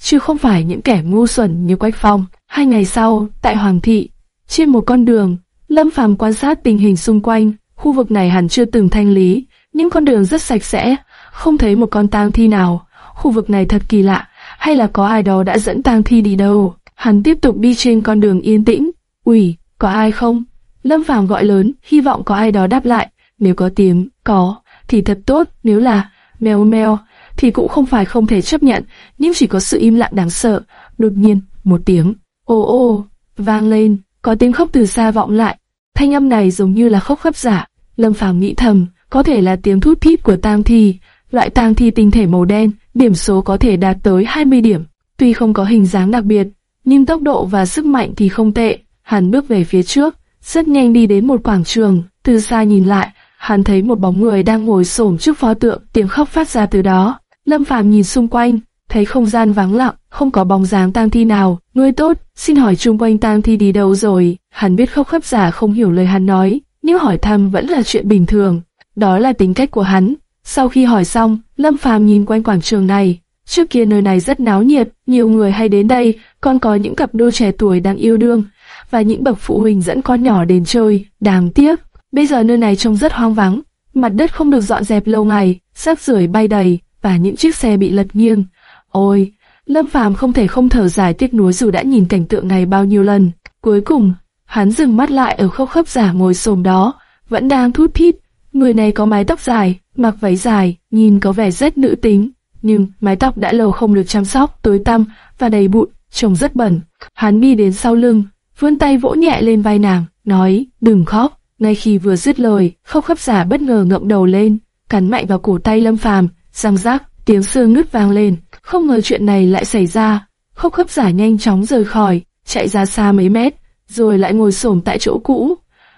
chứ không phải những kẻ ngu xuẩn như Quách Phong. Hai ngày sau, tại Hoàng thị, trên một con đường, Lâm Phàm quan sát tình hình xung quanh. Khu vực này hẳn chưa từng thanh lý, những con đường rất sạch sẽ, không thấy một con tang thi nào. Khu vực này thật kỳ lạ, hay là có ai đó đã dẫn tang thi đi đâu? Hắn tiếp tục đi trên con đường yên tĩnh. Ủy, có ai không? Lâm Phàm gọi lớn, hy vọng có ai đó đáp lại. Nếu có tiếng, có, thì thật tốt. Nếu là mèo mèo, thì cũng không phải không thể chấp nhận, nhưng chỉ có sự im lặng đáng sợ. Đột nhiên, một tiếng, ô ô, vang lên, có tiếng khóc từ xa vọng lại. Thanh âm này giống như là khóc khấp giả. Lâm Phàm nghĩ thầm, có thể là tiếng thút thít của tang thi. Loại tang thi tinh thể màu đen, điểm số có thể đạt tới 20 điểm. Tuy không có hình dáng đặc biệt, nhưng tốc độ và sức mạnh thì không tệ. Hắn bước về phía trước, rất nhanh đi đến một quảng trường, từ xa nhìn lại, hắn thấy một bóng người đang ngồi xổm trước pho tượng, tiếng khóc phát ra từ đó. Lâm Phàm nhìn xung quanh, thấy không gian vắng lặng, không có bóng dáng tang thi nào. Ngươi tốt, xin hỏi chung quanh tang thi đi đâu rồi? Hắn biết khóc khắp giả không hiểu lời hắn nói, nhưng hỏi thăm vẫn là chuyện bình thường. Đó là tính cách của hắn. Sau khi hỏi xong, Lâm Phàm nhìn quanh quảng trường này. Trước kia nơi này rất náo nhiệt, nhiều người hay đến đây, còn có những cặp đôi trẻ tuổi đang yêu đương, và những bậc phụ huynh dẫn con nhỏ đến chơi. Đáng tiếc, bây giờ nơi này trông rất hoang vắng, mặt đất không được dọn dẹp lâu ngày, rác rưởi bay đầy, và những chiếc xe bị lật nghiêng. Ôi, Lâm Phàm không thể không thở dài tiếc nuối dù đã nhìn cảnh tượng này bao nhiêu lần. Cuối cùng, hắn dừng mắt lại ở khốc khớp giả ngồi xổm đó, vẫn đang thút thít. Người này có mái tóc dài, mặc váy dài, nhìn có vẻ rất nữ tính, nhưng mái tóc đã lâu không được chăm sóc, tối tăm và đầy bụi, trông rất bẩn. Hắn đi đến sau lưng, vươn tay vỗ nhẹ lên vai nàng, nói, đừng khóc. Ngay khi vừa dứt lời, khóc khắp giả bất ngờ ngậm đầu lên, cắn mạnh vào cổ tay Lâm Phàm, răng rác, tiếng xương nứt vang lên. Không ngờ chuyện này lại xảy ra. Khóc khắp giả nhanh chóng rời khỏi, chạy ra xa mấy mét, rồi lại ngồi xổm tại chỗ cũ.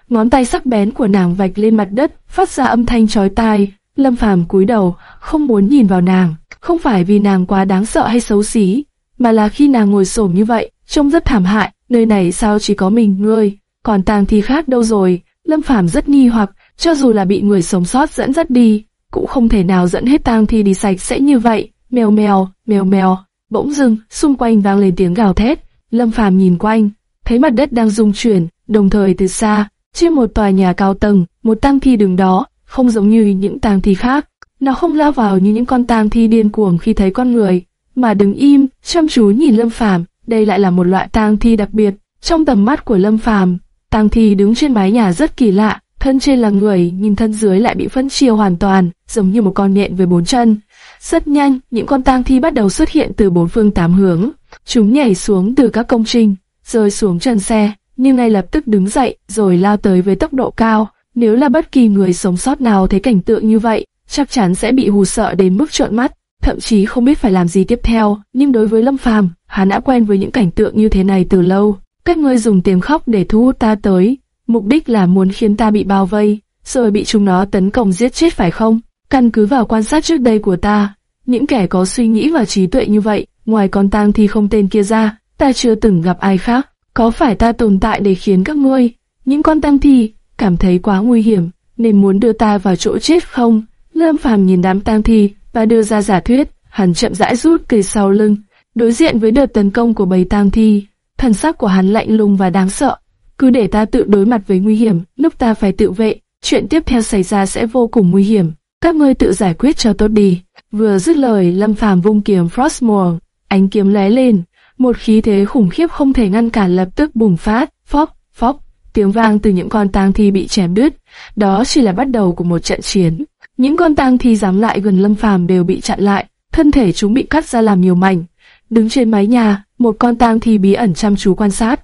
Ngón tay sắc bén của nàng vạch lên mặt đất, phát ra âm thanh chói tai. Lâm Phàm cúi đầu, không muốn nhìn vào nàng, không phải vì nàng quá đáng sợ hay xấu xí, mà là khi nàng ngồi xổm như vậy, trông rất thảm hại. Nơi này sao chỉ có mình ngươi, còn tang thi khác đâu rồi? Lâm Phàm rất nghi hoặc, cho dù là bị người sống sót dẫn dắt đi, cũng không thể nào dẫn hết tang thi đi sạch sẽ như vậy. Mèo mèo, mèo mèo. Bỗng dưng, xung quanh vang lên tiếng gào thét. Lâm Phàm nhìn quanh, thấy mặt đất đang rung chuyển, đồng thời từ xa, trên một tòa nhà cao tầng, một tang thi đứng đó, không giống như những tang thi khác. Nó không lao vào như những con tang thi điên cuồng khi thấy con người, mà đứng im, chăm chú nhìn Lâm Phàm. Đây lại là một loại tang thi đặc biệt trong tầm mắt của Lâm Phàm. Tang thi đứng trên mái nhà rất kỳ lạ, thân trên là người, nhưng thân dưới lại bị phân chia hoàn toàn, giống như một con nhện với bốn chân. Rất nhanh, những con tang thi bắt đầu xuất hiện từ bốn phương tám hướng. Chúng nhảy xuống từ các công trình, rơi xuống chân xe, nhưng ngay lập tức đứng dậy rồi lao tới với tốc độ cao. Nếu là bất kỳ người sống sót nào thấy cảnh tượng như vậy, chắc chắn sẽ bị hù sợ đến mức trợn mắt, thậm chí không biết phải làm gì tiếp theo. Nhưng đối với Lâm Phàm, hắn đã quen với những cảnh tượng như thế này từ lâu. Các ngươi dùng tiếng khóc để thu hút ta tới, mục đích là muốn khiến ta bị bao vây, rồi bị chúng nó tấn công giết chết phải không? Căn cứ vào quan sát trước đây của ta, những kẻ có suy nghĩ và trí tuệ như vậy, ngoài con tang thì không tên kia ra, ta chưa từng gặp ai khác. Có phải ta tồn tại để khiến các ngươi, những con tang thi, cảm thấy quá nguy hiểm, nên muốn đưa ta vào chỗ chết không? Lâm Phàm nhìn đám tang thi và đưa ra giả thuyết, hắn chậm rãi rút cây sau lưng, đối diện với đợt tấn công của bầy tang thi, thần sắc của hắn lạnh lùng và đáng sợ. Cứ để ta tự đối mặt với nguy hiểm, lúc ta phải tự vệ, chuyện tiếp theo xảy ra sẽ vô cùng nguy hiểm. Các ngươi tự giải quyết cho tốt đi. Vừa dứt lời, Lâm Phàm vung kiếm Frostmourne, ánh kiếm lóe lên, một khí thế khủng khiếp không thể ngăn cản lập tức bùng phát, phóc, phóc, tiếng vang từ những con tang thi bị chém đứt. Đó chỉ là bắt đầu của một trận chiến. Những con tang thi dám lại gần Lâm Phàm đều bị chặn lại, thân thể chúng bị cắt ra làm nhiều mảnh. Đứng trên mái nhà, một con tang thi bí ẩn chăm chú quan sát.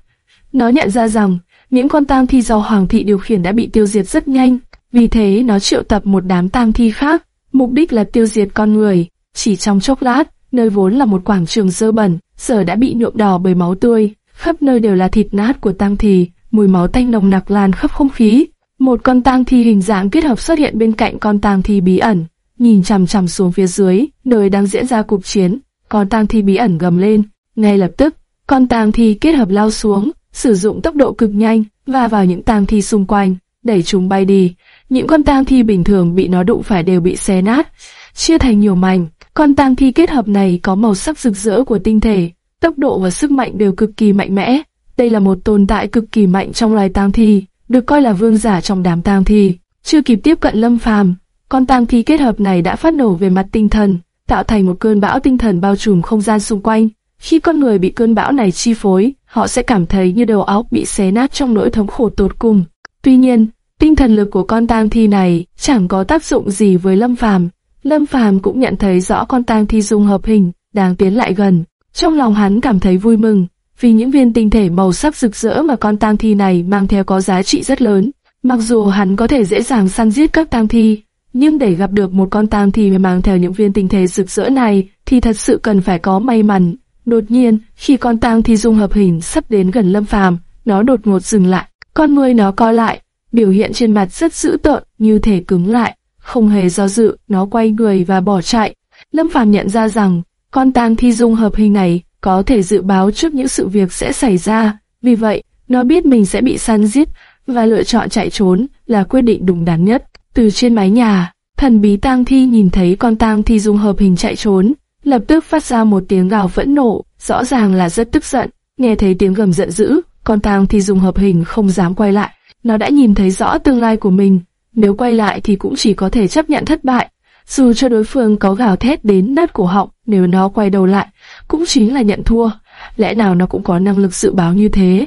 Nó nhận ra rằng những con tang thi do Hoàng thị điều khiển đã bị tiêu diệt rất nhanh, vì thế nó triệu tập một đám tang thi khác, mục đích là tiêu diệt con người. Chỉ trong chốc lát, nơi vốn là một quảng trường dơ bẩn, giờ đã bị nhuộm đỏ bởi máu tươi, khắp nơi đều là thịt nát của tang thi, mùi máu tanh nồng nặc lan khắp không khí. Một con tang thi hình dạng kết hợp xuất hiện bên cạnh con tang thi bí ẩn, nhìn chằm chằm xuống phía dưới, nơi đang diễn ra cuộc chiến. Con tang thi bí ẩn gầm lên, ngay lập tức, con tang thi kết hợp lao xuống, sử dụng tốc độ cực nhanh, và vào những tang thi xung quanh, đẩy chúng bay đi. Những con tang thi bình thường bị nó đụng phải đều bị xé nát, chia thành nhiều mảnh. Con tang thi kết hợp này có màu sắc rực rỡ của tinh thể, tốc độ và sức mạnh đều cực kỳ mạnh mẽ. Đây là một tồn tại cực kỳ mạnh trong loài tang thi, được coi là vương giả trong đám tang thi. Chưa kịp tiếp cận Lâm Phàm, con tang thi kết hợp này đã phát nổ về mặt tinh thần, tạo thành một cơn bão tinh thần bao trùm không gian xung quanh. Khi con người bị cơn bão này chi phối, họ sẽ cảm thấy như đầu óc bị xé nát trong nỗi thống khổ tột cùng. Tuy nhiên, tinh thần lực của con tang thi này chẳng có tác dụng gì với Lâm Phàm. Lâm Phàm cũng nhận thấy rõ con tang thi dung hợp hình đang tiến lại gần. Trong lòng hắn cảm thấy vui mừng, vì những viên tinh thể màu sắc rực rỡ mà con tang thi này mang theo có giá trị rất lớn. Mặc dù hắn có thể dễ dàng săn giết các tang thi, nhưng để gặp được một con tang thi mang theo những viên tinh thể rực rỡ này thì thật sự cần phải có may mắn. Đột nhiên, khi con tang thi dung hợp hình sắp đến gần Lâm Phàm, nó đột ngột dừng lại. Con ngươi nó co lại, biểu hiện trên mặt rất dữ tợn, như thể cứng lại. Không hề do dự, nó quay người và bỏ chạy. Lâm Phàm nhận ra rằng, con tang thi dung hợp hình này có thể dự báo trước những sự việc sẽ xảy ra. Vì vậy, nó biết mình sẽ bị săn giết và lựa chọn chạy trốn là quyết định đúng đắn nhất. Từ trên mái nhà, thần bí tang thi nhìn thấy con tang thi dung hợp hình chạy trốn, lập tức phát ra một tiếng gào phẫn nộ, rõ ràng là rất tức giận. Nghe thấy tiếng gầm giận dữ, con tang thi dung hợp hình không dám quay lại. Nó đã nhìn thấy rõ tương lai của mình, nếu quay lại thì cũng chỉ có thể chấp nhận thất bại. Dù cho đối phương có gào thét đến nát cổ họng, nếu nó quay đầu lại, cũng chính là nhận thua. Lẽ nào nó cũng có năng lực dự báo như thế?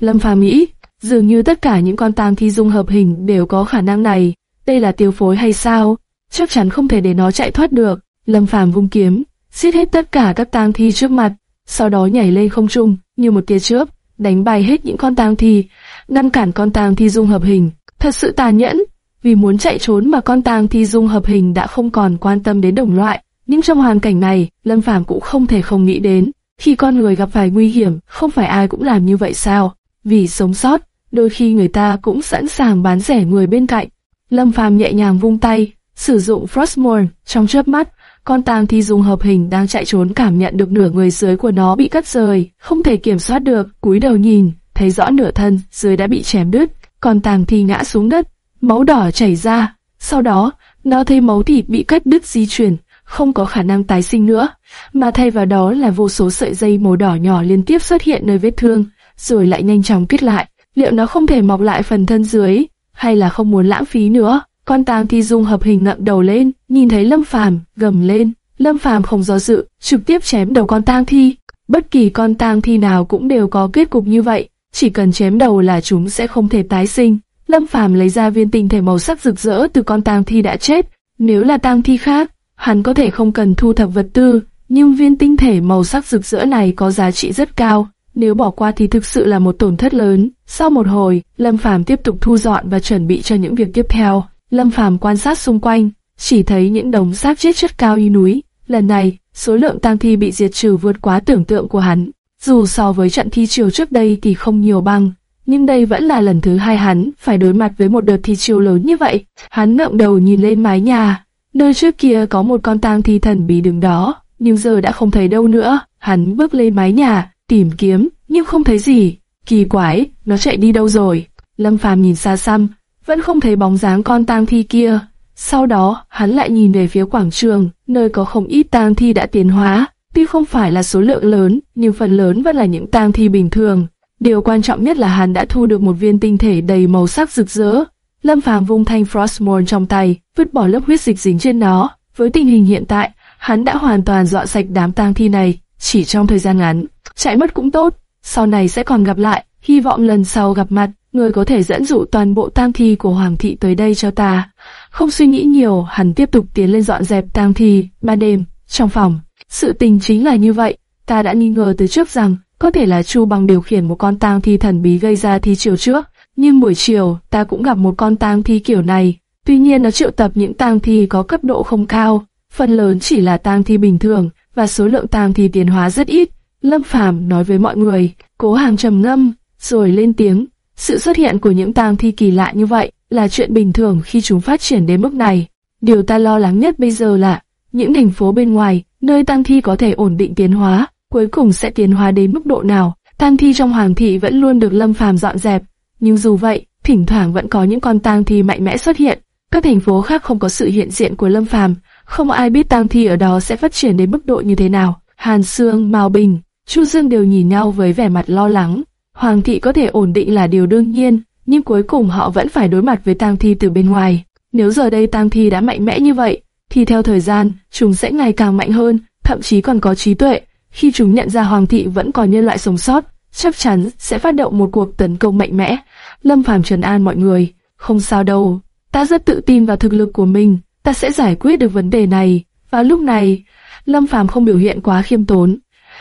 Lâm Phàm nghĩ, dường như tất cả những con tang thi dung hợp hình đều có khả năng này. Đây là tiêu phối hay sao? Chắc chắn không thể để nó chạy thoát được. Lâm Phàm vung kiếm, giết hết tất cả các tang thi trước mặt, sau đó nhảy lên không trung như một tia chớp, đánh bay hết những con tang thi, ngăn cản con tang thi dung hợp hình. Thật sự tàn nhẫn, vì muốn chạy trốn mà con tang thi dung hợp hình đã không còn quan tâm đến đồng loại. Nhưng trong hoàn cảnh này, Lâm Phàm cũng không thể không nghĩ đến, khi con người gặp phải nguy hiểm, không phải ai cũng làm như vậy sao? Vì sống sót, đôi khi người ta cũng sẵn sàng bán rẻ người bên cạnh. Lâm Phàm nhẹ nhàng vung tay, sử dụng Frostmourne trong chớp mắt, con tang thi dùng hợp hình đang chạy trốn cảm nhận được nửa người dưới của nó bị cắt rời, không thể kiểm soát được, cúi đầu nhìn, thấy rõ nửa thân dưới đã bị chém đứt, con tang thi ngã xuống đất, máu đỏ chảy ra. Sau đó, nó thấy máu thịt bị cắt đứt di chuyển, không có khả năng tái sinh nữa, mà thay vào đó là vô số sợi dây màu đỏ nhỏ liên tiếp xuất hiện nơi vết thương, rồi lại nhanh chóng kết lại. Liệu nó không thể mọc lại phần thân dưới, hay là không muốn lãng phí nữa? con tang thi dung hợp hình ngậm đầu lên, nhìn thấy Lâm Phàm, gầm lên. Lâm Phàm không do dự, trực tiếp chém đầu con tang thi. Bất kỳ con tang thi nào cũng đều có kết cục như vậy, chỉ cần chém đầu là chúng sẽ không thể tái sinh. Lâm Phàm lấy ra viên tinh thể màu sắc rực rỡ từ con tang thi đã chết. Nếu là tang thi khác, hắn có thể không cần thu thập vật tư, nhưng viên tinh thể màu sắc rực rỡ này có giá trị rất cao. Nếu bỏ qua thì thực sự là một tổn thất lớn. Sau một hồi, Lâm Phàm tiếp tục thu dọn và chuẩn bị cho những việc tiếp theo. Lâm Phàm quan sát xung quanh, chỉ thấy những đống xác chết chất cao như núi. Lần này, số lượng tang thi bị diệt trừ vượt quá tưởng tượng của hắn. Dù so với trận thi chiều trước đây thì không nhiều bằng, nhưng đây vẫn là lần thứ hai hắn phải đối mặt với một đợt thi chiêu lớn như vậy. Hắn ngậm đầu nhìn lên mái nhà, nơi trước kia có một con tang thi thần bí đứng đó, nhưng giờ đã không thấy đâu nữa. Hắn bước lên mái nhà, tìm kiếm, nhưng không thấy gì. Kỳ quái, nó chạy đi đâu rồi? Lâm Phàm nhìn xa xăm, vẫn không thấy bóng dáng con tang thi kia. Sau đó, hắn lại nhìn về phía quảng trường, nơi có không ít tang thi đã tiến hóa. Tuy không phải là số lượng lớn, nhưng phần lớn vẫn là những tang thi bình thường. Điều quan trọng nhất là hắn đã thu được một viên tinh thể đầy màu sắc rực rỡ. Lâm Phàm vung thanh Frostmourne trong tay, vứt bỏ lớp huyết dịch dính trên nó. Với tình hình hiện tại, hắn đã hoàn toàn dọn sạch đám tang thi này, chỉ trong thời gian ngắn. Chạy mất cũng tốt, sau này sẽ còn gặp lại, hy vọng lần sau gặp mặt, người có thể dẫn dụ toàn bộ tang thi của Hoàng thị tới đây cho ta. Không suy nghĩ nhiều, hắn tiếp tục tiến lên dọn dẹp tang thi, ban đêm, trong phòng. Sự tình chính là như vậy, ta đã nghi ngờ từ trước rằng có thể là Chu Bằng điều khiển một con tang thi thần bí gây ra thi chiều trước, nhưng buổi chiều ta cũng gặp một con tang thi kiểu này. Tuy nhiên nó triệu tập những tang thi có cấp độ không cao, phần lớn chỉ là tang thi bình thường và số lượng tang thi tiến hóa rất ít. Lâm Phàm nói với mọi người, cố hàng trầm ngâm, rồi lên tiếng. Sự xuất hiện của những tang thi kỳ lạ như vậy là chuyện bình thường khi chúng phát triển đến mức này. Điều ta lo lắng nhất bây giờ là những thành phố bên ngoài, nơi tang thi có thể ổn định tiến hóa, cuối cùng sẽ tiến hóa đến mức độ nào. Tang thi trong hoàng thị vẫn luôn được Lâm Phàm dọn dẹp, nhưng dù vậy, thỉnh thoảng vẫn có những con tang thi mạnh mẽ xuất hiện. Các thành phố khác không có sự hiện diện của Lâm Phàm, không ai biết tang thi ở đó sẽ phát triển đến mức độ như thế nào. Hàn Sương, Mao Bình, Chu Dương đều nhìn nhau với vẻ mặt lo lắng. Hoàng thị có thể ổn định là điều đương nhiên, nhưng cuối cùng họ vẫn phải đối mặt với tang thi từ bên ngoài. Nếu giờ đây tang thi đã mạnh mẽ như vậy, thì theo thời gian, chúng sẽ ngày càng mạnh hơn, thậm chí còn có trí tuệ. Khi chúng nhận ra Hoàng thị vẫn còn nhân loại sống sót, chắc chắn sẽ phát động một cuộc tấn công mạnh mẽ. Lâm Phàm trấn an mọi người, không sao đâu, ta rất tự tin vào thực lực của mình, ta sẽ giải quyết được vấn đề này. Và lúc này, Lâm Phàm không biểu hiện quá khiêm tốn.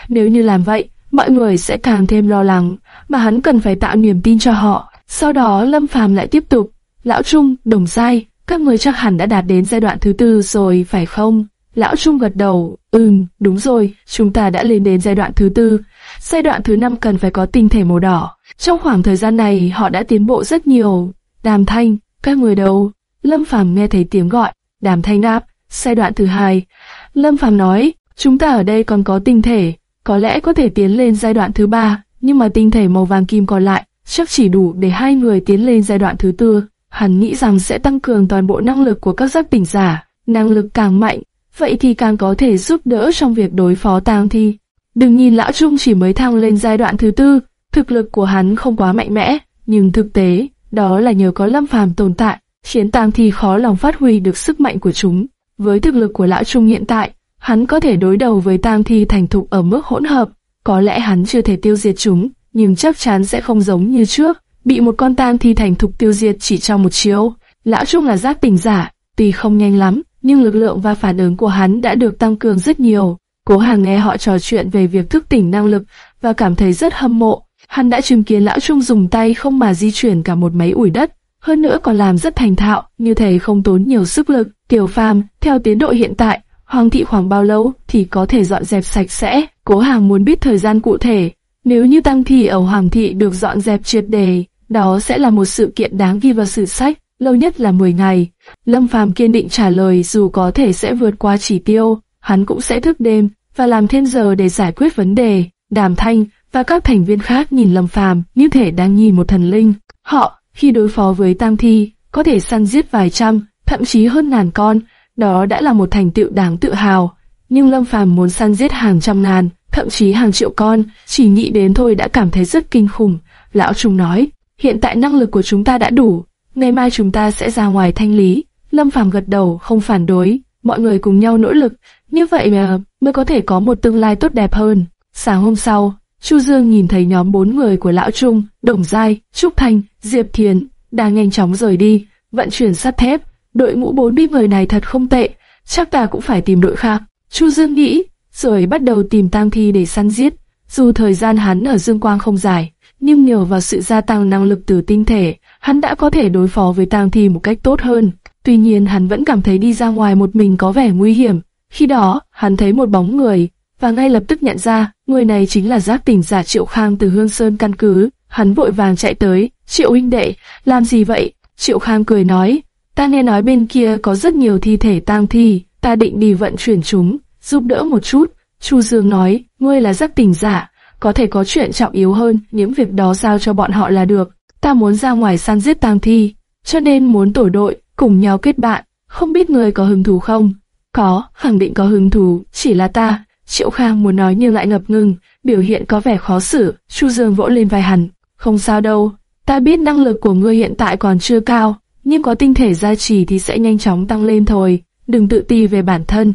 Nếu như làm vậy, mọi người sẽ càng thêm lo lắng, mà hắn cần phải tạo niềm tin cho họ. Sau đó Lâm Phàm lại tiếp tục, Lão Trung, Đồng Sai, các người chắc hẳn đã đạt đến giai đoạn thứ tư rồi, phải không? Lão Trung gật đầu, ừm, đúng rồi, chúng ta đã lên đến giai đoạn thứ tư. Giai đoạn thứ năm cần phải có tinh thể màu đỏ. Trong khoảng thời gian này họ đã tiến bộ rất nhiều. Đàm Thanh, các người đâu? Lâm Phàm nghe thấy tiếng gọi, Đàm Thanh đáp, giai đoạn thứ hai. Lâm Phàm nói, chúng ta ở đây còn có tinh thể, có lẽ có thể tiến lên giai đoạn thứ ba, nhưng mà tinh thể màu vàng kim còn lại chắc chỉ đủ để hai người tiến lên giai đoạn thứ tư. Hắn nghĩ rằng sẽ tăng cường toàn bộ năng lực của các giác tỉnh giả, năng lực càng mạnh, vậy thì càng có thể giúp đỡ trong việc đối phó tang thi. Đừng nhìn lão Trung chỉ mới thăng lên giai đoạn thứ tư, thực lực của hắn không quá mạnh mẽ, nhưng thực tế, đó là nhờ có lâm phàm tồn tại, khiến tang thi khó lòng phát huy được sức mạnh của chúng. Với thực lực của lão Trung hiện tại, hắn có thể đối đầu với tang thi thành thục ở mức hỗn hợp. Có lẽ hắn chưa thể tiêu diệt chúng, nhưng chắc chắn sẽ không giống như trước, bị một con tang thi thành thục tiêu diệt chỉ trong một chiếu. Lão Trung là giác tỉnh giả, tuy không nhanh lắm, nhưng lực lượng và phản ứng của hắn đã được tăng cường rất nhiều. Cố Hàng nghe họ trò chuyện về việc thức tỉnh năng lực và cảm thấy rất hâm mộ. Hắn đã chứng kiến lão Trung dùng tay không mà di chuyển cả một máy ủi đất, hơn nữa còn làm rất thành thạo, như thể không tốn nhiều sức lực. Tiểu Phàm, theo tiến độ hiện tại, Hoàng thị khoảng bao lâu thì có thể dọn dẹp sạch sẽ? Cố Hàng muốn biết thời gian cụ thể. Nếu như tăng thị ở Hoàng thị được dọn dẹp triệt đề, đó sẽ là một sự kiện đáng ghi vào sử sách, lâu nhất là 10 ngày. Lâm Phàm kiên định trả lời dù có thể sẽ vượt qua chỉ tiêu, hắn cũng sẽ thức đêm và làm thêm giờ để giải quyết vấn đề. Đàm Thanh và các thành viên khác nhìn Lâm Phàm như thể đang nhìn một thần linh. Họ, khi đối phó với tăng thi, có thể săn giết vài trăm, thậm chí hơn ngàn con, đó đã là một thành tựu đáng tự hào. Nhưng Lâm Phàm muốn săn giết hàng trăm ngàn, thậm chí hàng triệu con, chỉ nghĩ đến thôi đã cảm thấy rất kinh khủng. Lão Trung nói, hiện tại năng lực của chúng ta đã đủ, ngày mai chúng ta sẽ ra ngoài thanh lý, Lâm Phàm gật đầu, không phản đối, mọi người cùng nhau nỗ lực, như vậy mà mới có thể có một tương lai tốt đẹp hơn. Sáng hôm sau, Chu Dương nhìn thấy nhóm bốn người của Lão Trung, Đồng Giai, Trúc Thanh, Diệp Thiền đang nhanh chóng rời đi, vận chuyển sắt thép. Đội ngũ bốn mươi người này thật không tệ, chắc ta cũng phải tìm đội khác. Chu Dương nghĩ, rồi bắt đầu tìm tang thi để săn giết. Dù thời gian hắn ở Dương Quang không dài, nhưng nhờ vào sự gia tăng năng lực từ tinh thể, hắn đã có thể đối phó với tang thi một cách tốt hơn. Tuy nhiên hắn vẫn cảm thấy đi ra ngoài một mình có vẻ nguy hiểm. Khi đó, hắn thấy một bóng người, và ngay lập tức nhận ra, người này chính là giác tỉnh giả Triệu Khang từ Hương Sơn căn cứ. Hắn vội vàng chạy tới, Triệu huynh đệ, làm gì vậy? Triệu Khang cười nói, ta nghe nói bên kia có rất nhiều thi thể tang thi, ta định đi vận chuyển chúng, giúp đỡ một chút. Chu Dương nói, ngươi là giác tỉnh giả, có thể có chuyện trọng yếu hơn, những việc đó giao cho bọn họ là được. Ta muốn ra ngoài săn giết tang thi, cho nên muốn tổ đội, cùng nhau kết bạn. Không biết người có hứng thú không? Có, khẳng định có hứng thú, chỉ là ta. Triệu Khang muốn nói nhưng lại ngập ngừng, biểu hiện có vẻ khó xử. Chu Dương vỗ lên vai hắn, không sao đâu, ta biết năng lực của ngươi hiện tại còn chưa cao, nhưng có tinh thể gia trì thì sẽ nhanh chóng tăng lên thôi. Đừng tự ti về bản thân,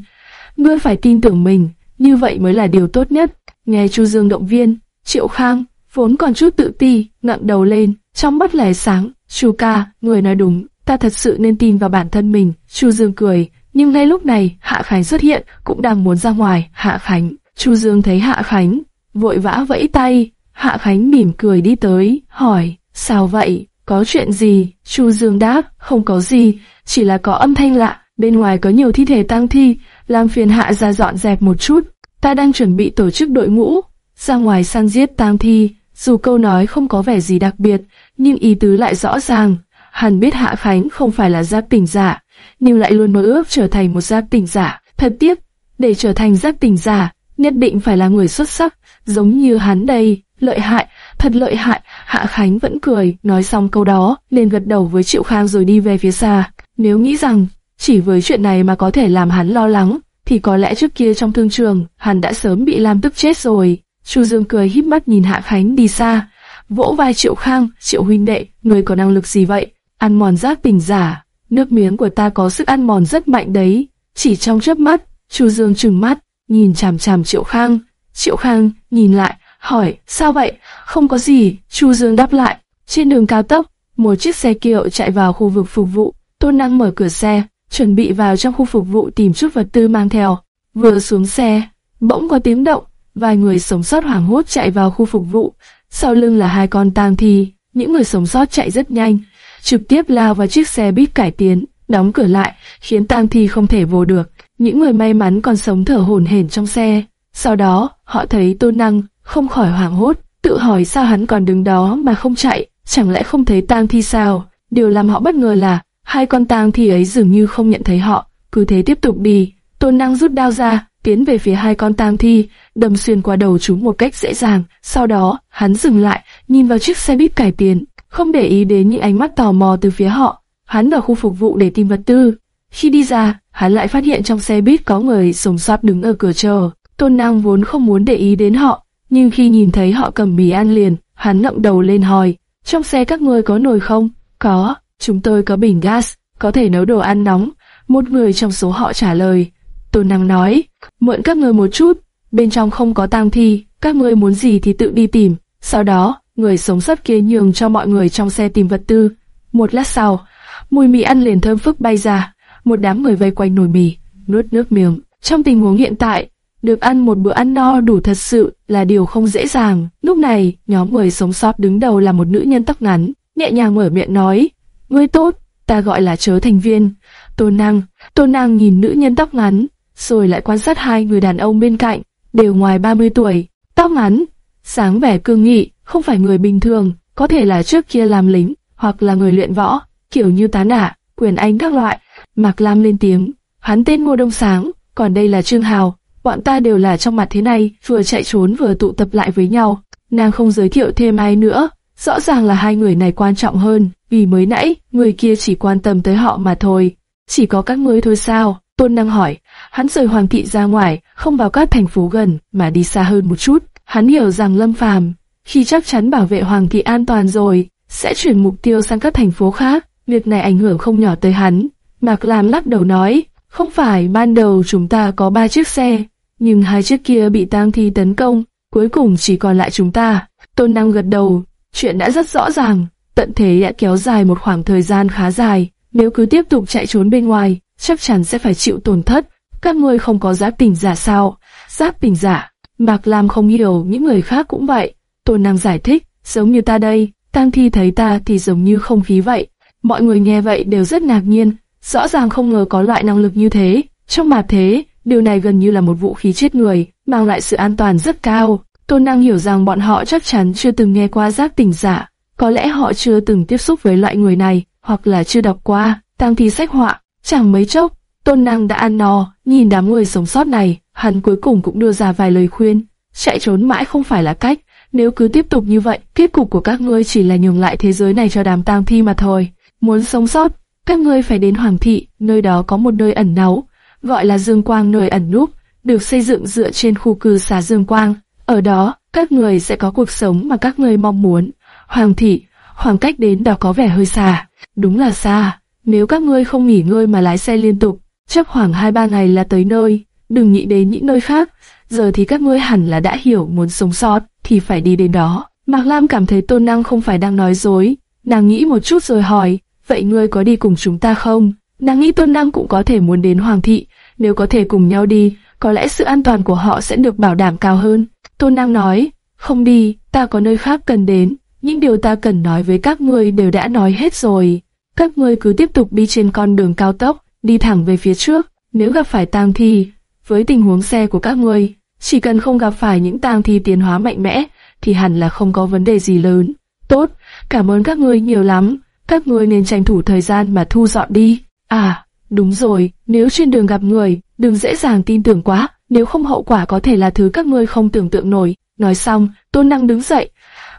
ngươi phải tin tưởng mình, như vậy mới là điều tốt nhất. Nghe Chu Dương động viên, Triệu Khang vốn còn chút tự ti, ngẩng đầu lên, trong mắt lẻ sáng. Chu ca, người nói đúng, ta thật sự nên tin vào bản thân mình. Chu Dương cười, nhưng ngay lúc này Hạ Khánh xuất hiện, cũng đang muốn ra ngoài. Hạ Khánh, Chu Dương thấy Hạ Khánh, vội vã vẫy tay. Hạ Khánh mỉm cười đi tới, hỏi, sao vậy? Có chuyện gì? Chu Dương đáp, không có gì, chỉ là có âm thanh lạ. Bên ngoài có nhiều thi thể tang thi, làm phiền Hạ ra dọn dẹp một chút. Ta đang chuẩn bị tổ chức đội ngũ, ra ngoài săn giết tang thi. Dù câu nói không có vẻ gì đặc biệt, nhưng ý tứ lại rõ ràng. Hắn biết Hạ Khánh không phải là giáp tình giả, nhưng lại luôn mơ ước trở thành một giáp tình giả. Thật tiếc, để trở thành giáp tình giả, nhất định phải là người xuất sắc, giống như hắn đây, lợi hại, thật lợi hại. Hạ Khánh vẫn cười, nói xong câu đó, liền gật đầu với Triệu Khang rồi đi về phía xa. Nếu nghĩ rằng, chỉ với chuyện này mà có thể làm hắn lo lắng, thì có lẽ trước kia trong thương trường, hắn đã sớm bị làm tức chết rồi. Chu Dương cười híp mắt nhìn Hạ Khánh đi xa, vỗ vai Triệu Khang, Triệu huynh đệ, người có năng lực gì vậy? Ăn mòn giác tỉnh giả, nước miếng của ta có sức ăn mòn rất mạnh đấy. Chỉ trong chớp mắt, Chu Dương trừng mắt, nhìn chằm chằm Triệu Khang. Triệu Khang nhìn lại, hỏi, sao vậy? Không có gì, Chu Dương đáp lại. Trên đường cao tốc, một chiếc xe kiệu chạy vào khu vực phục vụ. Tôn Năng mở cửa xe, chuẩn bị vào trong khu phục vụ tìm chút vật tư mang theo. Vừa xuống xe, bỗng có tiếng động, vài người sống sót hoảng hốt chạy vào khu phục vụ. Sau lưng là hai con tang thi, những người sống sót chạy rất nhanh, trực tiếp lao vào chiếc xe buýt cải tiến, đóng cửa lại, khiến tang thi không thể vô được. Những người may mắn còn sống thở hổn hển trong xe. Sau đó, họ thấy Tôn Năng, không khỏi hoảng hốt, tự hỏi sao hắn còn đứng đó mà không chạy, chẳng lẽ không thấy tang thi sao? Điều làm họ bất ngờ là, hai con tang thi ấy dường như không nhận thấy họ, cứ thế tiếp tục đi. Tôn Năng rút đao ra, tiến về phía hai con tang thi, đâm xuyên qua đầu chúng một cách dễ dàng. Sau đó, hắn dừng lại, nhìn vào chiếc xe buýt cải tiến, không để ý đến những ánh mắt tò mò từ phía họ. Hắn vào khu phục vụ để tìm vật tư. Khi đi ra, hắn lại phát hiện trong xe buýt có người sống sót đứng ở cửa chờ. Tôn Năng vốn không muốn để ý đến họ, nhưng khi nhìn thấy họ cầm mì ăn liền, hắn ngậm đầu lên hỏi, trong xe các ngươi có nồi không? Có, chúng tôi có bình gas, có thể nấu đồ ăn nóng. Một người trong số họ trả lời. Tôn Năng nói, mượn các người một chút, bên trong không có tang thi, các ngươi muốn gì thì tự đi tìm. Sau đó, người sống sót kia nhường cho mọi người trong xe tìm vật tư. Một lát sau, mùi mì ăn liền thơm phức bay ra, một đám người vây quanh nồi mì, nuốt nước miếng. Trong tình huống hiện tại, được ăn một bữa ăn no đủ thật sự là điều không dễ dàng. Lúc này, nhóm người sống sót đứng đầu là một nữ nhân tóc ngắn, nhẹ nhàng mở miệng nói, Ngươi tốt, ta gọi là chớ thành viên. Tô năng, tô năng nhìn nữ nhân tóc ngắn, rồi lại quan sát hai người đàn ông bên cạnh, đều ngoài 30 tuổi, tóc ngắn, sáng vẻ cương nghị, không phải người bình thường, có thể là trước kia làm lính, hoặc là người luyện võ, kiểu như tán ả quyền anh các loại. Mạc Lam lên tiếng, hắn tên Ngô Đông Sáng, còn đây là Trương Hào, bọn ta đều là trong mặt thế này, vừa chạy trốn vừa tụ tập lại với nhau. Nàng không giới thiệu thêm ai nữa, rõ ràng là hai người này quan trọng hơn, vì mới nãy, người kia chỉ quan tâm tới họ mà thôi. Chỉ có các ngươi thôi sao? Tôn Năng hỏi, hắn rời Hoàng thị ra ngoài, không vào các thành phố gần, mà đi xa hơn một chút. Hắn hiểu rằng Lâm Phàm khi chắc chắn bảo vệ Hoàng thị an toàn rồi, sẽ chuyển mục tiêu sang các thành phố khác. Việc này ảnh hưởng không nhỏ tới hắn, Mạc Lam lắc đầu nói, không phải ban đầu chúng ta có ba chiếc xe, nhưng hai chiếc kia bị tang thi tấn công, cuối cùng chỉ còn lại chúng ta. Tôn Năng gật đầu, chuyện đã rất rõ ràng, tận thế đã kéo dài một khoảng thời gian khá dài, nếu cứ tiếp tục chạy trốn bên ngoài, chắc chắn sẽ phải chịu tổn thất. Các ngươi không có giáp tình giả sao? Giáp tình giả? Mạc Lam không hiểu, những người khác cũng vậy. Tôn Năng giải thích, giống như ta đây, tang thi thấy ta thì giống như không khí vậy. Mọi người nghe vậy đều rất ngạc nhiên, rõ ràng không ngờ có loại năng lực như thế. Trong mặt thế, điều này gần như là một vũ khí chết người, mang lại sự an toàn rất cao. Tôn Năng hiểu rằng bọn họ chắc chắn chưa từng nghe qua giác tỉnh giả, có lẽ họ chưa từng tiếp xúc với loại người này, hoặc là chưa đọc qua, tang thi sách họa. Chẳng mấy chốc, Tôn Năng đã ăn no, nhìn đám người sống sót này, hắn cuối cùng cũng đưa ra vài lời khuyên. Chạy trốn mãi không phải là cách, nếu cứ tiếp tục như vậy, kết cục của các ngươi chỉ là nhường lại thế giới này cho đám tang thi mà thôi. Muốn sống sót, các ngươi phải đến Hoàng thị, nơi đó có một nơi ẩn náu, gọi là Dương Quang nơi ẩn núp, được xây dựng dựa trên khu cư xá Dương Quang. Ở đó, các người sẽ có cuộc sống mà các người mong muốn. Hoàng thị, khoảng cách đến đó có vẻ hơi xa, đúng là xa. Nếu các ngươi không nghỉ ngơi mà lái xe liên tục, chắc khoảng 2-3 ngày là tới nơi, đừng nghĩ đến những nơi khác. Giờ thì các ngươi hẳn là đã hiểu muốn sống sót thì phải đi đến đó. Mạc Lam cảm thấy Tôn Năng không phải đang nói dối, nàng nghĩ một chút rồi hỏi, vậy ngươi có đi cùng chúng ta không? Nàng nghĩ Tôn Năng cũng có thể muốn đến Hoàng thị, nếu có thể cùng nhau đi, có lẽ sự an toàn của họ sẽ được bảo đảm cao hơn. Tôn Năng nói, không đi, ta có nơi khác cần đến, những điều ta cần nói với các ngươi đều đã nói hết rồi. Các ngươi cứ tiếp tục đi trên con đường cao tốc, đi thẳng về phía trước, nếu gặp phải tang thi, với tình huống xe của các ngươi, chỉ cần không gặp phải những tang thi tiến hóa mạnh mẽ, thì hẳn là không có vấn đề gì lớn. Tốt, cảm ơn các ngươi nhiều lắm, các ngươi nên tranh thủ thời gian mà thu dọn đi. À, đúng rồi, nếu trên đường gặp người, đừng dễ dàng tin tưởng quá, nếu không hậu quả có thể là thứ các ngươi không tưởng tượng nổi. Nói xong, Tôn Năng đứng dậy,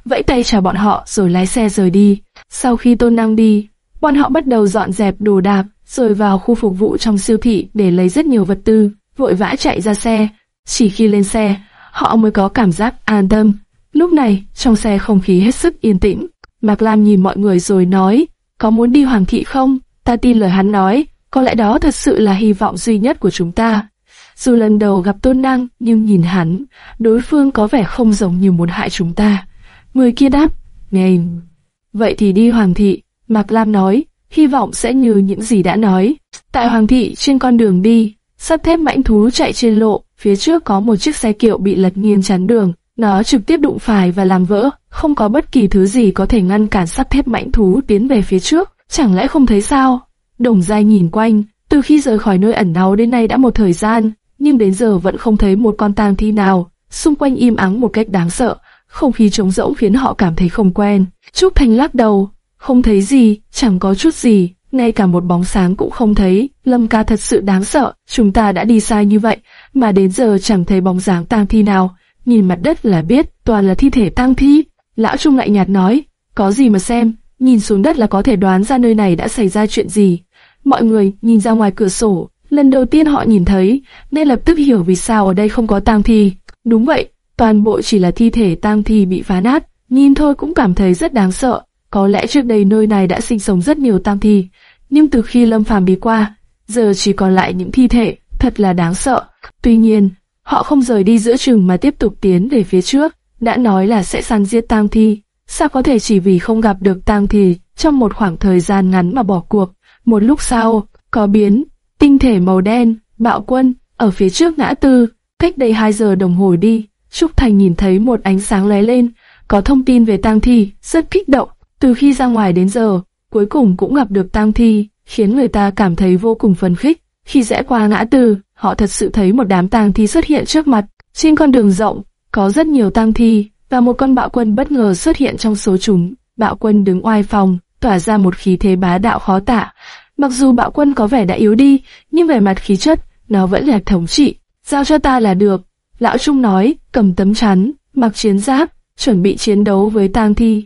vẫy tay chào bọn họ rồi lái xe rời đi. Sau khi Tôn Năng đi, bọn họ bắt đầu dọn dẹp đồ đạc, rồi vào khu phục vụ trong siêu thị để lấy rất nhiều vật tư, vội vã chạy ra xe. Chỉ khi lên xe, họ mới có cảm giác an tâm. Lúc này, trong xe không khí hết sức yên tĩnh. Mạc Lam nhìn mọi người rồi nói, có muốn đi Hoàng thị không? Ta tin lời hắn nói, có lẽ đó thật sự là hy vọng duy nhất của chúng ta. Dù lần đầu gặp Tôn Năng, nhưng nhìn hắn, đối phương có vẻ không giống như muốn hại chúng ta. Người kia đáp, nghe. Vậy thì đi Hoàng thị, Mạc Lam nói, hy vọng sẽ như những gì đã nói. Tại Hoàng thị, trên con đường đi, sắt thép mãnh thú chạy trên lộ, phía trước có một chiếc xe kiệu bị lật nghiêng chắn đường. Nó trực tiếp đụng phải và làm vỡ, không có bất kỳ thứ gì có thể ngăn cản sắt thép mãnh thú tiến về phía trước. Chẳng lẽ không thấy sao? Đồng Giai nhìn quanh, từ khi rời khỏi nơi ẩn náu đến nay đã một thời gian, nhưng đến giờ vẫn không thấy một con tang thi nào. Xung quanh im ắng một cách đáng sợ, không khí trống rỗng khiến họ cảm thấy không quen. Trúc Thành lắc đầu, không thấy gì, chẳng có chút gì, ngay cả một bóng sáng cũng không thấy. Lâm ca thật sự đáng sợ, chúng ta đã đi sai như vậy, mà đến giờ chẳng thấy bóng dáng tang thi nào. Nhìn mặt đất là biết, toàn là thi thể tang thi. Lão Trung lại nhạt nói, có gì mà xem, nhìn xuống đất là có thể đoán ra nơi này đã xảy ra chuyện gì. Mọi người nhìn ra ngoài cửa sổ, lần đầu tiên họ nhìn thấy, nên lập tức hiểu vì sao ở đây không có tang thi. Đúng vậy, toàn bộ chỉ là thi thể tang thi bị phá nát, nhìn thôi cũng cảm thấy rất đáng sợ. Có lẽ trước đây nơi này đã sinh sống rất nhiều tang thi, nhưng từ khi Lâm Phàm đi qua, giờ chỉ còn lại những thi thể, thật là đáng sợ. Tuy nhiên, họ không rời đi giữa chừng mà tiếp tục tiến về phía trước, đã nói là sẽ săn giết tang thi, sao có thể chỉ vì không gặp được tang thi trong một khoảng thời gian ngắn mà bỏ cuộc. Một lúc sau, có biến, tinh thể màu đen, bạo quân, ở phía trước ngã tư, cách đây 2 giờ đồng hồ đi, Trúc Thành nhìn thấy một ánh sáng lóe lên, có thông tin về tang thi, rất kích động. Từ khi ra ngoài đến giờ, cuối cùng cũng gặp được tang thi, khiến người ta cảm thấy vô cùng phấn khích. Khi rẽ qua ngã tư, họ thật sự thấy một đám tang thi xuất hiện trước mặt. Trên con đường rộng, có rất nhiều tang thi, và một con bạo quân bất ngờ xuất hiện trong số chúng. Bạo quân đứng oai phòng, tỏa ra một khí thế bá đạo khó tả. Mặc dù bạo quân có vẻ đã yếu đi, nhưng về mặt khí chất, nó vẫn là thống trị. Giao cho ta là được. Lão Trung nói, cầm tấm chắn, mặc chiến giáp, chuẩn bị chiến đấu với tang thi.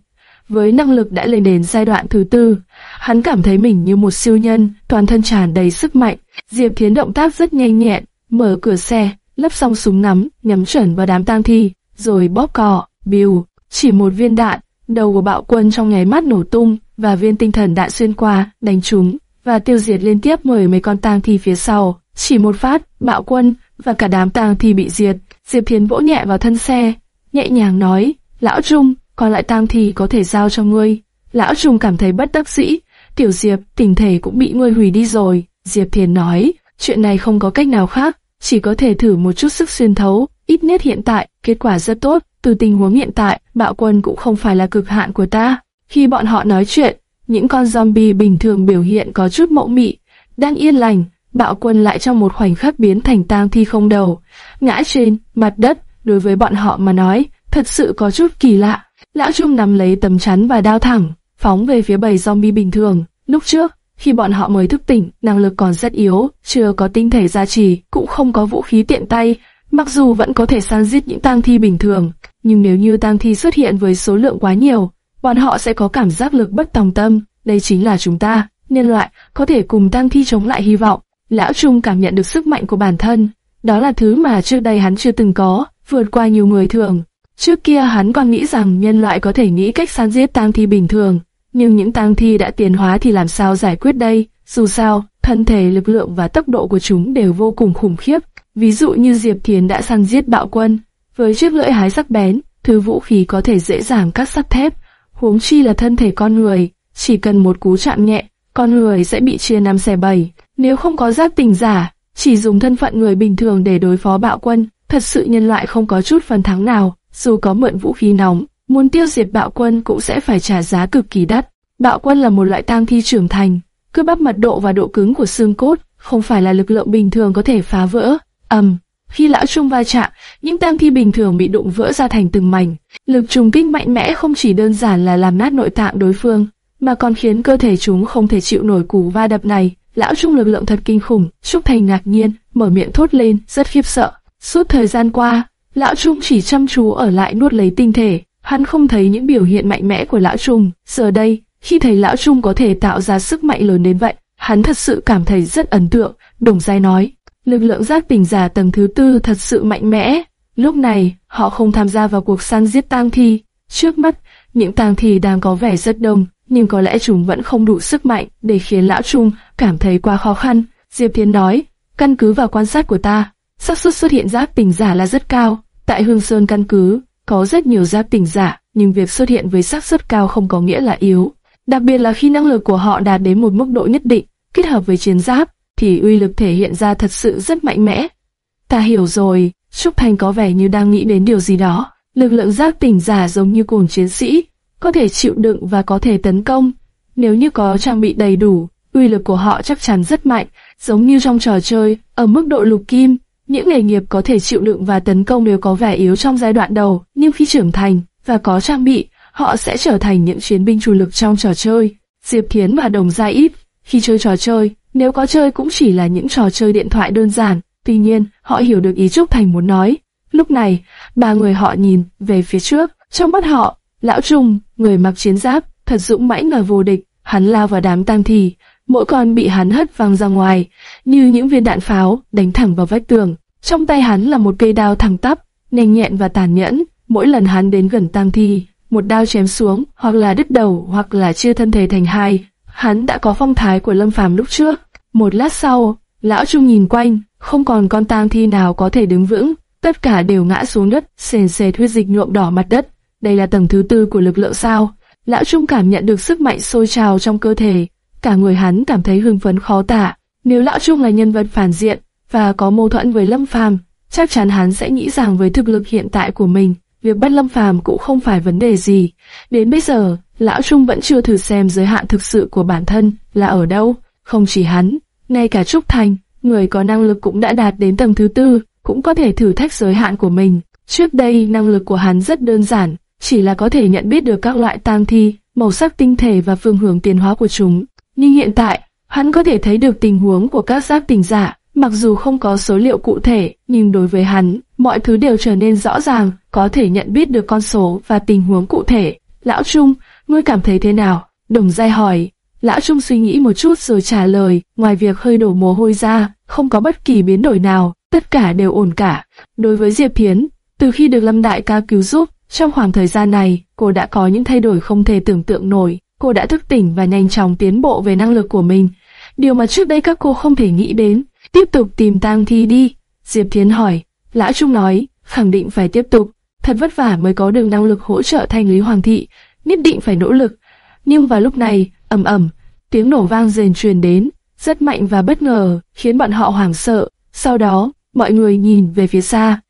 Với năng lực đã lên đến giai đoạn thứ tư, hắn cảm thấy mình như một siêu nhân, toàn thân tràn đầy sức mạnh. Diệp Thiến động tác rất nhanh nhẹn, mở cửa xe, lắp xong súng ngắm, nhắm chuẩn vào đám tang thi, rồi bóp cò, biu, chỉ một viên đạn, đầu của bạo quân trong nháy mắt nổ tung và viên tinh thần đạn xuyên qua, đánh trúng. và tiêu diệt liên tiếp mười mấy con tang thi phía sau. Chỉ một phát, bạo quân và cả đám tang thi bị diệt. Diệp Thiến vỗ nhẹ vào thân xe, nhẹ nhàng nói, Lão Trung, còn lại tang thì có thể giao cho ngươi. Lão trùng cảm thấy bất đắc dĩ, Tiểu Diệp, tình thể cũng bị ngươi hủy đi rồi. Diệp Thiền nói, chuyện này không có cách nào khác, chỉ có thể thử một chút sức xuyên thấu, ít nhất hiện tại, kết quả rất tốt. Từ tình huống hiện tại, bạo quân cũng không phải là cực hạn của ta. Khi bọn họ nói chuyện, những con zombie bình thường biểu hiện có chút mộng mị, đang yên lành, bạo quân lại trong một khoảnh khắc biến thành tang thi không đầu, ngã trên mặt đất. Đối với bọn họ mà nói, thật sự có chút kỳ lạ. Lão Trung nắm lấy tấm chắn và đao thẳng, phóng về phía bầy zombie bình thường. Lúc trước, khi bọn họ mới thức tỉnh, năng lực còn rất yếu, chưa có tinh thể gia trì, cũng không có vũ khí tiện tay, mặc dù vẫn có thể săn giết những tang thi bình thường, nhưng nếu như tang thi xuất hiện với số lượng quá nhiều, bọn họ sẽ có cảm giác lực bất tòng tâm. Đây chính là chúng ta, nhân loại, có thể cùng tang thi chống lại hy vọng. Lão Trung cảm nhận được sức mạnh của bản thân, đó là thứ mà trước đây hắn chưa từng có, vượt qua nhiều người thường. Trước kia hắn còn nghĩ rằng nhân loại có thể nghĩ cách săn giết tang thi bình thường, nhưng những tang thi đã tiến hóa thì làm sao giải quyết đây? Dù sao, thân thể, lực lượng và tốc độ của chúng đều vô cùng khủng khiếp. Ví dụ như Diệp Thiến đã săn giết bạo quân, với chiếc lưỡi hái sắc bén, thứ vũ khí có thể dễ dàng cắt sắt thép. Huống chi là thân thể con người, chỉ cần một cú chạm nhẹ, con người sẽ bị chia năm xẻ bảy. Nếu không có giáp tình giả, chỉ dùng thân phận người bình thường để đối phó bạo quân, thật sự nhân loại không có chút phần thắng nào. Dù có mượn vũ khí nóng, muốn tiêu diệt bạo quân cũng sẽ phải trả giá cực kỳ đắt. Bạo quân là một loại tang thi trưởng thành, cơ bắp mật độ và độ cứng của xương cốt không phải là lực lượng bình thường có thể phá vỡ. ầm, khi lão trung va chạm, những tang thi bình thường bị đụng vỡ ra thành từng mảnh. Lực trùng kích mạnh mẽ không chỉ đơn giản là làm nát nội tạng đối phương, mà còn khiến cơ thể chúng không thể chịu nổi cú va đập này. Lão trung lực lượng thật kinh khủng. Trúc Thành ngạc nhiên, mở miệng thốt lên, rất khiếp sợ. Suốt thời gian qua, lão trung chỉ chăm chú ở lại nuốt lấy tinh thể. Hắn không thấy những biểu hiện mạnh mẽ của lão trung. Giờ đây, khi thấy lão trung có thể tạo ra sức mạnh lớn đến vậy, hắn thật sự cảm thấy rất ấn tượng. Đồng Giai nói, lực lượng giác tỉnh giả tầng thứ tư thật sự mạnh mẽ. Lúc này, họ không tham gia vào cuộc săn giết tang thi. Trước mắt, những tang thi đang có vẻ rất đông, nhưng có lẽ chúng vẫn không đủ sức mạnh để khiến lão trung cảm thấy quá khó khăn. Diệp Thiên nói, căn cứ vào quan sát của ta, xác suất xuất hiện giáp tình giả là rất cao. Tại Hương Sơn căn cứ, có rất nhiều giáp tình giả, nhưng việc xuất hiện với xác suất cao không có nghĩa là yếu. Đặc biệt là khi năng lực của họ đạt đến một mức độ nhất định, kết hợp với chiến giáp, thì uy lực thể hiện ra thật sự rất mạnh mẽ. Ta hiểu rồi, Trúc Thành có vẻ như đang nghĩ đến điều gì đó. Lực lượng giáp tỉnh giả giống như cồn chiến sĩ, có thể chịu đựng và có thể tấn công. Nếu như có trang bị đầy đủ, uy lực của họ chắc chắn rất mạnh, giống như trong trò chơi, ở mức độ lục kim. Những nghề nghiệp có thể chịu đựng và tấn công đều có vẻ yếu trong giai đoạn đầu, nhưng khi trưởng thành và có trang bị, họ sẽ trở thành những chiến binh chủ lực trong trò chơi. Diệp Thiến và Đồng Gia Ít, khi chơi trò chơi, nếu có chơi cũng chỉ là những trò chơi điện thoại đơn giản. Tuy nhiên, họ hiểu được ý Trúc Thành muốn nói. Lúc này, ba người họ nhìn về phía trước, trong mắt họ, Lão Trung, người mặc chiến giáp, thật dũng mãnh và vô địch, hắn lao vào đám tang thi, mỗi con bị hắn hất văng ra ngoài, như những viên đạn pháo đánh thẳng vào vách tường. Trong tay hắn là một cây đao thẳng tắp, nhanh nhẹn và tàn nhẫn. Mỗi lần hắn đến gần tang thi, một đao chém xuống, hoặc là đứt đầu, hoặc là chia thân thể thành hai. Hắn đã có phong thái của Lâm Phàm lúc trước. Một lát sau, lão Trung nhìn quanh, không còn con tang thi nào có thể đứng vững, tất cả đều ngã xuống đất, sền sệt huyết dịch nhuộm đỏ mặt đất. Đây là tầng thứ tư của lực lượng sao? Lão Trung cảm nhận được sức mạnh sôi trào trong cơ thể, cả người hắn cảm thấy hưng phấn khó tả. Nếu Lão Trung là nhân vật phản diện và có mâu thuẫn với Lâm Phàm, chắc chắn hắn sẽ nghĩ rằng với thực lực hiện tại của mình, việc bắt Lâm Phàm cũng không phải vấn đề gì. Đến bây giờ, Lão Trung vẫn chưa thử xem giới hạn thực sự của bản thân là ở đâu. Không chỉ hắn, ngay cả Trúc Thành, người có năng lực cũng đã đạt đến tầng thứ tư, cũng có thể thử thách giới hạn của mình. Trước đây năng lực của hắn rất đơn giản, chỉ là có thể nhận biết được các loại tang thi, màu sắc tinh thể và phương hướng tiến hóa của chúng. Nhưng hiện tại, hắn có thể thấy được tình huống của các giáp tình giả, mặc dù không có số liệu cụ thể, nhưng đối với hắn, mọi thứ đều trở nên rõ ràng, có thể nhận biết được con số và tình huống cụ thể. Lão Trung, ngươi cảm thấy thế nào? Đồng Giai hỏi. Lão Trung suy nghĩ một chút rồi trả lời, ngoài việc hơi đổ mồ hôi ra, không có bất kỳ biến đổi nào, tất cả đều ổn cả. Đối với Diệp Thiến, từ khi được Lâm Đại ca cứu giúp, trong khoảng thời gian này, cô đã có những thay đổi không thể tưởng tượng nổi. Cô đã thức tỉnh và nhanh chóng tiến bộ về năng lực của mình. điều mà trước đây các cô không thể nghĩ đến. Tiếp tục tìm tang thi đi. Diệp Thiến hỏi. Lã Trung nói, khẳng định phải tiếp tục. Thật vất vả mới có được năng lực hỗ trợ thanh lý hoàng thị, nhất định phải nỗ lực. Nhưng vào lúc này, ầm ầm, tiếng nổ vang rền truyền đến, rất mạnh và bất ngờ, khiến bọn họ hoảng sợ. Sau đó, mọi người nhìn về phía xa,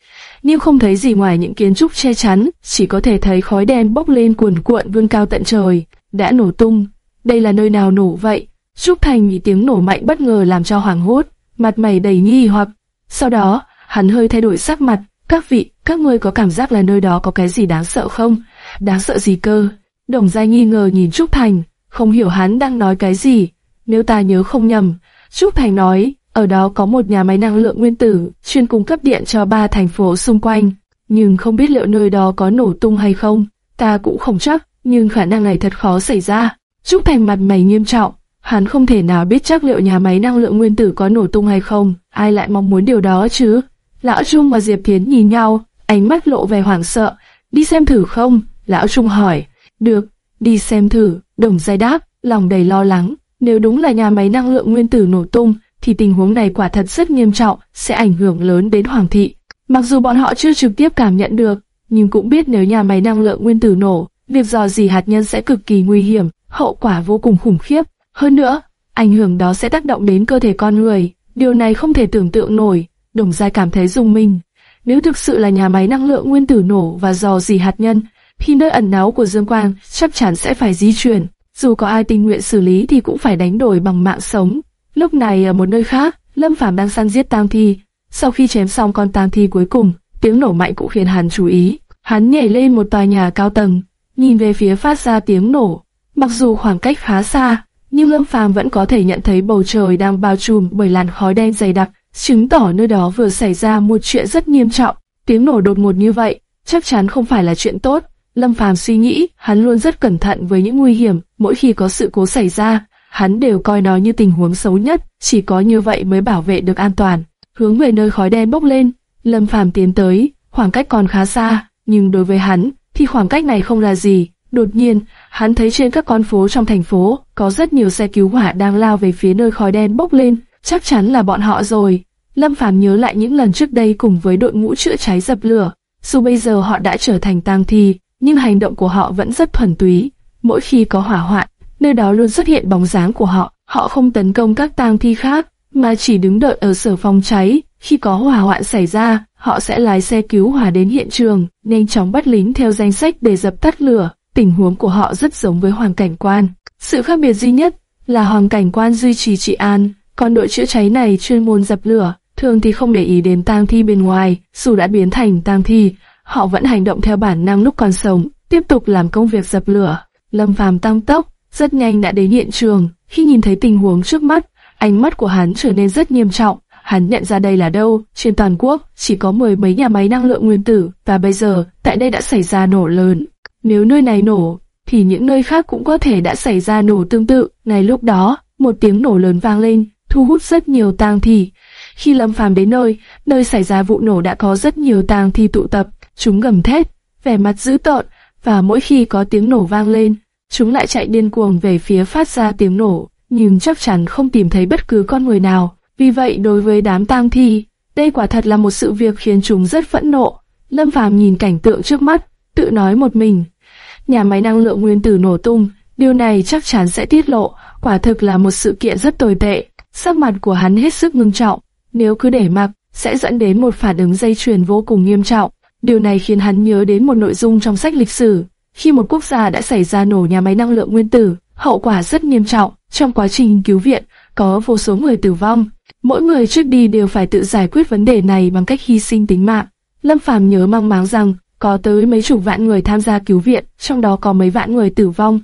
nhưng không thấy gì ngoài những kiến trúc che chắn, chỉ có thể thấy khói đen bốc lên cuồn cuộn vươn cao tận trời, đã nổ tung. Đây là nơi nào nổ vậy? Trúc Thành bị tiếng nổ mạnh bất ngờ làm cho hoảng hốt, mặt mày đầy nghi hoặc. Sau đó, hắn hơi thay đổi sắc mặt. Các vị, các ngươi có cảm giác là nơi đó có cái gì đáng sợ không? Đáng sợ gì cơ? Đồng Giai nghi ngờ nhìn Trúc Thành, không hiểu hắn đang nói cái gì. Nếu ta nhớ không nhầm, Trúc Thành nói, ở đó có một nhà máy năng lượng nguyên tử, chuyên cung cấp điện cho ba thành phố xung quanh. Nhưng không biết liệu nơi đó có nổ tung hay không, ta cũng không chắc, nhưng khả năng này thật khó xảy ra. Trúc Thành mặt mày nghiêm trọng, hắn không thể nào biết chắc liệu nhà máy năng lượng nguyên tử có nổ tung hay không, ai lại mong muốn điều đó chứ. Lão Trung và Diệp Thiến nhìn nhau, ánh mắt lộ vẻ hoảng sợ. Đi xem thử không? Lão Trung hỏi. Được, đi xem thử. Đồng Giai đáp, lòng đầy lo lắng. Nếu đúng là nhà máy năng lượng nguyên tử nổ tung, thì tình huống này quả thật rất nghiêm trọng, sẽ ảnh hưởng lớn đến Hoàng thị. Mặc dù bọn họ chưa trực tiếp cảm nhận được, nhưng cũng biết nếu nhà máy năng lượng nguyên tử nổ, việc dò dỉ hạt nhân sẽ cực kỳ nguy hiểm, hậu quả vô cùng khủng khiếp. Hơn nữa, ảnh hưởng đó sẽ tác động đến cơ thể con người, điều này không thể tưởng tượng nổi. Đồng Giai cảm thấy rung mình. Nếu thực sự là nhà máy năng lượng nguyên tử nổ và dò dỉ hạt nhân, thì nơi ẩn náu của Dương Quang chắc chắn sẽ phải di chuyển. Dù có ai tình nguyện xử lý thì cũng phải đánh đổi bằng mạng sống. Lúc này ở một nơi khác, Lâm Phàm đang săn giết tang thi. Sau khi chém xong con tang thi cuối cùng, tiếng nổ mạnh cũng khiến hắn chú ý. Hắn nhảy lên một tòa nhà cao tầng, nhìn về phía phát ra tiếng nổ. Mặc dù khoảng cách khá xa, nhưng Lâm Phàm vẫn có thể nhận thấy bầu trời đang bao trùm bởi làn khói đen dày đặc, chứng tỏ nơi đó vừa xảy ra một chuyện rất nghiêm trọng. Tiếng nổ đột ngột như vậy, chắc chắn không phải là chuyện tốt. Lâm Phàm suy nghĩ, hắn luôn rất cẩn thận với những nguy hiểm, mỗi khi có sự cố xảy ra, hắn đều coi nó như tình huống xấu nhất, chỉ có như vậy mới bảo vệ được an toàn. Hướng về nơi khói đen bốc lên, Lâm Phàm tiến tới, khoảng cách còn khá xa, nhưng đối với hắn, thì khoảng cách này không là gì. Đột nhiên, hắn thấy trên các con phố trong thành phố, có rất nhiều xe cứu hỏa đang lao về phía nơi khói đen bốc lên, chắc chắn là bọn họ rồi. Lâm Phàm nhớ lại những lần trước đây cùng với đội ngũ chữa cháy dập lửa, dù bây giờ họ đã trở thành tang thi, nhưng hành động của họ vẫn rất thuần túy. Mỗi khi có hỏa hoạn, nơi đó luôn xuất hiện bóng dáng của họ. Họ không tấn công các tang thi khác, mà chỉ đứng đợi ở sở phòng cháy. Khi có hỏa hoạn xảy ra, họ sẽ lái xe cứu hỏa đến hiện trường, nhanh chóng bắt lính theo danh sách để dập tắt lửa. Tình huống của họ rất giống với hoàng cảnh quan. Sự khác biệt duy nhất là hoàng cảnh quan duy trì trị an, còn đội chữa cháy này chuyên môn dập lửa, thường thì không để ý đến tang thi bên ngoài, dù đã biến thành tang thi, họ vẫn hành động theo bản năng lúc còn sống, tiếp tục làm công việc dập lửa. Lâm Phàm tăng tốc, rất nhanh đã đến hiện trường, khi nhìn thấy tình huống trước mắt, ánh mắt của hắn trở nên rất nghiêm trọng. Hắn nhận ra đây là đâu, trên toàn quốc chỉ có mười mấy nhà máy năng lượng nguyên tử, và bây giờ tại đây đã xảy ra nổ lớn. Nếu nơi này nổ, thì những nơi khác cũng có thể đã xảy ra nổ tương tự. Ngay lúc đó, một tiếng nổ lớn vang lên, thu hút rất nhiều tang thi. Khi Lâm Phàm đến nơi, nơi xảy ra vụ nổ đã có rất nhiều tang thi tụ tập, chúng gầm thét, vẻ mặt dữ tợn, và mỗi khi có tiếng nổ vang lên, chúng lại chạy điên cuồng về phía phát ra tiếng nổ, nhưng chắc chắn không tìm thấy bất cứ con người nào. Vì vậy đối với đám tang thi, đây quả thật là một sự việc khiến chúng rất phẫn nộ. Lâm Phàm nhìn cảnh tượng trước mắt, tự nói một mình. Nhà máy năng lượng nguyên tử nổ tung, điều này chắc chắn sẽ tiết lộ, quả thực là một sự kiện rất tồi tệ. Sắc mặt của hắn hết sức ngưng trọng, nếu cứ để mặc, sẽ dẫn đến một phản ứng dây chuyền vô cùng nghiêm trọng. Điều này khiến hắn nhớ đến một nội dung trong sách lịch sử. Khi một quốc gia đã xảy ra nổ nhà máy năng lượng nguyên tử, hậu quả rất nghiêm trọng. Trong quá trình cứu viện, có vô số người tử vong. Mỗi người trước đi đều phải tự giải quyết vấn đề này bằng cách hy sinh tính mạng. Lâm Phàm nhớ mang máng rằng, có tới mấy chục vạn người tham gia cứu viện, trong đó có mấy vạn người tử vong,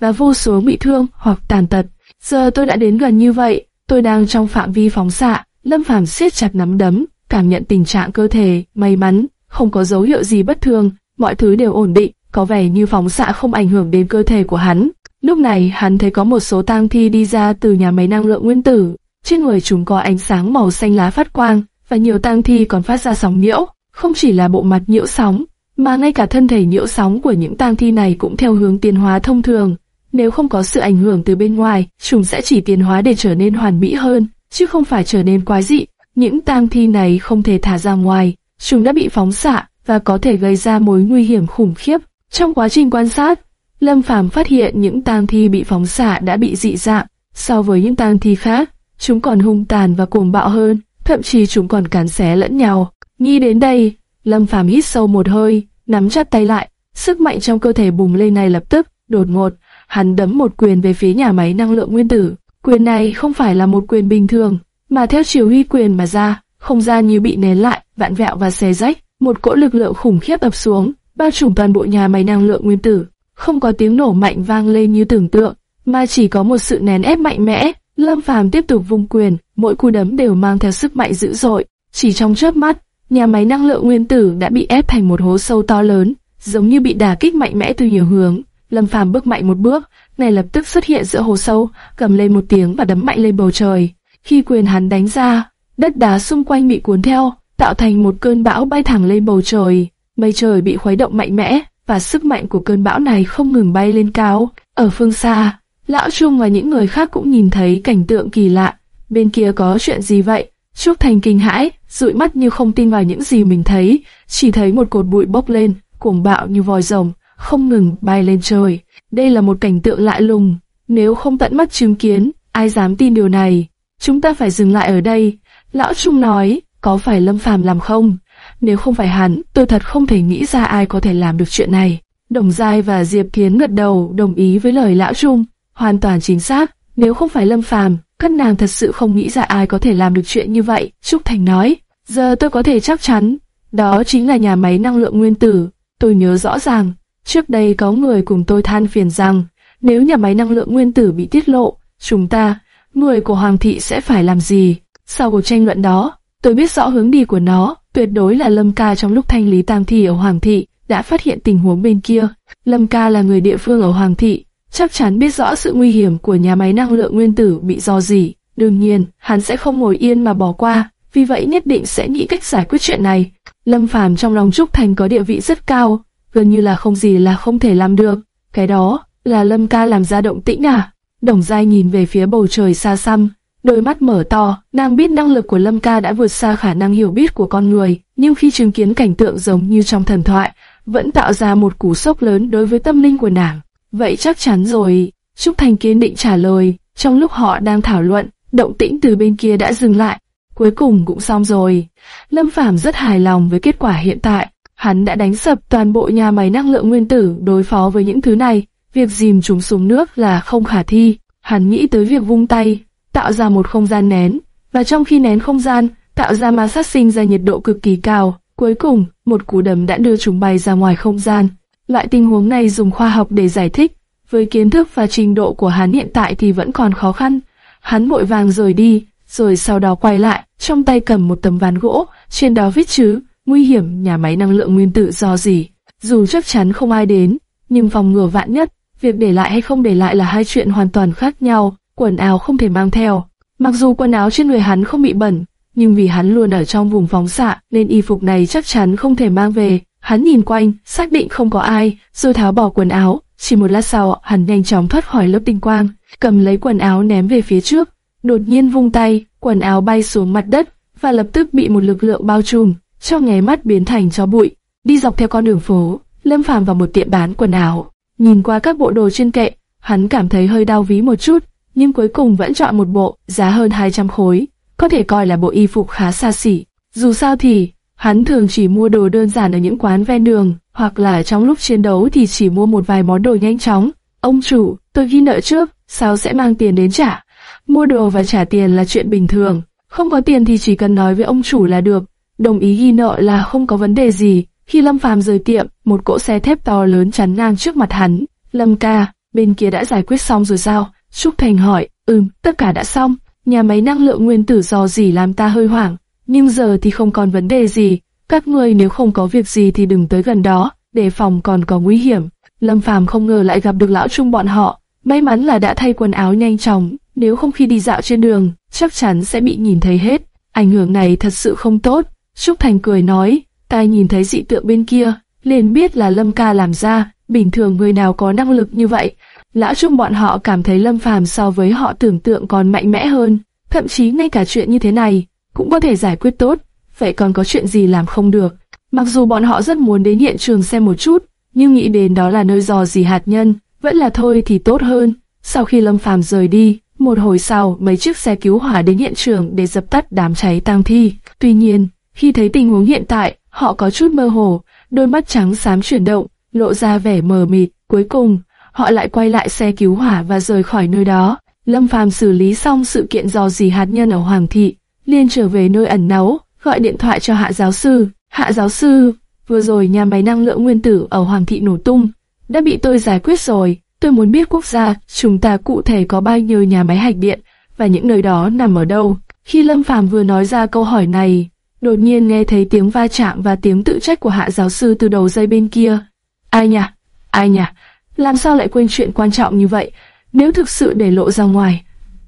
và vô số bị thương hoặc tàn tật. Giờ tôi đã đến gần như vậy, tôi đang trong phạm vi phóng xạ. Lâm Phàm siết chặt nắm đấm, cảm nhận tình trạng cơ thể, may mắn, không có dấu hiệu gì bất thường, mọi thứ đều ổn định, có vẻ như phóng xạ không ảnh hưởng đến cơ thể của hắn. Lúc này hắn thấy có một số tang thi đi ra từ nhà máy năng lượng nguyên tử, trên người chúng có ánh sáng màu xanh lá phát quang, và nhiều tang thi còn phát ra sóng nhiễu, không chỉ là bộ mặt nhiễu sóng, mà ngay cả thân thể nhiễu sóng của những tang thi này cũng theo hướng tiến hóa thông thường. Nếu không có sự ảnh hưởng từ bên ngoài, chúng sẽ chỉ tiến hóa để trở nên hoàn mỹ hơn, chứ không phải trở nên quái dị. Những tang thi này không thể thả ra ngoài, chúng đã bị phóng xạ và có thể gây ra mối nguy hiểm khủng khiếp. Trong quá trình quan sát, Lâm Phàm phát hiện những tang thi bị phóng xạ đã bị dị dạng so với những tang thi khác, chúng còn hung tàn và cuồng bạo hơn, thậm chí chúng còn cắn xé lẫn nhau. Nghĩ đến đây, Lâm Phàm hít sâu một hơi, nắm chặt tay lại, sức mạnh trong cơ thể bùng lên này lập tức, đột ngột, hắn đấm một quyền về phía nhà máy năng lượng nguyên tử. Quyền này không phải là một quyền bình thường, mà theo chiều huy quyền mà ra, không gian như bị nén lại, vạn vẹo và xé rách, một cỗ lực lượng khủng khiếp ập xuống, bao trùm toàn bộ nhà máy năng lượng nguyên tử. Không có tiếng nổ mạnh vang lên như tưởng tượng, mà chỉ có một sự nén ép mạnh mẽ. Lâm Phàm tiếp tục vung quyền, mỗi cú đấm đều mang theo sức mạnh dữ dội. Chỉ trong chớp mắt, nhà máy năng lượng nguyên tử đã bị ép thành một hố sâu to lớn, giống như bị đả kích mạnh mẽ từ nhiều hướng. Lâm Phàm bước mạnh một bước, ngay lập tức xuất hiện giữa hồ sâu, cầm lên một tiếng và đấm mạnh lên bầu trời. Khi quyền hắn đánh ra, đất đá xung quanh bị cuốn theo, tạo thành một cơn bão bay thẳng lên bầu trời. Mây trời bị khuấy động mạnh mẽ, và sức mạnh của cơn bão này không ngừng bay lên cao. Ở phương xa, Lão Trung và những người khác cũng nhìn thấy cảnh tượng kỳ lạ. Bên kia có chuyện gì vậy? Trúc Thành kinh hãi, dụi mắt như không tin vào những gì mình thấy, chỉ thấy một cột bụi bốc lên, cuồng bạo như vòi rồng, không ngừng bay lên trời. Đây là một cảnh tượng lạ lùng, nếu không tận mắt chứng kiến, ai dám tin điều này? Chúng ta phải dừng lại ở đây. Lão Trung nói, có phải Lâm Phàm làm không? Nếu không phải hắn, tôi thật không thể nghĩ ra ai có thể làm được chuyện này. Đồng Giai và Diệp Kiến gật đầu đồng ý với lời Lão Trung, hoàn toàn chính xác. Nếu không phải Lâm Phàm, các nàng thật sự không nghĩ ra ai có thể làm được chuyện như vậy. Trúc Thành nói, giờ tôi có thể chắc chắn, đó chính là nhà máy năng lượng nguyên tử. Tôi nhớ rõ ràng, trước đây có người cùng tôi than phiền rằng, nếu nhà máy năng lượng nguyên tử bị tiết lộ, chúng ta, người của Hoàng thị sẽ phải làm gì? Sau cuộc tranh luận đó, tôi biết rõ hướng đi của nó, tuyệt đối là Lâm Ca trong lúc thanh lý tam thi ở Hoàng thị, đã phát hiện tình huống bên kia. Lâm Ca là người địa phương ở Hoàng thị, chắc chắn biết rõ sự nguy hiểm của nhà máy năng lượng nguyên tử bị do gì. Đương nhiên, hắn sẽ không ngồi yên mà bỏ qua, vì vậy nhất định sẽ nghĩ cách giải quyết chuyện này. Lâm Phàm trong lòng Trúc Thành có địa vị rất cao, gần như là không gì là không thể làm được. Cái đó là Lâm ca làm ra động tĩnh à? Đồng Giai nhìn về phía bầu trời xa xăm, đôi mắt mở to, nàng biết năng lực của Lâm ca đã vượt xa khả năng hiểu biết của con người, nhưng khi chứng kiến cảnh tượng giống như trong thần thoại, vẫn tạo ra một cú sốc lớn đối với tâm linh của nàng. Vậy chắc chắn rồi, Trúc Thành kiên định trả lời, trong lúc họ đang thảo luận, động tĩnh từ bên kia đã dừng lại, cuối cùng cũng xong rồi. Lâm Phàm rất hài lòng với kết quả hiện tại, hắn đã đánh sập toàn bộ nhà máy năng lượng nguyên tử đối phó với những thứ này, việc dìm chúng xuống nước là không khả thi. Hắn nghĩ tới việc vung tay, tạo ra một không gian nén, và trong khi nén không gian, tạo ra ma sát sinh ra nhiệt độ cực kỳ cao. Cuối cùng, một cú đấm đã đưa chúng bay ra ngoài không gian. Loại tình huống này dùng khoa học để giải thích, với kiến thức và trình độ của hắn hiện tại thì vẫn còn khó khăn. Hắn vội vàng rời đi, rồi sau đó quay lại, trong tay cầm một tấm ván gỗ, trên đó viết chữ, nguy hiểm nhà máy năng lượng nguyên tử do gì. Dù chắc chắn không ai đến, nhưng phòng ngừa vạn nhất, việc để lại hay không để lại là hai chuyện hoàn toàn khác nhau, quần áo không thể mang theo. Mặc dù quần áo trên người hắn không bị bẩn, nhưng vì hắn luôn ở trong vùng phóng xạ nên y phục này chắc chắn không thể mang về. Hắn nhìn quanh, xác định không có ai, rồi tháo bỏ quần áo. Chỉ một lát sau, hắn nhanh chóng thoát khỏi lớp tinh quang, cầm lấy quần áo ném về phía trước. Đột nhiên vung tay, quần áo bay xuống mặt đất và lập tức bị một lực lượng bao trùm, cho nháy mắt biến thành cho bụi. Đi dọc theo con đường phố, Lâm Phàm vào một tiệm bán quần áo. Nhìn qua các bộ đồ trên kệ, hắn cảm thấy hơi đau ví một chút, nhưng cuối cùng vẫn chọn một bộ giá hơn 200 khối, có thể coi là bộ y phục khá xa xỉ. Dù sao thì, hắn thường chỉ mua đồ đơn giản ở những quán ven đường, hoặc là trong lúc chiến đấu thì chỉ mua một vài món đồ nhanh chóng. Ông chủ, tôi ghi nợ trước, sao sẽ mang tiền đến trả? Mua đồ và trả tiền là chuyện bình thường, không có tiền thì chỉ cần nói với ông chủ là được. Đồng ý ghi nợ là không có vấn đề gì. Khi Lâm Phàm rời tiệm, một cỗ xe thép to lớn chắn ngang trước mặt hắn. Lâm ca, bên kia đã giải quyết xong rồi sao? Trúc Thành hỏi, ừm, tất cả đã xong. Nhà máy năng lượng nguyên tử do gì làm ta hơi hoảng, nhưng giờ thì không còn vấn đề gì. Các ngươi nếu không có việc gì thì đừng tới gần đó, đề phòng còn có nguy hiểm. Lâm Phàm không ngờ lại gặp được lão trung bọn họ, may mắn là đã thay quần áo nhanh chóng, nếu không khi đi dạo trên đường, chắc chắn sẽ bị nhìn thấy hết. Ảnh hưởng này thật sự không tốt. Trúc Thành cười nói, ta nhìn thấy dị tượng bên kia, liền biết là Lâm ca làm ra, bình thường người nào có năng lực như vậy, Lão Trung bọn họ cảm thấy Lâm Phàm so với họ tưởng tượng còn mạnh mẽ hơn, thậm chí ngay cả chuyện như thế này cũng có thể giải quyết tốt, vậy còn có chuyện gì làm không được. Mặc dù bọn họ rất muốn đến hiện trường xem một chút, nhưng nghĩ đến đó là nơi dò dỉ hạt nhân, vẫn là thôi thì tốt hơn. Sau khi Lâm Phàm rời đi, một hồi sau mấy chiếc xe cứu hỏa đến hiện trường để dập tắt đám cháy tang thi. Tuy nhiên, khi thấy tình huống hiện tại, họ có chút mơ hồ, đôi mắt trắng xám chuyển động, lộ ra vẻ mờ mịt. Cuối cùng, họ lại quay lại xe cứu hỏa và rời khỏi nơi đó. Lâm Phàm xử lý xong sự kiện dò dỉ hạt nhân ở Hoàng thị, liền trở về nơi ẩn náu, gọi điện thoại cho Hạ giáo sư. Hạ giáo sư, vừa rồi nhà máy năng lượng nguyên tử ở Hoàng thị nổ tung, đã bị tôi giải quyết rồi. Tôi muốn biết quốc gia chúng ta cụ thể có bao nhiêu nhà máy hạch điện và những nơi đó nằm ở đâu. Khi Lâm Phàm vừa nói ra câu hỏi này, đột nhiên nghe thấy tiếng va chạm và tiếng tự trách của hạ giáo sư từ đầu dây bên kia. Ai nhỉ? Ai nhỉ? Làm sao lại quên chuyện quan trọng như vậy? Nếu thực sự để lộ ra ngoài,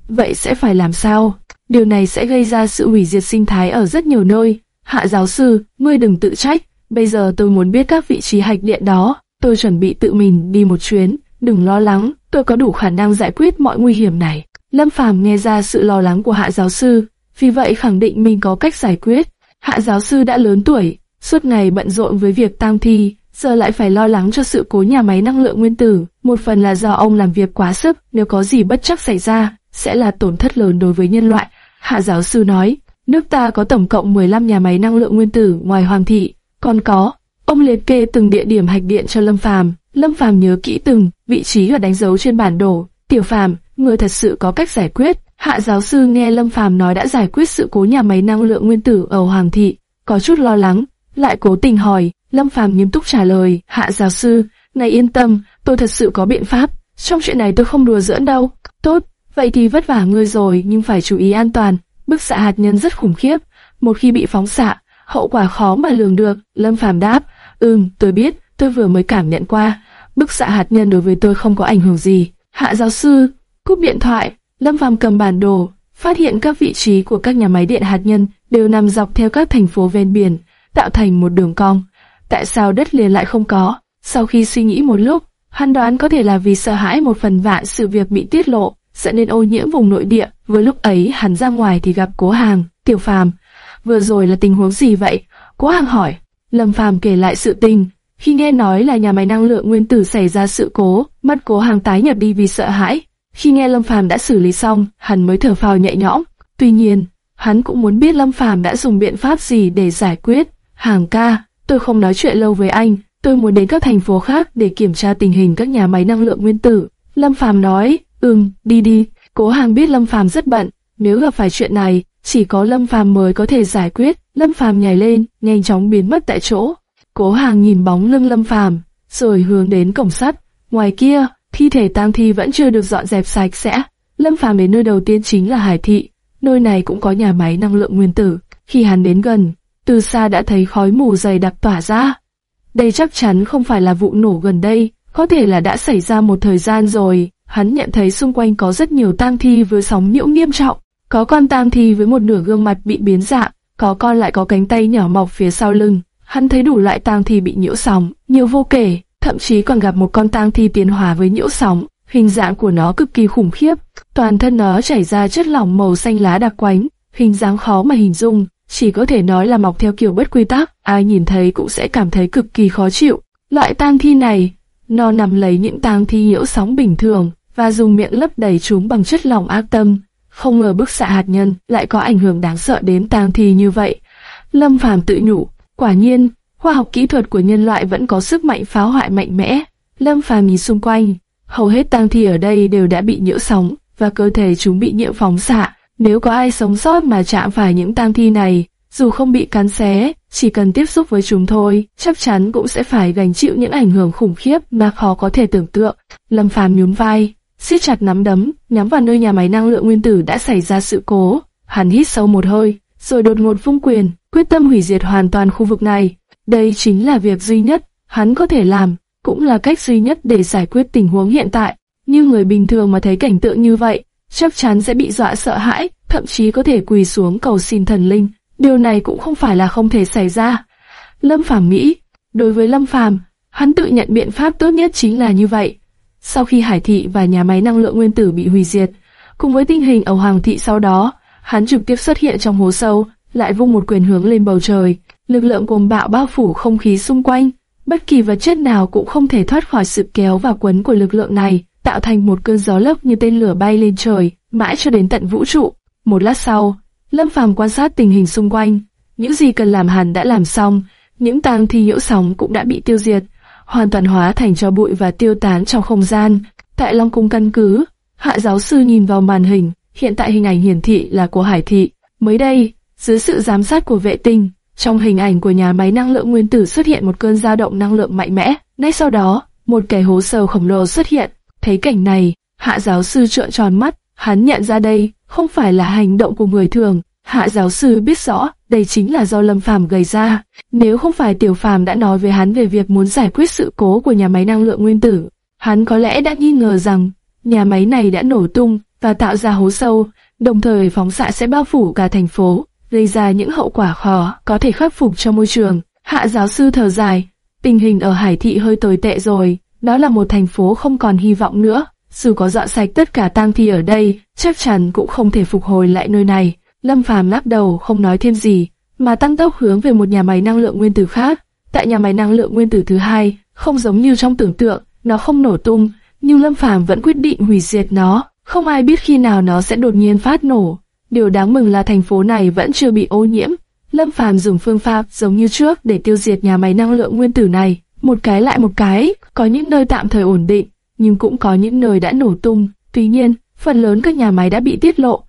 vậy sẽ phải làm sao? Điều này sẽ gây ra sự hủy diệt sinh thái ở rất nhiều nơi. Hạ giáo sư, ngươi đừng tự trách. Bây giờ tôi muốn biết các vị trí hạch điện đó. Tôi chuẩn bị tự mình đi một chuyến. Đừng lo lắng, tôi có đủ khả năng giải quyết mọi nguy hiểm này. Lâm Phàm nghe ra sự lo lắng của hạ giáo sư, vì vậy khẳng định mình có cách giải quyết. Hạ giáo sư đã lớn tuổi, suốt ngày bận rộn với việc tang thi, giờ lại phải lo lắng cho sự cố nhà máy năng lượng nguyên tử. Một phần là do ông làm việc quá sức, nếu có gì bất chắc xảy ra, sẽ là tổn thất lớn đối với nhân loại. Hạ giáo sư nói, nước ta có tổng cộng 15 nhà máy năng lượng nguyên tử ngoài Hoàng thị, còn có. Ông liệt kê từng địa điểm hạch điện cho Lâm Phàm. Lâm Phàm nhớ kỹ từng vị trí và đánh dấu trên bản đồ. Tiểu Phàm, người thật sự có cách giải quyết. Hạ giáo sư nghe Lâm Phàm nói đã giải quyết sự cố nhà máy năng lượng nguyên tử ở Hoàng thị, có chút lo lắng, lại cố tình hỏi. Lâm Phàm nghiêm túc trả lời, Hạ giáo sư, này yên tâm, tôi thật sự có biện pháp. Trong chuyện này tôi không đùa giỡn đâu. Tốt, vậy thì vất vả ngươi rồi, nhưng phải chú ý an toàn. Bức xạ hạt nhân rất khủng khiếp, một khi bị phóng xạ, hậu quả khó mà lường được. Lâm Phàm đáp, ừm, tôi biết, tôi vừa mới cảm nhận qua, bức xạ hạt nhân đối với tôi không có ảnh hưởng gì. Hạ giáo sư, cúp điện thoại, Lâm Phàm cầm bản đồ, phát hiện các vị trí của các nhà máy điện hạt nhân đều nằm dọc theo các thành phố ven biển, tạo thành một đường cong. Tại sao đất liền lại không có? Sau khi suy nghĩ một lúc, hắn đoán có thể là vì sợ hãi một phần vạn sự việc bị tiết lộ, dẫn đến ô nhiễm vùng nội địa. Với lúc ấy hắn ra ngoài thì gặp Cố Hàng, Tiểu Phàm. Vừa rồi là tình huống gì vậy? Cố Hàng hỏi. Lâm Phàm kể lại sự tình, khi nghe nói là nhà máy năng lượng nguyên tử xảy ra sự cố, mắt cố hàng tái nhợt đi vì sợ hãi. Khi nghe Lâm Phàm đã xử lý xong, hắn mới thở phào nhẹ nhõm. Tuy nhiên, hắn cũng muốn biết Lâm Phàm đã dùng biện pháp gì để giải quyết. Hàng ca, tôi không nói chuyện lâu với anh, tôi muốn đến các thành phố khác để kiểm tra tình hình các nhà máy năng lượng nguyên tử. Lâm Phàm nói, ừm, đi đi. Cố Hàng biết Lâm Phàm rất bận, nếu gặp phải chuyện này, chỉ có Lâm Phàm mới có thể giải quyết. Lâm Phàm nhảy lên, nhanh chóng biến mất tại chỗ. Cố Hàng nhìn bóng lưng Lâm Phàm, rồi hướng đến cổng sắt. Ngoài kia, thi thể tang thi vẫn chưa được dọn dẹp sạch sẽ. Lâm Phàm đến nơi đầu tiên chính là Hải Thị. Nơi này cũng có nhà máy năng lượng nguyên tử. Khi hắn đến gần, từ xa đã thấy khói mù dày đặc tỏa ra. Đây chắc chắn không phải là vụ nổ gần đây, có thể là đã xảy ra một thời gian rồi. Hắn nhận thấy xung quanh có rất nhiều tang thi với sóng nhiễu nghiêm trọng. Có con tang thi với một nửa gương mặt bị biến dạng, có con lại có cánh tay nhỏ mọc phía sau lưng. Hắn thấy đủ loại tang thi bị nhiễu sóng, nhiều vô kể, thậm chí còn gặp một con tang thi tiến hóa với nhiễu sóng, hình dạng của nó cực kỳ khủng khiếp, toàn thân nó chảy ra chất lỏng màu xanh lá đặc quánh, hình dáng khó mà hình dung, chỉ có thể nói là mọc theo kiểu bất quy tắc, ai nhìn thấy cũng sẽ cảm thấy cực kỳ khó chịu. Loại tang thi này, nó nằm lấy những tang thi nhiễu sóng bình thường và dùng miệng lấp đầy chúng bằng chất lỏng ác tâm. Không ngờ bức xạ hạt nhân lại có ảnh hưởng đáng sợ đến tang thi như vậy. Lâm Phàm tự nhủ, Quả nhiên, khoa học kỹ thuật của nhân loại vẫn có sức mạnh phá hoại mạnh mẽ. Lâm Phàm nhìn xung quanh, hầu hết tang thi ở đây đều đã bị nhiễu sóng và cơ thể chúng bị nhiễu phóng xạ. Nếu có ai sống sót mà chạm phải những tang thi này, dù không bị cắn xé, chỉ cần tiếp xúc với chúng thôi, chắc chắn cũng sẽ phải gánh chịu những ảnh hưởng khủng khiếp mà khó có thể tưởng tượng. Lâm Phàm nhún vai, siết chặt nắm đấm, nhắm vào nơi nhà máy năng lượng nguyên tử đã xảy ra sự cố. Hắn hít sâu một hơi, rồi đột ngột vung quyền, quyết tâm hủy diệt hoàn toàn khu vực này. Đây chính là việc duy nhất hắn có thể làm, cũng là cách duy nhất để giải quyết tình huống hiện tại. Như người bình thường mà thấy cảnh tượng như vậy, chắc chắn sẽ bị dọa sợ hãi, thậm chí có thể quỳ xuống cầu xin thần linh. Điều này cũng không phải là không thể xảy ra. Lâm Phàm nghĩ, đối với Lâm Phàm, hắn tự nhận biện pháp tốt nhất chính là như vậy. sau khi Hải thị và nhà máy năng lượng nguyên tử bị hủy diệt, cùng với tình hình ở Hoàng thị sau đó, hắn trực tiếp xuất hiện trong hố sâu, lại vung một quyền hướng lên bầu trời, lực lượng cuồng bạo bao phủ không khí xung quanh, bất kỳ vật chất nào cũng không thể thoát khỏi sự kéo và quấn của lực lượng này, tạo thành một cơn gió lốc như tên lửa bay lên trời, mãi cho đến tận vũ trụ. Một lát sau, Lâm Phàm quan sát tình hình xung quanh, những gì cần làm hẳn đã làm xong, những tang thi nhiễu sóng cũng đã bị tiêu diệt, hoàn toàn hóa thành cho bụi và tiêu tán trong không gian. Tại Long Cung căn cứ, hạ giáo sư nhìn vào màn hình, hiện tại hình ảnh hiển thị là của Hải thị. Mới đây, dưới sự giám sát của vệ tinh, trong hình ảnh của nhà máy năng lượng nguyên tử xuất hiện một cơn dao động năng lượng mạnh mẽ. Ngay sau đó, một cái hố sâu khổng lồ xuất hiện. Thấy cảnh này, hạ giáo sư trợn tròn mắt, hắn nhận ra đây không phải là hành động của người thường. Hạ giáo sư biết rõ, đây chính là do Lâm Phàm gây ra. Nếu không phải Tiểu Phàm đã nói với hắn về việc muốn giải quyết sự cố của nhà máy năng lượng nguyên tử, hắn có lẽ đã nghi ngờ rằng nhà máy này đã nổ tung và tạo ra hố sâu, đồng thời phóng xạ sẽ bao phủ cả thành phố, gây ra những hậu quả khó có thể khắc phục cho môi trường. Hạ giáo sư thở dài, tình hình ở Hải Thị hơi tồi tệ rồi, đó là một thành phố không còn hy vọng nữa. Dù có dọn sạch tất cả tang thi ở đây, chắc chắn cũng không thể phục hồi lại nơi này. Lâm Phàm lắc đầu không nói thêm gì, mà tăng tốc hướng về một nhà máy năng lượng nguyên tử khác. Tại nhà máy năng lượng nguyên tử thứ hai, không giống như trong tưởng tượng, nó không nổ tung, nhưng Lâm Phàm vẫn quyết định hủy diệt nó. Không ai biết khi nào nó sẽ đột nhiên phát nổ. Điều đáng mừng là thành phố này vẫn chưa bị ô nhiễm. Lâm Phàm dùng phương pháp giống như trước để tiêu diệt nhà máy năng lượng nguyên tử này, một cái lại một cái, có những nơi tạm thời ổn định, nhưng cũng có những nơi đã nổ tung. Tuy nhiên, phần lớn các nhà máy đã bị tiết lộ,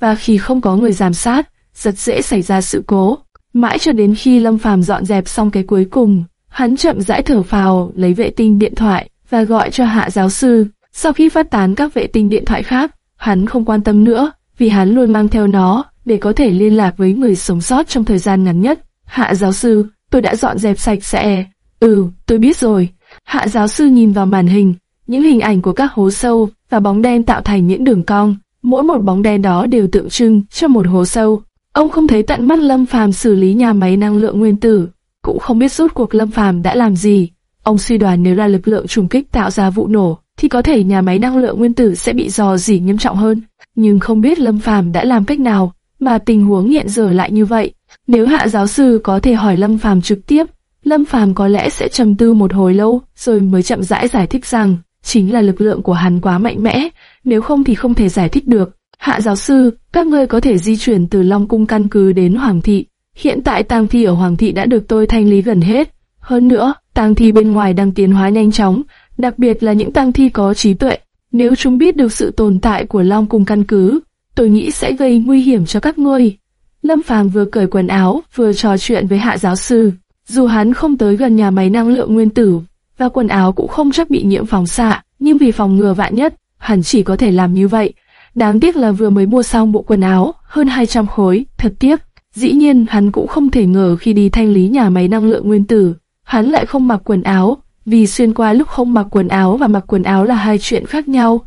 và khi không có người giám sát, rất dễ xảy ra sự cố. Mãi cho đến khi Lâm Phàm dọn dẹp xong cái cuối cùng, hắn chậm rãi thở phào, lấy vệ tinh điện thoại và gọi cho hạ giáo sư. Sau khi phát tán các vệ tinh điện thoại khác, hắn không quan tâm nữa, vì hắn luôn mang theo nó để có thể liên lạc với người sống sót trong thời gian ngắn nhất. Hạ giáo sư, tôi đã dọn dẹp sạch sẽ. Ừ, tôi biết rồi. Hạ giáo sư nhìn vào màn hình, những hình ảnh của các hố sâu và bóng đen tạo thành những đường cong. Mỗi một bóng đen đó đều tượng trưng cho một hố sâu. Ông không thấy tận mắt Lâm Phàm xử lý nhà máy năng lượng nguyên tử, cũng không biết rốt cuộc Lâm Phàm đã làm gì. Ông suy đoán nếu là lực lượng trùng kích tạo ra vụ nổ, thì có thể nhà máy năng lượng nguyên tử sẽ bị dò dỉ nghiêm trọng hơn. Nhưng không biết Lâm Phàm đã làm cách nào mà tình huống hiện giờ lại như vậy. Nếu hạ giáo sư có thể hỏi Lâm Phàm trực tiếp, Lâm Phàm có lẽ sẽ trầm tư một hồi lâu, rồi mới chậm rãi giải thích rằng chính là lực lượng của hắn quá mạnh mẽ, nếu không thì không thể giải thích được. Hạ giáo sư, các ngươi có thể di chuyển từ Long Cung căn cứ đến Hoàng thị. Hiện tại tang thi ở Hoàng thị đã được tôi thanh lý gần hết. Hơn nữa, tang thi bên ngoài đang tiến hóa nhanh chóng, đặc biệt là những tang thi có trí tuệ. Nếu chúng biết được sự tồn tại của Long Cung căn cứ, tôi nghĩ sẽ gây nguy hiểm cho các ngươi. Lâm Phàm vừa cởi quần áo, vừa trò chuyện với hạ giáo sư. Dù hắn không tới gần nhà máy năng lượng nguyên tử, và quần áo cũng không chắc bị nhiễm phóng xạ, nhưng vì phòng ngừa vạn nhất, hắn chỉ có thể làm như vậy. Đáng tiếc là vừa mới mua xong bộ quần áo, hơn 200 khối, thật tiếc. Dĩ nhiên hắn cũng không thể ngờ khi đi thanh lý nhà máy năng lượng nguyên tử, hắn lại không mặc quần áo, vì xuyên qua lúc không mặc quần áo và mặc quần áo là hai chuyện khác nhau.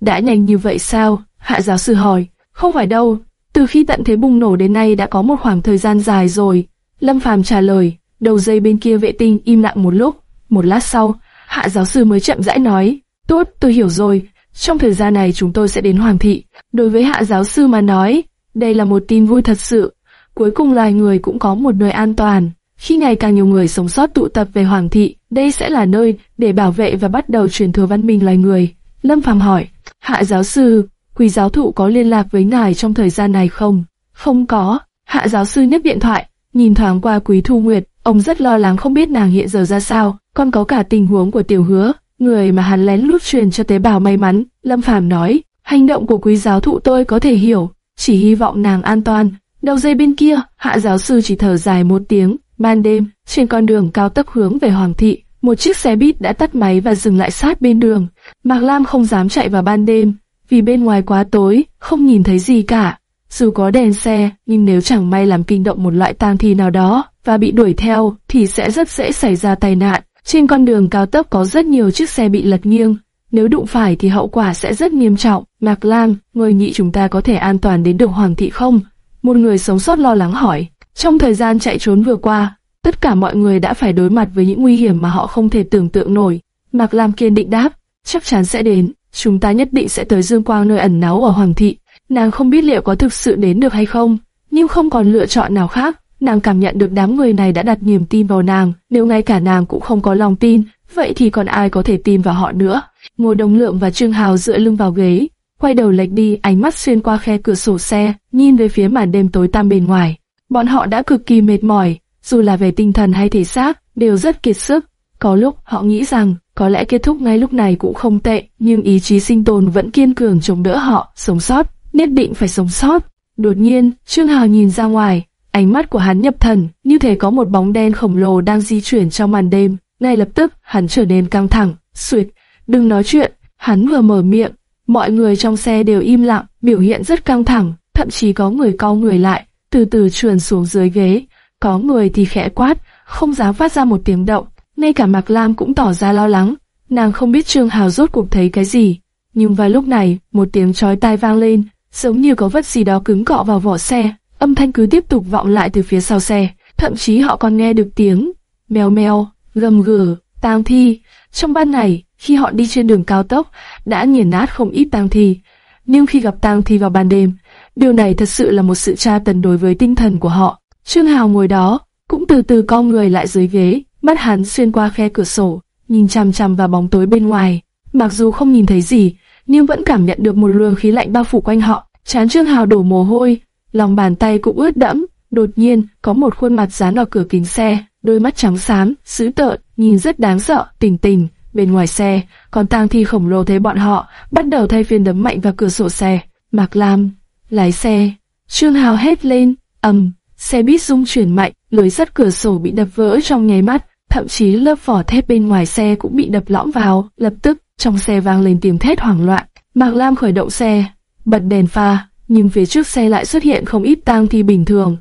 Đã nhanh như vậy sao? Hạ giáo sư hỏi. Không phải đâu, từ khi tận thế bùng nổ đến nay đã có một khoảng thời gian dài rồi. Lâm Phàm trả lời, đầu dây bên kia vệ tinh im lặng một lúc. Một lát sau, hạ giáo sư mới chậm rãi nói, tốt, tôi hiểu rồi, trong thời gian này chúng tôi sẽ đến Hoàng thị. Đối với hạ giáo sư mà nói, đây là một tin vui thật sự. Cuối cùng loài người cũng có một nơi an toàn. Khi ngày càng nhiều người sống sót tụ tập về Hoàng thị, đây sẽ là nơi để bảo vệ và bắt đầu truyền thừa văn minh loài người. Lâm Phàm hỏi, hạ giáo sư, quý giáo thụ có liên lạc với ngài trong thời gian này không? Không có. Hạ giáo sư nhấc điện thoại, nhìn thoáng qua quý thu nguyệt, ông rất lo lắng không biết nàng hiện giờ ra sao, còn có cả tình huống của tiểu hứa, người mà hắn lén lút truyền cho tế bào may mắn. Lâm Phàm nói, hành động của quý giáo thụ tôi có thể hiểu, chỉ hy vọng nàng an toàn. Đầu dây bên kia, hạ giáo sư chỉ thở dài một tiếng, ban đêm, trên con đường cao tốc hướng về Hoàng thị, một chiếc xe buýt đã tắt máy và dừng lại sát bên đường. Mạc Lam không dám chạy vào ban đêm, vì bên ngoài quá tối, không nhìn thấy gì cả. Dù có đèn xe, nhưng nếu chẳng may làm kinh động một loại tang thi nào đó và bị đuổi theo, thì sẽ rất dễ xảy ra tai nạn. Trên con đường cao tốc có rất nhiều chiếc xe bị lật nghiêng, nếu đụng phải thì hậu quả sẽ rất nghiêm trọng. Mạc Lam, người nghĩ chúng ta có thể an toàn đến được Hoàng thị không? Một người sống sót lo lắng hỏi. Trong thời gian chạy trốn vừa qua, tất cả mọi người đã phải đối mặt với những nguy hiểm mà họ không thể tưởng tượng nổi. Mạc Lam kiên định đáp, chắc chắn sẽ đến. Chúng ta nhất định sẽ tới Dương Quang nơi ẩn náu ở Hoàng thị. Nàng không biết liệu có thực sự đến được hay không, nhưng không còn lựa chọn nào khác. Nàng cảm nhận được đám người này đã đặt niềm tin vào nàng, nếu ngay cả nàng cũng không có lòng tin, vậy thì còn ai có thể tin vào họ nữa. Ngô Đông Lượng và Trương Hào dựa lưng vào ghế, quay đầu lệch đi, ánh mắt xuyên qua khe cửa sổ xe, nhìn về phía màn đêm tối tăm bên ngoài. Bọn họ đã cực kỳ mệt mỏi, dù là về tinh thần hay thể xác, đều rất kiệt sức. Có lúc họ nghĩ rằng có lẽ kết thúc ngay lúc này cũng không tệ, nhưng ý chí sinh tồn vẫn kiên cường chống đỡ họ, sống sót, nhất định phải sống sót. Đột nhiên, Trương Hào nhìn ra ngoài, ánh mắt của hắn nhập thần, như thể có một bóng đen khổng lồ đang di chuyển trong màn đêm. Ngay lập tức, hắn trở nên căng thẳng, suyệt, đừng nói chuyện, hắn vừa mở miệng, mọi người trong xe đều im lặng, biểu hiện rất căng thẳng, thậm chí có người cau người lại, từ từ trườn xuống dưới ghế, có người thì khẽ quát, không dám phát ra một tiếng động. Ngay cả Mạc Lam cũng tỏ ra lo lắng, nàng không biết Trương Hào rốt cuộc thấy cái gì. Nhưng vào lúc này, một tiếng chói tai vang lên, giống như có vật gì đó cứng cọ vào vỏ xe. Âm thanh cứ tiếp tục vọng lại từ phía sau xe, thậm chí họ còn nghe được tiếng mèo mèo, gầm gừ, tang thi. Trong ban ngày, khi họ đi trên đường cao tốc, đã nghiền nát không ít tang thi. Nhưng khi gặp tang thi vào ban đêm, điều này thật sự là một sự tra tấn đối với tinh thần của họ. Trương Hào ngồi đó, cũng từ từ cong người lại dưới ghế, mắt hắn xuyên qua khe cửa sổ, nhìn chằm chằm vào bóng tối bên ngoài. Mặc dù không nhìn thấy gì, nhưng vẫn cảm nhận được một luồng khí lạnh bao phủ quanh họ. Chán Trương Hào đổ mồ hôi, lòng bàn tay cũng ướt đẫm. Đột nhiên, có một khuôn mặt dán vào cửa kính xe, đôi mắt trắng xám, dữ tợn, nhìn rất đáng sợ, tình tình. Bên ngoài xe, còn tang thi khổng lồ thấy bọn họ, bắt đầu thay phiên đấm mạnh vào cửa sổ xe. Mạc Lam, lái xe. Trương Hào hét lên, ầm, xe buýt rung chuyển mạnh, lưới sắt cửa sổ bị đập vỡ trong nháy mắt, thậm chí lớp vỏ thép bên ngoài xe cũng bị đập lõm vào. Lập tức, trong xe vang lên tiếng thét hoảng loạn. Mạc Lam khởi động xe, bật đèn pha, nhưng phía trước xe lại xuất hiện không ít tang thi bình thường.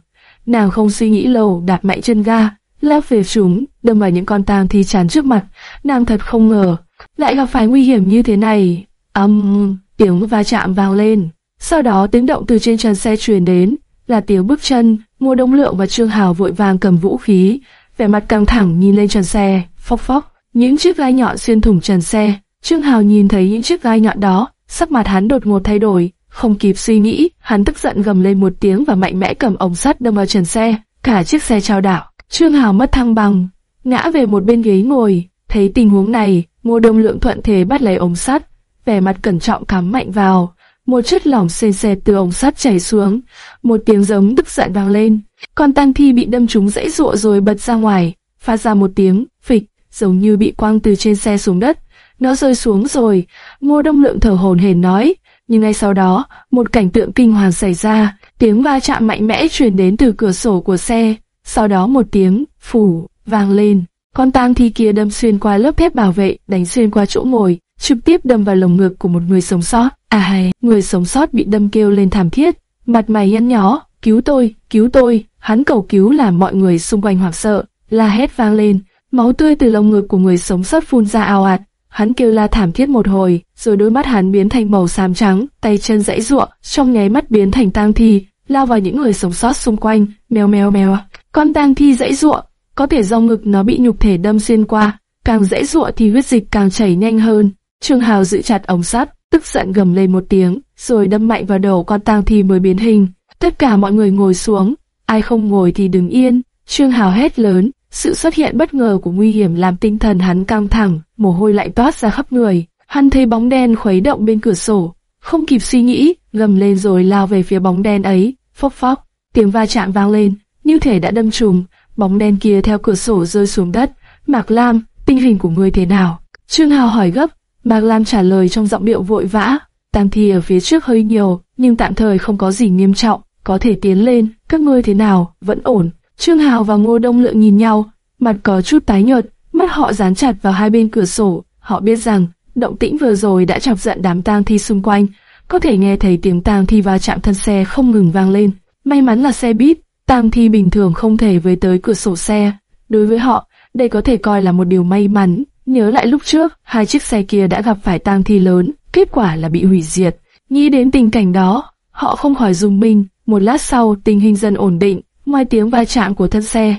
Nàng không suy nghĩ lâu, đạp mạnh chân ga, lao về chúng, đâm vào những con tang thi chán trước mặt. Nàng thật không ngờ, lại gặp phải nguy hiểm như thế này. Âm, um, tiếng va chạm vang lên. Sau đó tiếng động từ trên trần xe truyền đến, là tiếng bước chân. Ngô Đông Lượng và Trương Hào vội vàng cầm vũ khí, vẻ mặt căng thẳng nhìn lên trần xe, phốc phốc, những chiếc gai nhọn xuyên thủng trần xe. Trương Hào nhìn thấy những chiếc gai nhọn đó, sắc mặt hắn đột ngột thay đổi, không kịp suy nghĩ, hắn tức giận gầm lên một tiếng và mạnh mẽ cầm ống sắt đâm vào trần xe, cả chiếc xe trao đảo. Trương Hào mất thăng bằng, ngã về một bên ghế ngồi. Thấy tình huống này, Ngô Đông Lượng thuận thế bắt lấy ống sắt, vẻ mặt cẩn trọng cắm mạnh vào. Một chất lỏng sền sệt từ ống sắt chảy xuống, một tiếng giống tức giận vang lên. Con tang thi bị đâm trúng dãy rụa rồi bật ra ngoài, phát ra một tiếng phịch, giống như bị quăng từ trên xe xuống đất. Nó rơi xuống rồi, Ngô Đông Lượng thở hổn hển nói, nhưng ngay sau đó, một cảnh tượng kinh hoàng xảy ra, tiếng va chạm mạnh mẽ truyền đến từ cửa sổ của xe, sau đó một tiếng phủ vang lên. Con tang thi kia đâm xuyên qua lớp thép bảo vệ, đánh xuyên qua chỗ ngồi, trực tiếp đâm vào lồng ngực của một người sống sót. À hay, người sống sót bị đâm kêu lên thảm thiết, mặt mày nhăn nhó, cứu tôi, cứu tôi, hắn cầu cứu làm mọi người xung quanh hoảng sợ, la hét vang lên, máu tươi từ lồng ngực của người sống sót phun ra ào ạt, hắn kêu la thảm thiết một hồi, rồi đôi mắt hắn biến thành màu xám trắng, tay chân dãy ruộng, trong nháy mắt biến thành tang thi, lao vào những người sống sót xung quanh, mèo mèo mèo. Con tang thi dãy ruộng, có thể do ngực nó bị nhục thể đâm xuyên qua, càng dãy ruộng thì huyết dịch càng chảy nhanh hơn. Trương Hào giữ chặt ống sắt, tức giận gầm lên một tiếng, rồi đâm mạnh vào đầu con tang thi mới biến hình. Tất cả mọi người ngồi xuống, ai không ngồi thì đứng yên. Trương Hào hét lớn, sự xuất hiện bất ngờ của nguy hiểm làm tinh thần hắn căng thẳng, mồ hôi lạnh toát ra khắp người. Hắn thấy bóng đen khuấy động bên cửa sổ, không kịp suy nghĩ, gầm lên rồi lao về phía bóng đen ấy. Phốc phốc, tiếng va chạm vang lên, như thể đã đâm trùm, Bóng đen kia theo cửa sổ rơi xuống đất. Mạc Lam, tình hình của ngươi thế nào? Trương Hào hỏi gấp. Mạc Lam trả lời trong giọng điệu vội vã. Tang thi ở phía trước hơi nhiều, nhưng tạm thời không có gì nghiêm trọng, có thể tiến lên. Các ngươi thế nào? Vẫn ổn. Trương Hào và Ngô Đông Lượng nhìn nhau, mặt có chút tái nhợt, mắt họ dán chặt vào hai bên cửa sổ. Họ biết rằng động tĩnh vừa rồi đã chọc giận đám tang thi xung quanh, có thể nghe thấy tiếng tang thi va chạm thân xe không ngừng vang lên. May mắn là xe buýt, tang thi bình thường không thể với tới cửa sổ xe. Đối với họ, đây có thể coi là một điều may mắn. Nhớ lại lúc trước, hai chiếc xe kia đã gặp phải tang thi lớn, kết quả là bị hủy diệt. Nghĩ đến tình cảnh đó, họ không khỏi dùng mình. Một lát sau, tình hình dần ổn định, ngoài tiếng va chạm của thân xe,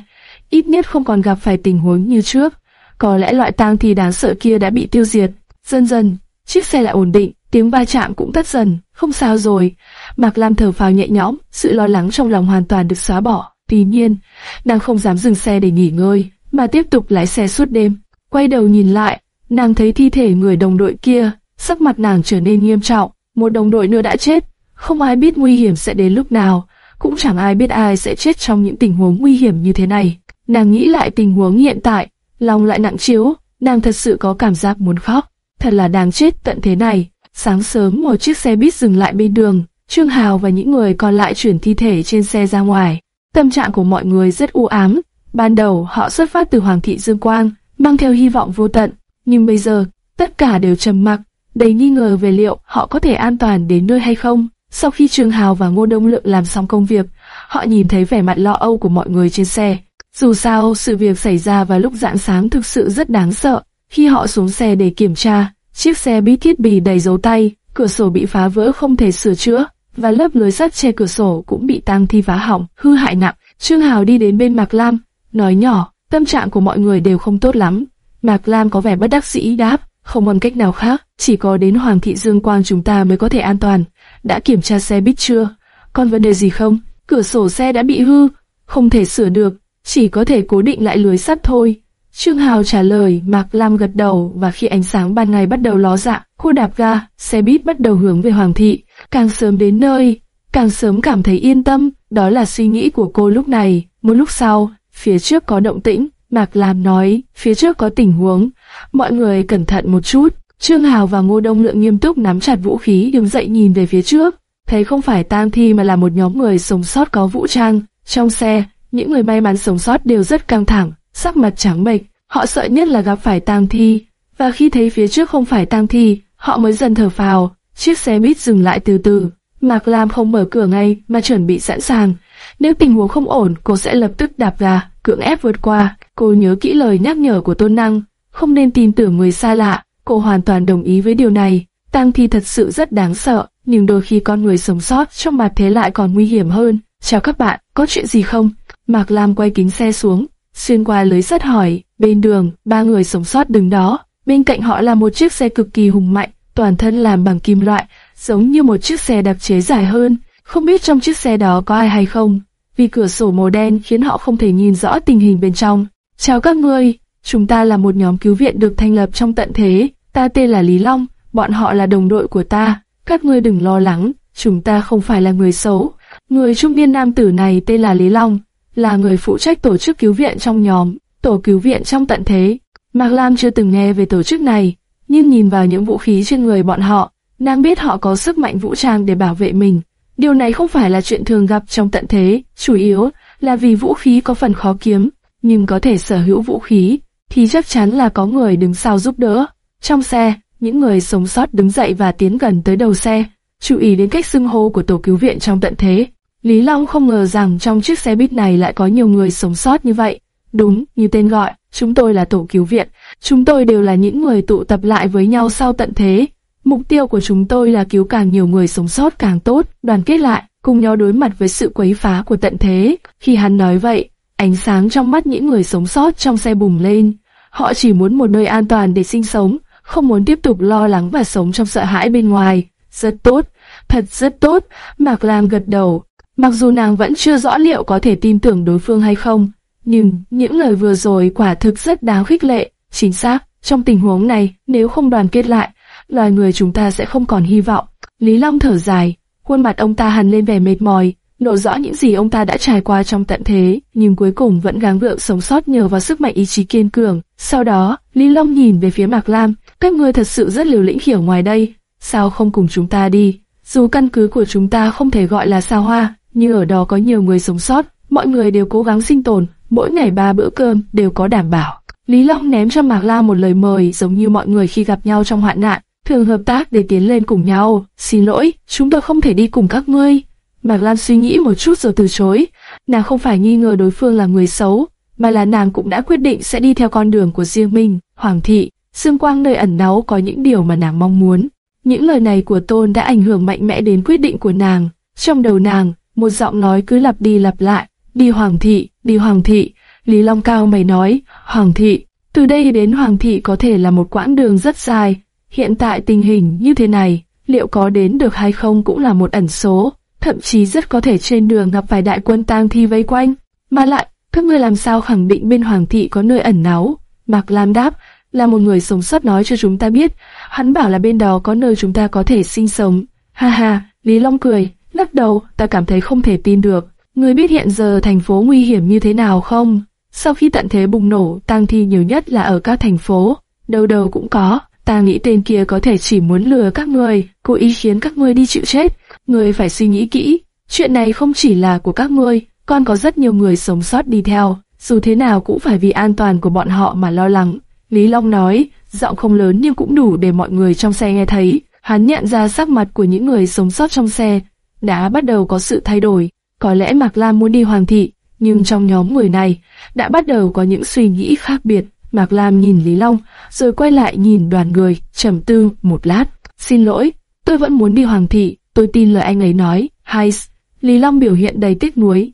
ít nhất không còn gặp phải tình huống như trước. Có lẽ loại tang thi đáng sợ kia đã bị tiêu diệt. Dần dần, chiếc xe lại ổn định, tiếng va chạm cũng tắt dần, không sao rồi. Mạc Lam thở phào nhẹ nhõm, sự lo lắng trong lòng hoàn toàn được xóa bỏ. Tuy nhiên, nàng không dám dừng xe để nghỉ ngơi, mà tiếp tục lái xe suốt đêm. Quay đầu nhìn lại, nàng thấy thi thể người đồng đội kia, sắc mặt nàng trở nên nghiêm trọng. Một đồng đội nữa đã chết, không ai biết nguy hiểm sẽ đến lúc nào, cũng chẳng ai biết ai sẽ chết trong những tình huống nguy hiểm như thế này. Nàng nghĩ lại tình huống hiện tại, lòng lại nặng chiếu, nàng thật sự có cảm giác muốn khóc. Thật là đáng chết tận thế này. Sáng sớm một chiếc xe buýt dừng lại bên đường, Trương Hào và những người còn lại chuyển thi thể trên xe ra ngoài. Tâm trạng của mọi người rất u ám. Ban đầu họ xuất phát từ Hoàng thị Dương Quang, mang theo hy vọng vô tận, nhưng bây giờ tất cả đều trầm mặc, đầy nghi ngờ về liệu họ có thể an toàn đến nơi hay không. Sau khi Trương Hào và Ngô Đông Lượng làm xong công việc, họ nhìn thấy vẻ mặt lo âu của mọi người trên xe. Dù sao, sự việc xảy ra vào lúc rạng sáng thực sự rất đáng sợ. Khi họ xuống xe để kiểm tra, chiếc xe bị thiết bị đầy dấu tay, cửa sổ bị phá vỡ không thể sửa chữa, và lớp lưới sắt che cửa sổ cũng bị tang thi phá hỏng, hư hại nặng. Trương Hào đi đến bên Mạc Lam, nói nhỏ, tâm trạng của mọi người đều không tốt lắm. Mạc Lam có vẻ bất đắc dĩ đáp, không còn cách nào khác, chỉ có đến Hoàng thị Dương Quang chúng ta mới có thể an toàn. Đã kiểm tra xe buýt chưa? Còn vấn đề gì không? Cửa sổ xe đã bị hư, không thể sửa được, chỉ có thể cố định lại lưới sắt thôi. Trương Hào trả lời, Mạc Lam gật đầu và khi ánh sáng ban ngày bắt đầu ló dạng, cô đạp ga, xe buýt bắt đầu hướng về Hoàng thị. Càng sớm đến nơi, càng sớm cảm thấy yên tâm, đó là suy nghĩ của cô lúc này. Một lúc sau, phía trước có động tĩnh, Mạc Lam nói, phía trước có tình huống, mọi người cẩn thận một chút. Trương Hào và Ngô Đông Lượng nghiêm túc nắm chặt vũ khí đứng dậy nhìn về phía trước, thấy không phải tang thi mà là một nhóm người sống sót có vũ trang. Trong xe, những người may mắn sống sót đều rất căng thẳng, sắc mặt trắng bệch, họ sợ nhất là gặp phải tang thi, và khi thấy phía trước không phải tang thi, họ mới dần thở phào. Chiếc xe buýt dừng lại từ từ, Mạc Lam không mở cửa ngay mà chuẩn bị sẵn sàng. Nếu tình huống không ổn, cô sẽ lập tức đạp ga, cưỡng ép vượt qua. Cô nhớ kỹ lời nhắc nhở của Tôn Năng, không nên tin tưởng người xa lạ. Cô hoàn toàn đồng ý với điều này. Tang thi thật sự rất đáng sợ, nhưng đôi khi con người sống sót trong mặt thế lại còn nguy hiểm hơn. Chào các bạn, có chuyện gì không? Mạc Lam quay kính xe xuống, xuyên qua lưới sắt hỏi. Bên đường, ba người sống sót đứng đó. Bên cạnh họ là một chiếc xe cực kỳ hùng mạnh, toàn thân làm bằng kim loại, giống như một chiếc xe đặc chế dài hơn. Không biết trong chiếc xe đó có ai hay không, vì cửa sổ màu đen khiến họ không thể nhìn rõ tình hình bên trong. Chào các ngươi, chúng ta là một nhóm cứu viện được thành lập trong tận thế, ta tên là Lý Long, bọn họ là đồng đội của ta, các ngươi đừng lo lắng, chúng ta không phải là người xấu. Người trung niên nam tử này tên là Lý Long, là người phụ trách tổ chức cứu viện trong nhóm, tổ cứu viện trong tận thế. Mạc Lam chưa từng nghe về tổ chức này, nhưng nhìn vào những vũ khí trên người bọn họ, nàng biết họ có sức mạnh vũ trang để bảo vệ mình. Điều này không phải là chuyện thường gặp trong tận thế, chủ yếu là vì vũ khí có phần khó kiếm, nhưng có thể sở hữu vũ khí, thì chắc chắn là có người đứng sau giúp đỡ. Trong xe, những người sống sót đứng dậy và tiến gần tới đầu xe, chú ý đến cách xưng hô của tổ cứu viện trong tận thế. Lý Long không ngờ rằng trong chiếc xe buýt này lại có nhiều người sống sót như vậy. Đúng, như tên gọi, chúng tôi là tổ cứu viện, chúng tôi đều là những người tụ tập lại với nhau sau tận thế. Mục tiêu của chúng tôi là cứu càng nhiều người sống sót càng tốt, đoàn kết lại, cùng nhau đối mặt với sự quấy phá của tận thế. Khi hắn nói vậy, ánh sáng trong mắt những người sống sót trong xe bùng lên. Họ chỉ muốn một nơi an toàn để sinh sống, không muốn tiếp tục lo lắng và sống trong sợ hãi bên ngoài. Rất tốt, thật rất tốt, Mạc Lam gật đầu. Mặc dù nàng vẫn chưa rõ liệu có thể tin tưởng đối phương hay không, nhưng những lời vừa rồi quả thực rất đáng khích lệ. Chính xác, trong tình huống này, nếu không đoàn kết lại, loài người chúng ta sẽ không còn hy vọng. Lý Long thở dài, khuôn mặt ông ta hằn lên vẻ mệt mỏi, lộ rõ những gì ông ta đã trải qua trong tận thế, nhưng cuối cùng vẫn gắng gượng sống sót nhờ vào sức mạnh ý chí kiên cường. Sau đó, Lý Long nhìn về phía Mạc Lam, các ngươi thật sự rất liều lĩnh hiểu ngoài đây, sao không cùng chúng ta đi? Dù căn cứ của chúng ta không thể gọi là sao hoa, nhưng ở đó có nhiều người sống sót, mọi người đều cố gắng sinh tồn, mỗi ngày ba bữa cơm đều có đảm bảo. Lý Long ném cho Mạc Lam một lời mời giống như mọi người khi gặp nhau trong hoạn nạn, thường hợp tác để tiến lên cùng nhau. Xin lỗi, chúng tôi không thể đi cùng các ngươi. Mạc Lam suy nghĩ một chút rồi từ chối. Nàng không phải nghi ngờ đối phương là người xấu, mà là nàng cũng đã quyết định sẽ đi theo con đường của riêng mình. Hoàng thị, Dương quang nơi ẩn náu có những điều mà nàng mong muốn. Những lời này của Tôn đã ảnh hưởng mạnh mẽ đến quyết định của nàng. Trong đầu nàng, một giọng nói cứ lặp đi lặp lại, đi Hoàng thị, đi Hoàng thị. Lý Long Cao mày nói, Hoàng thị, từ đây đến Hoàng thị có thể là một quãng đường rất dài, Hiện tại tình hình như thế này, liệu có đến được hay không cũng là một ẩn số, thậm chí rất có thể trên đường gặp phải đại quân tang thi vây quanh. Mà lại, các ngươi làm sao khẳng định bên Hoàng thị có nơi ẩn náu? Mạc Lam đáp, là một người sống sót nói cho chúng ta biết, hắn bảo là bên đó có nơi chúng ta có thể sinh sống. Ha ha, Lý Long cười, lắc đầu, ta cảm thấy không thể tin được. Ngươi biết hiện giờ thành phố nguy hiểm như thế nào không? Sau khi tận thế bùng nổ, tang thi nhiều nhất là ở các thành phố, đâu đâu cũng có. Ta nghĩ tên kia có thể chỉ muốn lừa các người, cố ý khiến các ngươi đi chịu chết. Ngươi phải suy nghĩ kỹ, chuyện này không chỉ là của các ngươi, còn có rất nhiều người sống sót đi theo, dù thế nào cũng phải vì an toàn của bọn họ mà lo lắng. Lý Long nói, giọng không lớn nhưng cũng đủ để mọi người trong xe nghe thấy. Hắn nhận ra sắc mặt của những người sống sót trong xe đã bắt đầu có sự thay đổi. Có lẽ Mạc Lam muốn đi Hoàng thị, nhưng trong nhóm người này đã bắt đầu có những suy nghĩ khác biệt. Mạc Lam nhìn Lý Long, rồi quay lại nhìn đoàn người, trầm tư một lát. Xin lỗi, tôi vẫn muốn đi Hoàng thị, tôi tin lời anh ấy nói. Hay, Lý Long biểu hiện đầy tiếc nuối.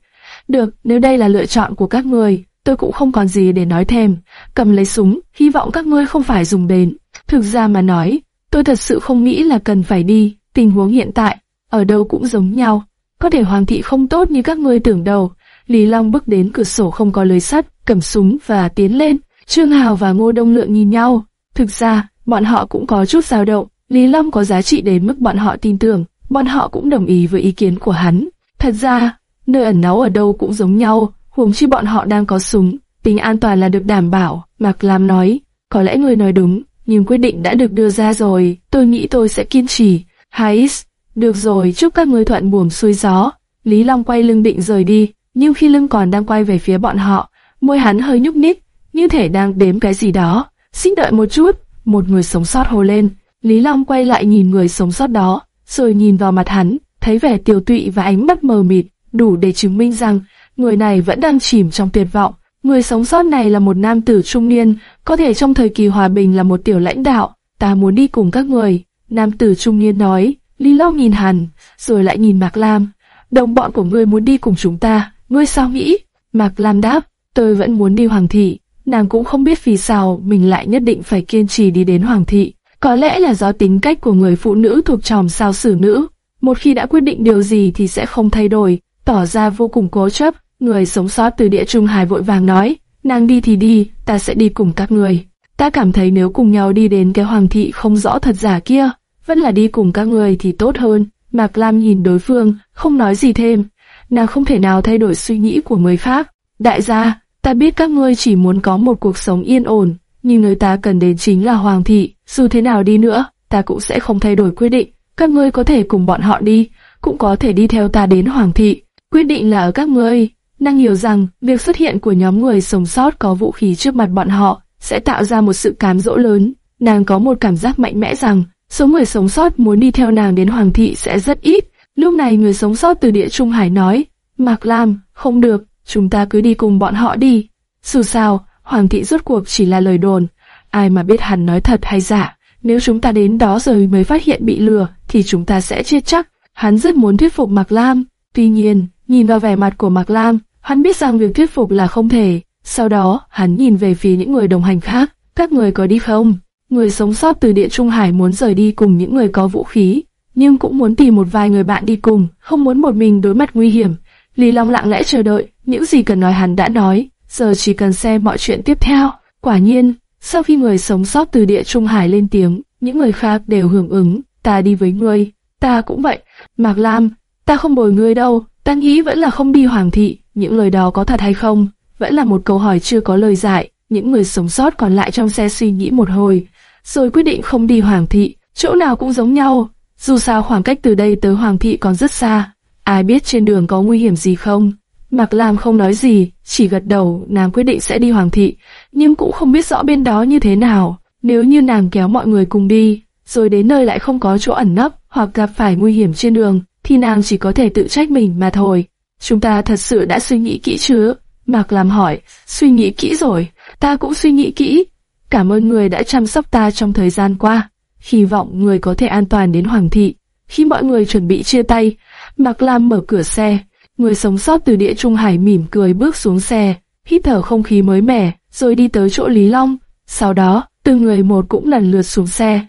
Được, nếu đây là lựa chọn của các người, tôi cũng không còn gì để nói thêm. Cầm lấy súng, hy vọng các ngươi không phải dùng bền. Thực ra mà nói, tôi thật sự không nghĩ là cần phải đi. Tình huống hiện tại, ở đâu cũng giống nhau. Có thể hoàng thị không tốt như các ngươi tưởng đầu. Lý Long bước đến cửa sổ không có lưới sắt, cầm súng và tiến lên. Trương Hào và Ngô Đông Lượng nhìn nhau. Thực ra, bọn họ cũng có chút dao động. Lý Long có giá trị đến mức bọn họ tin tưởng. Bọn họ cũng đồng ý với ý kiến của hắn. Thật ra, nơi ẩn náu ở đâu cũng giống nhau, huống chi bọn họ đang có súng, tính an toàn là được đảm bảo. Mạc Lam nói, có lẽ người nói đúng, nhưng quyết định đã được đưa ra rồi, tôi nghĩ tôi sẽ kiên trì. Hais, được rồi, chúc các ngươi thuận buồm xuôi gió. Lý Long quay lưng định rời đi, nhưng khi lưng còn đang quay về phía bọn họ, môi hắn hơi nhúc nhích, như thể đang đếm cái gì đó. Xin đợi một chút, một người sống sót hô lên. Lý Long quay lại nhìn người sống sót đó, rồi nhìn vào mặt hắn, thấy vẻ tiêu tụy và ánh mắt mờ mịt, đủ để chứng minh rằng người này vẫn đang chìm trong tuyệt vọng. Người sống sót này là một nam tử trung niên, có thể trong thời kỳ hòa bình là một tiểu lãnh đạo. Ta muốn đi cùng các người. Nam tử trung niên nói. Lý Long nhìn hắn, rồi lại nhìn Mạc Lam. Đồng bọn của ngươi muốn đi cùng chúng ta, ngươi sao nghĩ? Mạc Lam đáp, tôi vẫn muốn đi Hoàng thị. Nàng cũng không biết vì sao mình lại nhất định phải kiên trì đi đến Hoàng thị. Có lẽ là do tính cách của người phụ nữ thuộc tròm sao sử nữ. Một khi đã quyết định điều gì thì sẽ không thay đổi, tỏ ra vô cùng cố chấp. Người sống sót từ địa trung hải vội vàng nói, nàng đi thì đi, ta sẽ đi cùng các người. Ta cảm thấy nếu cùng nhau đi đến cái hoàng thị không rõ thật giả kia, vẫn là đi cùng các người thì tốt hơn. Mạc Lam nhìn đối phương, không nói gì thêm. Nàng không thể nào thay đổi suy nghĩ của người khác. Đại gia, ta biết các ngươi chỉ muốn có một cuộc sống yên ổn, nhưng người ta cần đến chính là hoàng thị. Dù thế nào đi nữa, ta cũng sẽ không thay đổi quyết định. Các ngươi có thể cùng bọn họ đi, cũng có thể đi theo ta đến hoàng thị. Quyết định là ở các ngươi. Nàng hiểu rằng việc xuất hiện của nhóm người sống sót có vũ khí trước mặt bọn họ sẽ tạo ra một sự cám dỗ lớn. Nàng có một cảm giác mạnh mẽ rằng số người sống sót muốn đi theo nàng đến Hoàng thị sẽ rất ít. Lúc này người sống sót từ địa Trung Hải nói, Mạc Lam, không được, chúng ta cứ đi cùng bọn họ đi. Dù sao, Hoàng thị rốt cuộc chỉ là lời đồn, ai mà biết hắn nói thật hay giả. Nếu chúng ta đến đó rồi mới phát hiện bị lừa, thì chúng ta sẽ chết chắc. Hắn rất muốn thuyết phục Mạc Lam, tuy nhiên, nhìn vào vẻ mặt của Mạc Lam, hắn biết rằng việc thuyết phục là không thể. Sau đó, hắn nhìn về phía những người đồng hành khác, các người có đi không? Người sống sót từ địa Trung Hải muốn rời đi cùng những người có vũ khí, nhưng cũng muốn tìm một vài người bạn đi cùng, không muốn một mình đối mặt nguy hiểm. Lý Long lặng lẽ chờ đợi, những gì cần nói hắn đã nói, giờ chỉ cần xem mọi chuyện tiếp theo. Quả nhiên, sau khi người sống sót từ địa Trung Hải lên tiếng, những người khác đều hưởng ứng, ta đi với ngươi, ta cũng vậy. Mạc Lam, ta không bồi ngươi đâu, ta nghĩ vẫn là không đi Hoàng thị, những lời đó có thật hay không? Vẫn là một câu hỏi chưa có lời giải. Những người sống sót còn lại trong xe suy nghĩ một hồi, rồi quyết định không đi Hoàng thị, chỗ nào cũng giống nhau. Dù sao khoảng cách từ đây tới Hoàng thị còn rất xa, ai biết trên đường có nguy hiểm gì không? Mạc Lam không nói gì, chỉ gật đầu, nàng quyết định sẽ đi Hoàng thị, nhưng cũng không biết rõ bên đó như thế nào. Nếu như nàng kéo mọi người cùng đi, rồi đến nơi lại không có chỗ ẩn nấp hoặc gặp phải nguy hiểm trên đường, thì nàng chỉ có thể tự trách mình mà thôi. Chúng ta thật sự đã suy nghĩ kỹ chứ? Mạc Lam hỏi, suy nghĩ kỹ rồi, ta cũng suy nghĩ kỹ. Cảm ơn người đã chăm sóc ta trong thời gian qua. Hy vọng người có thể an toàn đến Hoàng thị. Khi mọi người chuẩn bị chia tay, Mạc Lam mở cửa xe. Người sống sót từ địa Trung Hải mỉm cười bước xuống xe, hít thở không khí mới mẻ, rồi đi tới chỗ Lý Long. Sau đó, từng người một cũng lần lượt xuống xe.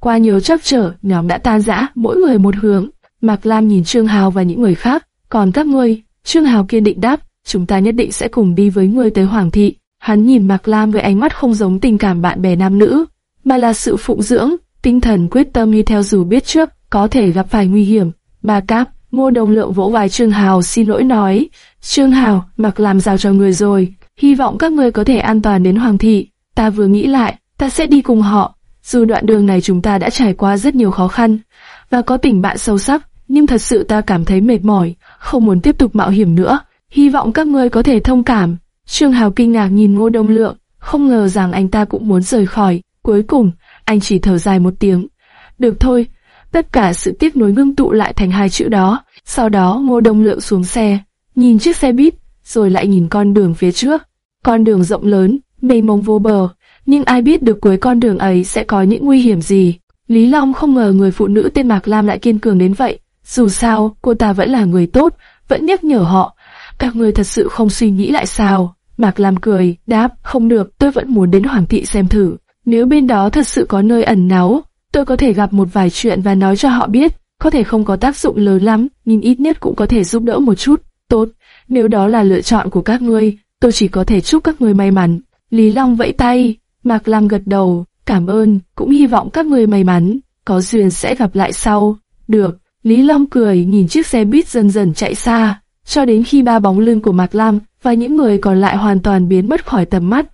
Qua nhiều trắc trở, nhóm đã tan rã, mỗi người một hướng. Mạc Lam nhìn Trương Hào và những người khác, còn các ngươi, Trương Hào kiên định đáp, chúng ta nhất định sẽ cùng đi với ngươi tới Hoàng thị. Hắn nhìn Mạc Lam với ánh mắt không giống tình cảm bạn bè nam nữ, mà là sự phụng dưỡng, tinh thần quyết tâm đi theo dù biết trước có thể gặp phải nguy hiểm. Ba Cáp, Ngô Đồng Lượng vỗ vai Trương Hào xin lỗi nói, Trương Hào, mặc làm giao cho người rồi, hy vọng các ngươi có thể an toàn đến Hoàng thị. Ta vừa nghĩ lại, ta sẽ đi cùng họ. Dù đoạn đường này chúng ta đã trải qua rất nhiều khó khăn và có tình bạn sâu sắc, nhưng thật sự ta cảm thấy mệt mỏi, không muốn tiếp tục mạo hiểm nữa. Hy vọng các ngươi có thể thông cảm. Trương Hào kinh ngạc nhìn Ngô Đông Lượng, không ngờ rằng anh ta cũng muốn rời khỏi. Cuối cùng, anh chỉ thở dài một tiếng. Được thôi, tất cả sự tiếc nuối ngưng tụ lại thành hai chữ đó. Sau đó Ngô Đông Lượng xuống xe, nhìn chiếc xe buýt, rồi lại nhìn con đường phía trước. Con đường rộng lớn, mênh mông vô bờ, nhưng ai biết được cuối con đường ấy sẽ có những nguy hiểm gì. Lý Long không ngờ người phụ nữ tên Mạc Lam lại kiên cường đến vậy. Dù sao, cô ta vẫn là người tốt, vẫn nhắc nhở họ. Các người thật sự không suy nghĩ lại sao? Mạc Lam cười, đáp, không được, tôi vẫn muốn đến Hoàng thị xem thử. Nếu bên đó thật sự có nơi ẩn náu, tôi có thể gặp một vài chuyện và nói cho họ biết. Có thể không có tác dụng lớn lắm, nhưng ít nhất cũng có thể giúp đỡ một chút. Tốt, nếu đó là lựa chọn của các ngươi, tôi chỉ có thể chúc các ngươi may mắn. Lý Long vẫy tay, Mạc Lam gật đầu, cảm ơn, cũng hy vọng các ngươi may mắn, có duyên sẽ gặp lại sau. Được, Lý Long cười nhìn chiếc xe buýt dần dần chạy xa, cho đến khi ba bóng lưng của Mạc Lam và những người còn lại hoàn toàn biến mất khỏi tầm mắt.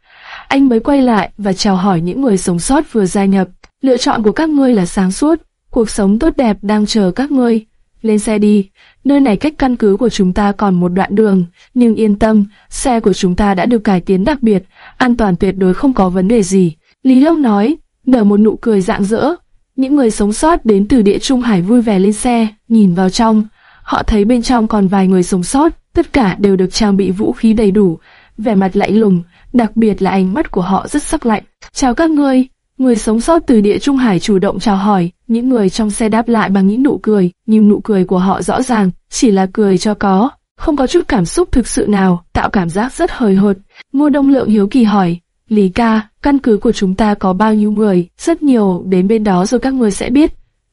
Anh mới quay lại và chào hỏi những người sống sót vừa gia nhập. Lựa chọn của các ngươi là sáng suốt, cuộc sống tốt đẹp đang chờ các ngươi. Lên xe đi, nơi này cách căn cứ của chúng ta còn một đoạn đường, nhưng yên tâm, xe của chúng ta đã được cải tiến đặc biệt, an toàn tuyệt đối không có vấn đề gì. Lý Long nói, nở một nụ cười rạng rỡ. Những người sống sót đến từ địa Trung Hải vui vẻ lên xe, nhìn vào trong. Họ thấy bên trong còn vài người sống sót, tất cả đều được trang bị vũ khí đầy đủ, vẻ mặt lạnh lùng, đặc biệt là ánh mắt của họ rất sắc lạnh. Chào các ngươi, người sống sót từ địa Trung Hải chủ động chào hỏi, những người trong xe đáp lại bằng những nụ cười, nhưng nụ cười của họ rõ ràng, chỉ là cười cho có, không có chút cảm xúc thực sự nào, tạo cảm giác rất hời hợt. Ngô Đông Lượng hiếu kỳ hỏi, Lý ca, căn cứ của chúng ta có bao nhiêu người, rất nhiều, đến bên đó rồi các người sẽ biết.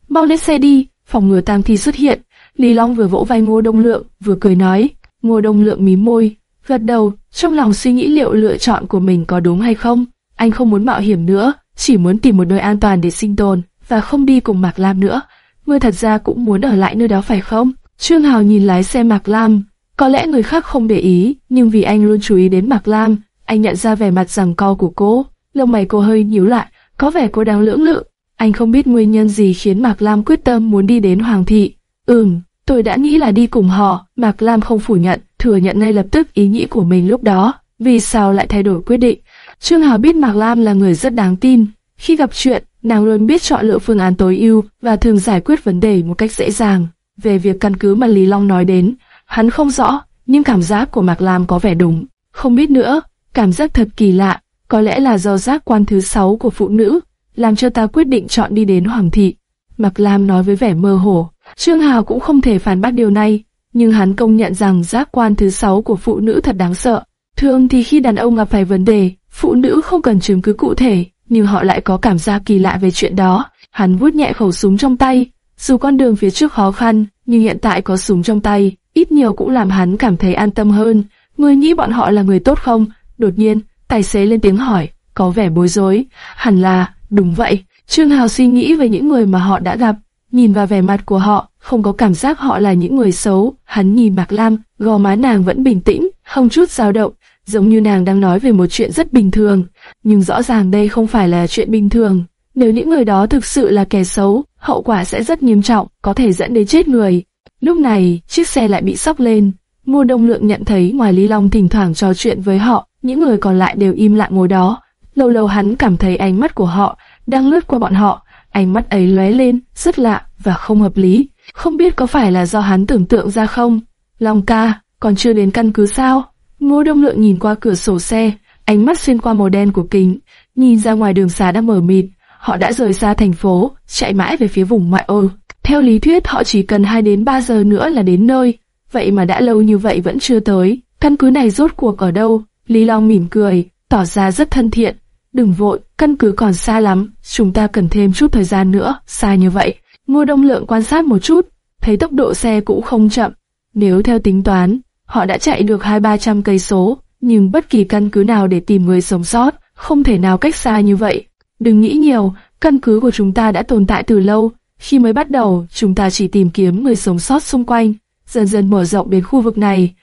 Mau lên xe đi, phòng ngừa tang thi xuất hiện. Lý Long vừa vỗ vai Ngô Đông Lượng, vừa cười nói. Ngô Đông Lượng mím môi, gật đầu, trong lòng suy nghĩ liệu lựa chọn của mình có đúng hay không. Anh không muốn mạo hiểm nữa, chỉ muốn tìm một nơi an toàn để sinh tồn, và không đi cùng Mạc Lam nữa. Ngươi thật ra cũng muốn ở lại nơi đó phải không? Trương Hào nhìn lái xe Mạc Lam, có lẽ người khác không để ý, nhưng vì anh luôn chú ý đến Mạc Lam, anh nhận ra vẻ mặt rằng co của cô, lông mày cô hơi nhíu lại, có vẻ cô đang lưỡng lự. Anh không biết nguyên nhân gì khiến Mạc Lam quyết tâm muốn đi đến Hoàng thị. Ừm, tôi đã nghĩ là đi cùng họ. Mạc Lam không phủ nhận, thừa nhận ngay lập tức ý nghĩ của mình lúc đó. Vì sao lại thay đổi quyết định? Trương Hào biết Mạc Lam là người rất đáng tin. Khi gặp chuyện, nàng luôn biết chọn lựa phương án tối ưu và thường giải quyết vấn đề một cách dễ dàng. Về việc căn cứ mà Lý Long nói đến, hắn không rõ, nhưng cảm giác của Mạc Lam có vẻ đúng. Không biết nữa, Cảm giác thật kỳ lạ, có lẽ là do giác quan thứ sáu của phụ nữ, làm cho ta quyết định chọn đi đến Hoàng thị. Mạc Lam nói với vẻ mơ hồ. Trương Hào cũng không thể phản bác điều này, nhưng hắn công nhận rằng giác quan thứ sáu của phụ nữ thật đáng sợ. Thường thì khi đàn ông gặp phải vấn đề, phụ nữ không cần chứng cứ cụ thể, nhưng họ lại có cảm giác kỳ lạ về chuyện đó. Hắn vuốt nhẹ khẩu súng trong tay, dù con đường phía trước khó khăn, nhưng hiện tại có súng trong tay, ít nhiều cũng làm hắn cảm thấy an tâm hơn. Người nghĩ bọn họ là người tốt không? Đột nhiên, tài xế lên tiếng hỏi, có vẻ bối rối. Hẳn là, đúng vậy. Trương Hào suy nghĩ về những người mà họ đã gặp, nhìn vào vẻ mặt của họ, không có cảm giác họ là những người xấu. Hắn nhìn Mạc Lam, gò má nàng vẫn bình tĩnh, không chút dao động, giống như nàng đang nói về một chuyện rất bình thường. Nhưng rõ ràng đây không phải là chuyện bình thường. Nếu những người đó thực sự là kẻ xấu, hậu quả sẽ rất nghiêm trọng, có thể dẫn đến chết người. Lúc này, chiếc xe lại bị sóc lên. Ngô Đông Lượng nhận thấy ngoài Lý Long thỉnh thoảng trò chuyện với họ, những người còn lại đều im lặng ngồi đó. Lâu lâu hắn cảm thấy ánh mắt của họ đang lướt qua bọn họ, ánh mắt ấy lóe lên, rất lạ và không hợp lý. Không biết có phải là do hắn tưởng tượng ra không? Long ca, còn chưa đến căn cứ sao? Ngô Đông Lượng nhìn qua cửa sổ xe, ánh mắt xuyên qua màu đen của kính, nhìn ra ngoài đường xá đã mở mịt. Họ đã rời xa thành phố, chạy mãi về phía vùng ngoại ô. Theo lý thuyết họ chỉ cần 2 đến 3 giờ nữa là đến nơi, vậy mà đã lâu như vậy vẫn chưa tới. Căn cứ này rốt cuộc ở đâu? Lý Long mỉm cười, tỏ ra rất thân thiện. đừng vội, căn cứ còn xa lắm, chúng ta cần thêm chút thời gian nữa, xa như vậy. Ngô Đông Lượng quan sát một chút, thấy tốc độ xe cũng không chậm. Nếu theo tính toán, họ đã chạy được hai ba trăm cây số, nhưng bất kỳ căn cứ nào để tìm người sống sót, không thể nào cách xa như vậy. Đừng nghĩ nhiều, căn cứ của chúng ta đã tồn tại từ lâu. Khi mới bắt đầu, chúng ta chỉ tìm kiếm người sống sót xung quanh, dần dần mở rộng đến khu vực này.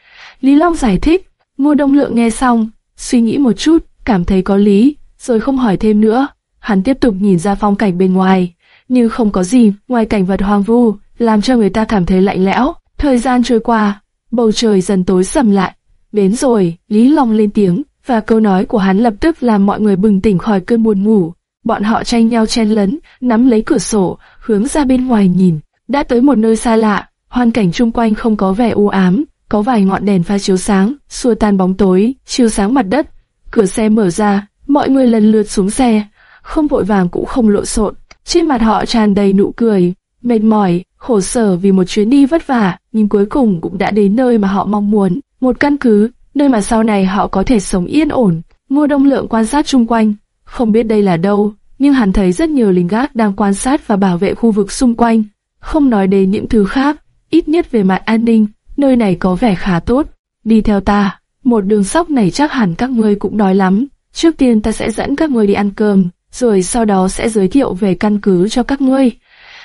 Lý Long giải thích, Ngô Đông Lượng nghe xong, suy nghĩ một chút, cảm thấy có lý, rồi không hỏi thêm nữa. Hắn tiếp tục nhìn ra phong cảnh bên ngoài, như không có gì ngoài cảnh vật hoang vu, làm cho người ta cảm thấy lạnh lẽo. Thời gian trôi qua, bầu trời dần tối sầm lại. Đến rồi, Lý Long lên tiếng, và câu nói của hắn lập tức làm mọi người bừng tỉnh khỏi cơn buồn ngủ. Bọn họ tranh nhau chen lấn, nắm lấy cửa sổ, hướng ra bên ngoài nhìn. Đã tới một nơi xa lạ, hoàn cảnh chung quanh không có vẻ u ám, có vài ngọn đèn pha chiếu sáng, xua tan bóng tối, chiếu sáng mặt đất. Cửa xe mở ra, mọi người lần lượt xuống xe, không vội vàng cũng không lộn xộn. Trên mặt họ tràn đầy nụ cười, mệt mỏi, khổ sở vì một chuyến đi vất vả, nhưng cuối cùng cũng đã đến nơi mà họ mong muốn, một căn cứ, nơi mà sau này họ có thể sống yên ổn. Ngô Đông Lượng quan sát chung quanh, không biết đây là đâu, nhưng hắn thấy rất nhiều lính gác đang quan sát và bảo vệ khu vực xung quanh. Không nói đến những thứ khác, ít nhất về mặt an ninh, nơi này có vẻ khá tốt. Đi theo ta, một đường sóc này chắc hẳn các ngươi cũng đói lắm. Trước tiên ta sẽ dẫn các ngươi đi ăn cơm, rồi sau đó sẽ giới thiệu về căn cứ cho các ngươi.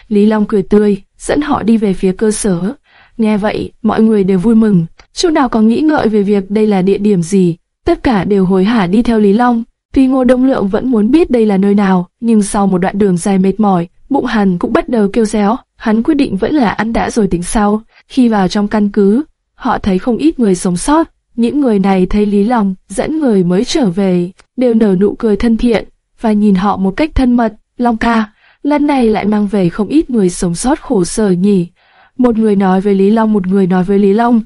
Lý Long cười tươi, dẫn họ đi về phía cơ sở. Nghe vậy, mọi người đều vui mừng, chỗ nào có nghĩ ngợi về việc đây là địa điểm gì, tất cả đều hối hả đi theo Lý Long. Tuy Ngô Đông Lượng vẫn muốn biết đây là nơi nào, nhưng sau một đoạn đường dài mệt mỏi, bụng hắn cũng bắt đầu kêu réo. Hắn quyết định vẫn là ăn đã rồi tính sau. Khi vào trong căn cứ, họ thấy không ít người sống sót. Những người này thấy Lý Long dẫn người mới trở về, đều nở nụ cười thân thiện và nhìn họ một cách thân mật. Long ca, lần này lại mang về không ít người sống sót khổ sở nhỉ. Một người nói với Lý Long, một người nói với Lý Long,